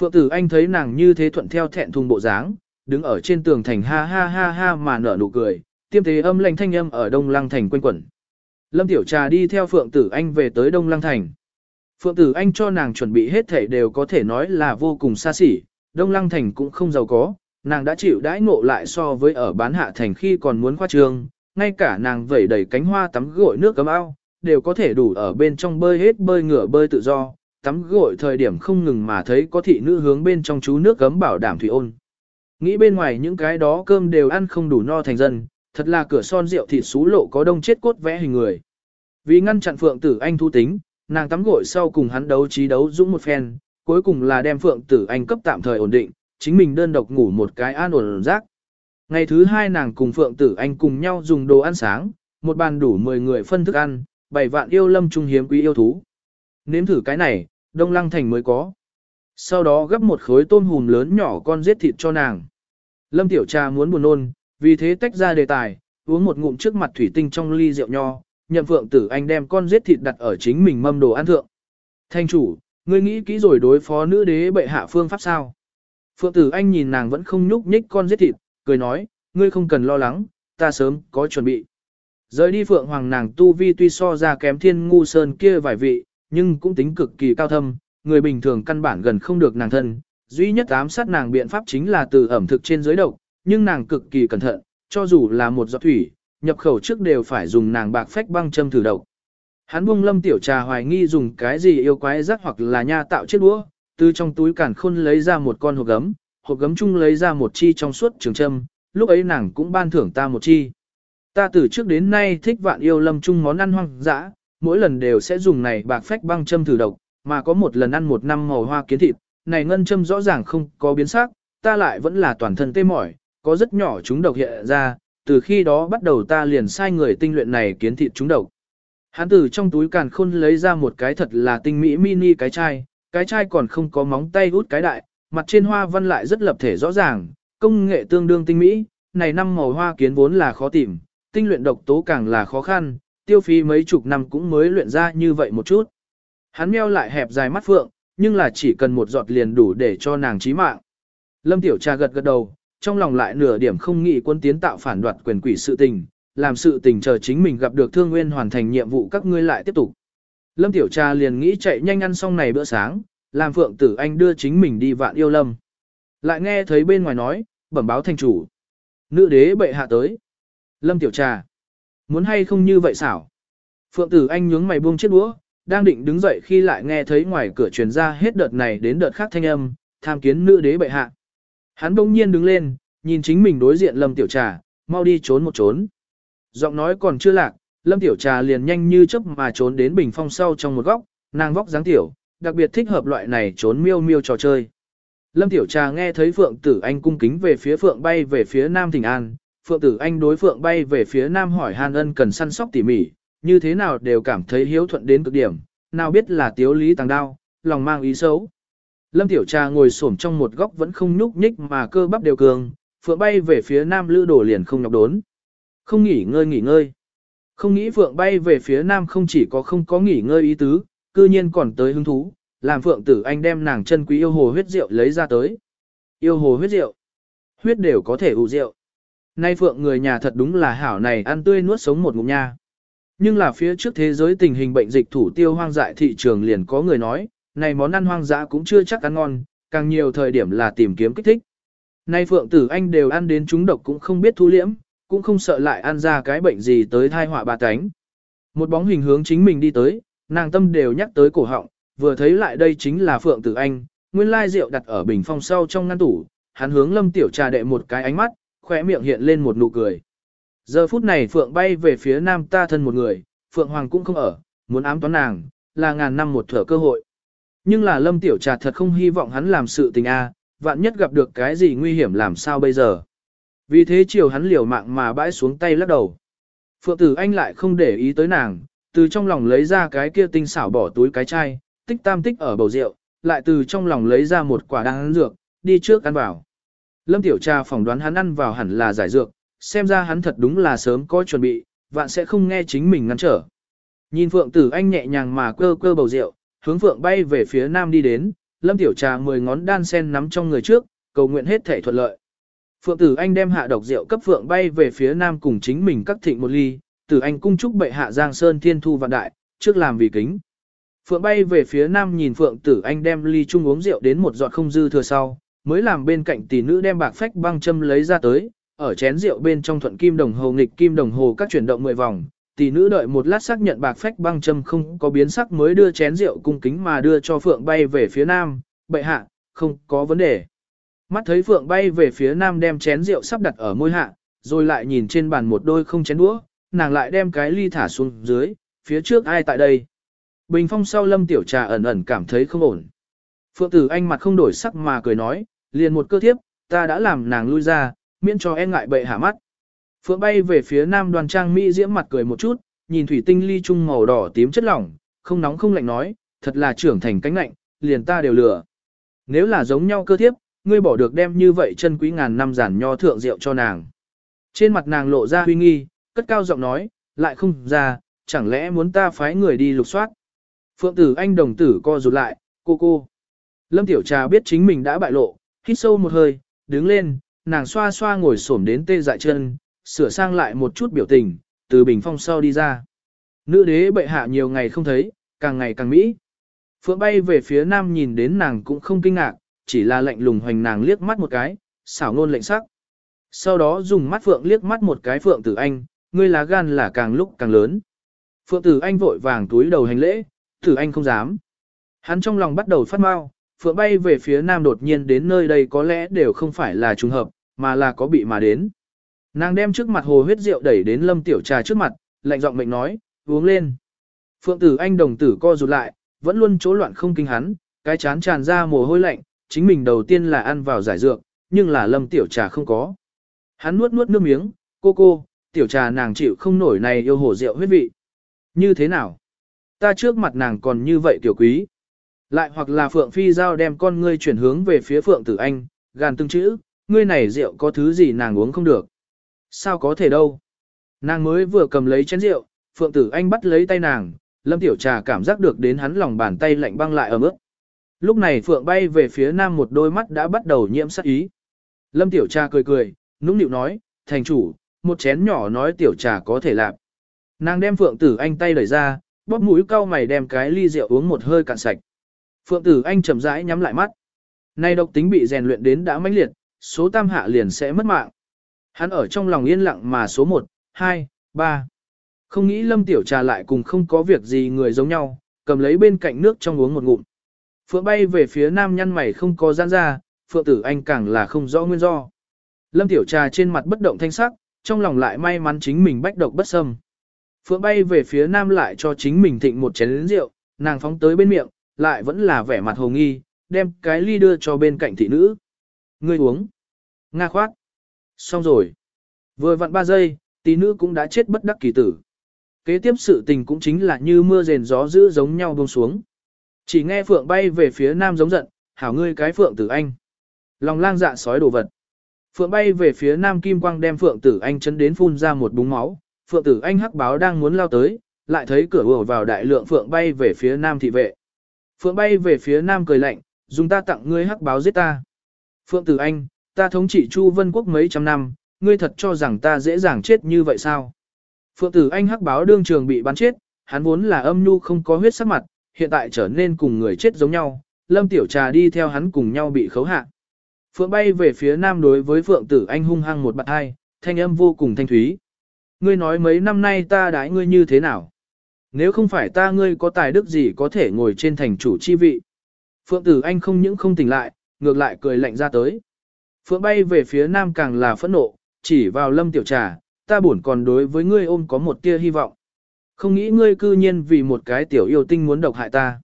Phượng Tử Anh thấy nàng như thế thuận theo thẹn thùng bộ dáng, đứng ở trên tường thành ha ha ha ha mà nở nụ cười, tiêm tế âm lành thanh âm ở Đông Lăng Thành quanh quẩn. Lâm Tiểu Trà đi theo Phượng Tử Anh về tới Đông Lăng Thành. Phượng Tử Anh cho nàng chuẩn bị hết thảy đều có thể nói là vô cùng xa xỉ, Đông Lăng Thành cũng không giàu có, nàng đã chịu đãi ngộ lại so với ở bán hạ thành khi còn muốn khoa trương, ngay cả nàng vẩy đầy cánh hoa tắm gội nước cấm ao, đều có thể đủ ở bên trong bơi hết bơi ngửa bơi tự do, tắm gội thời điểm không ngừng mà thấy có thị nữ hướng bên trong chú nước cấm bảo đảm thủy ôn. Nghĩ bên ngoài những cái đó cơm đều ăn không đủ no thành dân, thật là cửa son rượu thịt xú lộ có đông chết cốt vẽ hình người. Vì ngăn chặn Phượng Tử Anh thu tính, nàng tắm gội sau cùng hắn đấu trí đấu dũng một phen, cuối cùng là đem Phượng Tử Anh cấp tạm thời ổn định, chính mình đơn độc ngủ một cái an ổn rác. Ngày thứ hai nàng cùng Phượng Tử Anh cùng nhau dùng đồ ăn sáng, một bàn đủ 10 người phân thức ăn, bảy vạn yêu lâm trung hiếm quý yêu thú. Nếm thử cái này, Đông Lăng Thành mới có. Sau đó gấp một khối tôm hùm lớn nhỏ con giết thịt cho nàng. Lâm Tiểu Trà muốn buồn nôn, vì thế tách ra đề tài, uống một ngụm trước mặt thủy tinh trong ly rượu nho, nhậm Phượng Tử Anh đem con giết thịt đặt ở chính mình mâm đồ ăn thượng. Thanh chủ, ngươi nghĩ kỹ rồi đối phó nữ đế bệ hạ phương pháp sao? Phượng Tử Anh nhìn nàng vẫn không nhúc nhích con giết thịt, cười nói, ngươi không cần lo lắng, ta sớm có chuẩn bị. Rời đi Phượng Hoàng nàng tu vi tuy so ra kém thiên ngu sơn kia vài vị, nhưng cũng tính cực kỳ cao thâm, người bình thường căn bản gần không được nàng thân. Duy nhất ám sát nàng biện pháp chính là từ ẩm thực trên dưới độc, nhưng nàng cực kỳ cẩn thận, cho dù là một giọt thủy, nhập khẩu trước đều phải dùng nàng bạc phách băng châm thử độc. Hắn buông lâm tiểu trà hoài nghi dùng cái gì yêu quái rắc hoặc là nha tạo chiếc đũa, từ trong túi cản khôn lấy ra một con hộp gấm, hộp gấm chung lấy ra một chi trong suốt trường châm, lúc ấy nàng cũng ban thưởng ta một chi. Ta từ trước đến nay thích vạn yêu lâm chung món ăn hoang dã, mỗi lần đều sẽ dùng này bạc phách băng châm thử độc, mà có một lần ăn một năm màu hoa kiến thịt, này ngân châm rõ ràng không có biến sắc, ta lại vẫn là toàn thân tê mỏi, có rất nhỏ chúng độc hiện ra, từ khi đó bắt đầu ta liền sai người tinh luyện này kiến thịt chúng độc. Hắn từ trong túi càn khôn lấy ra một cái thật là tinh mỹ mini cái chai, cái chai còn không có móng tay út cái đại, mặt trên hoa văn lại rất lập thể rõ ràng, công nghệ tương đương tinh mỹ, này năm màu hoa kiến vốn là khó tìm, tinh luyện độc tố càng là khó khăn, tiêu phí mấy chục năm cũng mới luyện ra như vậy một chút. Hắn meo lại hẹp dài mắt phượng, nhưng là chỉ cần một giọt liền đủ để cho nàng chí mạng. Lâm Tiểu Trà gật gật đầu, trong lòng lại nửa điểm không nghĩ quân tiến tạo phản đoạt quyền quỷ sự tình, làm sự tình chờ chính mình gặp được Thương Nguyên hoàn thành nhiệm vụ các ngươi lại tiếp tục. Lâm Tiểu Trà liền nghĩ chạy nhanh ăn xong này bữa sáng, làm Phượng Tử Anh đưa chính mình đi vạn yêu lâm. Lại nghe thấy bên ngoài nói, bẩm báo thành chủ. Nữ đế bệ hạ tới. Lâm Tiểu Trà. Muốn hay không như vậy xảo. Phượng Tử Anh nhướng mày buông chiếc đũa, đang định đứng dậy khi lại nghe thấy ngoài cửa truyền ra hết đợt này đến đợt khác thanh âm, tham kiến nữ đế bệ hạ. Hắn đông nhiên đứng lên, nhìn chính mình đối diện Lâm Tiểu Trà, mau đi trốn một trốn. Giọng nói còn chưa lạc, Lâm Tiểu Trà liền nhanh như chớp mà trốn đến bình phong sau trong một góc, nàng vóc dáng tiểu, đặc biệt thích hợp loại này trốn miêu miêu trò chơi. Lâm Tiểu Trà nghe thấy Phượng Tử Anh cung kính về phía Phượng bay về phía Nam Thịnh An, Phượng Tử Anh đối Phượng bay về phía Nam hỏi Hàn Ân cần săn sóc tỉ mỉ, như thế nào đều cảm thấy hiếu thuận đến cực điểm, nào biết là tiếu lý tàng đao, lòng mang ý xấu. Lâm Tiểu Trà ngồi xổm trong một góc vẫn không nhúc nhích mà cơ bắp đều cường, Phượng bay về phía Nam Lữ Đổ liền không nhọc đốn. Không nghỉ ngơi nghỉ ngơi. Không nghĩ Phượng bay về phía Nam không chỉ có không có nghỉ ngơi ý tứ, cư nhiên còn tới hứng thú, làm Phượng Tử Anh đem nàng chân quý yêu hồ huyết rượu lấy ra tới. Yêu hồ huyết rượu. Huyết đều có thể ủ rượu. Nay Phượng người nhà thật đúng là hảo này ăn tươi nuốt sống một ngụm nha. Nhưng là phía trước thế giới tình hình bệnh dịch thủ tiêu hoang dại thị trường liền có người nói, này món ăn hoang dã cũng chưa chắc ăn ngon, càng nhiều thời điểm là tìm kiếm kích thích. Nay Phượng Tử Anh đều ăn đến chúng độc cũng không biết thu liễm, cũng không sợ lại ăn ra cái bệnh gì tới thai họa bà cánh. Một bóng hình hướng chính mình đi tới, nàng tâm đều nhắc tới cổ họng, vừa thấy lại đây chính là Phượng Tử Anh, nguyên lai rượu đặt ở bình phong sau trong ngăn tủ, hắn hướng Lâm Tiểu Trà đệ một cái ánh mắt, khóe miệng hiện lên một nụ cười. Giờ phút này Phượng bay về phía nam ta thân một người, Phượng Hoàng cũng không ở, muốn ám toán nàng, là ngàn năm một thở cơ hội. Nhưng là Lâm Tiểu Trà thật không hy vọng hắn làm sự tình a, vạn nhất gặp được cái gì nguy hiểm làm sao bây giờ. Vì thế chiều hắn liều mạng mà bãi xuống tay lắc đầu. Phượng Tử Anh lại không để ý tới nàng, từ trong lòng lấy ra cái kia tinh xảo bỏ túi cái chai, tích tam tích ở bầu rượu, lại từ trong lòng lấy ra một quả đan dược, đi trước ăn vào. Lâm Tiểu Trà phỏng đoán hắn ăn vào hẳn là giải dược, xem ra hắn thật đúng là sớm có chuẩn bị, vạn sẽ không nghe chính mình ngăn trở. Nhìn Phượng Tử Anh nhẹ nhàng mà cơ cơ bầu rượu, hướng phượng bay về phía nam đi đến, lâm tiểu trà mười ngón đan sen nắm trong người trước, cầu nguyện hết thể thuận lợi. Phượng tử anh đem hạ độc rượu cấp phượng bay về phía nam cùng chính mình cắt thịnh một ly, tử anh cung chúc bệ hạ giang sơn thiên thu vạn đại, trước làm vì kính. Phượng bay về phía nam nhìn Phượng tử anh đem ly chung uống rượu đến một giọt không dư thừa sau, mới làm bên cạnh tỷ nữ đem bạc phách băng châm lấy ra tới, ở chén rượu bên trong thuận kim đồng hồ nghịch kim đồng hồ các chuyển động 10 vòng, tỷ nữ đợi một lát xác nhận bạc phách băng châm không có biến sắc mới đưa chén rượu cung kính mà đưa cho Phượng bay về phía nam, bệ hạ, không có vấn đề. Mắt thấy Phượng bay về phía nam đem chén rượu sắp đặt ở môi hạ, rồi lại nhìn trên bàn một đôi không chén đũa, nàng lại đem cái ly thả xuống dưới, phía trước ai tại đây. Bình phong sau lâm tiểu trà ẩn ẩn cảm thấy không ổn. Phượng tử anh mặt không đổi sắc mà cười nói, liền một cơ thiếp, ta đã làm nàng lui ra, miễn cho e ngại bệ hạ mắt. Phượng bay về phía nam đoàn trang Mỹ diễm mặt cười một chút, nhìn thủy tinh ly trung màu đỏ tím chất lỏng, không nóng không lạnh nói, thật là trưởng thành cánh lạnh, liền ta đều lừa. Nếu là giống nhau cơ thiếp, ngươi bỏ được đem như vậy chân quý ngàn năm giản nho thượng rượu cho nàng. Trên mặt nàng lộ ra huy nghi, cất cao giọng nói, lại không ra, chẳng lẽ muốn ta phái người đi lục soát. Phượng tử anh đồng tử co rụt lại, cô cô. Lâm Tiểu Trà biết chính mình đã bại lộ, hít sâu một hơi, đứng lên, nàng xoa xoa ngồi xổm đến tê dại chân, sửa sang lại một chút biểu tình, từ bình phong sau đi ra. Nữ đế bệ hạ nhiều ngày không thấy, càng ngày càng mỹ. Phượng bay về phía nam nhìn đến nàng cũng không kinh ngạc, chỉ là lạnh lùng hoành nàng liếc mắt một cái, xảo ngôn lệnh sắc. Sau đó dùng mắt Phượng liếc mắt một cái Phượng tử anh, ngươi lá gan là càng lúc càng lớn. Phượng tử anh vội vàng túi đầu hành lễ, tử anh không dám. Hắn trong lòng bắt đầu phát mau, Phượng bay về phía nam đột nhiên đến nơi đây có lẽ đều không phải là trùng hợp, mà là có bị mà đến. Nàng đem trước mặt hồ huyết rượu đẩy đến lâm tiểu trà trước mặt, lạnh giọng mệnh nói, uống lên. Phượng tử anh đồng tử co rụt lại, vẫn luôn chỗ loạn không kinh hắn, cái chán tràn ra mồ hôi lạnh, chính mình đầu tiên là ăn vào giải dược, nhưng là lâm tiểu trà không có. Hắn nuốt nuốt nước miếng, cô cô, tiểu trà nàng chịu không nổi này yêu hồ rượu huyết vị. Như thế nào? Ta trước mặt nàng còn như vậy tiểu quý. Lại hoặc là Phượng Phi Giao đem con ngươi chuyển hướng về phía Phượng Tử Anh, gàn từng chữ, ngươi này rượu có thứ gì nàng uống không được. Sao có thể đâu? Nàng mới vừa cầm lấy chén rượu, Phượng Tử Anh bắt lấy tay nàng, Lâm Tiểu Trà cảm giác được đến hắn lòng bàn tay lạnh băng lại ở mức. Lúc này Phượng bay về phía nam một đôi mắt đã bắt đầu nhiễm sắc ý. Lâm Tiểu Trà cười cười, nũng nịu nói, thành chủ, một chén nhỏ nói Tiểu Trà có thể làm. Nàng đem Phượng Tử Anh tay đẩy ra, bóp mũi cau mày đem cái ly rượu uống một hơi cạn sạch. Phượng Tử Anh chậm rãi nhắm lại mắt. Nay độc tính bị rèn luyện đến đã mãnh liệt, số tam hạ liền sẽ mất mạng. Hắn ở trong lòng yên lặng mà số 1, 2, 3. Không nghĩ Lâm Tiểu Trà lại cùng không có việc gì người giống nhau, cầm lấy bên cạnh nước trong uống một ngụm. Phượng bay về phía nam nhăn mày không có gian ra, Phượng Tử Anh càng là không rõ nguyên do. Lâm Tiểu Trà trên mặt bất động thanh sắc, trong lòng lại may mắn chính mình bách độc bất xâm. Phượng bay về phía nam lại cho chính mình thịnh một chén rượu, nàng phóng tới bên miệng, lại vẫn là vẻ mặt hồ nghi, đem cái ly đưa cho bên cạnh thị nữ. Ngươi uống. Nga khoát. Xong rồi. Vừa vặn ba giây, tí nữ cũng đã chết bất đắc kỳ tử. Kế tiếp sự tình cũng chính là như mưa rền gió dữ giống nhau buông xuống. Chỉ nghe phượng bay về phía nam giống giận, hảo ngươi cái phượng tử anh. Lòng lang dạ sói đồ vật. Phượng bay về phía nam kim quang đem phượng tử anh chấn đến phun ra một búng máu. Phượng tử anh hắc báo đang muốn lao tới, lại thấy cửa ùa vào đại lượng phượng bay về phía nam thị vệ. Phượng bay về phía nam cười lạnh, dùng ta tặng ngươi hắc báo giết ta. Phượng tử anh, ta thống trị Chu Vân Quốc mấy trăm năm, ngươi thật cho rằng ta dễ dàng chết như vậy sao? Phượng tử anh hắc báo đương trường bị bắn chết, hắn vốn là âm nhu không có huyết sắc mặt, hiện tại trở nên cùng người chết giống nhau, lâm tiểu trà đi theo hắn cùng nhau bị khấu hạ. Phượng bay về phía nam đối với Phượng tử anh hung hăng một bạt hai, thanh âm vô cùng thanh thúy. Ngươi nói mấy năm nay ta đãi ngươi như thế nào? Nếu không phải ta ngươi có tài đức gì có thể ngồi trên thành chủ chi vị. Phượng tử anh không những không tỉnh lại, ngược lại cười lạnh ra tới. Phượng bay về phía nam càng là phẫn nộ, chỉ vào lâm tiểu trà, ta buồn còn đối với ngươi ôm có một tia hy vọng. Không nghĩ ngươi cư nhiên vì một cái tiểu yêu tinh muốn độc hại ta.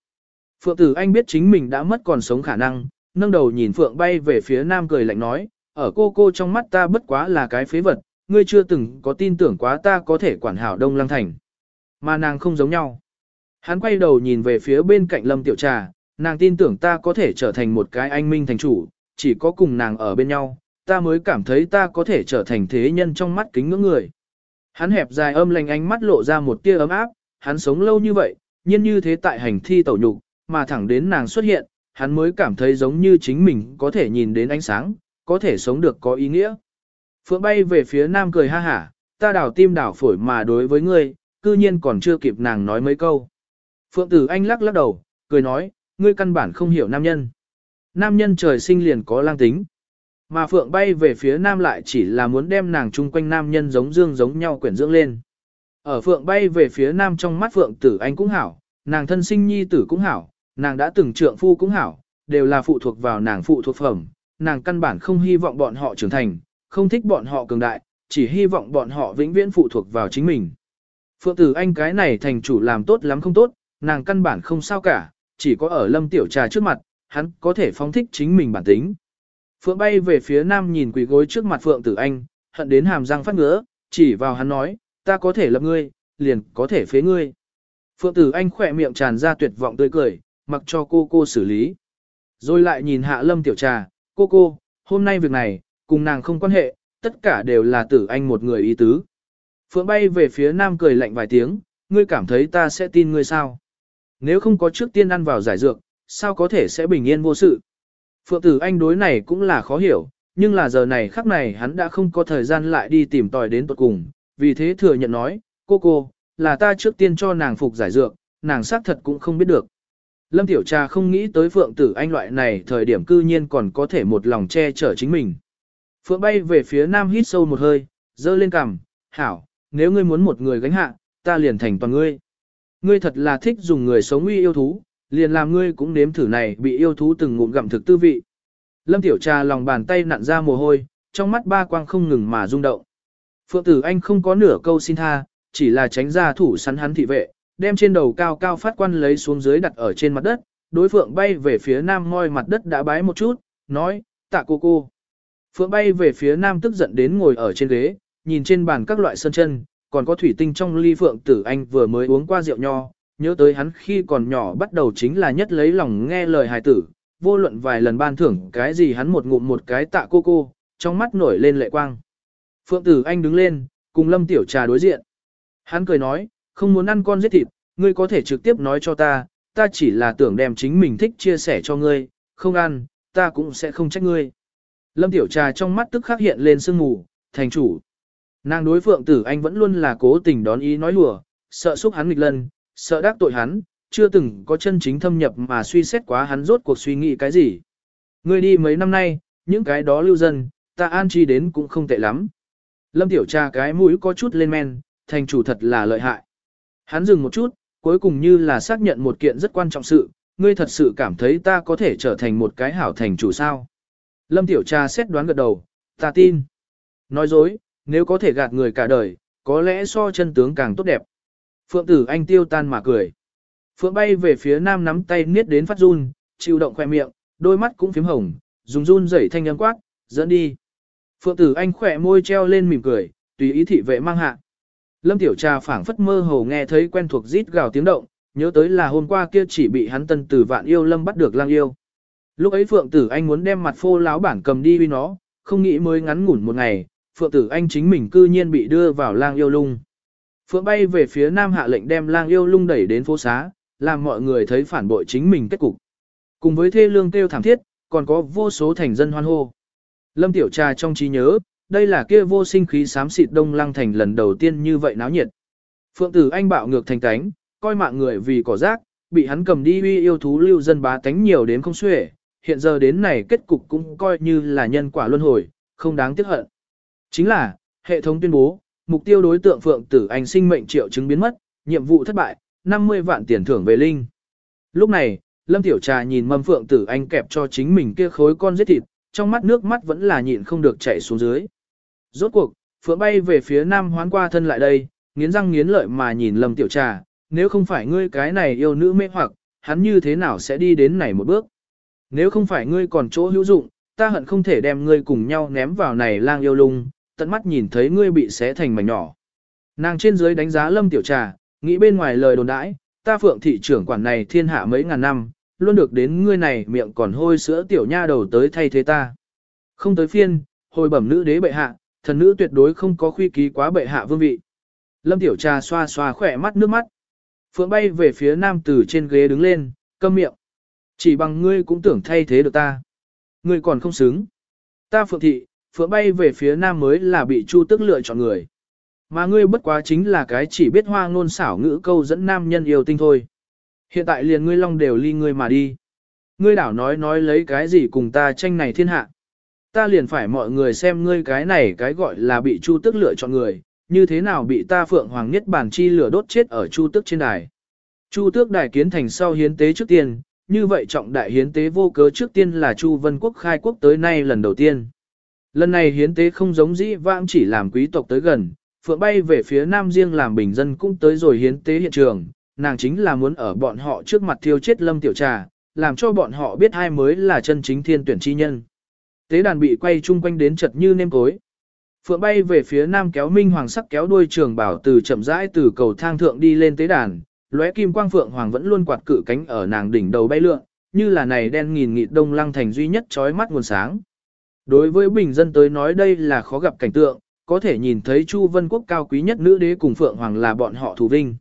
Phượng tử anh biết chính mình đã mất còn sống khả năng, nâng đầu nhìn Phượng bay về phía nam cười lạnh nói, ở cô cô trong mắt ta bất quá là cái phế vật, ngươi chưa từng có tin tưởng quá ta có thể quản hảo Đông Lăng Thành. Mà nàng không giống nhau. Hắn quay đầu nhìn về phía bên cạnh Lâm Tiểu Trà, nàng tin tưởng ta có thể trở thành một cái anh minh thành chủ, chỉ có cùng nàng ở bên nhau, ta mới cảm thấy ta có thể trở thành thế nhân trong mắt kính ngưỡng người. Hắn hẹp dài âm lành ánh mắt lộ ra một tia ấm áp, hắn sống lâu như vậy, nhiên như thế tại hành thi tẩu nhục, mà thẳng đến nàng xuất hiện, hắn mới cảm thấy giống như chính mình có thể nhìn đến ánh sáng, có thể sống được có ý nghĩa. Phượng bay về phía nam cười ha hả, ta đảo tim đảo phổi mà đối với ngươi, cư nhiên còn chưa kịp nàng nói mấy câu. Phượng tử anh lắc lắc đầu, cười nói, ngươi căn bản không hiểu nam nhân. Nam nhân trời sinh liền có lang tính. Mà Phượng bay về phía nam lại chỉ là muốn đem nàng chung quanh nam nhân giống dương giống nhau quyển dưỡng lên. Ở Phượng bay về phía nam trong mắt Phượng tử anh cũng hảo, nàng thân sinh nhi tử cũng hảo, nàng đã từng trượng phu cũng hảo, đều là phụ thuộc vào nàng phụ thuộc phẩm, nàng căn bản không hy vọng bọn họ trưởng thành, không thích bọn họ cường đại, chỉ hy vọng bọn họ vĩnh viễn phụ thuộc vào chính mình. Phượng tử anh cái này thành chủ làm tốt lắm không tốt, nàng căn bản không sao cả, chỉ có ở lâm tiểu trà trước mặt, hắn có thể phóng thích chính mình bản tính. Phượng bay về phía nam nhìn quỳ gối trước mặt Phượng tử anh, hận đến hàm răng phát ngứa, chỉ vào hắn nói, ta có thể lập ngươi, liền có thể phế ngươi. Phượng tử anh khỏe miệng tràn ra tuyệt vọng tươi cười, mặc cho cô cô xử lý. Rồi lại nhìn hạ lâm tiểu trà, cô cô, hôm nay việc này, cùng nàng không quan hệ, tất cả đều là tử anh một người ý tứ. Phượng bay về phía nam cười lạnh vài tiếng, ngươi cảm thấy ta sẽ tin ngươi sao? Nếu không có trước tiên ăn vào giải dược, sao có thể sẽ bình yên vô sự? Phượng tử anh đối này cũng là khó hiểu, nhưng là giờ này khắc này hắn đã không có thời gian lại đi tìm tòi đến tuật cùng, vì thế thừa nhận nói, cô cô, là ta trước tiên cho nàng phục giải dược, nàng xác thật cũng không biết được. Lâm Tiểu Trà không nghĩ tới Phượng Tử Anh loại này thời điểm cư nhiên còn có thể một lòng che chở chính mình. Phượng bay về phía nam hít sâu một hơi, dơ lên cằm, hảo, nếu ngươi muốn một người gánh hạ, ta liền thành toàn ngươi. Ngươi thật là thích dùng người sống uy yêu thú, liền làm ngươi cũng nếm thử này bị yêu thú từng ngụm gặm thực tư vị. Lâm Tiểu Trà lòng bàn tay nặn ra mồ hôi, trong mắt ba quang không ngừng mà rung động. Phượng Tử Anh không có nửa câu xin tha, chỉ là tránh ra thủ sắn hắn thị vệ, đem trên đầu cao cao phát quan lấy xuống dưới đặt ở trên mặt đất, đối phượng bay về phía nam ngoi mặt đất đã bái một chút, nói, tạ cô cô. Phượng bay về phía nam tức giận đến ngồi ở trên ghế, nhìn trên bàn các loại sơn chân, còn có thủy tinh trong ly phượng tử anh vừa mới uống qua rượu nho, nhớ tới hắn khi còn nhỏ bắt đầu chính là nhất lấy lòng nghe lời hài tử, vô luận vài lần ban thưởng cái gì hắn một ngụm một cái tạ cô cô, trong mắt nổi lên lệ quang. Phượng tử anh đứng lên, cùng lâm tiểu trà đối diện. Hắn cười nói, không muốn ăn con giết thịt, ngươi có thể trực tiếp nói cho ta, ta chỉ là tưởng đem chính mình thích chia sẻ cho ngươi, không ăn, ta cũng sẽ không trách ngươi. Lâm Tiểu Trà trong mắt tức khắc hiện lên sương mù, thành chủ. Nàng đối phượng tử anh vẫn luôn là cố tình đón ý nói lùa, sợ xúc hắn nghịch lần, sợ đắc tội hắn, chưa từng có chân chính thâm nhập mà suy xét quá hắn rốt cuộc suy nghĩ cái gì. Ngươi đi mấy năm nay, những cái đó lưu dân, ta an chi đến cũng không tệ lắm. Lâm Tiểu Trà cái mũi có chút lên men, thành chủ thật là lợi hại. Hắn dừng một chút, cuối cùng như là xác nhận một kiện rất quan trọng sự, ngươi thật sự cảm thấy ta có thể trở thành một cái hảo thành chủ sao. Lâm Tiểu Trà xét đoán gật đầu, ta tin. Nói dối, nếu có thể gạt người cả đời, có lẽ so chân tướng càng tốt đẹp. Phượng tử anh tiêu tan mà cười. Phượng bay về phía nam nắm tay niết đến phát run, chịu động khoe miệng, đôi mắt cũng phím hồng, dùng run rẩy thanh âm quát, dẫn đi. Phượng tử anh khỏe môi treo lên mỉm cười, tùy ý thị vệ mang hạ. Lâm Tiểu Trà phảng phất mơ hồ nghe thấy quen thuộc rít gào tiếng động, nhớ tới là hôm qua kia chỉ bị hắn tân tử vạn yêu lâm bắt được lang yêu. Lúc ấy Phượng Tử Anh muốn đem mặt phô láo bản cầm đi với nó, không nghĩ mới ngắn ngủn một ngày, Phượng Tử Anh chính mình cư nhiên bị đưa vào lang yêu lung. Phượng bay về phía nam hạ lệnh đem lang yêu lung đẩy đến phố xá, làm mọi người thấy phản bội chính mình kết cục. Cùng với thê lương kêu thảm thiết, còn có vô số thành dân hoan hô. Lâm Tiểu Trà trong trí nhớ, đây là kia vô sinh khí xám xịt đông lăng thành lần đầu tiên như vậy náo nhiệt. Phượng tử anh bạo ngược thành cánh, coi mạng người vì cỏ rác, bị hắn cầm đi uy yêu thú lưu dân bá tánh nhiều đến không xuể, hiện giờ đến này kết cục cũng coi như là nhân quả luân hồi, không đáng tiếc hận. Chính là, hệ thống tuyên bố, mục tiêu đối tượng Phượng tử anh sinh mệnh triệu chứng biến mất, nhiệm vụ thất bại, 50 vạn tiền thưởng về linh. Lúc này, Lâm Tiểu Trà nhìn mâm Phượng tử anh kẹp cho chính mình kia khối con giết thịt, trong mắt nước mắt vẫn là nhịn không được chảy xuống dưới. Rốt cuộc, phượng bay về phía nam hoán qua thân lại đây, nghiến răng nghiến lợi mà nhìn Lâm Tiểu Trà, nếu không phải ngươi cái này yêu nữ mê hoặc, hắn như thế nào sẽ đi đến này một bước. Nếu không phải ngươi còn chỗ hữu dụng, ta hận không thể đem ngươi cùng nhau ném vào này lang yêu lung, tận mắt nhìn thấy ngươi bị xé thành mảnh nhỏ. Nàng trên dưới đánh giá Lâm Tiểu Trà, nghĩ bên ngoài lời đồn đãi, ta phượng thị trưởng quản này thiên hạ mấy ngàn năm, luôn được đến ngươi này miệng còn hôi sữa tiểu nha đầu tới thay thế ta. Không tới phiên, hồi bẩm nữ đế bệ hạ, thần nữ tuyệt đối không có khuy ký quá bệ hạ vương vị. Lâm Tiểu Trà xoa xoa khỏe mắt nước mắt. Phượng bay về phía nam tử trên ghế đứng lên, câm miệng. Chỉ bằng ngươi cũng tưởng thay thế được ta. Ngươi còn không xứng. Ta phượng thị, phượng bay về phía nam mới là bị chu tức lựa chọn người. Mà ngươi bất quá chính là cái chỉ biết hoa ngôn xảo ngữ câu dẫn nam nhân yêu tinh thôi. Hiện tại liền ngươi long đều ly ngươi mà đi. Ngươi đảo nói nói lấy cái gì cùng ta tranh này thiên hạ. Ta liền phải mọi người xem ngươi cái này cái gọi là bị chu tức lựa chọn người, như thế nào bị ta phượng hoàng nhất bản chi lửa đốt chết ở chu tước trên đài. Chu tước đài kiến thành sau hiến tế trước tiên, như vậy trọng đại hiến tế vô cớ trước tiên là Chu Vân Quốc khai quốc tới nay lần đầu tiên. Lần này hiến tế không giống dĩ vãng chỉ làm quý tộc tới gần, phượng bay về phía nam riêng làm bình dân cũng tới rồi hiến tế hiện trường, nàng chính là muốn ở bọn họ trước mặt thiêu chết lâm tiểu trà, làm cho bọn họ biết ai mới là chân chính thiên tuyển chi nhân. Tế đàn bị quay chung quanh đến chật như nêm cối. Phượng bay về phía nam kéo minh hoàng sắc kéo đuôi trường bảo từ chậm rãi từ cầu thang thượng đi lên tế đàn, lóe kim quang phượng hoàng vẫn luôn quạt cự cánh ở nàng đỉnh đầu bay lượn, như là này đen nghìn nghịt đông lăng thành duy nhất chói mắt nguồn sáng. Đối với bình dân tới nói đây là khó gặp cảnh tượng, có thể nhìn thấy Chu Vân Quốc cao quý nhất nữ đế cùng Phượng Hoàng là bọn họ thủ vinh.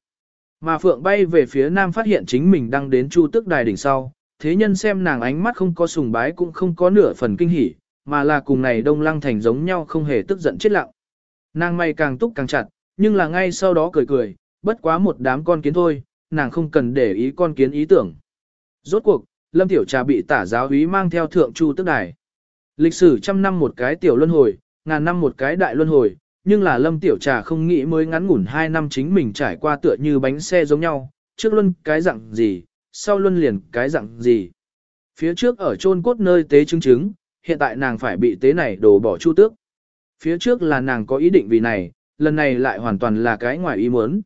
Mà Phượng bay về phía nam phát hiện chính mình đang đến Chu Tức Đài đỉnh sau, thế nhân xem nàng ánh mắt không có sùng bái cũng không có nửa phần kinh hỉ, mà là cùng này đông lăng thành giống nhau không hề tức giận chết lặng. Nàng may càng túc càng chặt, nhưng là ngay sau đó cười cười, bất quá một đám con kiến thôi, nàng không cần để ý con kiến ý tưởng. Rốt cuộc, Lâm Tiểu Trà bị tả giáo úy mang theo thượng chu tức đài. Lịch sử trăm năm một cái tiểu luân hồi, ngàn năm một cái đại luân hồi, nhưng là Lâm Tiểu Trà không nghĩ mới ngắn ngủn hai năm chính mình trải qua tựa như bánh xe giống nhau, trước luân cái dạng gì, sau luân liền cái dạng gì. Phía trước ở chôn cốt nơi tế chứng chứng, hiện tại nàng phải bị tế này đổ bỏ chu tước. Phía trước là nàng có ý định vì này, lần này lại hoàn toàn là cái ngoài ý muốn.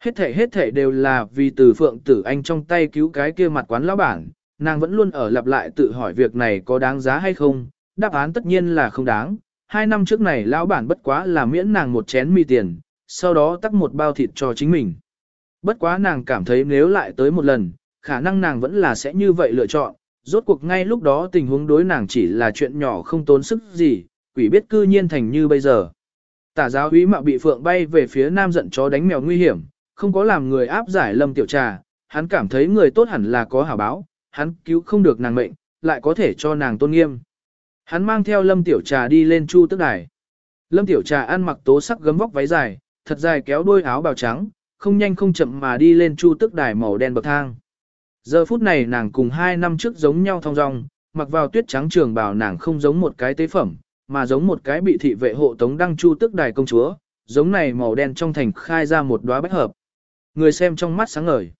Hết thể hết thể đều là vì từ phượng tử anh trong tay cứu cái kia mặt quán lão bản, nàng vẫn luôn ở lặp lại tự hỏi việc này có đáng giá hay không, đáp án tất nhiên là không đáng. Hai năm trước này lão bản bất quá là miễn nàng một chén mì tiền, sau đó tắt một bao thịt cho chính mình. Bất quá nàng cảm thấy nếu lại tới một lần, khả năng nàng vẫn là sẽ như vậy lựa chọn, rốt cuộc ngay lúc đó tình huống đối nàng chỉ là chuyện nhỏ không tốn sức gì, quỷ biết cư nhiên thành như bây giờ. Tả giáo úy mạo bị phượng bay về phía nam giận chó đánh mèo nguy hiểm, không có làm người áp giải lâm tiểu trà, hắn cảm thấy người tốt hẳn là có hảo báo, hắn cứu không được nàng mệnh, lại có thể cho nàng tôn nghiêm. Hắn mang theo lâm tiểu trà đi lên chu tức đài. Lâm tiểu trà ăn mặc tố sắc gấm vóc váy dài, thật dài kéo đôi áo bào trắng, không nhanh không chậm mà đi lên chu tức đài màu đen bậc thang. Giờ phút này nàng cùng hai năm trước giống nhau thong dong, mặc vào tuyết trắng trường bào nàng không giống một cái tế phẩm, mà giống một cái bị thị vệ hộ tống đăng chu tức đài công chúa, giống này màu đen trong thành khai ra một đóa bách hợp người xem trong mắt sáng ngời.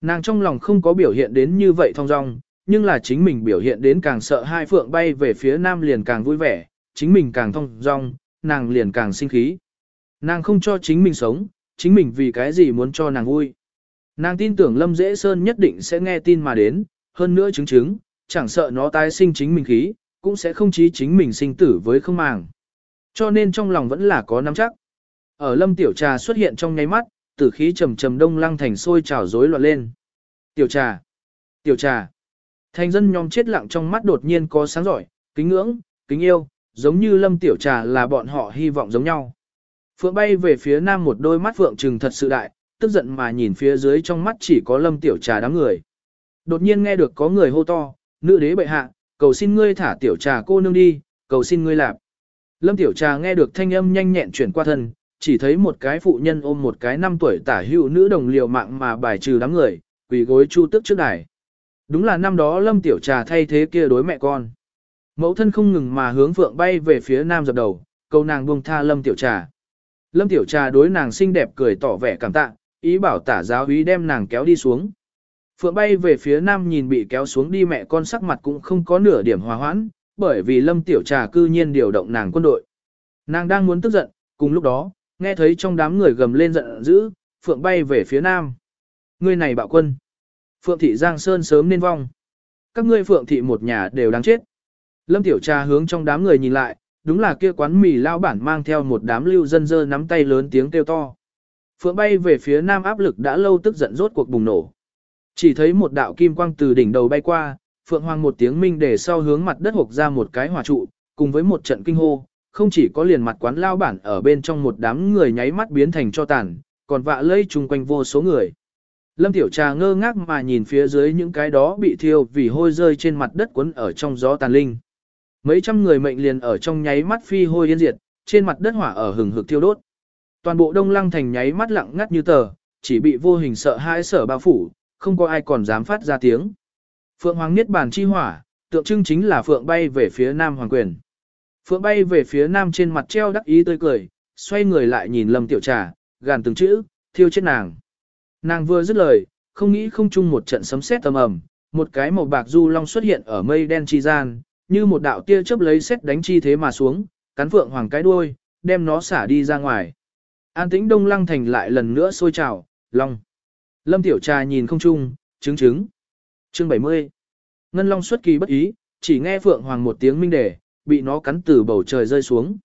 Nàng trong lòng không có biểu hiện đến như vậy thong dong, nhưng là chính mình biểu hiện đến càng sợ hai phượng bay về phía nam liền càng vui vẻ, chính mình càng thông dong, nàng liền càng sinh khí. Nàng không cho chính mình sống, chính mình vì cái gì muốn cho nàng vui. Nàng tin tưởng Lâm Dễ Sơn nhất định sẽ nghe tin mà đến, hơn nữa chứng chứng, chẳng sợ nó tái sinh chính mình khí, cũng sẽ không chí chính mình sinh tử với không màng. Cho nên trong lòng vẫn là có nắm chắc. Ở Lâm Tiểu Trà xuất hiện trong nháy mắt, tử khí trầm trầm đông lăng thành sôi trào rối loạn lên. Tiểu trà, tiểu trà. Thành dân nhóm chết lặng trong mắt đột nhiên có sáng giỏi, kính ngưỡng, kính yêu, giống như lâm tiểu trà là bọn họ hy vọng giống nhau. Phượng bay về phía nam một đôi mắt phượng trừng thật sự đại, tức giận mà nhìn phía dưới trong mắt chỉ có lâm tiểu trà đám người. Đột nhiên nghe được có người hô to, nữ đế bệ hạ, cầu xin ngươi thả tiểu trà cô nương đi, cầu xin ngươi lạp. Lâm tiểu trà nghe được thanh âm nhanh nhẹn chuyển qua thân, chỉ thấy một cái phụ nhân ôm một cái năm tuổi tả hữu nữ đồng liều mạng mà bài trừ đám người, quỳ gối chu tức trước đài. Đúng là năm đó Lâm Tiểu Trà thay thế kia đối mẹ con. Mẫu thân không ngừng mà hướng phượng bay về phía nam dập đầu, câu nàng buông tha Lâm Tiểu Trà. Lâm Tiểu Trà đối nàng xinh đẹp cười tỏ vẻ cảm tạ, ý bảo tả giáo úy đem nàng kéo đi xuống. Phượng bay về phía nam nhìn bị kéo xuống đi mẹ con sắc mặt cũng không có nửa điểm hòa hoãn, bởi vì Lâm Tiểu Trà cư nhiên điều động nàng quân đội. Nàng đang muốn tức giận, cùng lúc đó, nghe thấy trong đám người gầm lên giận dữ, Phượng bay về phía nam. người này bạo quân. Phượng thị Giang Sơn sớm nên vong. Các ngươi Phượng thị một nhà đều đáng chết. Lâm Tiểu Trà hướng trong đám người nhìn lại, đúng là kia quán mì lao bản mang theo một đám lưu dân dơ nắm tay lớn tiếng kêu to. Phượng bay về phía nam áp lực đã lâu tức giận rốt cuộc bùng nổ. Chỉ thấy một đạo kim quang từ đỉnh đầu bay qua, Phượng Hoàng một tiếng minh để sau hướng mặt đất hộp ra một cái hỏa trụ, cùng với một trận kinh hô, không chỉ có liền mặt quán lao bản ở bên trong một đám người nháy mắt biến thành cho tàn, còn vạ lây chung quanh vô số người. Lâm Tiểu Trà ngơ ngác mà nhìn phía dưới những cái đó bị thiêu vì hôi rơi trên mặt đất cuốn ở trong gió tàn linh. Mấy trăm người mệnh liền ở trong nháy mắt phi hôi yên diệt, trên mặt đất hỏa ở hừng hực thiêu đốt. Toàn bộ đông lăng thành nháy mắt lặng ngắt như tờ, chỉ bị vô hình sợ hãi sở bao phủ, không có ai còn dám phát ra tiếng. Phượng Hoàng Niết Bàn chi hỏa, tượng trưng chính là Phượng bay về phía Nam Hoàng Quyền. Phượng bay về phía Nam trên mặt treo đắc ý tươi cười, xoay người lại nhìn Lâm Tiểu Trà, gàn từng chữ, thiêu chết nàng. Nàng vừa dứt lời, không nghĩ không chung một trận sấm sét tầm ầm, một cái màu bạc du long xuất hiện ở mây đen chi gian, như một đạo tia chớp lấy sét đánh chi thế mà xuống, cắn Phượng Hoàng cái đuôi, đem nó xả đi ra ngoài. An tĩnh Đông Lăng thành lại lần nữa sôi trào, long. Lâm Tiểu Trà nhìn không chung, chứng chứng. Chương 70. Ngân Long xuất kỳ bất ý, chỉ nghe Phượng Hoàng một tiếng minh đề, bị nó cắn từ bầu trời rơi xuống.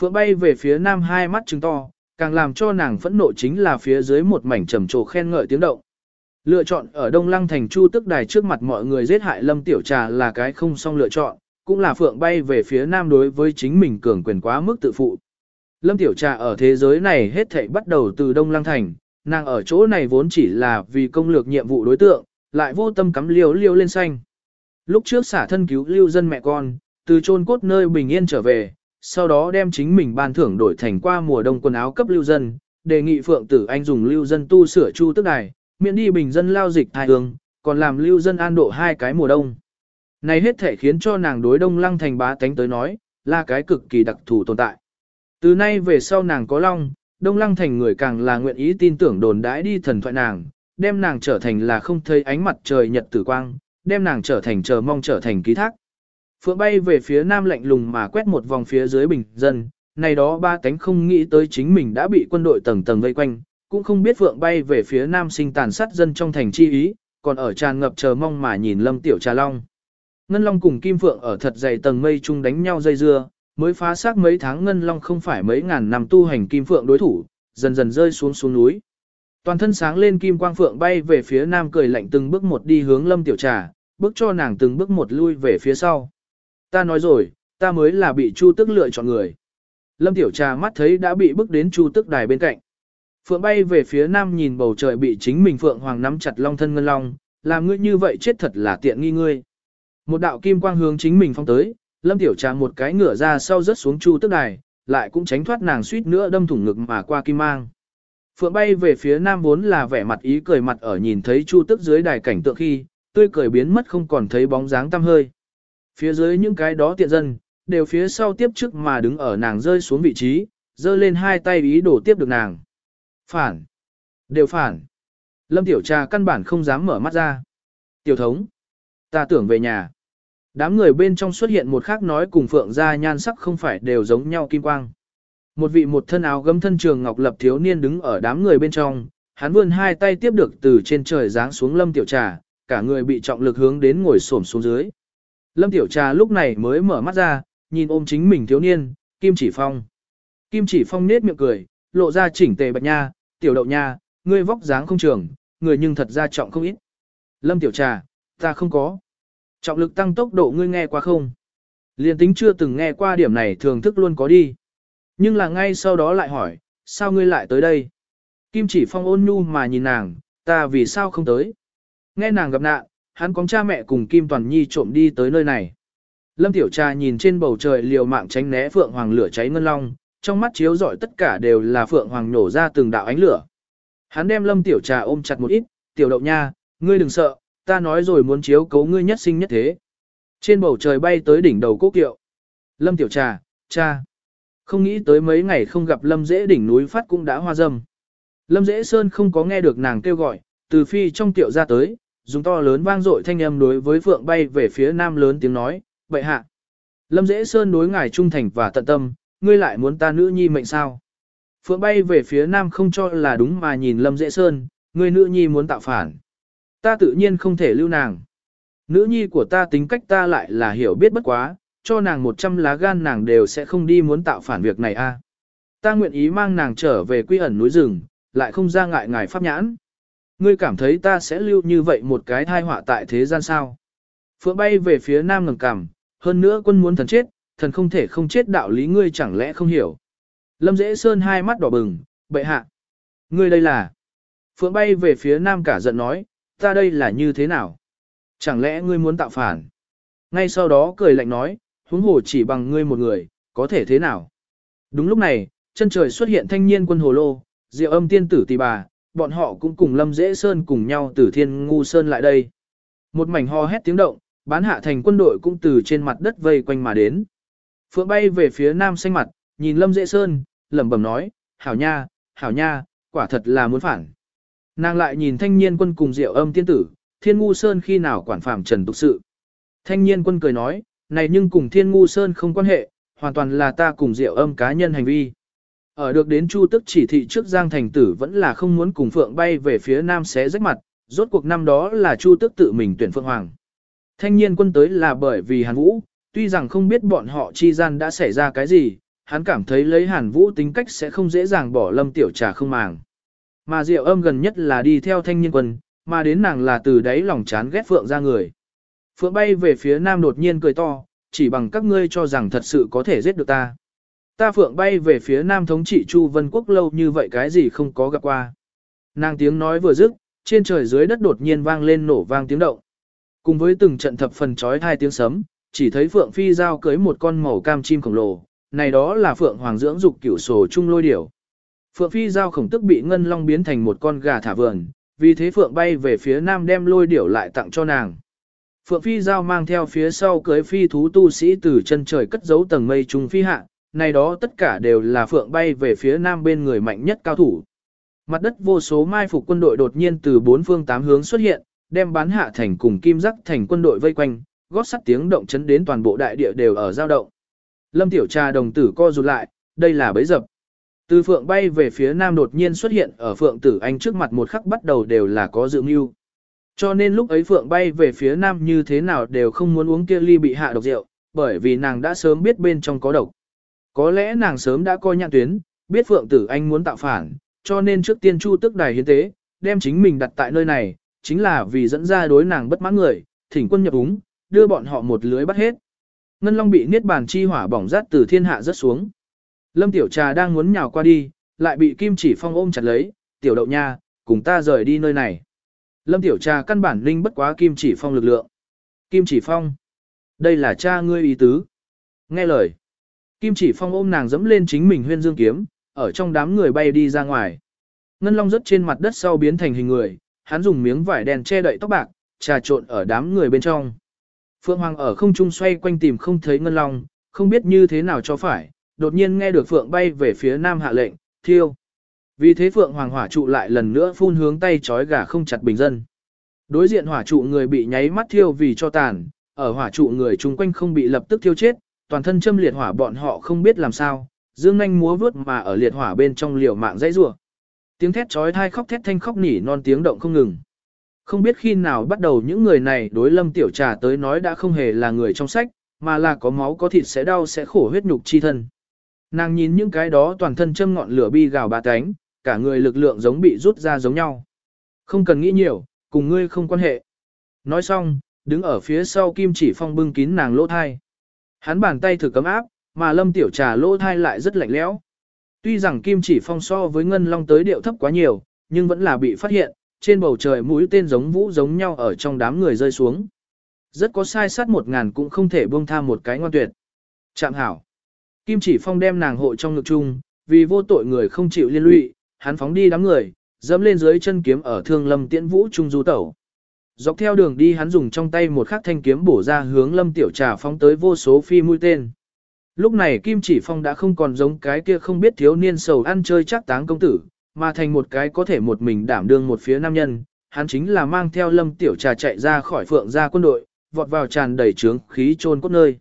Phượng bay về phía nam hai mắt trứng to, càng làm cho nàng phẫn nộ chính là phía dưới một mảnh trầm trồ khen ngợi tiếng động. Lựa chọn ở Đông Lăng thành Chu Tức Đài trước mặt mọi người giết hại Lâm Tiểu Trà là cái không xong lựa chọn, cũng là Phượng bay về phía nam đối với chính mình cường quyền quá mức tự phụ. Lâm Tiểu Trà ở thế giới này hết thảy bắt đầu từ Đông Lăng thành, nàng ở chỗ này vốn chỉ là vì công lược nhiệm vụ đối tượng, lại vô tâm cắm liều liều lên xanh. Lúc trước xả thân cứu lưu dân mẹ con, từ chôn cốt nơi bình yên trở về, sau đó đem chính mình ban thưởng đổi thành qua mùa đông quần áo cấp lưu dân, đề nghị Phượng Tử Anh dùng lưu dân tu sửa chu tức đài, miễn đi bình dân lao dịch thai hương, còn làm lưu dân an độ hai cái mùa đông. Này hết thể khiến cho nàng đối đông lăng thành bá tánh tới nói, là cái cực kỳ đặc thù tồn tại. Từ nay về sau nàng có long, đông lăng thành người càng là nguyện ý tin tưởng đồn đãi đi thần thoại nàng, đem nàng trở thành là không thấy ánh mặt trời nhật tử quang, đem nàng trở thành chờ mong trở thành ký thác. Phượng bay về phía nam lạnh lùng mà quét một vòng phía dưới bình dân, này đó ba cánh không nghĩ tới chính mình đã bị quân đội tầng tầng vây quanh, cũng không biết Phượng bay về phía nam sinh tàn sát dân trong thành chi ý, còn ở tràn ngập chờ mong mà nhìn lâm tiểu trà long. Ngân Long cùng Kim Phượng ở thật dày tầng mây chung đánh nhau dây dưa, mới phá xác mấy tháng Ngân Long không phải mấy ngàn năm tu hành Kim Phượng đối thủ, dần dần rơi xuống xuống núi. Toàn thân sáng lên Kim Quang Phượng bay về phía nam cười lạnh từng bước một đi hướng Lâm Tiểu Trà, bước cho nàng từng bước một lui về phía sau. Ta nói rồi, ta mới là bị Chu Tức lựa chọn người. Lâm Tiểu Trà mắt thấy đã bị bước đến Chu Tức đài bên cạnh. Phượng bay về phía nam nhìn bầu trời bị chính mình Phượng Hoàng nắm chặt long thân ngân long, làm ngươi như vậy chết thật là tiện nghi ngươi. Một đạo kim quang hướng chính mình phong tới, Lâm Tiểu Trà một cái ngửa ra sau rớt xuống Chu Tức đài, lại cũng tránh thoát nàng suýt nữa đâm thủng ngực mà qua kim mang. Phượng bay về phía nam vốn là vẻ mặt ý cười mặt ở nhìn thấy Chu Tức dưới đài cảnh tượng khi, tươi cười biến mất không còn thấy bóng dáng tăm hơi. Phía dưới những cái đó tiện dân, đều phía sau tiếp trước mà đứng ở nàng rơi xuống vị trí, giơ lên hai tay ý đồ tiếp được nàng. Phản! Đều phản! Lâm Tiểu Trà căn bản không dám mở mắt ra. Tiểu thống! Ta tưởng về nhà. Đám người bên trong xuất hiện một khác nói cùng Phượng ra nhan sắc không phải đều giống nhau kim quang. Một vị một thân áo gấm thân trường ngọc lập thiếu niên đứng ở đám người bên trong, hắn vươn hai tay tiếp được từ trên trời giáng xuống Lâm Tiểu Trà, cả người bị trọng lực hướng đến ngồi xổm xuống dưới. Lâm Tiểu Trà lúc này mới mở mắt ra, nhìn ôm chính mình thiếu niên, Kim Chỉ Phong. Kim Chỉ Phong nết miệng cười, lộ ra chỉnh tề bạch nha, tiểu đậu nha, ngươi vóc dáng không trường, người nhưng thật ra trọng không ít. Lâm Tiểu Trà, ta không có. Trọng lực tăng tốc độ ngươi nghe qua không? Liên tính chưa từng nghe qua điểm này thường thức luôn có đi. Nhưng là ngay sau đó lại hỏi, sao ngươi lại tới đây? Kim Chỉ Phong ôn nhu mà nhìn nàng, ta vì sao không tới? Nghe nàng gặp nạn, hắn có cha mẹ cùng Kim Toàn Nhi trộm đi tới nơi này. Lâm Tiểu Trà nhìn trên bầu trời liều mạng tránh né Phượng Hoàng lửa cháy ngân long, trong mắt chiếu rọi tất cả đều là Phượng Hoàng nổ ra từng đạo ánh lửa. Hắn đem Lâm Tiểu Trà ôm chặt một ít, "Tiểu đậu nha, ngươi đừng sợ, ta nói rồi muốn chiếu cấu ngươi nhất sinh nhất thế." Trên bầu trời bay tới đỉnh đầu cố kiệu. Lâm Tiểu Trà, "Cha." Không nghĩ tới mấy ngày không gặp Lâm Dễ đỉnh núi phát cũng đã hoa dâm. Lâm Dễ Sơn không có nghe được nàng kêu gọi, từ phi trong tiệu ra tới, dùng to lớn vang dội thanh âm đối với Phượng bay về phía nam lớn tiếng nói, Bệ hạ. Lâm Dễ Sơn đối ngài trung thành và tận tâm, ngươi lại muốn ta nữ nhi mệnh sao? Phượng bay về phía nam không cho là đúng mà nhìn Lâm Dễ Sơn, ngươi nữ nhi muốn tạo phản. Ta tự nhiên không thể lưu nàng. Nữ nhi của ta tính cách ta lại là hiểu biết bất quá, cho nàng một trăm lá gan nàng đều sẽ không đi muốn tạo phản việc này a. Ta nguyện ý mang nàng trở về quy ẩn núi rừng, lại không ra ngại ngài pháp nhãn ngươi cảm thấy ta sẽ lưu như vậy một cái thai họa tại thế gian sao? Phượng bay về phía nam ngầm cằm, hơn nữa quân muốn thần chết, thần không thể không chết đạo lý ngươi chẳng lẽ không hiểu. Lâm Dễ Sơn hai mắt đỏ bừng, bệ hạ. Ngươi đây là. Phượng bay về phía nam cả giận nói, ta đây là như thế nào? Chẳng lẽ ngươi muốn tạo phản? Ngay sau đó cười lạnh nói, huống hồ chỉ bằng ngươi một người, có thể thế nào? Đúng lúc này, chân trời xuất hiện thanh niên quân hồ lô, diệu âm tiên tử tỷ bà, bọn họ cũng cùng lâm dễ sơn cùng nhau từ thiên ngu sơn lại đây. Một mảnh ho hét tiếng động, bán hạ thành quân đội cũng từ trên mặt đất vây quanh mà đến. Phượng bay về phía nam xanh mặt, nhìn lâm dễ sơn, lẩm bẩm nói, hảo nha, hảo nha, quả thật là muốn phản. Nàng lại nhìn thanh niên quân cùng diệu âm tiên tử, thiên ngu sơn khi nào quản phạm trần tục sự. Thanh niên quân cười nói, này nhưng cùng thiên ngu sơn không quan hệ, hoàn toàn là ta cùng diệu âm cá nhân hành vi. Ở được đến Chu tức chỉ thị trước Giang Thành Tử vẫn là không muốn cùng Phượng bay về phía Nam xé rách mặt, rốt cuộc năm đó là Chu tức tự mình tuyển Phượng Hoàng. Thanh niên quân tới là bởi vì Hàn Vũ, tuy rằng không biết bọn họ chi gian đã xảy ra cái gì, hắn cảm thấy lấy Hàn Vũ tính cách sẽ không dễ dàng bỏ lâm tiểu trà không màng. Mà Diệu âm gần nhất là đi theo thanh niên quân, mà đến nàng là từ đấy lòng chán ghét Phượng ra người. Phượng bay về phía Nam đột nhiên cười to, chỉ bằng các ngươi cho rằng thật sự có thể giết được ta. Ta phượng bay về phía nam thống trị Chu Vân Quốc lâu như vậy cái gì không có gặp qua. Nàng tiếng nói vừa dứt, trên trời dưới đất đột nhiên vang lên nổ vang tiếng động. Cùng với từng trận thập phần chói hai tiếng sấm, chỉ thấy phượng phi giao cưới một con màu cam chim khổng lồ, này đó là phượng hoàng dưỡng dục cửu sổ trung lôi điểu. Phượng phi giao khổng tức bị ngân long biến thành một con gà thả vườn, vì thế phượng bay về phía nam đem lôi điểu lại tặng cho nàng. Phượng phi giao mang theo phía sau cưới phi thú tu sĩ từ chân trời cất giấu tầng mây trung phi hạ, này đó tất cả đều là phượng bay về phía nam bên người mạnh nhất cao thủ. Mặt đất vô số mai phục quân đội đột nhiên từ bốn phương tám hướng xuất hiện, đem bán hạ thành cùng kim giác thành quân đội vây quanh, gót sắt tiếng động chấn đến toàn bộ đại địa đều ở giao động. Lâm Tiểu Trà đồng tử co rụt lại, đây là bấy dập. Từ phượng bay về phía nam đột nhiên xuất hiện ở phượng tử anh trước mặt một khắc bắt đầu đều là có dự mưu. Cho nên lúc ấy phượng bay về phía nam như thế nào đều không muốn uống kia ly bị hạ độc rượu, bởi vì nàng đã sớm biết bên trong có độc. Có lẽ nàng sớm đã coi nhạn tuyến, biết Phượng Tử Anh muốn tạo phản, cho nên trước tiên chu tức đài hiến tế, đem chính mình đặt tại nơi này, chính là vì dẫn ra đối nàng bất mãn người, thỉnh quân nhập úng, đưa bọn họ một lưới bắt hết. Ngân Long bị niết bàn chi hỏa bỏng rát từ thiên hạ rất xuống. Lâm Tiểu Trà đang muốn nhào qua đi, lại bị Kim Chỉ Phong ôm chặt lấy, "Tiểu Đậu nha, cùng ta rời đi nơi này." Lâm Tiểu Trà căn bản linh bất quá Kim Chỉ Phong lực lượng. "Kim Chỉ Phong, đây là cha ngươi ý tứ." Nghe lời, Kim chỉ phong ôm nàng dẫm lên chính mình huyên dương kiếm, ở trong đám người bay đi ra ngoài. Ngân long rớt trên mặt đất sau biến thành hình người, hắn dùng miếng vải đen che đậy tóc bạc, trà trộn ở đám người bên trong. Phượng Hoàng ở không trung xoay quanh tìm không thấy ngân long, không biết như thế nào cho phải, đột nhiên nghe được Phượng bay về phía nam hạ lệnh, thiêu. Vì thế Phượng Hoàng hỏa trụ lại lần nữa phun hướng tay chói gà không chặt bình dân. Đối diện hỏa trụ người bị nháy mắt thiêu vì cho tàn, ở hỏa trụ người chung quanh không bị lập tức thiêu chết, toàn thân châm liệt hỏa bọn họ không biết làm sao, dương nhanh múa vướt mà ở liệt hỏa bên trong liều mạng dãy rủa. Tiếng thét chói tai khóc thét thanh khóc nỉ non tiếng động không ngừng. Không biết khi nào bắt đầu những người này đối lâm tiểu trà tới nói đã không hề là người trong sách, mà là có máu có thịt sẽ đau sẽ khổ huyết nhục chi thân. Nàng nhìn những cái đó toàn thân châm ngọn lửa bi gào bà cánh, cả người lực lượng giống bị rút ra giống nhau. Không cần nghĩ nhiều, cùng ngươi không quan hệ. Nói xong, đứng ở phía sau kim chỉ phong bưng kín nàng lỗ thai. Hắn bàn tay thử cấm áp, mà lâm tiểu trà lỗ thai lại rất lạnh lẽo. Tuy rằng kim chỉ phong so với ngân long tới điệu thấp quá nhiều, nhưng vẫn là bị phát hiện, trên bầu trời mũi tên giống vũ giống nhau ở trong đám người rơi xuống. Rất có sai sát một ngàn cũng không thể buông tha một cái ngoan tuyệt. Chạm hảo. Kim chỉ phong đem nàng hộ trong ngực chung, vì vô tội người không chịu liên lụy, hắn phóng đi đám người, dẫm lên dưới chân kiếm ở thương lâm tiễn vũ trung du tẩu. Dọc theo đường đi hắn dùng trong tay một khắc thanh kiếm bổ ra hướng lâm tiểu trà phóng tới vô số phi mũi tên. Lúc này Kim Chỉ Phong đã không còn giống cái kia không biết thiếu niên sầu ăn chơi chắc táng công tử, mà thành một cái có thể một mình đảm đương một phía nam nhân. Hắn chính là mang theo lâm tiểu trà chạy ra khỏi phượng gia quân đội, vọt vào tràn đầy trướng khí trôn cốt nơi.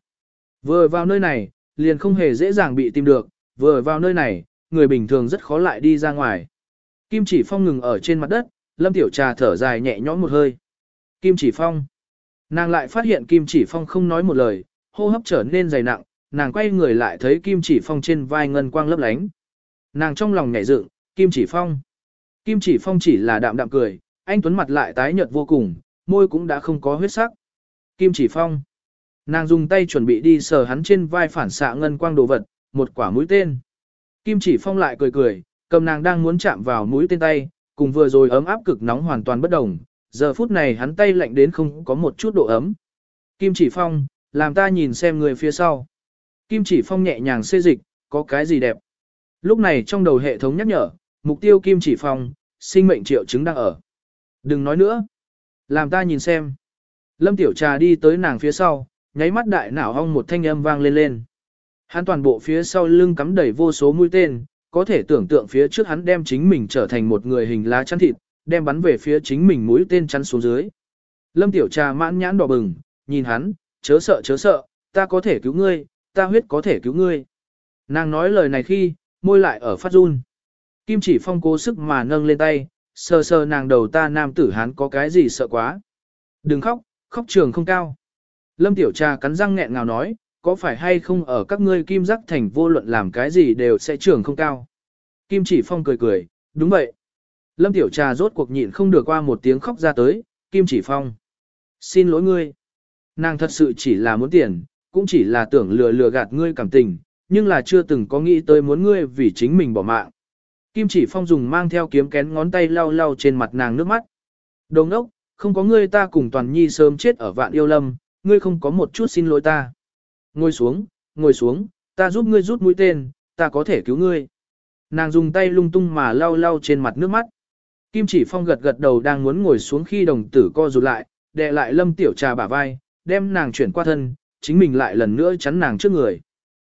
Vừa vào nơi này, liền không hề dễ dàng bị tìm được, vừa vào nơi này, người bình thường rất khó lại đi ra ngoài. Kim Chỉ Phong ngừng ở trên mặt đất, lâm tiểu trà thở dài nhẹ nhõm một hơi. Kim Chỉ Phong. Nàng lại phát hiện Kim Chỉ Phong không nói một lời, hô hấp trở nên dày nặng, nàng quay người lại thấy Kim Chỉ Phong trên vai ngân quang lấp lánh. Nàng trong lòng nhảy dựng, Kim Chỉ Phong. Kim Chỉ Phong chỉ là đạm đạm cười, anh tuấn mặt lại tái nhợt vô cùng, môi cũng đã không có huyết sắc. Kim Chỉ Phong. Nàng dùng tay chuẩn bị đi sờ hắn trên vai phản xạ ngân quang đồ vật, một quả mũi tên. Kim Chỉ Phong lại cười cười, cầm nàng đang muốn chạm vào mũi tên tay, cùng vừa rồi ấm áp cực nóng hoàn toàn bất đồng, giờ phút này hắn tay lạnh đến không có một chút độ ấm. Kim chỉ phong, làm ta nhìn xem người phía sau. Kim chỉ phong nhẹ nhàng xê dịch, có cái gì đẹp. Lúc này trong đầu hệ thống nhắc nhở, mục tiêu kim chỉ phong, sinh mệnh triệu chứng đang ở. Đừng nói nữa. Làm ta nhìn xem. Lâm tiểu trà đi tới nàng phía sau, nháy mắt đại não hong một thanh âm vang lên lên. Hắn toàn bộ phía sau lưng cắm đầy vô số mũi tên, có thể tưởng tượng phía trước hắn đem chính mình trở thành một người hình lá chắn thịt, đem bắn về phía chính mình mũi tên chắn xuống dưới. Lâm Tiểu Trà mãn nhãn đỏ bừng, nhìn hắn, chớ sợ chớ sợ, ta có thể cứu ngươi, ta huyết có thể cứu ngươi. Nàng nói lời này khi, môi lại ở phát run. Kim chỉ phong cố sức mà nâng lên tay, sờ sờ nàng đầu ta nam tử hắn có cái gì sợ quá. Đừng khóc, khóc trường không cao. Lâm Tiểu Trà cắn răng nghẹn ngào nói, có phải hay không ở các ngươi kim giác thành vô luận làm cái gì đều sẽ trường không cao. Kim chỉ phong cười cười, đúng vậy. Lâm Tiểu Trà rốt cuộc nhịn không được qua một tiếng khóc ra tới, Kim chỉ phong. Xin lỗi ngươi. Nàng thật sự chỉ là muốn tiền, cũng chỉ là tưởng lừa lừa gạt ngươi cảm tình, nhưng là chưa từng có nghĩ tới muốn ngươi vì chính mình bỏ mạng. Kim chỉ phong dùng mang theo kiếm kén ngón tay lau lau trên mặt nàng nước mắt. Đồng ốc, không có ngươi ta cùng toàn nhi sớm chết ở vạn yêu lâm, ngươi không có một chút xin lỗi ta. Ngồi xuống, ngồi xuống, ta giúp ngươi rút mũi tên, ta có thể cứu ngươi. Nàng dùng tay lung tung mà lau lau trên mặt nước mắt. Kim chỉ phong gật gật đầu đang muốn ngồi xuống khi đồng tử co rụt lại, đè lại lâm tiểu trà bả vai, đem nàng chuyển qua thân, chính mình lại lần nữa chắn nàng trước người.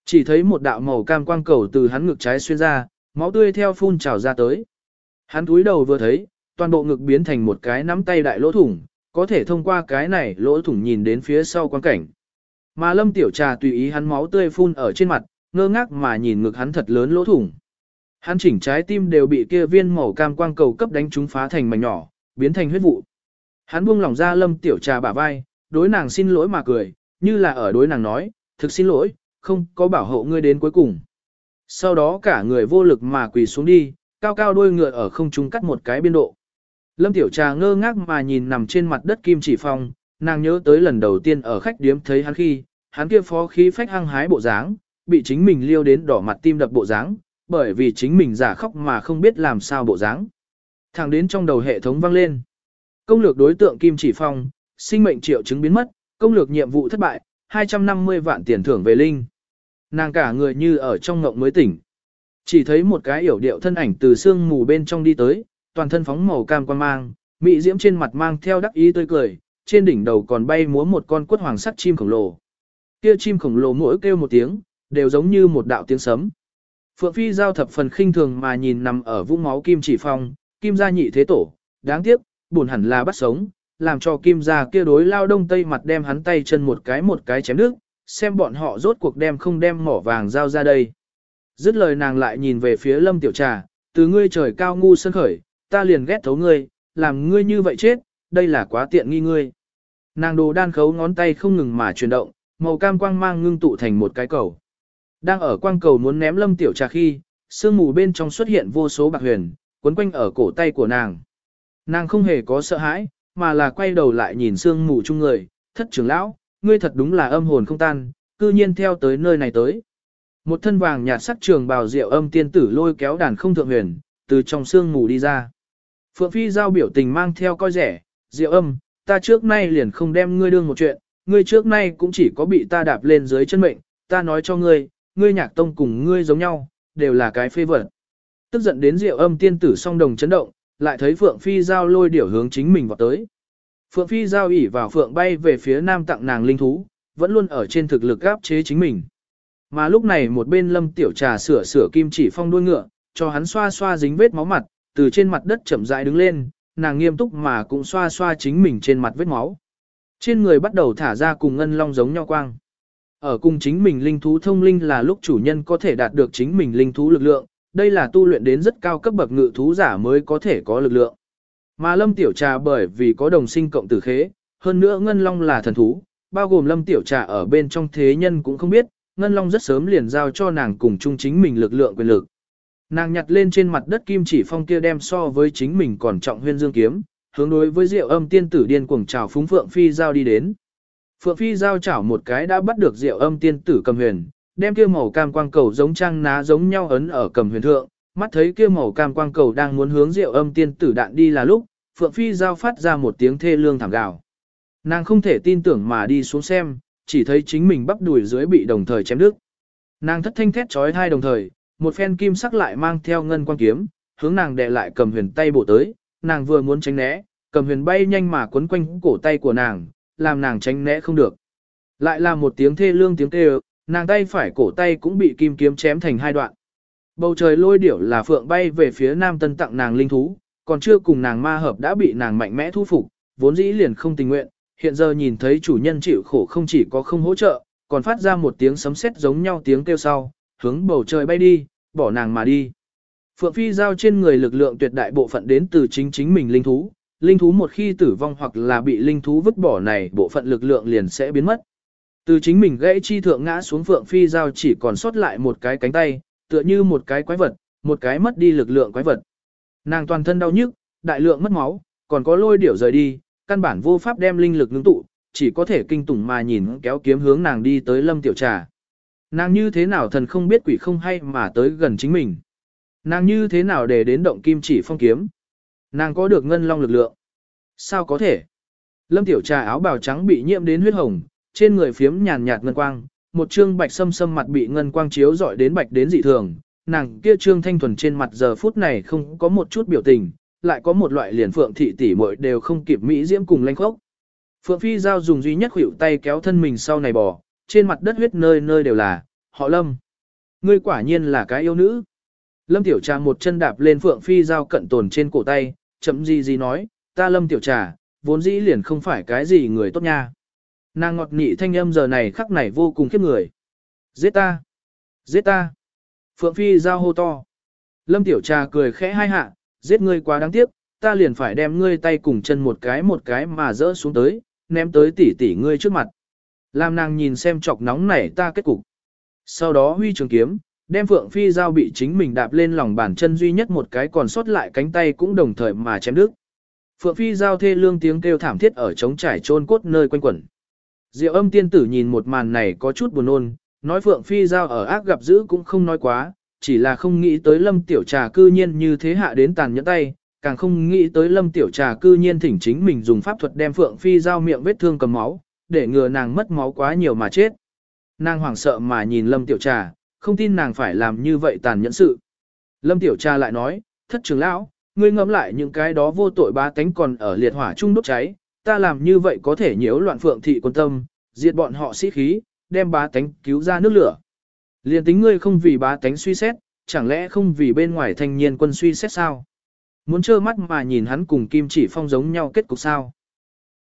Chỉ thấy một đạo màu cam quang cầu từ hắn ngực trái xuyên ra, máu tươi theo phun trào ra tới. Hắn túi đầu vừa thấy, toàn bộ ngực biến thành một cái nắm tay đại lỗ thủng, có thể thông qua cái này lỗ thủng nhìn đến phía sau quan cảnh. Mà lâm tiểu trà tùy ý hắn máu tươi phun ở trên mặt, ngơ ngác mà nhìn ngực hắn thật lớn lỗ thủng. Hắn chỉnh trái tim đều bị kia viên màu cam quang cầu cấp đánh trúng phá thành mảnh nhỏ, biến thành huyết vụ. Hắn buông lỏng ra lâm tiểu trà bả vai, đối nàng xin lỗi mà cười, như là ở đối nàng nói, thực xin lỗi, không có bảo hộ ngươi đến cuối cùng. Sau đó cả người vô lực mà quỳ xuống đi, cao cao đôi ngựa ở không trung cắt một cái biên độ. Lâm tiểu trà ngơ ngác mà nhìn nằm trên mặt đất kim chỉ phong, nàng nhớ tới lần đầu tiên ở khách điếm thấy hắn khi, hắn kia phó khí phách hăng hái bộ dáng, bị chính mình liêu đến đỏ mặt tim đập bộ dáng, bởi vì chính mình giả khóc mà không biết làm sao bộ dáng. Thẳng đến trong đầu hệ thống vang lên. Công lược đối tượng Kim Chỉ Phong, sinh mệnh triệu chứng biến mất, công lược nhiệm vụ thất bại, 250 vạn tiền thưởng về linh. Nàng cả người như ở trong ngộng mới tỉnh. Chỉ thấy một cái yểu điệu thân ảnh từ sương mù bên trong đi tới, toàn thân phóng màu cam quan mang, mị diễm trên mặt mang theo đắc ý tươi cười, trên đỉnh đầu còn bay múa một con quất hoàng sắt chim khổng lồ. Kia chim khổng lồ mỗi kêu một tiếng, đều giống như một đạo tiếng sấm. Phượng Phi giao thập phần khinh thường mà nhìn nằm ở vũng máu Kim Chỉ Phong, Kim gia nhị thế tổ, đáng tiếc, buồn hẳn là bắt sống, làm cho Kim gia kia đối lao đông tây mặt đem hắn tay chân một cái một cái chém nước, xem bọn họ rốt cuộc đem không đem mỏ vàng giao ra đây. Dứt lời nàng lại nhìn về phía Lâm Tiểu Trà, từ ngươi trời cao ngu sân khởi, ta liền ghét thấu ngươi, làm ngươi như vậy chết, đây là quá tiện nghi ngươi. Nàng đồ đan khấu ngón tay không ngừng mà chuyển động, màu cam quang mang ngưng tụ thành một cái cầu. Đang ở quang cầu muốn ném lâm tiểu trà khi, sương mù bên trong xuất hiện vô số bạc huyền, quấn quanh ở cổ tay của nàng. Nàng không hề có sợ hãi, mà là quay đầu lại nhìn sương mù chung người, thất trưởng lão, ngươi thật đúng là âm hồn không tan, cư nhiên theo tới nơi này tới. Một thân vàng nhạt sắc trường bào rượu âm tiên tử lôi kéo đàn không thượng huyền, từ trong sương mù đi ra. Phượng Phi giao biểu tình mang theo coi rẻ, rượu âm, ta trước nay liền không đem ngươi đương một chuyện, ngươi trước nay cũng chỉ có bị ta đạp lên dưới chân mệnh, ta nói cho ngươi, ngươi nhạc tông cùng ngươi giống nhau, đều là cái phê vật. Tức giận đến rượu âm tiên tử song đồng chấn động, lại thấy Phượng Phi Giao lôi điểu hướng chính mình vào tới. Phượng Phi Giao ỉ vào Phượng bay về phía nam tặng nàng linh thú, vẫn luôn ở trên thực lực áp chế chính mình. Mà lúc này một bên lâm tiểu trà sửa sửa kim chỉ phong đuôi ngựa, cho hắn xoa xoa dính vết máu mặt, từ trên mặt đất chậm rãi đứng lên, nàng nghiêm túc mà cũng xoa xoa chính mình trên mặt vết máu. Trên người bắt đầu thả ra cùng ngân long giống nhau quang. Ở cùng chính mình linh thú thông linh là lúc chủ nhân có thể đạt được chính mình linh thú lực lượng, đây là tu luyện đến rất cao cấp bậc ngự thú giả mới có thể có lực lượng. Mà Lâm Tiểu Trà bởi vì có đồng sinh cộng tử khế, hơn nữa Ngân Long là thần thú, bao gồm Lâm Tiểu Trà ở bên trong thế nhân cũng không biết, Ngân Long rất sớm liền giao cho nàng cùng chung chính mình lực lượng quyền lực. Nàng nhặt lên trên mặt đất kim chỉ phong kia đem so với chính mình còn trọng huyên dương kiếm, hướng đối với Diệu Âm tiên tử điên cuồng chào phúng Phượng Phi giao đi đến. Phượng Phi giao chảo một cái đã bắt được Diệu Âm tiên tử cầm huyền, đem kia màu cam quang cầu giống trang ná giống nhau ấn ở cầm huyền thượng, mắt thấy kia màu cam quang cầu đang muốn hướng rượu âm tiên tử đạn đi là lúc, Phượng Phi giao phát ra một tiếng thê lương thảm gào. Nàng không thể tin tưởng mà đi xuống xem, chỉ thấy chính mình bắp đùi dưới bị đồng thời chém đứt. Nàng thất thanh thét chói thai đồng thời, một phen kim sắc lại mang theo ngân quang kiếm, hướng nàng đè lại cầm huyền tay bổ tới, nàng vừa muốn tránh né, cầm huyền bay nhanh mà quấn quanh cổ tay của nàng, làm nàng tránh né không được. Lại là một tiếng thê lương tiếng kêu, nàng tay phải cổ tay cũng bị kim kiếm chém thành hai đoạn. Bầu trời lôi điểu là phượng bay về phía nam tân tặng nàng linh thú, còn chưa cùng nàng ma hợp đã bị nàng mạnh mẽ thu phục, vốn dĩ liền không tình nguyện, hiện giờ nhìn thấy chủ nhân chịu khổ không chỉ có không hỗ trợ, còn phát ra một tiếng sấm sét giống nhau tiếng kêu sau, hướng bầu trời bay đi, bỏ nàng mà đi. Phượng Phi giao trên người lực lượng tuyệt đại bộ phận đến từ chính chính mình linh thú, linh thú một khi tử vong hoặc là bị linh thú vứt bỏ này bộ phận lực lượng liền sẽ biến mất. Từ chính mình gãy chi thượng ngã xuống Phượng Phi giao chỉ còn sót lại một cái cánh tay, tựa như một cái quái vật, một cái mất đi lực lượng quái vật. Nàng toàn thân đau nhức, đại lượng mất máu, còn có lôi điểu rời đi, căn bản vô pháp đem linh lực ngưng tụ, chỉ có thể kinh tủng mà nhìn kéo kiếm hướng nàng đi tới lâm tiểu trà. Nàng như thế nào thần không biết quỷ không hay mà tới gần chính mình. Nàng như thế nào để đến động kim chỉ phong kiếm. Nàng có được ngân long lực lượng. Sao có thể? Lâm tiểu trà áo bào trắng bị nhiễm đến huyết hồng, trên người phiếm nhàn nhạt ngân quang, một trương bạch sâm sâm mặt bị ngân quang chiếu dọi đến bạch đến dị thường. Nàng kia trương thanh thuần trên mặt giờ phút này không có một chút biểu tình, lại có một loại liền phượng thị tỷ muội đều không kịp mỹ diễm cùng lanh khốc. Phượng Phi Giao dùng duy nhất khuỷu tay kéo thân mình sau này bỏ trên mặt đất huyết nơi nơi đều là, họ Lâm. Ngươi quả nhiên là cái yêu nữ. Lâm Tiểu Trà một chân đạp lên Phượng Phi Giao cận tồn trên cổ tay, chậm gì gì nói, ta Lâm Tiểu Trà, vốn dĩ liền không phải cái gì người tốt nha. Nàng ngọt nị thanh âm giờ này khắc này vô cùng khiếp người. Giết ta! Giết ta! Phượng Phi Giao hô to. Lâm Tiểu Trà cười khẽ hai hạ, giết ngươi quá đáng tiếc, ta liền phải đem ngươi tay cùng chân một cái một cái mà rỡ xuống tới, ném tới tỷ tỷ ngươi trước mặt. Làm nàng nhìn xem chọc nóng nảy ta kết cục. Sau đó huy trường kiếm, đem Phượng Phi giao bị chính mình đạp lên lòng bàn chân duy nhất một cái còn sót lại cánh tay cũng đồng thời mà chém đứt. Phượng Phi giao thê lương tiếng kêu thảm thiết ở trống trải trôn cốt nơi quanh quẩn. Diệu âm tiên tử nhìn một màn này có chút buồn nôn, nói Phượng Phi giao ở ác gặp dữ cũng không nói quá, chỉ là không nghĩ tới lâm tiểu trà cư nhiên như thế hạ đến tàn nhẫn tay, càng không nghĩ tới lâm tiểu trà cư nhiên thỉnh chính mình dùng pháp thuật đem Phượng Phi giao miệng vết thương cầm máu, để ngừa nàng mất máu quá nhiều mà chết. Nàng hoảng sợ mà nhìn lâm tiểu trà, không tin nàng phải làm như vậy tàn nhẫn sự. Lâm tiểu trà lại nói, thất trưởng lão, ngươi ngẫm lại những cái đó vô tội ba tánh còn ở liệt hỏa chung đốt cháy, ta làm như vậy có thể nhiễu loạn phượng thị quân tâm, diệt bọn họ sĩ khí, đem bá tánh cứu ra nước lửa. Liên tính ngươi không vì bá tánh suy xét, chẳng lẽ không vì bên ngoài thanh niên quân suy xét sao? Muốn trơ mắt mà nhìn hắn cùng Kim Chỉ Phong giống nhau kết cục sao?